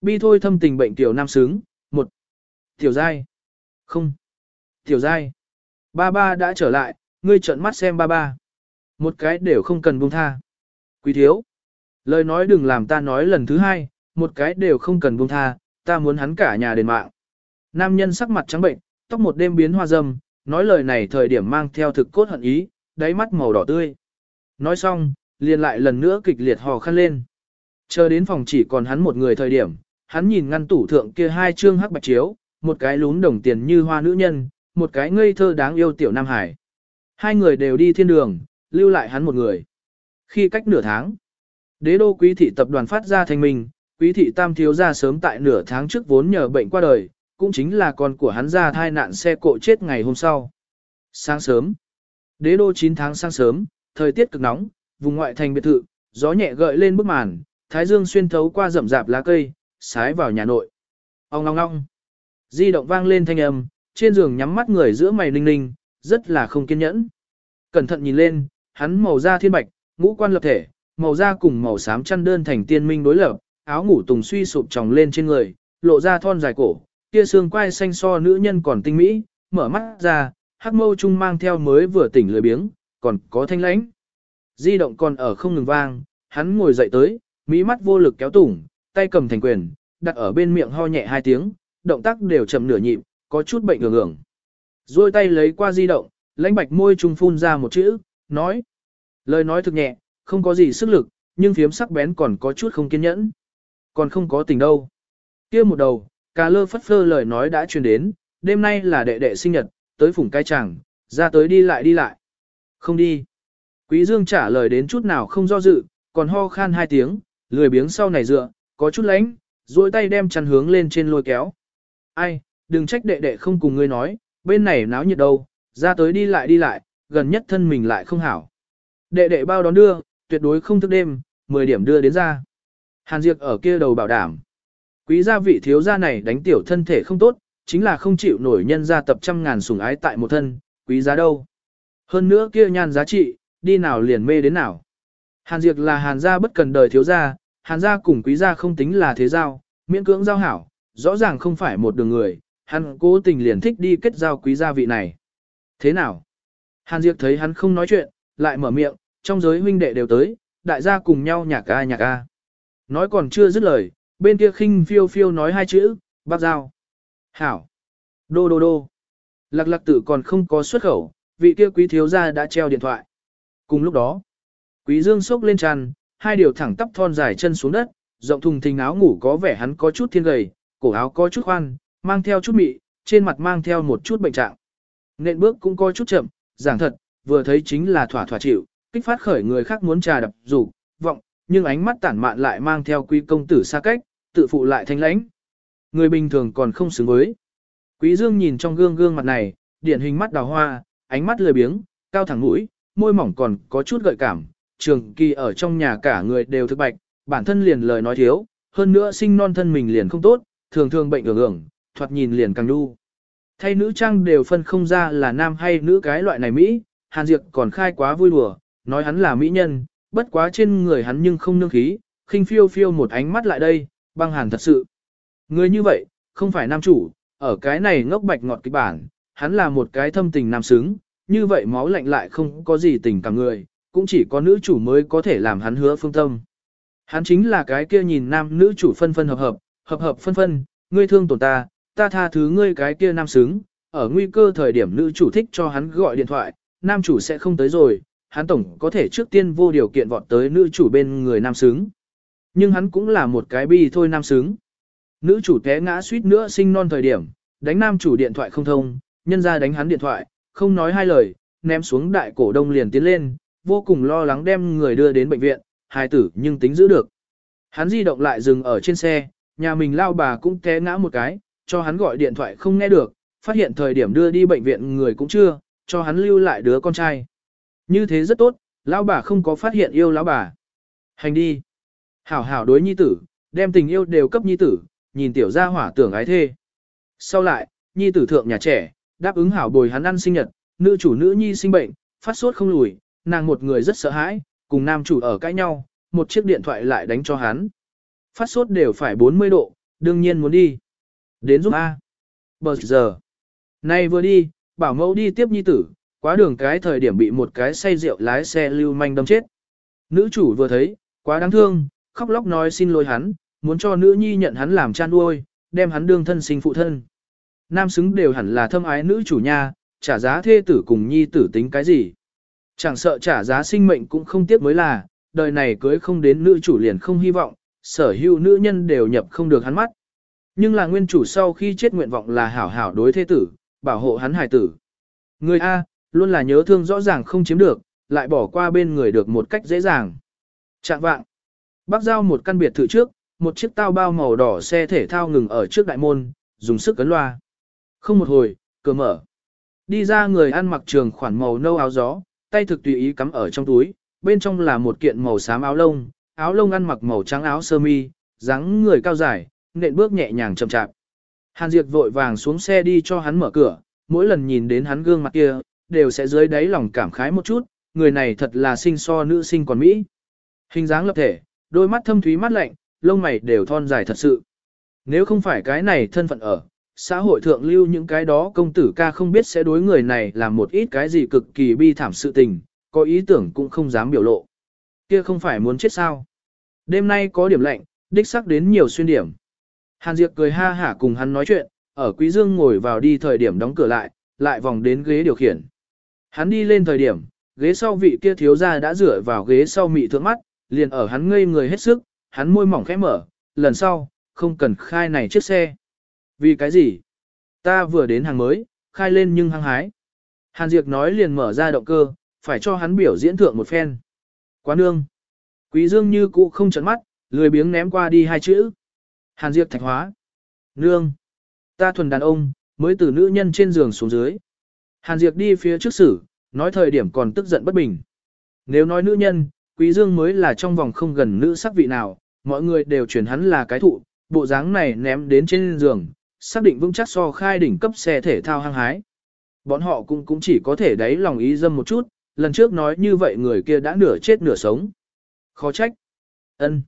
Bi thôi thâm tình bệnh tiểu nam sướng, một. Tiểu giai. Không. Tiểu giai. Ba ba đã trở lại, ngươi trợn mắt xem ba ba. Một cái đều không cần buông tha. Quý thiếu. Lời nói đừng làm ta nói lần thứ hai, một cái đều không cần buông tha, ta muốn hắn cả nhà đền mạng. Nam nhân sắc mặt trắng bệnh, tóc một đêm biến hoa dâm, nói lời này thời điểm mang theo thực cốt hận ý, đáy mắt màu đỏ tươi. Nói xong, liền lại lần nữa kịch liệt hò khăn lên. Chờ đến phòng chỉ còn hắn một người thời điểm, hắn nhìn ngăn tủ thượng kia hai chương hắc bạch chiếu, một cái lún đồng tiền như hoa nữ nhân, một cái ngây thơ đáng yêu tiểu Nam Hải. Hai người đều đi thiên đường, lưu lại hắn một người. Khi cách nửa tháng, đế đô quý thị tập đoàn phát ra thành mình, quý thị tam thiếu ra sớm tại nửa tháng trước vốn nhờ bệnh qua đời, cũng chính là con của hắn ra thai nạn xe cộ chết ngày hôm sau. Sáng sớm, đế đô 9 tháng sáng sớm, thời tiết cực nóng, vùng ngoại thành biệt thự, gió nhẹ gợi lên bức màn, thái dương xuyên thấu qua rậm rạp lá cây, sái vào nhà nội. Ông ngong ngong. Di động vang lên thanh âm, trên giường nhắm mắt người giữa mày ninh ninh, rất là không kiên nhẫn. Cẩn thận nhìn lên, hắn màu da thiên bạch, ngũ quan lập thể, màu da cùng màu xám chăn đơn thành tiên minh đối lập, áo ngủ tùng suy sụp tròng lên trên người, lộ ra thon dài cổ, kia xương quai xanh so nữ nhân còn tinh mỹ, mở mắt ra, hắc mâu trung mang theo mới vừa tỉnh lười biếng, còn có thanh lãnh. Di động còn ở không ngừng vang, hắn ngồi dậy tới, mỹ mắt vô lực kéo tủng, tay cầm thành quyền, đặt ở bên miệng ho nhẹ hai tiếng, động tác đều chậm nửa nhịp, có chút bệnh ngường ngường. Rồi tay lấy qua di động, lãnh bạch môi trung phun ra một chữ, nói. Lời nói thực nhẹ, không có gì sức lực, nhưng phiếm sắc bén còn có chút không kiên nhẫn. Còn không có tình đâu. kia một đầu, cà lơ phất phơ lời nói đã truyền đến, đêm nay là đệ đệ sinh nhật, tới phủng cai chẳng, ra tới đi lại đi lại. Không đi. Quý Dương trả lời đến chút nào không do dự, còn ho khan hai tiếng, lười biếng sau này dựa, có chút lánh, duỗi tay đem chăn hướng lên trên lôi kéo. Ai, đừng trách đệ đệ không cùng ngươi nói, bên này náo nhiệt đâu, ra tới đi lại đi lại, gần nhất thân mình lại không hảo. Đệ đệ bao đón đưa, tuyệt đối không thức đêm, 10 điểm đưa đến ra. Hàn Diệp ở kia đầu bảo đảm. Quý gia vị thiếu gia này đánh tiểu thân thể không tốt, chính là không chịu nổi nhân gia tập trăm ngàn sủng ái tại một thân, quý giá đâu. Hơn nữa kia nhan giá trị, đi nào liền mê đến nào. Hàn Diệp là hàn gia bất cần đời thiếu gia, hàn gia cùng quý gia không tính là thế giao, miễn cưỡng giao hảo, rõ ràng không phải một đường người, hắn cố tình liền thích đi kết giao quý gia vị này. Thế nào? Hàn Diệp thấy hắn không nói chuyện, lại mở miệng, trong giới huynh đệ đều tới, đại gia cùng nhau nhạc ca nhạc ca. Nói còn chưa dứt lời, bên kia khinh phiêu phiêu nói hai chữ, bác giao. Hảo. Đô đô đô. Lạc lạc tử còn không có xuất khẩu, vị kia quý thiếu gia đã treo điện thoại. Cùng lúc đó, quý dương sốc lên tràn, hai điều thẳng tắp thon dài chân xuống đất, rộng thùng thình áo ngủ có vẻ hắn có chút thiên gầy, cổ áo có chút khoan, mang theo chút mị, trên mặt mang theo một chút bệnh trạng. nên bước cũng có chút chậm, giảng thật, vừa thấy chính là thỏa thỏa chịu, kích phát khởi người khác muốn trà đập rủ, vọng, nhưng ánh mắt tản mạn lại mang theo quý công tử xa cách, tự phụ lại thanh lãnh. Người bình thường còn không xứng với. Quý Dương nhìn trong gương gương mặt này, điển hình mắt đào hoa, ánh mắt lười biếng, cao thẳng mũi, môi mỏng còn có chút gợi cảm, trường kỳ ở trong nhà cả người đều thức bạch, bản thân liền lời nói thiếu, hơn nữa sinh non thân mình liền không tốt, thường thường bệnh ưởng ưởng, thoạt nhìn liền càng đu. Thay nữ trang đều phân không ra là nam hay nữ cái loại này Mỹ, Hàn Diệp còn khai quá vui đùa, nói hắn là mỹ nhân, bất quá trên người hắn nhưng không nương khí, khinh phiêu phiêu một ánh mắt lại đây, băng hàn thật sự. Người như vậy, không phải nam chủ, ở cái này ngốc bạch ngọt kịch bản, hắn là một cái thâm tình nam xứng, như vậy máu lạnh lại không có gì tình cả người, cũng chỉ có nữ chủ mới có thể làm hắn hứa phương tâm. Hắn chính là cái kia nhìn nam nữ chủ phân phân hợp hợp, hợp hợp phân phân, ngươi thương tổn ta, ta tha thứ ngươi cái kia nam xứng, ở nguy cơ thời điểm nữ chủ thích cho hắn gọi điện thoại, nam chủ sẽ không tới rồi, hắn tổng có thể trước tiên vô điều kiện vọt tới nữ chủ bên người nam xứng. Nhưng hắn cũng là một cái bi thôi nam xứng. Nữ chủ té ngã suýt nữa sinh non thời điểm, đánh nam chủ điện thoại không thông, nhân ra đánh hắn điện thoại, không nói hai lời, ném xuống đại cổ đông liền tiến lên, vô cùng lo lắng đem người đưa đến bệnh viện, hài tử nhưng tính giữ được. Hắn di động lại dừng ở trên xe, nhà mình lao bà cũng té ngã một cái, cho hắn gọi điện thoại không nghe được, phát hiện thời điểm đưa đi bệnh viện người cũng chưa, cho hắn lưu lại đứa con trai. Như thế rất tốt, lão bà không có phát hiện yêu lão bà. Hành đi. Hảo hảo đối nhi tử, đem tình yêu đều cấp nhi tử, nhìn tiểu gia hỏa tưởng ái thê. Sau lại, nhi tử thượng nhà trẻ, đáp ứng hảo bồi hắn ăn sinh nhật, nữ chủ nữ nhi sinh bệnh, phát sốt không lùi, nàng một người rất sợ hãi, cùng nam chủ ở cãi nhau, một chiếc điện thoại lại đánh cho hắn. Phát sốt đều phải 40 độ, đương nhiên muốn đi. Đến giúp A. Bờ giờ. Nay vừa đi, bảo mẫu đi tiếp nhi tử, quá đường cái thời điểm bị một cái say rượu lái xe lưu manh đâm chết. Nữ chủ vừa thấy, quá đáng thương, khóc lóc nói xin lỗi hắn, muốn cho nữ nhi nhận hắn làm cha nuôi, đem hắn đương thân sinh phụ thân. Nam xứng đều hẳn là thâm ái nữ chủ nha, trả giá thê tử cùng nhi tử tính cái gì. Chẳng sợ trả giá sinh mệnh cũng không tiếc mới là, đời này cưới không đến nữ chủ liền không hy vọng, sở hữu nữ nhân đều nhập không được hắn mắt. Nhưng là nguyên chủ sau khi chết nguyện vọng là hảo hảo đối thế tử, bảo hộ hắn hài tử. Người A, luôn là nhớ thương rõ ràng không chiếm được, lại bỏ qua bên người được một cách dễ dàng. Trạng vạng. Bác giao một căn biệt thự trước, một chiếc tao bao màu đỏ xe thể thao ngừng ở trước đại môn, dùng sức cấn loa. Không một hồi, cửa mở. Đi ra người ăn mặc trường khoản màu nâu áo gió, tay thực tùy ý cắm ở trong túi, bên trong là một kiện màu xám áo lông, áo lông ăn mặc màu trắng áo sơ mi, dáng người cao dài, nện bước nhẹ nhàng chậm chạp. Hàn Diệp vội vàng xuống xe đi cho hắn mở cửa, mỗi lần nhìn đến hắn gương mặt kia, đều sẽ dưới đáy lòng cảm khái một chút, người này thật là sinh so nữ sinh còn Mỹ. Hình dáng lập thể, đôi mắt thâm thúy mắt lạnh, lông mày đều thon dài thật sự. Nếu không phải cái này thân phận ở, xã hội thượng lưu những cái đó công tử ca không biết sẽ đối người này làm một ít cái gì cực kỳ bi thảm sự tình, có ý tưởng cũng không dám biểu lộ. Kia không phải muốn chết sao. Đêm nay có điểm lạnh, đích sắc đến nhiều xuyên điểm. Hàn Diệp cười ha hả cùng hắn nói chuyện, ở Quý Dương ngồi vào đi thời điểm đóng cửa lại, lại vòng đến ghế điều khiển. Hắn đi lên thời điểm, ghế sau vị kia thiếu gia đã rửa vào ghế sau mị thượng mắt, liền ở hắn ngây người hết sức, hắn môi mỏng khẽ mở, lần sau, không cần khai này chiếc xe. Vì cái gì? Ta vừa đến hàng mới, khai lên nhưng hăng hái. Hàn Diệp nói liền mở ra động cơ, phải cho hắn biểu diễn thượng một phen. Quá nương. Quý Dương như cũ không chấn mắt, lười biếng ném qua đi hai chữ. Hàn Diệp thạch hóa. Nương. Ta thuần đàn ông, mới từ nữ nhân trên giường xuống dưới. Hàn Diệp đi phía trước xử, nói thời điểm còn tức giận bất bình. Nếu nói nữ nhân, Quý Dương mới là trong vòng không gần nữ sắc vị nào, mọi người đều truyền hắn là cái thụ, bộ dáng này ném đến trên giường, xác định vững chắc so khai đỉnh cấp xe thể thao hăng hái. Bọn họ cũng cũng chỉ có thể đáy lòng ý dâm một chút, lần trước nói như vậy người kia đã nửa chết nửa sống. Khó trách. ân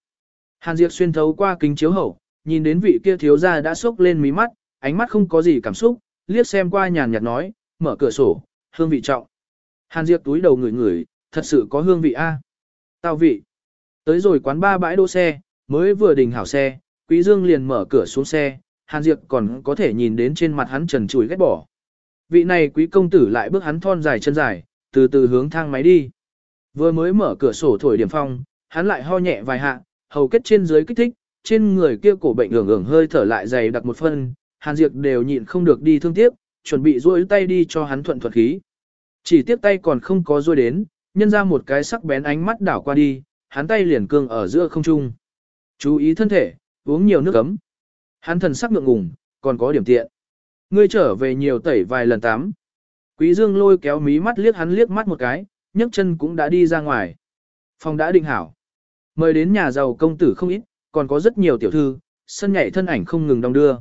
Hàn Diệp xuyên thấu qua kính chiếu hậu, nhìn đến vị kia thiếu gia đã sốc lên mí mắt, ánh mắt không có gì cảm xúc, liếc xem qua nhàn nhạt nói, mở cửa sổ, hương vị trọng. Hàn Diệp túi đầu ngửi ngửi, thật sự có hương vị A. Tao vị. Tới rồi quán ba bãi đỗ xe, mới vừa đình hảo xe, Quý Dương liền mở cửa xuống xe, Hàn Diệp còn có thể nhìn đến trên mặt hắn trần trụi ghét bỏ. Vị này quý công tử lại bước hắn thon dài chân dài, từ từ hướng thang máy đi. Vừa mới mở cửa sổ thổi điểm phong, hắn lại ho nhẹ vài hạ, hầu kết trên dưới kích thích, trên người kia cổ bệnh ưởng ưởng hơi thở lại dày đặc một phân, Hàn Diệp đều nhịn không được đi thương tiếc, chuẩn bị duỗi tay đi cho hắn thuận thuật khí. Chỉ tiếp tay còn không có duỗi đến, nhân ra một cái sắc bén ánh mắt đảo qua đi, hắn tay liền cương ở giữa không trung. Chú ý thân thể, uống nhiều nước ấm. Hắn thần sắc ngượng ngùng, còn có điểm tiện. Ngươi trở về nhiều tẩy vài lần tắm. Quý Dương lôi kéo mí mắt liếc hắn liếc mắt một cái, nhấc chân cũng đã đi ra ngoài. Phòng đã định hảo. Mời đến nhà giàu công tử không ít, còn có rất nhiều tiểu thư, sân nhảy thân ảnh không ngừng đong đưa.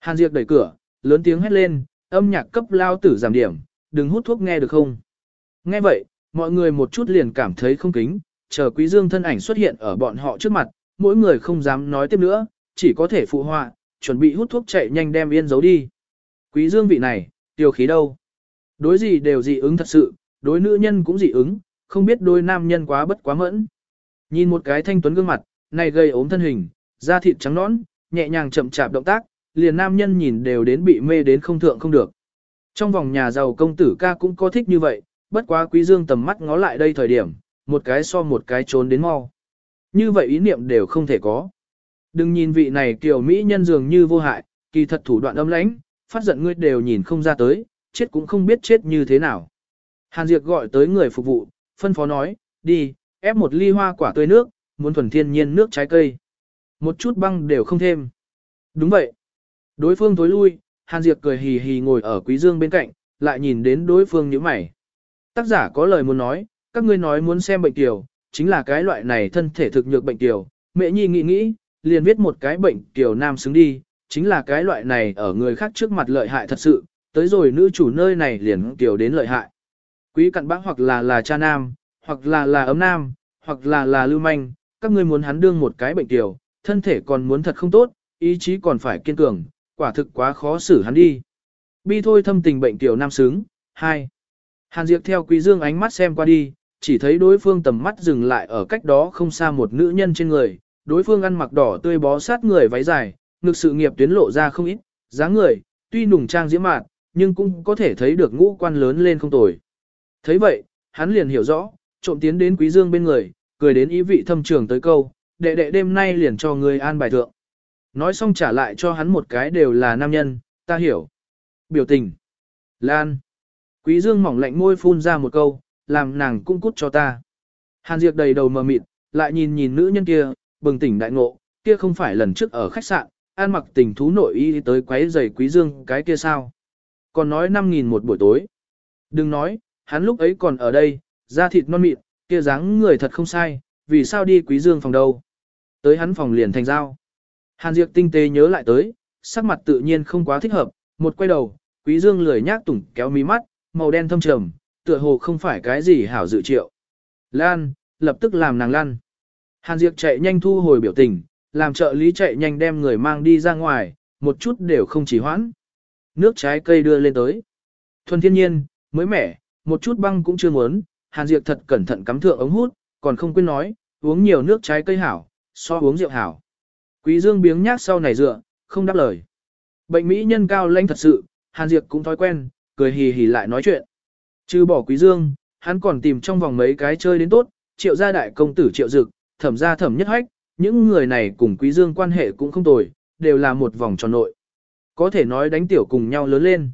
Hàn Diệp đẩy cửa, lớn tiếng hét lên, âm nhạc cấp lao tử giảm điểm, đừng hút thuốc nghe được không. Nghe vậy, mọi người một chút liền cảm thấy không kính, chờ quý dương thân ảnh xuất hiện ở bọn họ trước mặt, mỗi người không dám nói tiếp nữa, chỉ có thể phụ họa, chuẩn bị hút thuốc chạy nhanh đem yên giấu đi. Quý dương vị này, tiêu khí đâu? Đối gì đều dị ứng thật sự, đối nữ nhân cũng dị ứng, không biết đôi nam nhân quá bất quá mẫn. Nhìn một cái thanh tuấn gương mặt, này gây ốm thân hình, da thịt trắng nõn, nhẹ nhàng chậm chạp động tác, liền nam nhân nhìn đều đến bị mê đến không thượng không được. Trong vòng nhà giàu công tử ca cũng có thích như vậy, bất quá quý dương tầm mắt ngó lại đây thời điểm, một cái so một cái trốn đến mau. Như vậy ý niệm đều không thể có. Đừng nhìn vị này kiểu Mỹ nhân dường như vô hại, kỳ thật thủ đoạn âm lãnh, phát giận ngươi đều nhìn không ra tới, chết cũng không biết chết như thế nào. Hàn Diệp gọi tới người phục vụ, phân phó nói, đi, ép một ly hoa quả tươi nước, muốn thuần thiên nhiên nước trái cây. Một chút băng đều không thêm. Đúng vậy. Đối phương tối lui, Hàn Diệp cười hì hì ngồi ở Quý Dương bên cạnh, lại nhìn đến đối phương như mày. Tác giả có lời muốn nói, các ngươi nói muốn xem bệnh tiểu, chính là cái loại này thân thể thực nhược bệnh tiểu, mẹ nhi nghĩ nghĩ, liền viết một cái bệnh tiểu nam xứng đi, chính là cái loại này ở người khác trước mặt lợi hại thật sự, tới rồi nữ chủ nơi này liền tiểu đến lợi hại. Quý cặn bã hoặc là là cha nam, hoặc là là ấm nam, hoặc là là lưu manh, các ngươi muốn hắn đương một cái bệnh tiểu, thân thể còn muốn thật không tốt, ý chí còn phải kiên cường, quả thực quá khó xử hắn đi. Bi thôi thâm tình bệnh tiểu nam sướng, 2. Hàn Diệp theo Quý Dương ánh mắt xem qua đi, chỉ thấy đối phương tầm mắt dừng lại ở cách đó không xa một nữ nhân trên người, đối phương ăn mặc đỏ tươi bó sát người váy dài, ngực sự nghiệp tuyến lộ ra không ít, dáng người, tuy nùng trang diễm mạn, nhưng cũng có thể thấy được ngũ quan lớn lên không tồi. Thấy vậy, hắn liền hiểu rõ, trộm tiến đến Quý Dương bên người, cười đến ý vị thâm trường tới câu, đệ đệ đêm nay liền cho người an bài thượng. Nói xong trả lại cho hắn một cái đều là nam nhân, ta hiểu. Biểu tình. Lan. Quý Dương mỏng lạnh môi phun ra một câu, làm nàng cung cút cho ta. Hàn Diệp đầy đầu mờ mịt, lại nhìn nhìn nữ nhân kia, bừng tỉnh đại ngộ, kia không phải lần trước ở khách sạn, an mặc tình thú nội y tới quấy giày Quý Dương cái kia sao. Còn nói 5.000 một buổi tối. Đừng nói, hắn lúc ấy còn ở đây, da thịt non mịn, kia dáng người thật không sai, vì sao đi Quý Dương phòng đâu. Tới hắn phòng liền thành giao. Hàn Diệp tinh tế nhớ lại tới, sắc mặt tự nhiên không quá thích hợp, một quay đầu, Quý Dương lười nhác tủng kéo mí mắt, màu đen thâm trầm, tựa hồ không phải cái gì hảo dự triệu. Lan, lập tức làm nàng lăn. Hàn Diệp chạy nhanh thu hồi biểu tình, làm trợ lý chạy nhanh đem người mang đi ra ngoài, một chút đều không chỉ hoãn. Nước trái cây đưa lên tới. Thuần thiên nhiên, mới mẻ, một chút băng cũng chưa muốn, Hàn Diệp thật cẩn thận cắm thượng ống hút, còn không quên nói, uống nhiều nước trái cây hảo, so uống rượu hảo. Quý Dương biếng nhác sau này dựa, không đáp lời. Bệnh mỹ nhân cao lãnh thật sự, Hàn Diệp cũng thói quen, cười hì hì lại nói chuyện. Chứ bỏ Quý Dương, hắn còn tìm trong vòng mấy cái chơi đến tốt, triệu gia đại công tử triệu dực, thẩm gia thẩm nhất hách, những người này cùng quý dương quan hệ cũng không tồi, đều là một vòng tròn nội. Có thể nói đánh tiểu cùng nhau lớn lên.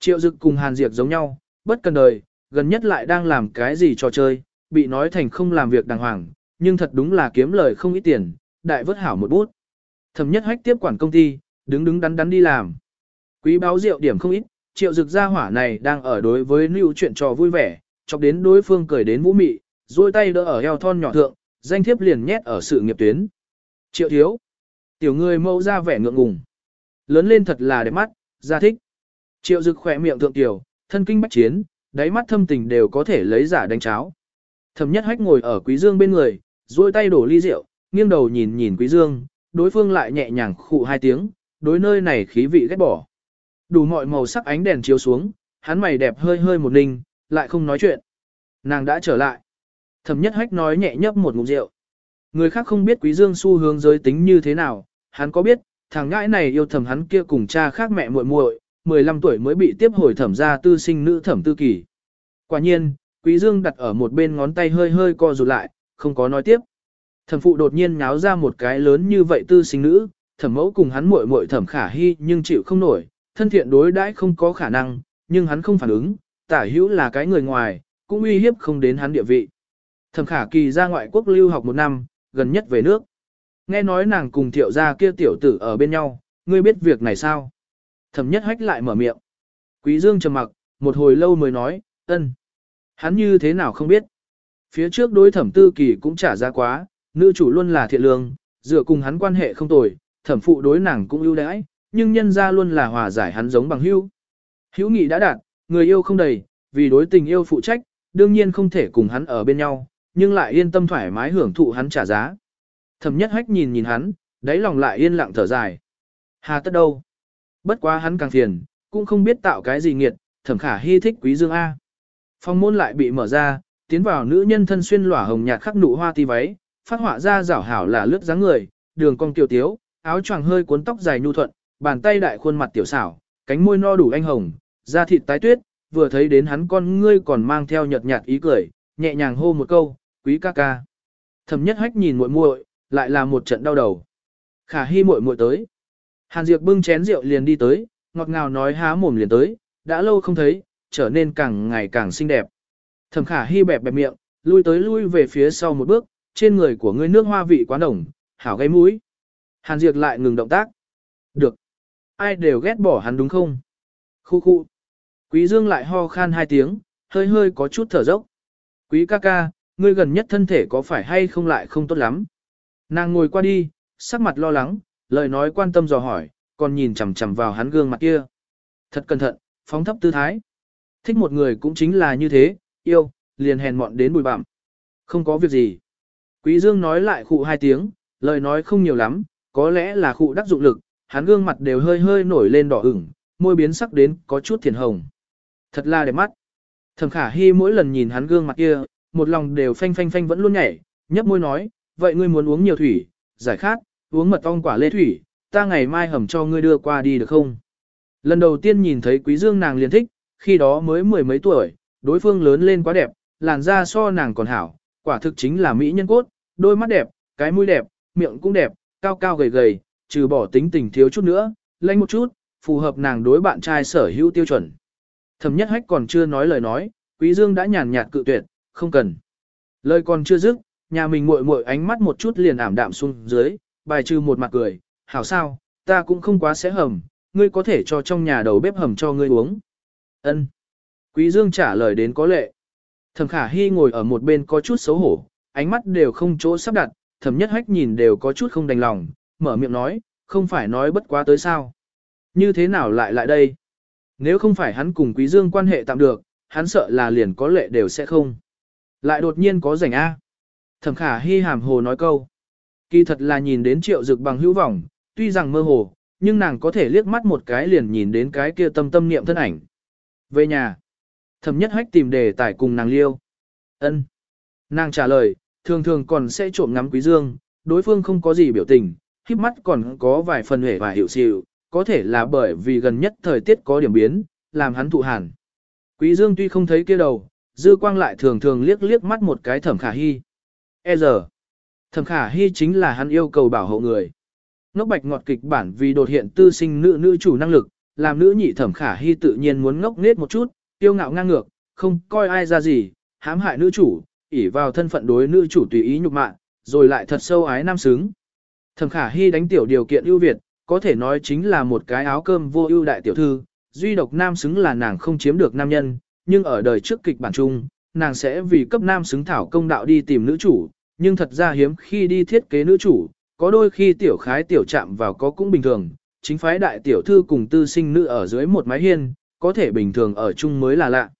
Triệu dực cùng hàn Diệp giống nhau, bất cần đời, gần nhất lại đang làm cái gì trò chơi, bị nói thành không làm việc đàng hoàng, nhưng thật đúng là kiếm lời không ít tiền, đại vớt hảo một bút. Thẩm nhất hách tiếp quản công ty, đứng đứng đắn đắn đi làm. Quý báo rượu điểm không ít, triệu dực gia hỏa này đang ở đối với lưu chuyện trò vui vẻ, chọc đến đối phương cười đến vũ mị, duỗi tay đỡ ở eo thon nhỏ thượng, danh thiếp liền nhét ở sự nghiệp tuyến. Triệu thiếu. Tiểu người mâu ra vẻ ngượng ngùng. Lớn lên thật là đẹp mắt, ra thích. Triệu dực khỏe miệng thượng tiểu, thân kinh bách chiến, đáy mắt thâm tình đều có thể lấy giả đánh cháo. Thẩm nhất hách ngồi ở quý dương bên người, duỗi tay đổ ly rượu, nghiêng đầu nhìn nhìn quý dương, đối phương lại nhẹ nhàng khụ hai tiếng, đối nơi này khí vị ghét bỏ. Đủ mọi màu sắc ánh đèn chiếu xuống, hắn mày đẹp hơi hơi một ninh, lại không nói chuyện. Nàng đã trở lại. Thẩm nhất hách nói nhẹ nhấp một ngụm rượu. Người khác không biết quý dương xu hướng giới tính như thế nào, hắn có biết, thằng ngãi này yêu thầm hắn kia cùng cha khác mẹ muội muội, 15 tuổi mới bị tiếp hồi thẩm gia tư sinh nữ thẩm tư kỳ. Quả nhiên, quý dương đặt ở một bên ngón tay hơi hơi co rụt lại, không có nói tiếp. Thẩm phụ đột nhiên nháo ra một cái lớn như vậy tư sinh nữ, thẩm mẫu cùng hắn muội muội thẩm khả hy nhưng chịu không nổi, thân thiện đối đãi không có khả năng, nhưng hắn không phản ứng, tả hữu là cái người ngoài, cũng uy hiếp không đến hắn địa vị. Thẩm khả kỳ ra ngoại quốc lưu học một năm, gần nhất về nước. Nghe nói nàng cùng thiệu gia kia tiểu tử ở bên nhau, ngươi biết việc này sao? Thẩm nhất hách lại mở miệng. Quý dương trầm mặc, một hồi lâu mới nói, ân. Hắn như thế nào không biết. Phía trước đối thẩm tư kỳ cũng trả ra quá, nữ chủ luôn là thiện lương, dựa cùng hắn quan hệ không tồi, thẩm phụ đối nàng cũng ưu đãi, nhưng nhân ra luôn là hòa giải hắn giống bằng hữu. Hữu nghị đã đạt, người yêu không đầy, vì đối tình yêu phụ trách, đương nhiên không thể cùng hắn ở bên nhau, nhưng lại yên tâm thoải mái hưởng thụ hắn trả giá. Thẩm nhất hách nhìn nhìn hắn, đáy lòng lại yên lặng thở dài. Hà tất đâu? Bất quá hắn càng phiền, cũng không biết tạo cái gì nghiệt, thẩm khả hy thích quý dương A. Phòng môn lại bị mở ra, tiến vào nữ nhân thân xuyên lỏa hồng nhạt khắc nụ hoa ti váy, phát họa ra rảo hảo là lướt dáng người, đường cong tiểu tiếu, áo choàng hơi cuốn tóc dài nhu thuận, bàn tay đại khuôn mặt tiểu xảo, cánh môi no đủ anh hồng, da thịt tái tuyết, vừa thấy đến hắn con ngươi còn mang theo nhợt nhạt ý cười, nhẹ nhàng hô một câu, quý ca ca. Thẩm nhất hách nhìn muội muội, lại là một trận đau đầu. Khả hi muội muội tới. Hàn Diệp bưng chén rượu liền đi tới, ngọt ngào nói há mồm liền tới, đã lâu không thấy, trở nên càng ngày càng xinh đẹp. Thẩm khả hi bẹp bẹp miệng, lui tới lui về phía sau một bước, trên người của ngươi nước hoa vị quá nồng, hảo gây mũi. Hàn Diệp lại ngừng động tác. Được. Ai đều ghét bỏ hắn đúng không? Khu khu. Quý Dương lại ho khan hai tiếng, hơi hơi có chút thở dốc. Quý ca ca, ngươi gần nhất thân thể có phải hay không lại không tốt lắm? Nàng ngồi qua đi, sắc mặt lo lắng, lời nói quan tâm dò hỏi, còn nhìn chằm chằm vào hắn gương mặt kia. Thật cẩn thận, phóng thấp tư thái. Thích một người cũng chính là như thế, yêu, liền hèn mọn đến bùi bặm. Không có việc gì. Quý Dương nói lại khụ hai tiếng, lời nói không nhiều lắm, có lẽ là khụ đắc dụng lực, hắn gương mặt đều hơi hơi nổi lên đỏ ửng, môi biến sắc đến có chút thiền hồng. Thật là đẹp mắt. Thẩm khả hy mỗi lần nhìn hắn gương mặt kia, một lòng đều phanh phanh phanh vẫn luôn nhảy, nhấp môi nói, vậy ngươi muốn uống nhiều thủy, giải khát, uống mật ong quả lê thủy, ta ngày mai hầm cho ngươi đưa qua đi được không? Lần đầu tiên nhìn thấy quý dương nàng liền thích, khi đó mới mười mấy tuổi, đối phương lớn lên quá đẹp, làn da so nàng còn hảo, quả thực chính là mỹ nhân cốt, đôi mắt đẹp, cái mũi đẹp, miệng cũng đẹp, cao cao gầy gầy, trừ bỏ tính tình thiếu chút nữa, lanh một chút, phù hợp nàng đối bạn trai sở hữu tiêu chuẩn. Thẩm nhất hách còn chưa nói lời nói, quý dương đã nhàn nhạt cự tuyệt, không cần. Lời còn chưa dứt, nhà mình muội muội ánh mắt một chút liền ảm đạm xuống dưới, bài trừ một mặt cười, hảo sao, ta cũng không quá sẽ hầm, ngươi có thể cho trong nhà đầu bếp hầm cho ngươi uống. Ân. Quý Dương trả lời đến có lệ. Thẩm Khả Hi ngồi ở một bên có chút xấu hổ, ánh mắt đều không chỗ sắp đặt, Thẩm Nhất Hách nhìn đều có chút không đành lòng, mở miệng nói, không phải nói bất quá tới sao. Như thế nào lại lại đây? Nếu không phải hắn cùng Quý Dương quan hệ tạm được, hắn sợ là liền có lệ đều sẽ không. Lại đột nhiên có rảnh A. Thẩm Khả Hi hàm hồ nói câu. Kỳ thật là nhìn đến triệu dực bằng hữu vọng, tuy rằng mơ hồ, nhưng nàng có thể liếc mắt một cái liền nhìn đến cái kia tâm tâm niệm thân ảnh. Về nhà, thẩm nhất hách tìm đề tài cùng nàng liêu. ân Nàng trả lời, thường thường còn sẽ trộm ngắm quý dương, đối phương không có gì biểu tình, khiếp mắt còn có vài phần hể và hiểu xịu, có thể là bởi vì gần nhất thời tiết có điểm biến, làm hắn thụ hàn. Quý dương tuy không thấy kia đầu, dư quang lại thường thường liếc liếc mắt một cái thẩm khả hy. E giờ, thẩm khả hy chính là hắn yêu cầu bảo hộ người. Ngốc bạch ngọt kịch bản vì đột hiện tư sinh nữ nữ chủ năng lực, làm nữ nhị thẩm khả hy tự nhiên muốn ngốc nết một chút, tiêu ngạo ngang ngược, không coi ai ra gì, hãm hại nữ chủ, ỉ vào thân phận đối nữ chủ tùy ý nhục mạ, rồi lại thật sâu ái nam xứng. Thẩm khả hy đánh tiểu điều kiện ưu việt, có thể nói chính là một cái áo cơm vô ưu đại tiểu thư, duy độc nam xứng là nàng không chiếm được nam nhân, nhưng ở đời trước kịch bản chung, nàng sẽ vì cấp nam xứng thảo công đạo đi tìm nữ chủ, nhưng thật ra hiếm khi đi thiết kế nữ chủ, có đôi khi tiểu khái tiểu chạm vào có cũng bình thường, chính phái đại tiểu thư cùng tư sinh nữ ở dưới một mái hiên, có thể bình thường ở chung mới là lạ.